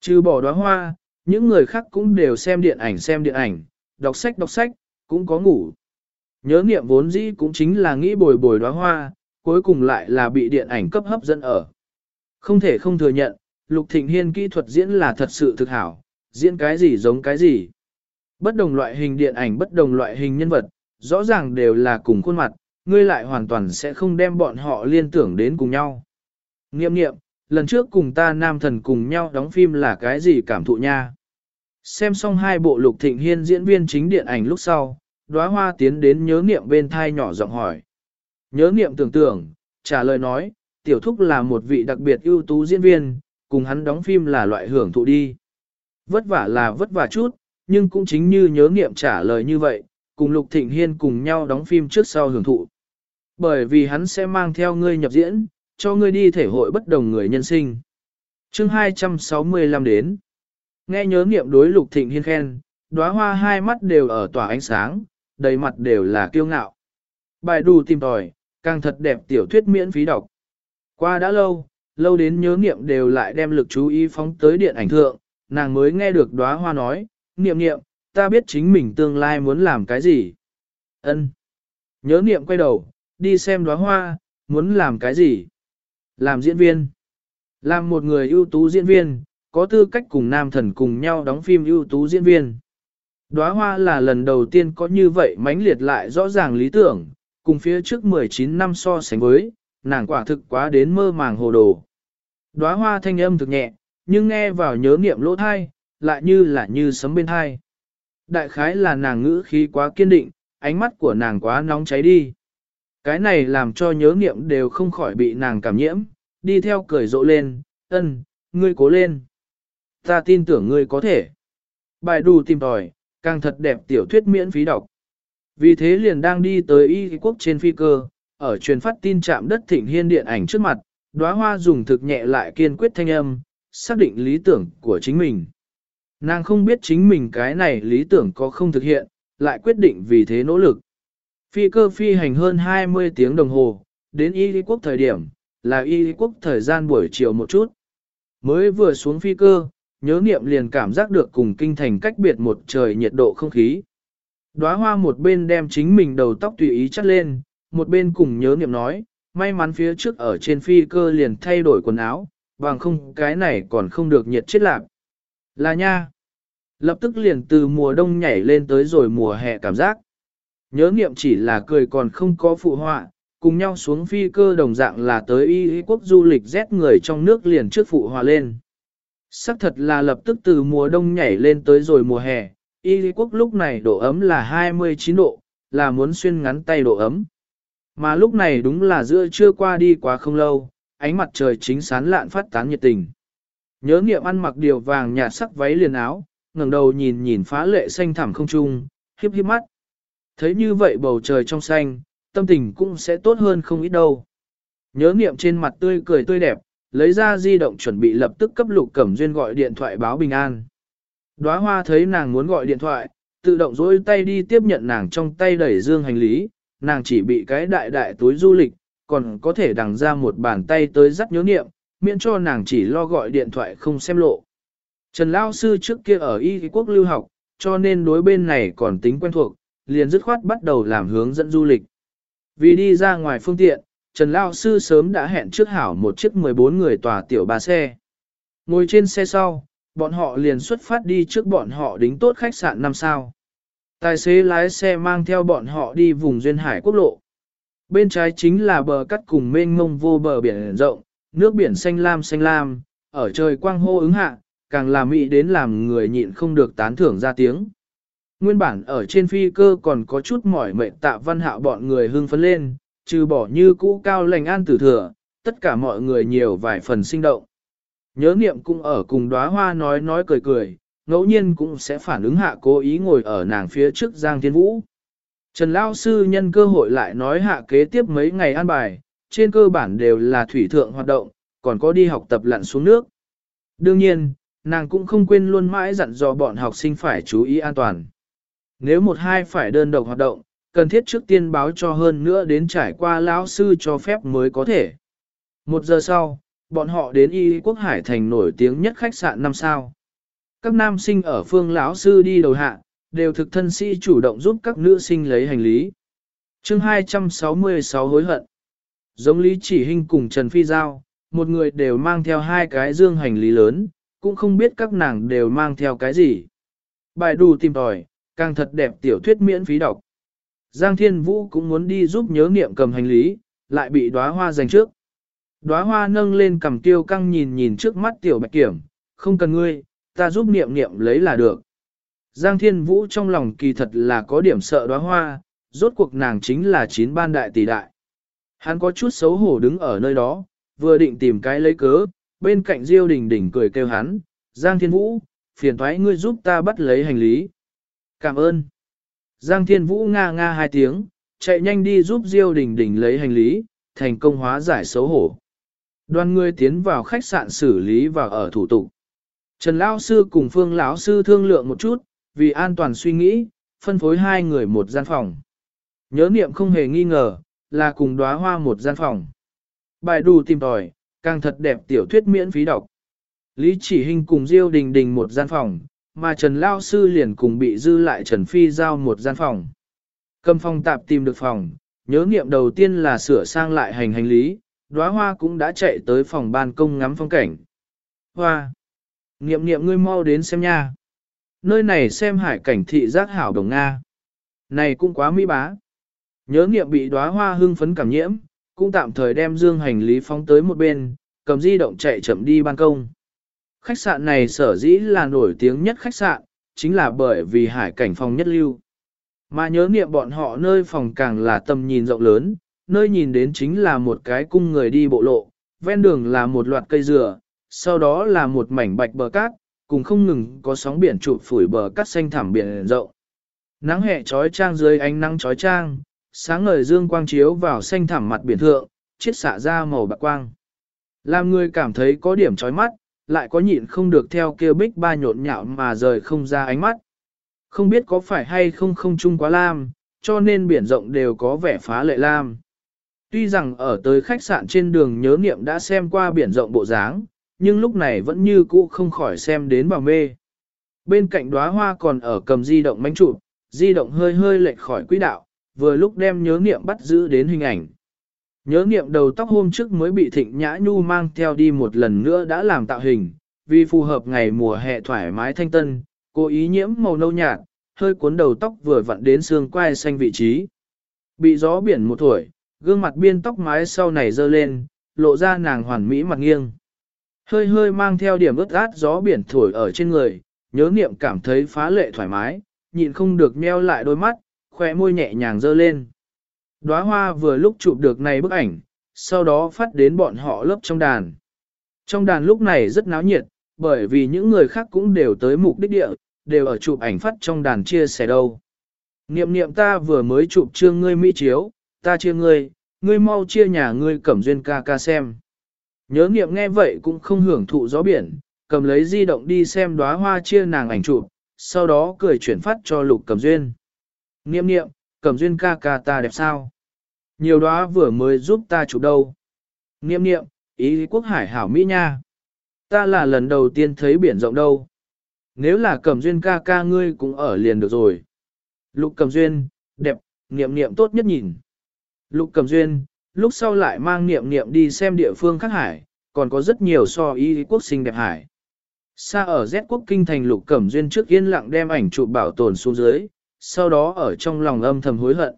Trừ bỏ đóa hoa, những người khác cũng đều xem điện ảnh xem điện ảnh, đọc sách đọc sách, cũng có ngủ. Nhớ niệm vốn dĩ cũng chính là nghĩ bồi bồi đóa hoa, cuối cùng lại là bị điện ảnh cấp hấp dẫn ở. Không thể không thừa nhận, Lục Thịnh Hiên kỹ thuật diễn là thật sự thực hảo, diễn cái gì giống cái gì. Bất đồng loại hình điện ảnh bất đồng loại hình nhân vật, rõ ràng đều là cùng khuôn mặt, ngươi lại hoàn toàn sẽ không đem bọn họ liên tưởng đến cùng nhau. Nghiệm nghiệm, lần trước cùng ta nam thần cùng nhau đóng phim là cái gì cảm thụ nha. Xem xong hai bộ lục thịnh hiên diễn viên chính điện ảnh lúc sau, đóa hoa tiến đến nhớ nghiệm bên thai nhỏ giọng hỏi. Nhớ nghiệm tưởng tượng, trả lời nói, tiểu thúc là một vị đặc biệt ưu tú diễn viên, cùng hắn đóng phim là loại hưởng thụ đi. Vất vả là vất vả chút, nhưng cũng chính như nhớ nghiệm trả lời như vậy, cùng Lục Thịnh Hiên cùng nhau đóng phim trước sau hưởng thụ. Bởi vì hắn sẽ mang theo ngươi nhập diễn, cho ngươi đi thể hội bất đồng người nhân sinh. chương 265 đến. Nghe nhớ nghiệm đối Lục Thịnh Hiên khen, đóa hoa hai mắt đều ở tỏa ánh sáng, đầy mặt đều là kiêu ngạo. Bài đù tìm tòi, càng thật đẹp tiểu thuyết miễn phí đọc. Qua đã lâu, lâu đến nhớ nghiệm đều lại đem lực chú ý phóng tới điện ảnh thượng, nàng mới nghe được đóa hoa nói, nghiệm nghiệm, ta biết chính mình tương lai muốn làm cái gì. Ân. Nhớ nghiệm quay đầu, đi xem đóa hoa, muốn làm cái gì? Làm diễn viên. Làm một người ưu tú diễn viên, có tư cách cùng nam thần cùng nhau đóng phim ưu tú diễn viên. Đóa hoa là lần đầu tiên có như vậy mãnh liệt lại rõ ràng lý tưởng, cùng phía trước 19 năm so sánh với, nàng quả thực quá đến mơ màng hồ đồ. Đóa hoa thanh âm thực nhẹ, nhưng nghe vào nhớ niệm lỗ thai, lại như là như sấm bên thai. Đại khái là nàng ngữ khí quá kiên định, ánh mắt của nàng quá nóng cháy đi. Cái này làm cho nhớ niệm đều không khỏi bị nàng cảm nhiễm, đi theo cười rộ lên, ân, ngươi cố lên. Ta tin tưởng ngươi có thể. Bài đủ tìm tòi, càng thật đẹp tiểu thuyết miễn phí đọc. Vì thế liền đang đi tới y quốc trên phi cơ, ở truyền phát tin chạm đất thịnh hiên điện ảnh trước mặt, đóa hoa dùng thực nhẹ lại kiên quyết thanh âm, xác định lý tưởng của chính mình. Nàng không biết chính mình cái này lý tưởng có không thực hiện, lại quyết định vì thế nỗ lực. Phi cơ phi hành hơn 20 tiếng đồng hồ, đến Y Lý Quốc thời điểm, là Y Lý Quốc thời gian buổi chiều một chút. Mới vừa xuống phi cơ, nhớ niệm liền cảm giác được cùng kinh thành cách biệt một trời nhiệt độ không khí. Đóa hoa một bên đem chính mình đầu tóc tùy ý chắt lên, một bên cùng nhớ niệm nói, may mắn phía trước ở trên phi cơ liền thay đổi quần áo, bằng không cái này còn không được nhiệt chết lạc. Là nha. Lập tức liền từ mùa đông nhảy lên tới rồi mùa hè cảm giác. Nhớ nghiệm chỉ là cười còn không có phụ họa, cùng nhau xuống phi cơ đồng dạng là tới y y quốc du lịch rét người trong nước liền trước phụ họa lên. Sắc thật là lập tức từ mùa đông nhảy lên tới rồi mùa hè, y y quốc lúc này độ ấm là 29 độ, là muốn xuyên ngắn tay độ ấm. Mà lúc này đúng là giữa trưa qua đi quá không lâu, ánh mặt trời chính sán lạn phát tán nhiệt tình. Nhớ nghiệm ăn mặc điều vàng nhạt sắc váy liền áo, ngẩng đầu nhìn nhìn phá lệ xanh thẳm không trung, hiếp hiếp mắt. Thấy như vậy bầu trời trong xanh, tâm tình cũng sẽ tốt hơn không ít đâu. Nhớ niệm trên mặt tươi cười tươi đẹp, lấy ra di động chuẩn bị lập tức cấp lục cẩm duyên gọi điện thoại báo bình an. Đóa hoa thấy nàng muốn gọi điện thoại, tự động dối tay đi tiếp nhận nàng trong tay đẩy dương hành lý, nàng chỉ bị cái đại đại túi du lịch, còn có thể đằng ra một bàn tay tới dắt nhớ niệm, miễn cho nàng chỉ lo gọi điện thoại không xem lộ. Trần Lao Sư trước kia ở Y quốc lưu học, cho nên đối bên này còn tính quen thuộc, liền dứt khoát bắt đầu làm hướng dẫn du lịch. Vì đi ra ngoài phương tiện, Trần Lao Sư sớm đã hẹn trước hảo một chiếc 14 người tòa tiểu ba xe. Ngồi trên xe sau, bọn họ liền xuất phát đi trước bọn họ đính tốt khách sạn năm sao. Tài xế lái xe mang theo bọn họ đi vùng duyên hải quốc lộ. Bên trái chính là bờ cắt cùng mênh mông vô bờ biển rộng, nước biển xanh lam xanh lam, ở trời quang hô ứng hạ, càng làm mỹ đến làm người nhịn không được tán thưởng ra tiếng. Nguyên bản ở trên phi cơ còn có chút mỏi mệt tạ văn hạo bọn người hưng phấn lên, trừ bỏ như cũ cao lành an tử thừa, tất cả mọi người nhiều vài phần sinh động. Nhớ niệm cũng ở cùng đóa hoa nói nói cười cười, ngẫu nhiên cũng sẽ phản ứng hạ cố ý ngồi ở nàng phía trước Giang Thiên Vũ. Trần Lao Sư nhân cơ hội lại nói hạ kế tiếp mấy ngày an bài, trên cơ bản đều là thủy thượng hoạt động, còn có đi học tập lặn xuống nước. Đương nhiên, nàng cũng không quên luôn mãi dặn dò bọn học sinh phải chú ý an toàn. Nếu một hai phải đơn độc hoạt động, cần thiết trước tiên báo cho hơn nữa đến trải qua lão sư cho phép mới có thể. Một giờ sau, bọn họ đến Y Quốc Hải thành nổi tiếng nhất khách sạn năm sao. Các nam sinh ở phương lão sư đi đầu hạ, đều thực thân sĩ chủ động giúp các nữ sinh lấy hành lý. chương 266 hối hận. Giống Lý Chỉ Hinh cùng Trần Phi Giao, một người đều mang theo hai cái dương hành lý lớn, cũng không biết các nàng đều mang theo cái gì. Bài đủ tìm tòi, càng thật đẹp tiểu thuyết miễn phí đọc. Giang Thiên Vũ cũng muốn đi giúp nhớ niệm cầm hành lý, lại bị đóa hoa giành trước. Đóa hoa nâng lên cầm tiêu căng nhìn nhìn trước mắt tiểu bạch kiểm, không cần ngươi, ta giúp niệm niệm lấy là được. Giang Thiên Vũ trong lòng kỳ thật là có điểm sợ đóa hoa, rốt cuộc nàng chính là chín ban đại tỷ đại. Hắn có chút xấu hổ đứng ở nơi đó, vừa định tìm cái lấy cớ, bên cạnh Diêu Đình Đình cười kêu hắn, Giang Thiên Vũ, phiền thoái ngươi giúp ta bắt lấy hành lý. Cảm ơn. Giang Thiên Vũ nga nga hai tiếng, chạy nhanh đi giúp Diêu Đình Đình lấy hành lý, thành công hóa giải xấu hổ. Đoàn người tiến vào khách sạn xử lý và ở thủ tục. Trần Lão Sư cùng Phương Lão Sư thương lượng một chút, vì an toàn suy nghĩ, phân phối hai người một gian phòng. Nhớ niệm không hề nghi ngờ, là cùng đóa hoa một gian phòng. Bài đủ tìm tòi, càng thật đẹp tiểu thuyết miễn phí đọc. Lý chỉ hình cùng Diêu Đình Đình một gian phòng, mà Trần Lao Sư liền cùng bị dư lại Trần Phi giao một gian phòng. Cầm phòng tạp tìm được phòng, nhớ nghiệm đầu tiên là sửa sang lại hành hành lý, đóa hoa cũng đã chạy tới phòng ban công ngắm phong cảnh. Hoa! Nghiệm nghiệm ngươi mau đến xem nha. Nơi này xem hải cảnh thị giác hảo đồng Nga. Này cũng quá mỹ bá. Nhớ nghiệm bị đóa hoa hưng phấn cảm nhiễm, cũng tạm thời đem dương hành lý phóng tới một bên, cầm di động chạy chậm đi ban công. Khách sạn này sở dĩ là nổi tiếng nhất khách sạn, chính là bởi vì hải cảnh phòng nhất lưu. Mà nhớ niệm bọn họ nơi phòng càng là tầm nhìn rộng lớn, nơi nhìn đến chính là một cái cung người đi bộ lộ, ven đường là một loạt cây dừa, sau đó là một mảnh bạch bờ cát, cùng không ngừng có sóng biển trụ phủi bờ cát xanh thảm biển rộng. Nắng hè trói trang dưới ánh nắng trói trang, sáng ngời dương quang chiếu vào xanh thảm mặt biển thượng, chiết xạ ra màu bạc quang. Làm người cảm thấy có điểm trói mắt, lại có nhịn không được theo kêu bích ba nhộn nhạo mà rời không ra ánh mắt. Không biết có phải hay không không chung quá lam, cho nên biển rộng đều có vẻ phá lệ lam. Tuy rằng ở tới khách sạn trên đường nhớ niệm đã xem qua biển rộng bộ dáng, nhưng lúc này vẫn như cũ không khỏi xem đến vào mê. Bên cạnh đóa hoa còn ở cầm di động mánh chụp, di động hơi hơi lệch khỏi quỹ đạo, vừa lúc đem nhớ niệm bắt giữ đến hình ảnh. Nhớ niệm đầu tóc hôm trước mới bị thịnh nhã nhu mang theo đi một lần nữa đã làm tạo hình, vì phù hợp ngày mùa hè thoải mái thanh tân, cô ý nhiễm màu nâu nhạt, hơi cuốn đầu tóc vừa vặn đến xương quai xanh vị trí. Bị gió biển một tuổi, gương mặt biên tóc mái sau này dơ lên, lộ ra nàng hoàn mỹ mặt nghiêng. Hơi hơi mang theo điểm ướt át gió biển thổi ở trên người, nhớ niệm cảm thấy phá lệ thoải mái, nhịn không được meo lại đôi mắt, khóe môi nhẹ nhàng dơ lên. Đóa hoa vừa lúc chụp được này bức ảnh, sau đó phát đến bọn họ lớp trong đàn. Trong đàn lúc này rất náo nhiệt, bởi vì những người khác cũng đều tới mục đích địa, đều ở chụp ảnh phát trong đàn chia sẻ đâu. Niệm niệm ta vừa mới chụp trương ngươi mỹ chiếu, ta chia ngươi, ngươi mau chia nhà ngươi cẩm duyên ca ca xem. Nhớ niệm nghe vậy cũng không hưởng thụ gió biển, cầm lấy di động đi xem đóa hoa chia nàng ảnh chụp, sau đó cười chuyển phát cho lục cẩm duyên. Niệm niệm, cẩm duyên ca ca ta đẹp sao? Nhiều đó vừa mới giúp ta chụp đâu. Niệm niệm, ý quốc hải hảo Mỹ nha. Ta là lần đầu tiên thấy biển rộng đâu. Nếu là cẩm duyên ca ca ngươi cũng ở liền được rồi. Lục cẩm duyên, đẹp, niệm niệm tốt nhất nhìn. Lục cẩm duyên, lúc sau lại mang niệm niệm đi xem địa phương khác hải, còn có rất nhiều so ý quốc sinh đẹp hải. Xa ở Z quốc kinh thành lục cẩm duyên trước yên lặng đem ảnh chụp bảo tồn xuống dưới, sau đó ở trong lòng âm thầm hối hận.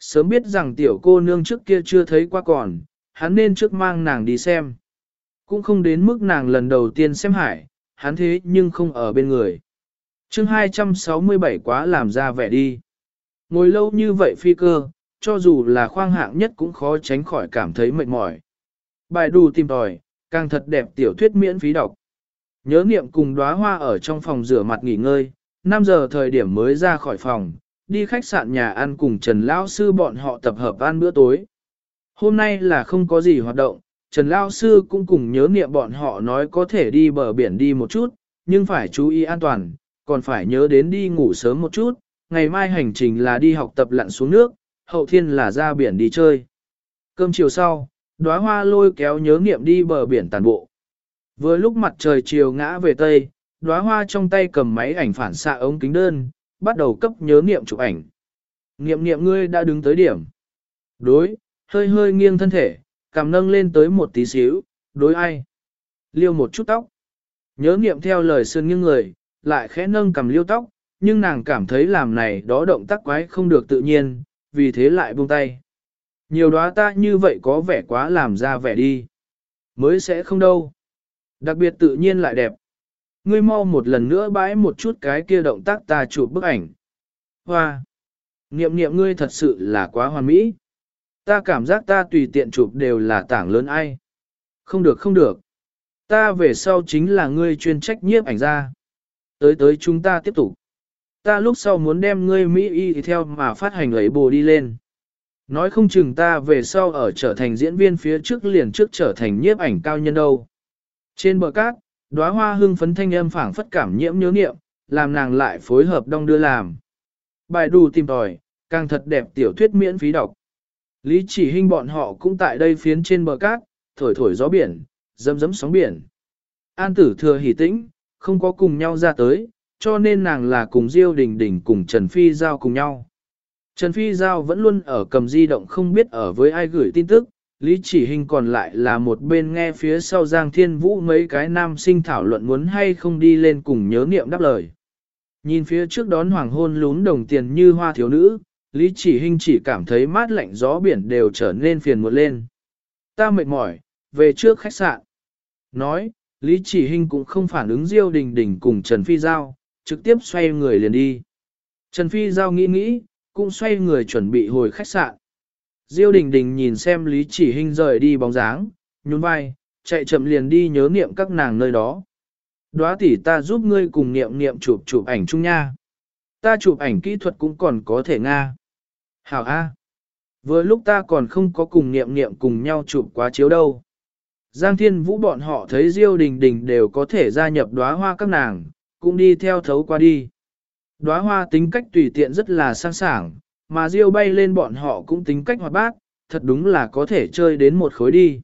Sớm biết rằng tiểu cô nương trước kia chưa thấy qua còn, hắn nên trước mang nàng đi xem. Cũng không đến mức nàng lần đầu tiên xem hải, hắn thế nhưng không ở bên người. chương 267 quá làm ra vẻ đi. Ngồi lâu như vậy phi cơ, cho dù là khoang hạng nhất cũng khó tránh khỏi cảm thấy mệt mỏi. Bài đù tìm tòi, càng thật đẹp tiểu thuyết miễn phí đọc. Nhớ niệm cùng đóa hoa ở trong phòng rửa mặt nghỉ ngơi, 5 giờ thời điểm mới ra khỏi phòng, đi khách sạn nhà ăn cùng Trần Lão Sư bọn họ tập hợp ăn bữa tối. Hôm nay là không có gì hoạt động, Trần Lão Sư cũng cùng nhớ niệm bọn họ nói có thể đi bờ biển đi một chút, nhưng phải chú ý an toàn, còn phải nhớ đến đi ngủ sớm một chút, ngày mai hành trình là đi học tập lặn xuống nước, hậu thiên là ra biển đi chơi. Cơm chiều sau, đóa hoa lôi kéo nhớ niệm đi bờ biển tàn bộ. Vừa lúc mặt trời chiều ngã về tây, đóa hoa trong tay cầm máy ảnh phản xạ ống kính đơn, bắt đầu cấp nhớ niệm chụp ảnh. Niệm niệm ngươi đã đứng tới điểm. Đối, hơi hơi nghiêng thân thể, cằm nâng lên tới một tí xíu, đối ai? Liêu một chút tóc. Nhớ niệm theo lời sơn nghiêng người, lại khẽ nâng cầm liêu tóc, nhưng nàng cảm thấy làm này đó động tác quái không được tự nhiên, vì thế lại buông tay. Nhiều đóa ta như vậy có vẻ quá làm ra vẻ đi. Mới sẽ không đâu. Đặc biệt tự nhiên lại đẹp. Ngươi mau một lần nữa bãi một chút cái kia động tác ta chụp bức ảnh. Hoa! Niệm niệm ngươi thật sự là quá hoàn mỹ. Ta cảm giác ta tùy tiện chụp đều là tảng lớn ai. Không được không được. Ta về sau chính là ngươi chuyên trách nhiếp ảnh ra. Tới tới chúng ta tiếp tục. Ta lúc sau muốn đem ngươi Mỹ y theo mà phát hành lấy bồ đi lên. Nói không chừng ta về sau ở trở thành diễn viên phía trước liền trước trở thành nhiếp ảnh cao nhân đâu. Trên bờ cát, đóa hoa hưng phấn thanh âm phảng phất cảm nhiễm nhớ niệm, làm nàng lại phối hợp đong đưa làm. Bài đù tìm tòi, càng thật đẹp tiểu thuyết miễn phí đọc. Lý chỉ hình bọn họ cũng tại đây phiến trên bờ cát, thổi thổi gió biển, dấm dẫm sóng biển. An tử thừa hỉ tĩnh, không có cùng nhau ra tới, cho nên nàng là cùng Diêu Đình Đình cùng Trần Phi Giao cùng nhau. Trần Phi Giao vẫn luôn ở cầm di động không biết ở với ai gửi tin tức, Lý Chỉ Hình còn lại là một bên nghe phía sau Giang Thiên Vũ mấy cái nam sinh thảo luận muốn hay không đi lên cùng nhớ niệm đáp lời. Nhìn phía trước đón hoàng hôn lún đồng tiền như hoa thiếu nữ, Lý Chỉ Hình chỉ cảm thấy mát lạnh gió biển đều trở nên phiền một lên. Ta mệt mỏi, về trước khách sạn. Nói, Lý Chỉ Hình cũng không phản ứng Diêu Đình Đình cùng Trần Phi Giao, trực tiếp xoay người liền đi. Trần Phi Giao nghĩ nghĩ, cũng xoay người chuẩn bị hồi khách sạn. Diêu Đình Đình nhìn xem Lý Chỉ Hinh rời đi bóng dáng, nhún vai, chạy chậm liền đi nhớ niệm các nàng nơi đó. Đóa tỷ ta giúp ngươi cùng niệm niệm chụp chụp ảnh chung nha. Ta chụp ảnh kỹ thuật cũng còn có thể nga. Hảo A. Vừa lúc ta còn không có cùng niệm niệm cùng nhau chụp quá chiếu đâu. Giang Thiên Vũ bọn họ thấy Diêu Đình Đình đều có thể gia nhập đóa hoa các nàng, cũng đi theo thấu qua đi. Đóa hoa tính cách tùy tiện rất là sang sảng, mà Diêu bay lên bọn họ cũng tính cách hoạt bát, thật đúng là có thể chơi đến một khối đi.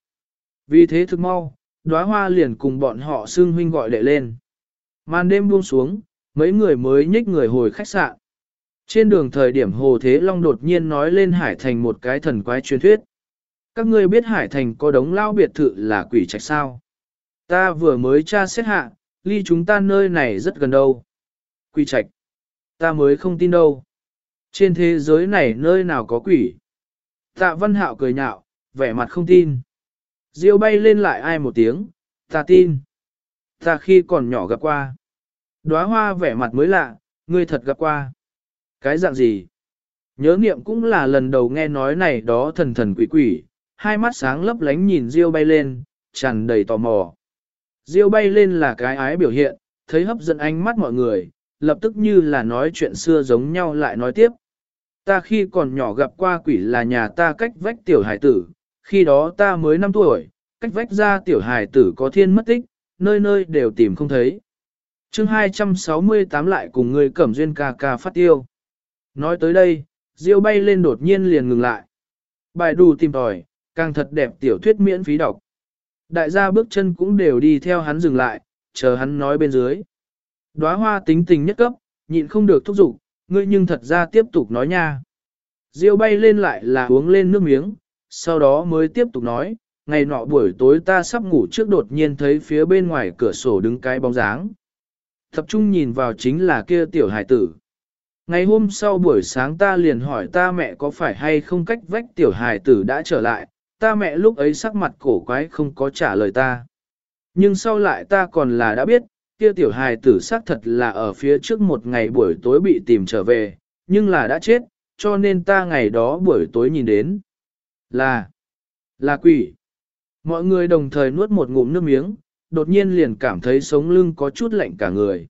Vì thế thực mau, đóa hoa liền cùng bọn họ xưng huynh gọi đệ lên. Màn đêm buông xuống, mấy người mới nhích người hồi khách sạn. Trên đường thời điểm Hồ Thế Long đột nhiên nói lên Hải Thành một cái thần quái truyền thuyết. Các ngươi biết Hải Thành có đống lao biệt thự là quỷ trạch sao? Ta vừa mới tra xét hạ, ly chúng ta nơi này rất gần đâu. Quỷ trạch. Ta mới không tin đâu. Trên thế giới này nơi nào có quỷ? Tạ Văn Hạo cười nhạo, vẻ mặt không tin. Diêu bay lên lại ai một tiếng, ta tin. Ta khi còn nhỏ gặp qua. Đóa hoa vẻ mặt mới lạ, ngươi thật gặp qua. Cái dạng gì? Nhớ niệm cũng là lần đầu nghe nói này đó thần thần quỷ quỷ, hai mắt sáng lấp lánh nhìn Diêu bay lên, tràn đầy tò mò. Diêu bay lên là cái ái biểu hiện, thấy hấp dẫn ánh mắt mọi người, lập tức như là nói chuyện xưa giống nhau lại nói tiếp. Ta khi còn nhỏ gặp qua quỷ là nhà ta cách vách tiểu hải tử, khi đó ta mới 5 tuổi, cách vách ra tiểu hải tử có thiên mất tích, nơi nơi đều tìm không thấy. chương 268 lại cùng người cẩm duyên ca ca phát tiêu. Nói tới đây, Diêu bay lên đột nhiên liền ngừng lại. Bài đù tìm tòi, càng thật đẹp tiểu thuyết miễn phí đọc. Đại gia bước chân cũng đều đi theo hắn dừng lại, chờ hắn nói bên dưới. Đóa hoa tính tình nhất cấp, nhịn không được thúc giục, ngươi nhưng thật ra tiếp tục nói nha. Diêu bay lên lại là uống lên nước miếng, sau đó mới tiếp tục nói, ngày nọ buổi tối ta sắp ngủ trước đột nhiên thấy phía bên ngoài cửa sổ đứng cái bóng dáng. Tập trung nhìn vào chính là kia tiểu hải tử. Ngày hôm sau buổi sáng ta liền hỏi ta mẹ có phải hay không cách vách tiểu hải tử đã trở lại, ta mẹ lúc ấy sắc mặt cổ quái không có trả lời ta. Nhưng sau lại ta còn là đã biết, kia tiểu hài tử xác thật là ở phía trước một ngày buổi tối bị tìm trở về, nhưng là đã chết, cho nên ta ngày đó buổi tối nhìn đến. Là, là quỷ. Mọi người đồng thời nuốt một ngụm nước miếng, đột nhiên liền cảm thấy sống lưng có chút lạnh cả người.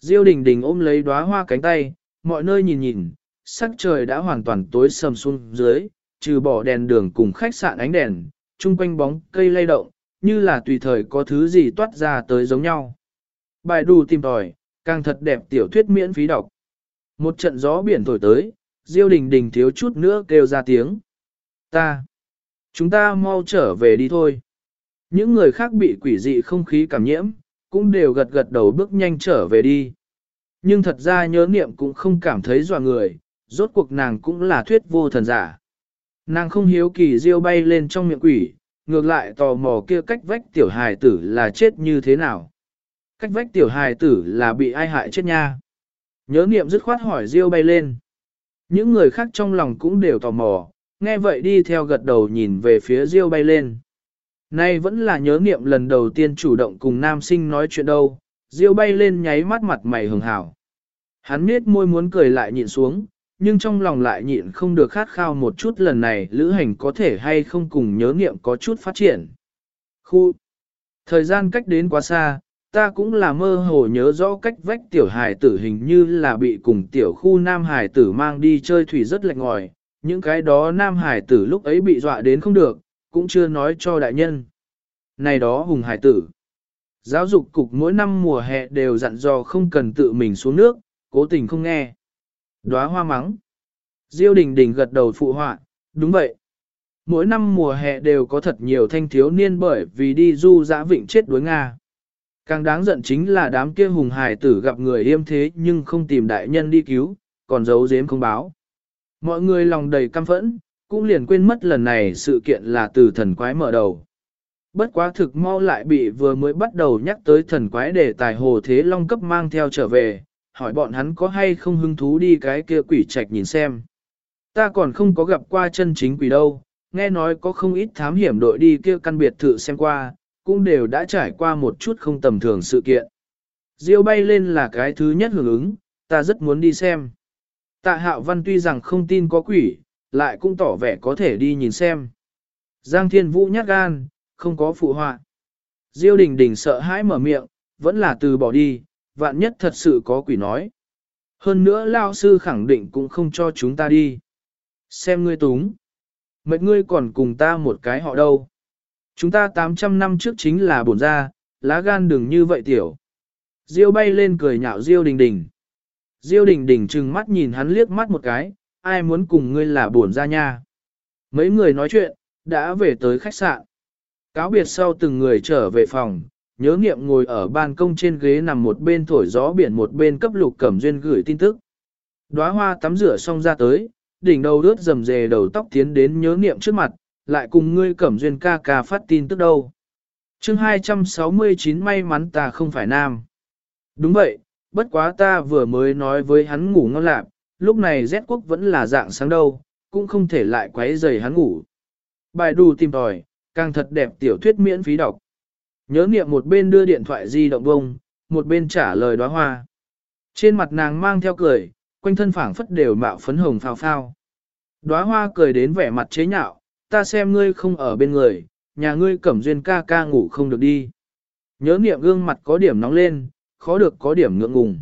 Diêu đình đình ôm lấy đóa hoa cánh tay, mọi nơi nhìn nhìn, sắc trời đã hoàn toàn tối sầm xuống dưới, trừ bỏ đèn đường cùng khách sạn ánh đèn, chung quanh bóng cây lay động, như là tùy thời có thứ gì toát ra tới giống nhau. Bài đủ tìm tòi, càng thật đẹp tiểu thuyết miễn phí đọc. Một trận gió biển thổi tới, Diêu đình đình thiếu chút nữa kêu ra tiếng. Ta, chúng ta mau trở về đi thôi. Những người khác bị quỷ dị không khí cảm nhiễm, cũng đều gật gật đầu bước nhanh trở về đi. Nhưng thật ra nhớ niệm cũng không cảm thấy dọa người, rốt cuộc nàng cũng là thuyết vô thần giả. Nàng không hiếu kỳ diêu bay lên trong miệng quỷ, ngược lại tò mò kia cách vách tiểu hài tử là chết như thế nào. Cách vách tiểu hài tử là bị ai hại chết nha. Nhớ niệm dứt khoát hỏi diêu bay lên. Những người khác trong lòng cũng đều tò mò, nghe vậy đi theo gật đầu nhìn về phía diêu bay lên. Nay vẫn là nhớ niệm lần đầu tiên chủ động cùng nam sinh nói chuyện đâu, diêu bay lên nháy mắt mặt mày hường hảo. Hắn miết môi muốn cười lại nhịn xuống, nhưng trong lòng lại nhịn không được khát khao một chút lần này lữ hành có thể hay không cùng nhớ niệm có chút phát triển. Khu Thời gian cách đến quá xa, ta cũng là mơ hồ nhớ rõ cách vách tiểu hài tử hình như là bị cùng tiểu khu nam hài tử mang đi chơi thủy rất lạnh ngòi, những cái đó nam hài tử lúc ấy bị dọa đến không được, cũng chưa nói cho đại nhân. Này đó hùng hài tử. Giáo dục cục mỗi năm mùa hè đều dặn dò không cần tự mình xuống nước, cố tình không nghe. Đóa hoa mắng. Diêu đình đình gật đầu phụ họa, đúng vậy. Mỗi năm mùa hè đều có thật nhiều thanh thiếu niên bởi vì đi du dã vịnh chết đuối Nga. Càng đáng giận chính là đám kia hùng hài tử gặp người yêm thế nhưng không tìm đại nhân đi cứu, còn giấu giếm không báo. Mọi người lòng đầy căm phẫn, cũng liền quên mất lần này sự kiện là từ thần quái mở đầu. Bất quá thực mau lại bị vừa mới bắt đầu nhắc tới thần quái để tài hồ thế long cấp mang theo trở về, hỏi bọn hắn có hay không hứng thú đi cái kia quỷ trạch nhìn xem. Ta còn không có gặp qua chân chính quỷ đâu, nghe nói có không ít thám hiểm đội đi kia căn biệt thự xem qua, cũng đều đã trải qua một chút không tầm thường sự kiện. Diêu bay lên là cái thứ nhất hưởng ứng, ta rất muốn đi xem. Tạ hạo văn tuy rằng không tin có quỷ, lại cũng tỏ vẻ có thể đi nhìn xem. Giang thiên vũ nhát gan, không có phụ họa. Diêu đình đình sợ hãi mở miệng, vẫn là từ bỏ đi, vạn nhất thật sự có quỷ nói. Hơn nữa lao sư khẳng định cũng không cho chúng ta đi. Xem ngươi túng. Mệt ngươi còn cùng ta một cái họ đâu. Chúng ta 800 năm trước chính là bổn ra, lá gan đừng như vậy tiểu. Diêu bay lên cười nhạo Diêu đình đình. Diêu đình đình trừng mắt nhìn hắn liếc mắt một cái, ai muốn cùng ngươi là bổn ra nha. Mấy người nói chuyện, đã về tới khách sạn. Cáo biệt sau từng người trở về phòng, nhớ nghiệm ngồi ở ban công trên ghế nằm một bên thổi gió biển một bên cấp lục cẩm duyên gửi tin tức. Đóa hoa tắm rửa xong ra tới, đỉnh đầu rớt rầm rề đầu tóc tiến đến nhớ nghiệm trước mặt, lại cùng ngươi cẩm duyên ca ca phát tin tức đâu. chương 269 may mắn ta không phải nam. Đúng vậy, bất quá ta vừa mới nói với hắn ngủ ngon lạc, lúc này Z quốc vẫn là dạng sáng đâu, cũng không thể lại quấy rầy hắn ngủ. Bài đù tìm tòi, càng thật đẹp tiểu thuyết miễn phí đọc. Nhớ niệm một bên đưa điện thoại di động bông, một bên trả lời đóa hoa. Trên mặt nàng mang theo cười, quanh thân phảng phất đều mạo phấn hồng phao phao. Đóa hoa cười đến vẻ mặt chế nhạo, ta xem ngươi không ở bên người, nhà ngươi cẩm duyên ca ca ngủ không được đi. Nhớ niệm gương mặt có điểm nóng lên, khó được có điểm ngượng ngùng.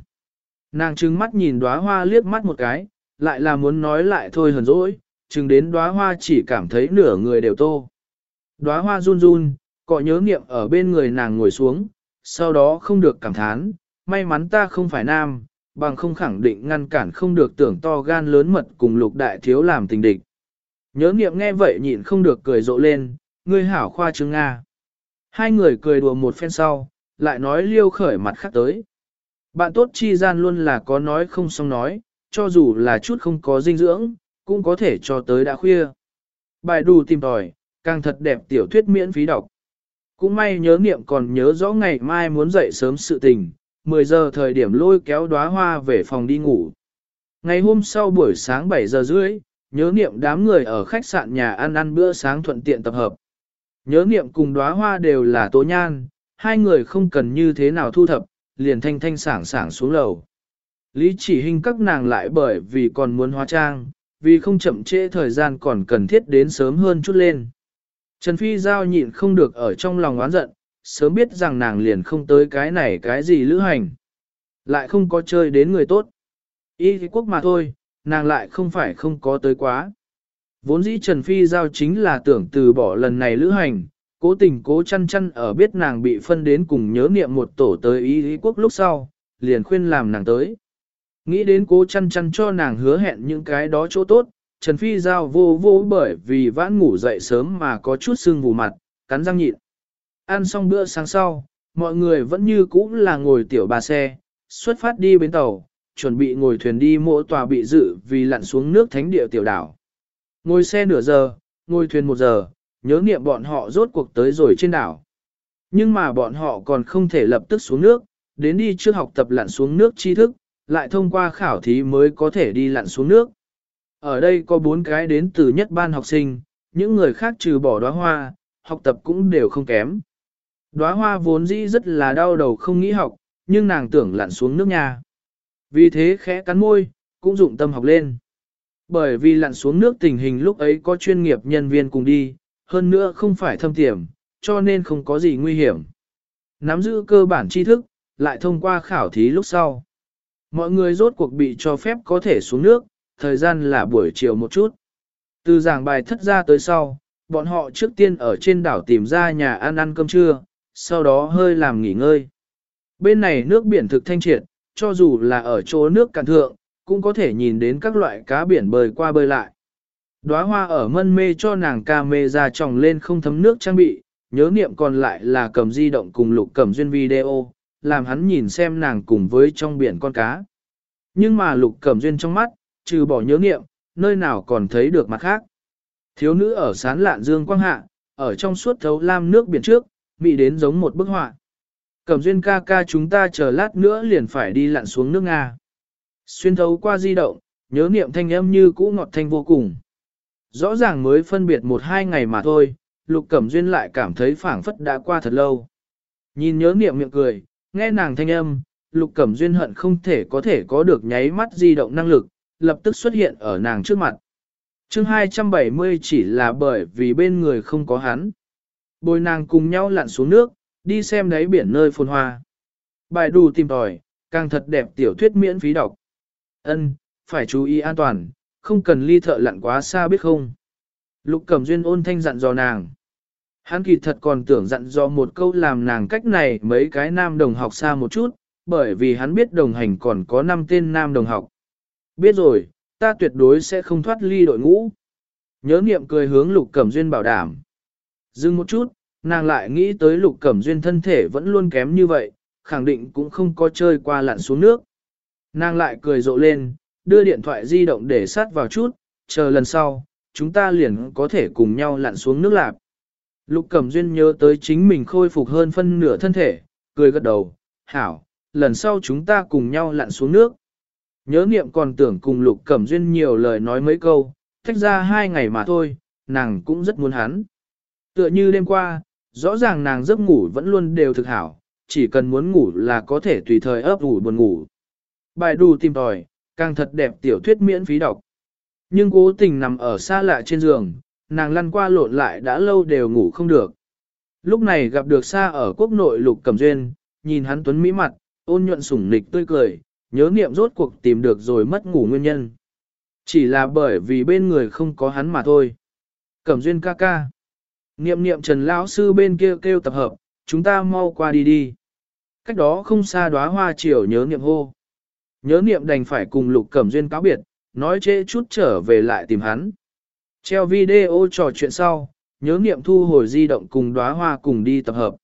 Nàng trừng mắt nhìn đóa hoa liếc mắt một cái, lại là muốn nói lại thôi hờn dỗi, chừng đến đóa hoa chỉ cảm thấy nửa người đều tô. Đóa hoa run run, cọ nhớ niệm ở bên người nàng ngồi xuống, sau đó không được cảm thán, may mắn ta không phải nam, bằng không khẳng định ngăn cản không được tưởng to gan lớn mật cùng lục đại thiếu làm tình địch. Nhớ niệm nghe vậy nhịn không được cười rộ lên, ngươi hảo khoa trương Nga. Hai người cười đùa một phen sau, lại nói liêu khởi mặt khác tới. Bạn tốt chi gian luôn là có nói không xong nói, cho dù là chút không có dinh dưỡng, cũng có thể cho tới đã khuya. Bài đù tìm tòi, càng thật đẹp tiểu thuyết miễn phí đọc. Cũng may nhớ niệm còn nhớ rõ ngày mai muốn dậy sớm sự tình, 10 giờ thời điểm lôi kéo đóa hoa về phòng đi ngủ. Ngày hôm sau buổi sáng 7 giờ rưỡi, nhớ niệm đám người ở khách sạn nhà ăn ăn bữa sáng thuận tiện tập hợp. Nhớ niệm cùng đóa hoa đều là tố nhan, hai người không cần như thế nào thu thập, liền thanh thanh sảng sảng xuống lầu. Lý chỉ hình các nàng lại bởi vì còn muốn hóa trang, vì không chậm trễ thời gian còn cần thiết đến sớm hơn chút lên. Trần Phi Giao nhịn không được ở trong lòng oán giận, sớm biết rằng nàng liền không tới cái này cái gì lữ hành. Lại không có chơi đến người tốt. Y quốc mà thôi, nàng lại không phải không có tới quá. Vốn dĩ Trần Phi Giao chính là tưởng từ bỏ lần này lữ hành, cố tình cố chăn chăn ở biết nàng bị phân đến cùng nhớ niệm một tổ tới ý ý quốc lúc sau, liền khuyên làm nàng tới. Nghĩ đến cố chăn chăn cho nàng hứa hẹn những cái đó chỗ tốt, Trần Phi Giao vô vô bởi vì vãn ngủ dậy sớm mà có chút sưng vù mặt, cắn răng nhịn. Ăn xong bữa sáng sau, mọi người vẫn như cũ là ngồi tiểu ba xe, xuất phát đi bến tàu, chuẩn bị ngồi thuyền đi mỗi tòa bị dự vì lặn xuống nước thánh địa tiểu đảo. Ngồi xe nửa giờ, ngồi thuyền một giờ, nhớ niệm bọn họ rốt cuộc tới rồi trên đảo. Nhưng mà bọn họ còn không thể lập tức xuống nước, đến đi trước học tập lặn xuống nước tri thức, lại thông qua khảo thí mới có thể đi lặn xuống nước. Ở đây có bốn cái đến từ nhất ban học sinh, những người khác trừ bỏ đóa hoa, học tập cũng đều không kém. Đóa hoa vốn dĩ rất là đau đầu không nghĩ học, nhưng nàng tưởng lặn xuống nước nhà. Vì thế khẽ cắn môi, cũng dụng tâm học lên. Bởi vì lặn xuống nước tình hình lúc ấy có chuyên nghiệp nhân viên cùng đi, hơn nữa không phải thâm tiềm, cho nên không có gì nguy hiểm. Nắm giữ cơ bản tri thức, lại thông qua khảo thí lúc sau. Mọi người rốt cuộc bị cho phép có thể xuống nước, thời gian là buổi chiều một chút. Từ giảng bài thất ra tới sau, bọn họ trước tiên ở trên đảo tìm ra nhà ăn ăn cơm trưa, sau đó hơi làm nghỉ ngơi. Bên này nước biển thực thanh triệt, cho dù là ở chỗ nước cạn thượng, cũng có thể nhìn đến các loại cá biển bơi qua bơi lại. Đóa hoa ở mân mê cho nàng ca mê ra tròng lên không thấm nước trang bị, nhớ niệm còn lại là cầm di động cùng lục cầm duyên video, làm hắn nhìn xem nàng cùng với trong biển con cá. Nhưng mà lục cầm duyên trong mắt, trừ bỏ nhớ niệm, nơi nào còn thấy được mặt khác. Thiếu nữ ở sán lạn dương quang hạ, ở trong suốt thấu lam nước biển trước, bị đến giống một bức họa. Cẩm duyên ca ca chúng ta chờ lát nữa liền phải đi lặn xuống nước Nga. Xuyên thấu qua di động, nhớ niệm thanh âm như cũ ngọt thanh vô cùng. Rõ ràng mới phân biệt một hai ngày mà thôi, lục cẩm duyên lại cảm thấy phảng phất đã qua thật lâu. Nhìn nhớ niệm miệng cười, nghe nàng thanh âm, lục cẩm duyên hận không thể có thể có được nháy mắt di động năng lực, lập tức xuất hiện ở nàng trước mặt. chương 270 chỉ là bởi vì bên người không có hắn. Bồi nàng cùng nhau lặn xuống nước, đi xem đáy biển nơi phồn hoa. Bài đủ tìm tòi, càng thật đẹp tiểu thuyết miễn phí đọc. Ân, phải chú ý an toàn, không cần ly thợ lặn quá xa biết không. Lục Cẩm Duyên ôn thanh dặn dò nàng. Hắn kỳ thật còn tưởng dặn dò một câu làm nàng cách này mấy cái nam đồng học xa một chút, bởi vì hắn biết đồng hành còn có 5 tên nam đồng học. Biết rồi, ta tuyệt đối sẽ không thoát ly đội ngũ. Nhớ niệm cười hướng Lục Cẩm Duyên bảo đảm. Dừng một chút, nàng lại nghĩ tới Lục Cẩm Duyên thân thể vẫn luôn kém như vậy, khẳng định cũng không có chơi qua lặn xuống nước. Nàng lại cười rộ lên, đưa điện thoại di động để sát vào chút, chờ lần sau, chúng ta liền có thể cùng nhau lặn xuống nước lạp. Lục Cẩm Duyên nhớ tới chính mình khôi phục hơn phân nửa thân thể, cười gật đầu, hảo, lần sau chúng ta cùng nhau lặn xuống nước. Nhớ niệm còn tưởng cùng Lục Cẩm Duyên nhiều lời nói mấy câu, thách ra hai ngày mà thôi, nàng cũng rất muốn hắn. Tựa như đêm qua, rõ ràng nàng giấc ngủ vẫn luôn đều thực hảo, chỉ cần muốn ngủ là có thể tùy thời ấp ủ buồn ngủ. Bài đù tìm tòi, càng thật đẹp tiểu thuyết miễn phí đọc. Nhưng cố tình nằm ở xa lạ trên giường, nàng lăn qua lộn lại đã lâu đều ngủ không được. Lúc này gặp được xa ở quốc nội lục cẩm duyên, nhìn hắn tuấn mỹ mặt, ôn nhuận sủng nịch tươi cười, nhớ niệm rốt cuộc tìm được rồi mất ngủ nguyên nhân. Chỉ là bởi vì bên người không có hắn mà thôi. Cẩm duyên ca ca. Niệm niệm trần lão sư bên kia kêu tập hợp, chúng ta mau qua đi đi. Cách đó không xa đóa hoa chiều nhớ niệm hô. Nhớ niệm đành phải cùng lục cẩm duyên cáo biệt, nói chê chút trở về lại tìm hắn. Treo video trò chuyện sau, nhớ niệm thu hồi di động cùng đóa hoa cùng đi tập hợp.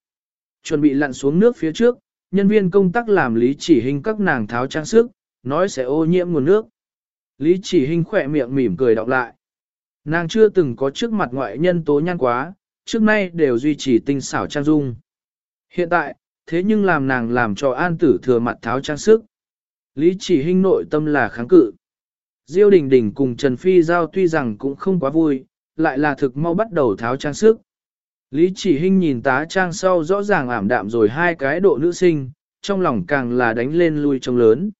Chuẩn bị lặn xuống nước phía trước, nhân viên công tác làm lý chỉ hình các nàng tháo trang sức, nói sẽ ô nhiễm nguồn nước. Lý chỉ hình khỏe miệng mỉm cười đọc lại. Nàng chưa từng có trước mặt ngoại nhân tố nhan quá, trước nay đều duy trì tinh xảo trang dung. Hiện tại, thế nhưng làm nàng làm cho an tử thừa mặt tháo trang sức. Lý chỉ hình nội tâm là kháng cự. Diêu đình đình cùng Trần Phi Giao tuy rằng cũng không quá vui, lại là thực mau bắt đầu tháo trang sức. Lý chỉ hình nhìn tá trang sau rõ ràng ảm đạm rồi hai cái độ nữ sinh, trong lòng càng là đánh lên lui trông lớn.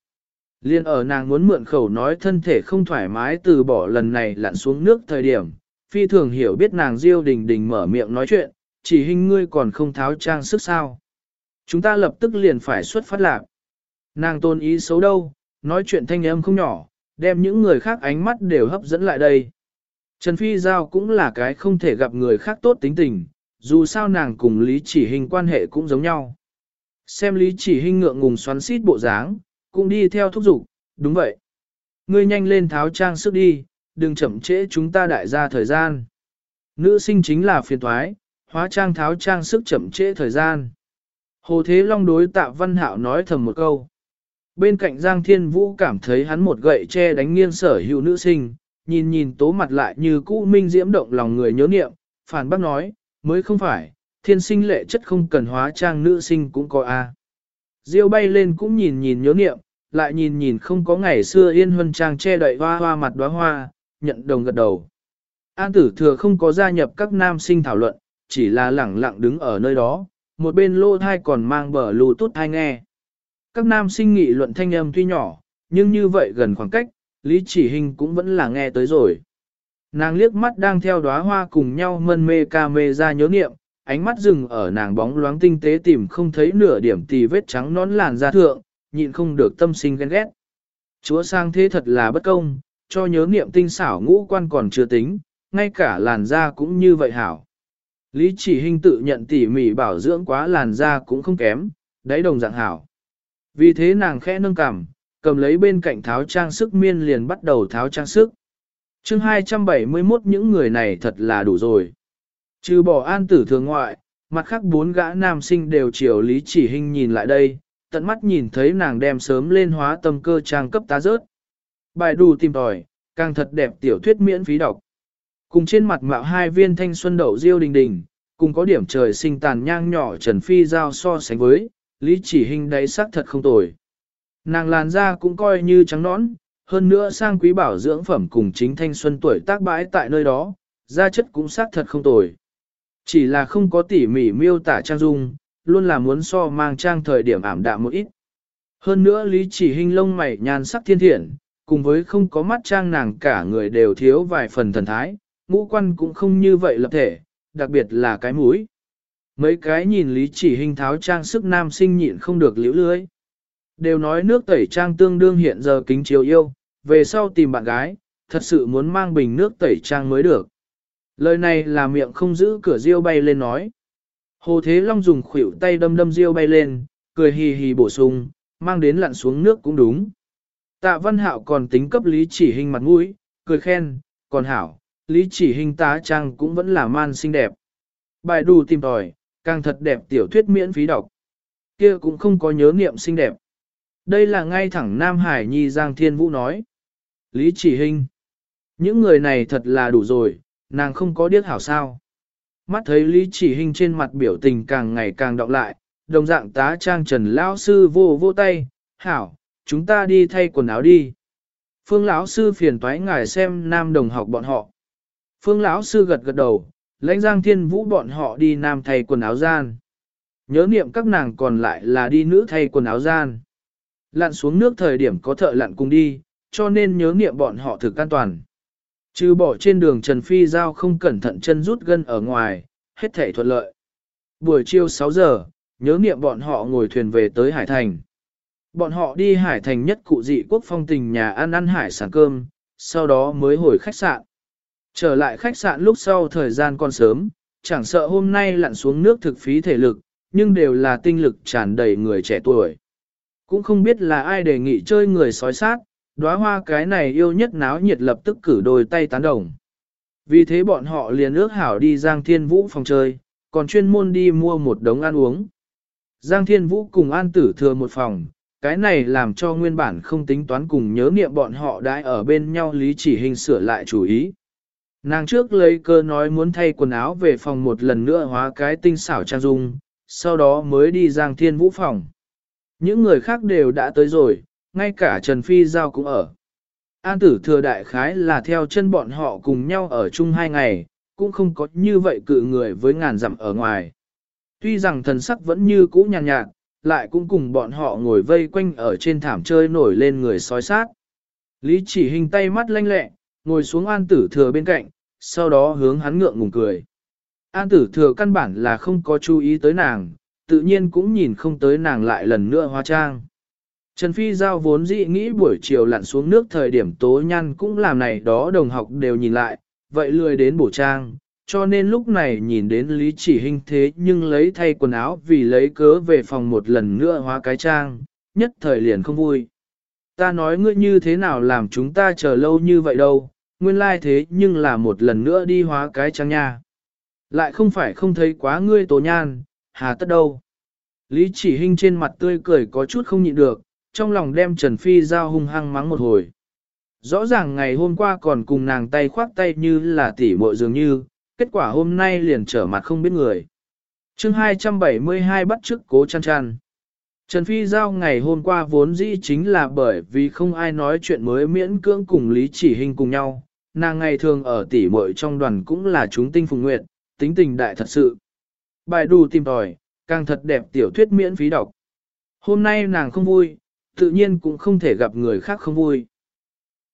Liên ở nàng muốn mượn khẩu nói thân thể không thoải mái từ bỏ lần này lặn xuống nước thời điểm, phi thường hiểu biết nàng diêu đình đình mở miệng nói chuyện, chỉ hình ngươi còn không tháo trang sức sao. Chúng ta lập tức liền phải xuất phát lạc. Nàng tôn ý xấu đâu, nói chuyện thanh âm không nhỏ, đem những người khác ánh mắt đều hấp dẫn lại đây. Trần Phi Giao cũng là cái không thể gặp người khác tốt tính tình, dù sao nàng cùng Lý Chỉ Hình quan hệ cũng giống nhau. Xem Lý Chỉ Hình ngượng ngùng xoắn xít bộ dáng, cũng đi theo thúc giục, đúng vậy. Ngươi nhanh lên tháo trang sức đi, đừng chậm trễ chúng ta đại gia thời gian. Nữ sinh chính là phiền thoái, hóa trang tháo trang sức chậm trễ thời gian. Hồ Thế Long đối tạ Văn Hạo nói thầm một câu. Bên cạnh Giang Thiên Vũ cảm thấy hắn một gậy che đánh nghiêng sở hữu nữ sinh, nhìn nhìn tố mặt lại như cũ minh diễm động lòng người nhớ niệm, phản bác nói, mới không phải, thiên sinh lệ chất không cần hóa trang nữ sinh cũng có a. Diêu bay lên cũng nhìn nhìn nhớ niệm, lại nhìn nhìn không có ngày xưa yên huân trang che đậy hoa hoa mặt đóa hoa, nhận đồng gật đầu. An tử thừa không có gia nhập các nam sinh thảo luận, chỉ là lẳng lặng đứng ở nơi đó, một bên lô thai còn mang bờ lù tút thai nghe. Các nam sinh nghị luận thanh âm tuy nhỏ, nhưng như vậy gần khoảng cách, Lý Chỉ Hình cũng vẫn là nghe tới rồi. Nàng liếc mắt đang theo đóa hoa cùng nhau mân mê ca mê ra nhớ nghiệm, ánh mắt dừng ở nàng bóng loáng tinh tế tìm không thấy nửa điểm tì vết trắng nón làn da thượng, nhịn không được tâm sinh ghen ghét. Chúa sang thế thật là bất công, cho nhớ niệm tinh xảo ngũ quan còn chưa tính, ngay cả làn da cũng như vậy hảo. Lý chỉ hình tự nhận tỉ mỉ bảo dưỡng quá làn da cũng không kém, đáy đồng dạng hảo. Vì thế nàng khẽ nâng cằm, cầm lấy bên cạnh tháo trang sức miên liền bắt đầu tháo trang sức. chương 271 những người này thật là đủ rồi. Trừ bỏ an tử thường ngoại, mặt khác bốn gã nam sinh đều chiều lý chỉ hình nhìn lại đây, tận mắt nhìn thấy nàng đem sớm lên hóa tâm cơ trang cấp tá rớt. Bài đủ tìm tòi, càng thật đẹp tiểu thuyết miễn phí đọc. Cùng trên mặt mạo hai viên thanh xuân đậu diêu đình đình, cùng có điểm trời sinh tàn nhang nhỏ Trần Phi giao so sánh với, lý chỉ hình đáy sắc thật không tồi. Nàng làn da cũng coi như trắng nõn, hơn nữa sang quý bảo dưỡng phẩm cùng chính thanh xuân tuổi tác bãi tại nơi đó, da chất cũng sắc thật không tồi. Chỉ là không có tỉ mỉ miêu tả trang dung, luôn là muốn so mang trang thời điểm ảm đạm một ít. Hơn nữa lý chỉ hình lông mày nhan sắc thiên thiện, cùng với không có mắt trang nàng cả người đều thiếu vài phần thần thái, ngũ quan cũng không như vậy lập thể, đặc biệt là cái mũi. Mấy cái nhìn lý chỉ hình tháo trang sức nam sinh nhịn không được liễu lưới. Đều nói nước tẩy trang tương đương hiện giờ kính chiếu yêu, về sau tìm bạn gái, thật sự muốn mang bình nước tẩy trang mới được. Lời này là miệng không giữ cửa diêu bay lên nói. Hồ Thế Long dùng khuỷu tay đâm đâm diêu bay lên, cười hì hì bổ sung, mang đến lặn xuống nước cũng đúng. Tạ Văn Hạo còn tính cấp Lý Chỉ Hình mặt mũi, cười khen, còn hảo, Lý Chỉ Hình tá trang cũng vẫn là man xinh đẹp. Bài đủ tìm tòi, càng thật đẹp tiểu thuyết miễn phí đọc. Kia cũng không có nhớ niệm xinh đẹp. Đây là ngay thẳng Nam Hải Nhi Giang Thiên Vũ nói. Lý Chỉ Hình. Những người này thật là đủ rồi, nàng không có điếc hảo sao. Mắt thấy Lý Chỉ Hình trên mặt biểu tình càng ngày càng đọng lại, đồng dạng tá trang trần lão sư vô vô tay, hảo, chúng ta đi thay quần áo đi. Phương lão sư phiền toái ngài xem nam đồng học bọn họ. Phương lão sư gật gật đầu, lãnh giang thiên vũ bọn họ đi nam thay quần áo gian. Nhớ niệm các nàng còn lại là đi nữ thay quần áo gian. Lặn xuống nước thời điểm có thợ lặn cùng đi, cho nên nhớ niệm bọn họ thực an toàn. Trừ bỏ trên đường Trần Phi Giao không cẩn thận chân rút gân ở ngoài, hết thể thuận lợi. Buổi chiều 6 giờ, nhớ niệm bọn họ ngồi thuyền về tới Hải Thành. Bọn họ đi Hải Thành nhất cụ dị quốc phong tình nhà ăn ăn hải sản cơm, sau đó mới hồi khách sạn. Trở lại khách sạn lúc sau thời gian còn sớm, chẳng sợ hôm nay lặn xuống nước thực phí thể lực, nhưng đều là tinh lực tràn đầy người trẻ tuổi. Cũng không biết là ai đề nghị chơi người sói sát, đóa hoa cái này yêu nhất náo nhiệt lập tức cử đôi tay tán đồng. Vì thế bọn họ liền ước hảo đi Giang Thiên Vũ phòng chơi, còn chuyên môn đi mua một đống ăn uống. Giang Thiên Vũ cùng An Tử thừa một phòng, cái này làm cho nguyên bản không tính toán cùng nhớ niệm bọn họ đã ở bên nhau lý chỉ hình sửa lại chủ ý. Nàng trước lấy cơ nói muốn thay quần áo về phòng một lần nữa hóa cái tinh xảo trang dung, sau đó mới đi Giang Thiên Vũ phòng. Những người khác đều đã tới rồi, ngay cả Trần Phi Giao cũng ở. An tử thừa đại khái là theo chân bọn họ cùng nhau ở chung hai ngày, cũng không có như vậy cự người với ngàn dặm ở ngoài. Tuy rằng thần sắc vẫn như cũ nhàn nhạt, nhạt, lại cũng cùng bọn họ ngồi vây quanh ở trên thảm chơi nổi lên người sói sát. Lý chỉ hình tay mắt lanh lẹ, ngồi xuống an tử thừa bên cạnh, sau đó hướng hắn ngượng ngùng cười. An tử thừa căn bản là không có chú ý tới nàng, tự nhiên cũng nhìn không tới nàng lại lần nữa hóa trang. Trần Phi Giao vốn dĩ nghĩ buổi chiều lặn xuống nước thời điểm tố nhăn cũng làm này đó đồng học đều nhìn lại, vậy lười đến bổ trang, cho nên lúc này nhìn đến Lý Chỉ Hinh thế nhưng lấy thay quần áo vì lấy cớ về phòng một lần nữa hóa cái trang, nhất thời liền không vui. Ta nói ngươi như thế nào làm chúng ta chờ lâu như vậy đâu, nguyên lai thế nhưng là một lần nữa đi hóa cái trang nha. Lại không phải không thấy quá ngươi tố nhan, hà tất đâu. Lý Chỉ Hinh trên mặt tươi cười có chút không nhịn được, trong lòng đem Trần Phi giao hung hăng mắng một hồi. Rõ ràng ngày hôm qua còn cùng nàng tay khoác tay như là tỉ muội dường như, kết quả hôm nay liền trở mặt không biết người. chương 272 bắt chức cố chăn chăn. Trần Phi Giao ngày hôm qua vốn dĩ chính là bởi vì không ai nói chuyện mới miễn cưỡng cùng Lý Chỉ Hình cùng nhau, nàng ngày thường ở tỉ muội trong đoàn cũng là chúng tinh phùng nguyện tính tình đại thật sự. Bài đù tìm tòi, càng thật đẹp tiểu thuyết miễn phí đọc. Hôm nay nàng không vui, tự nhiên cũng không thể gặp người khác không vui.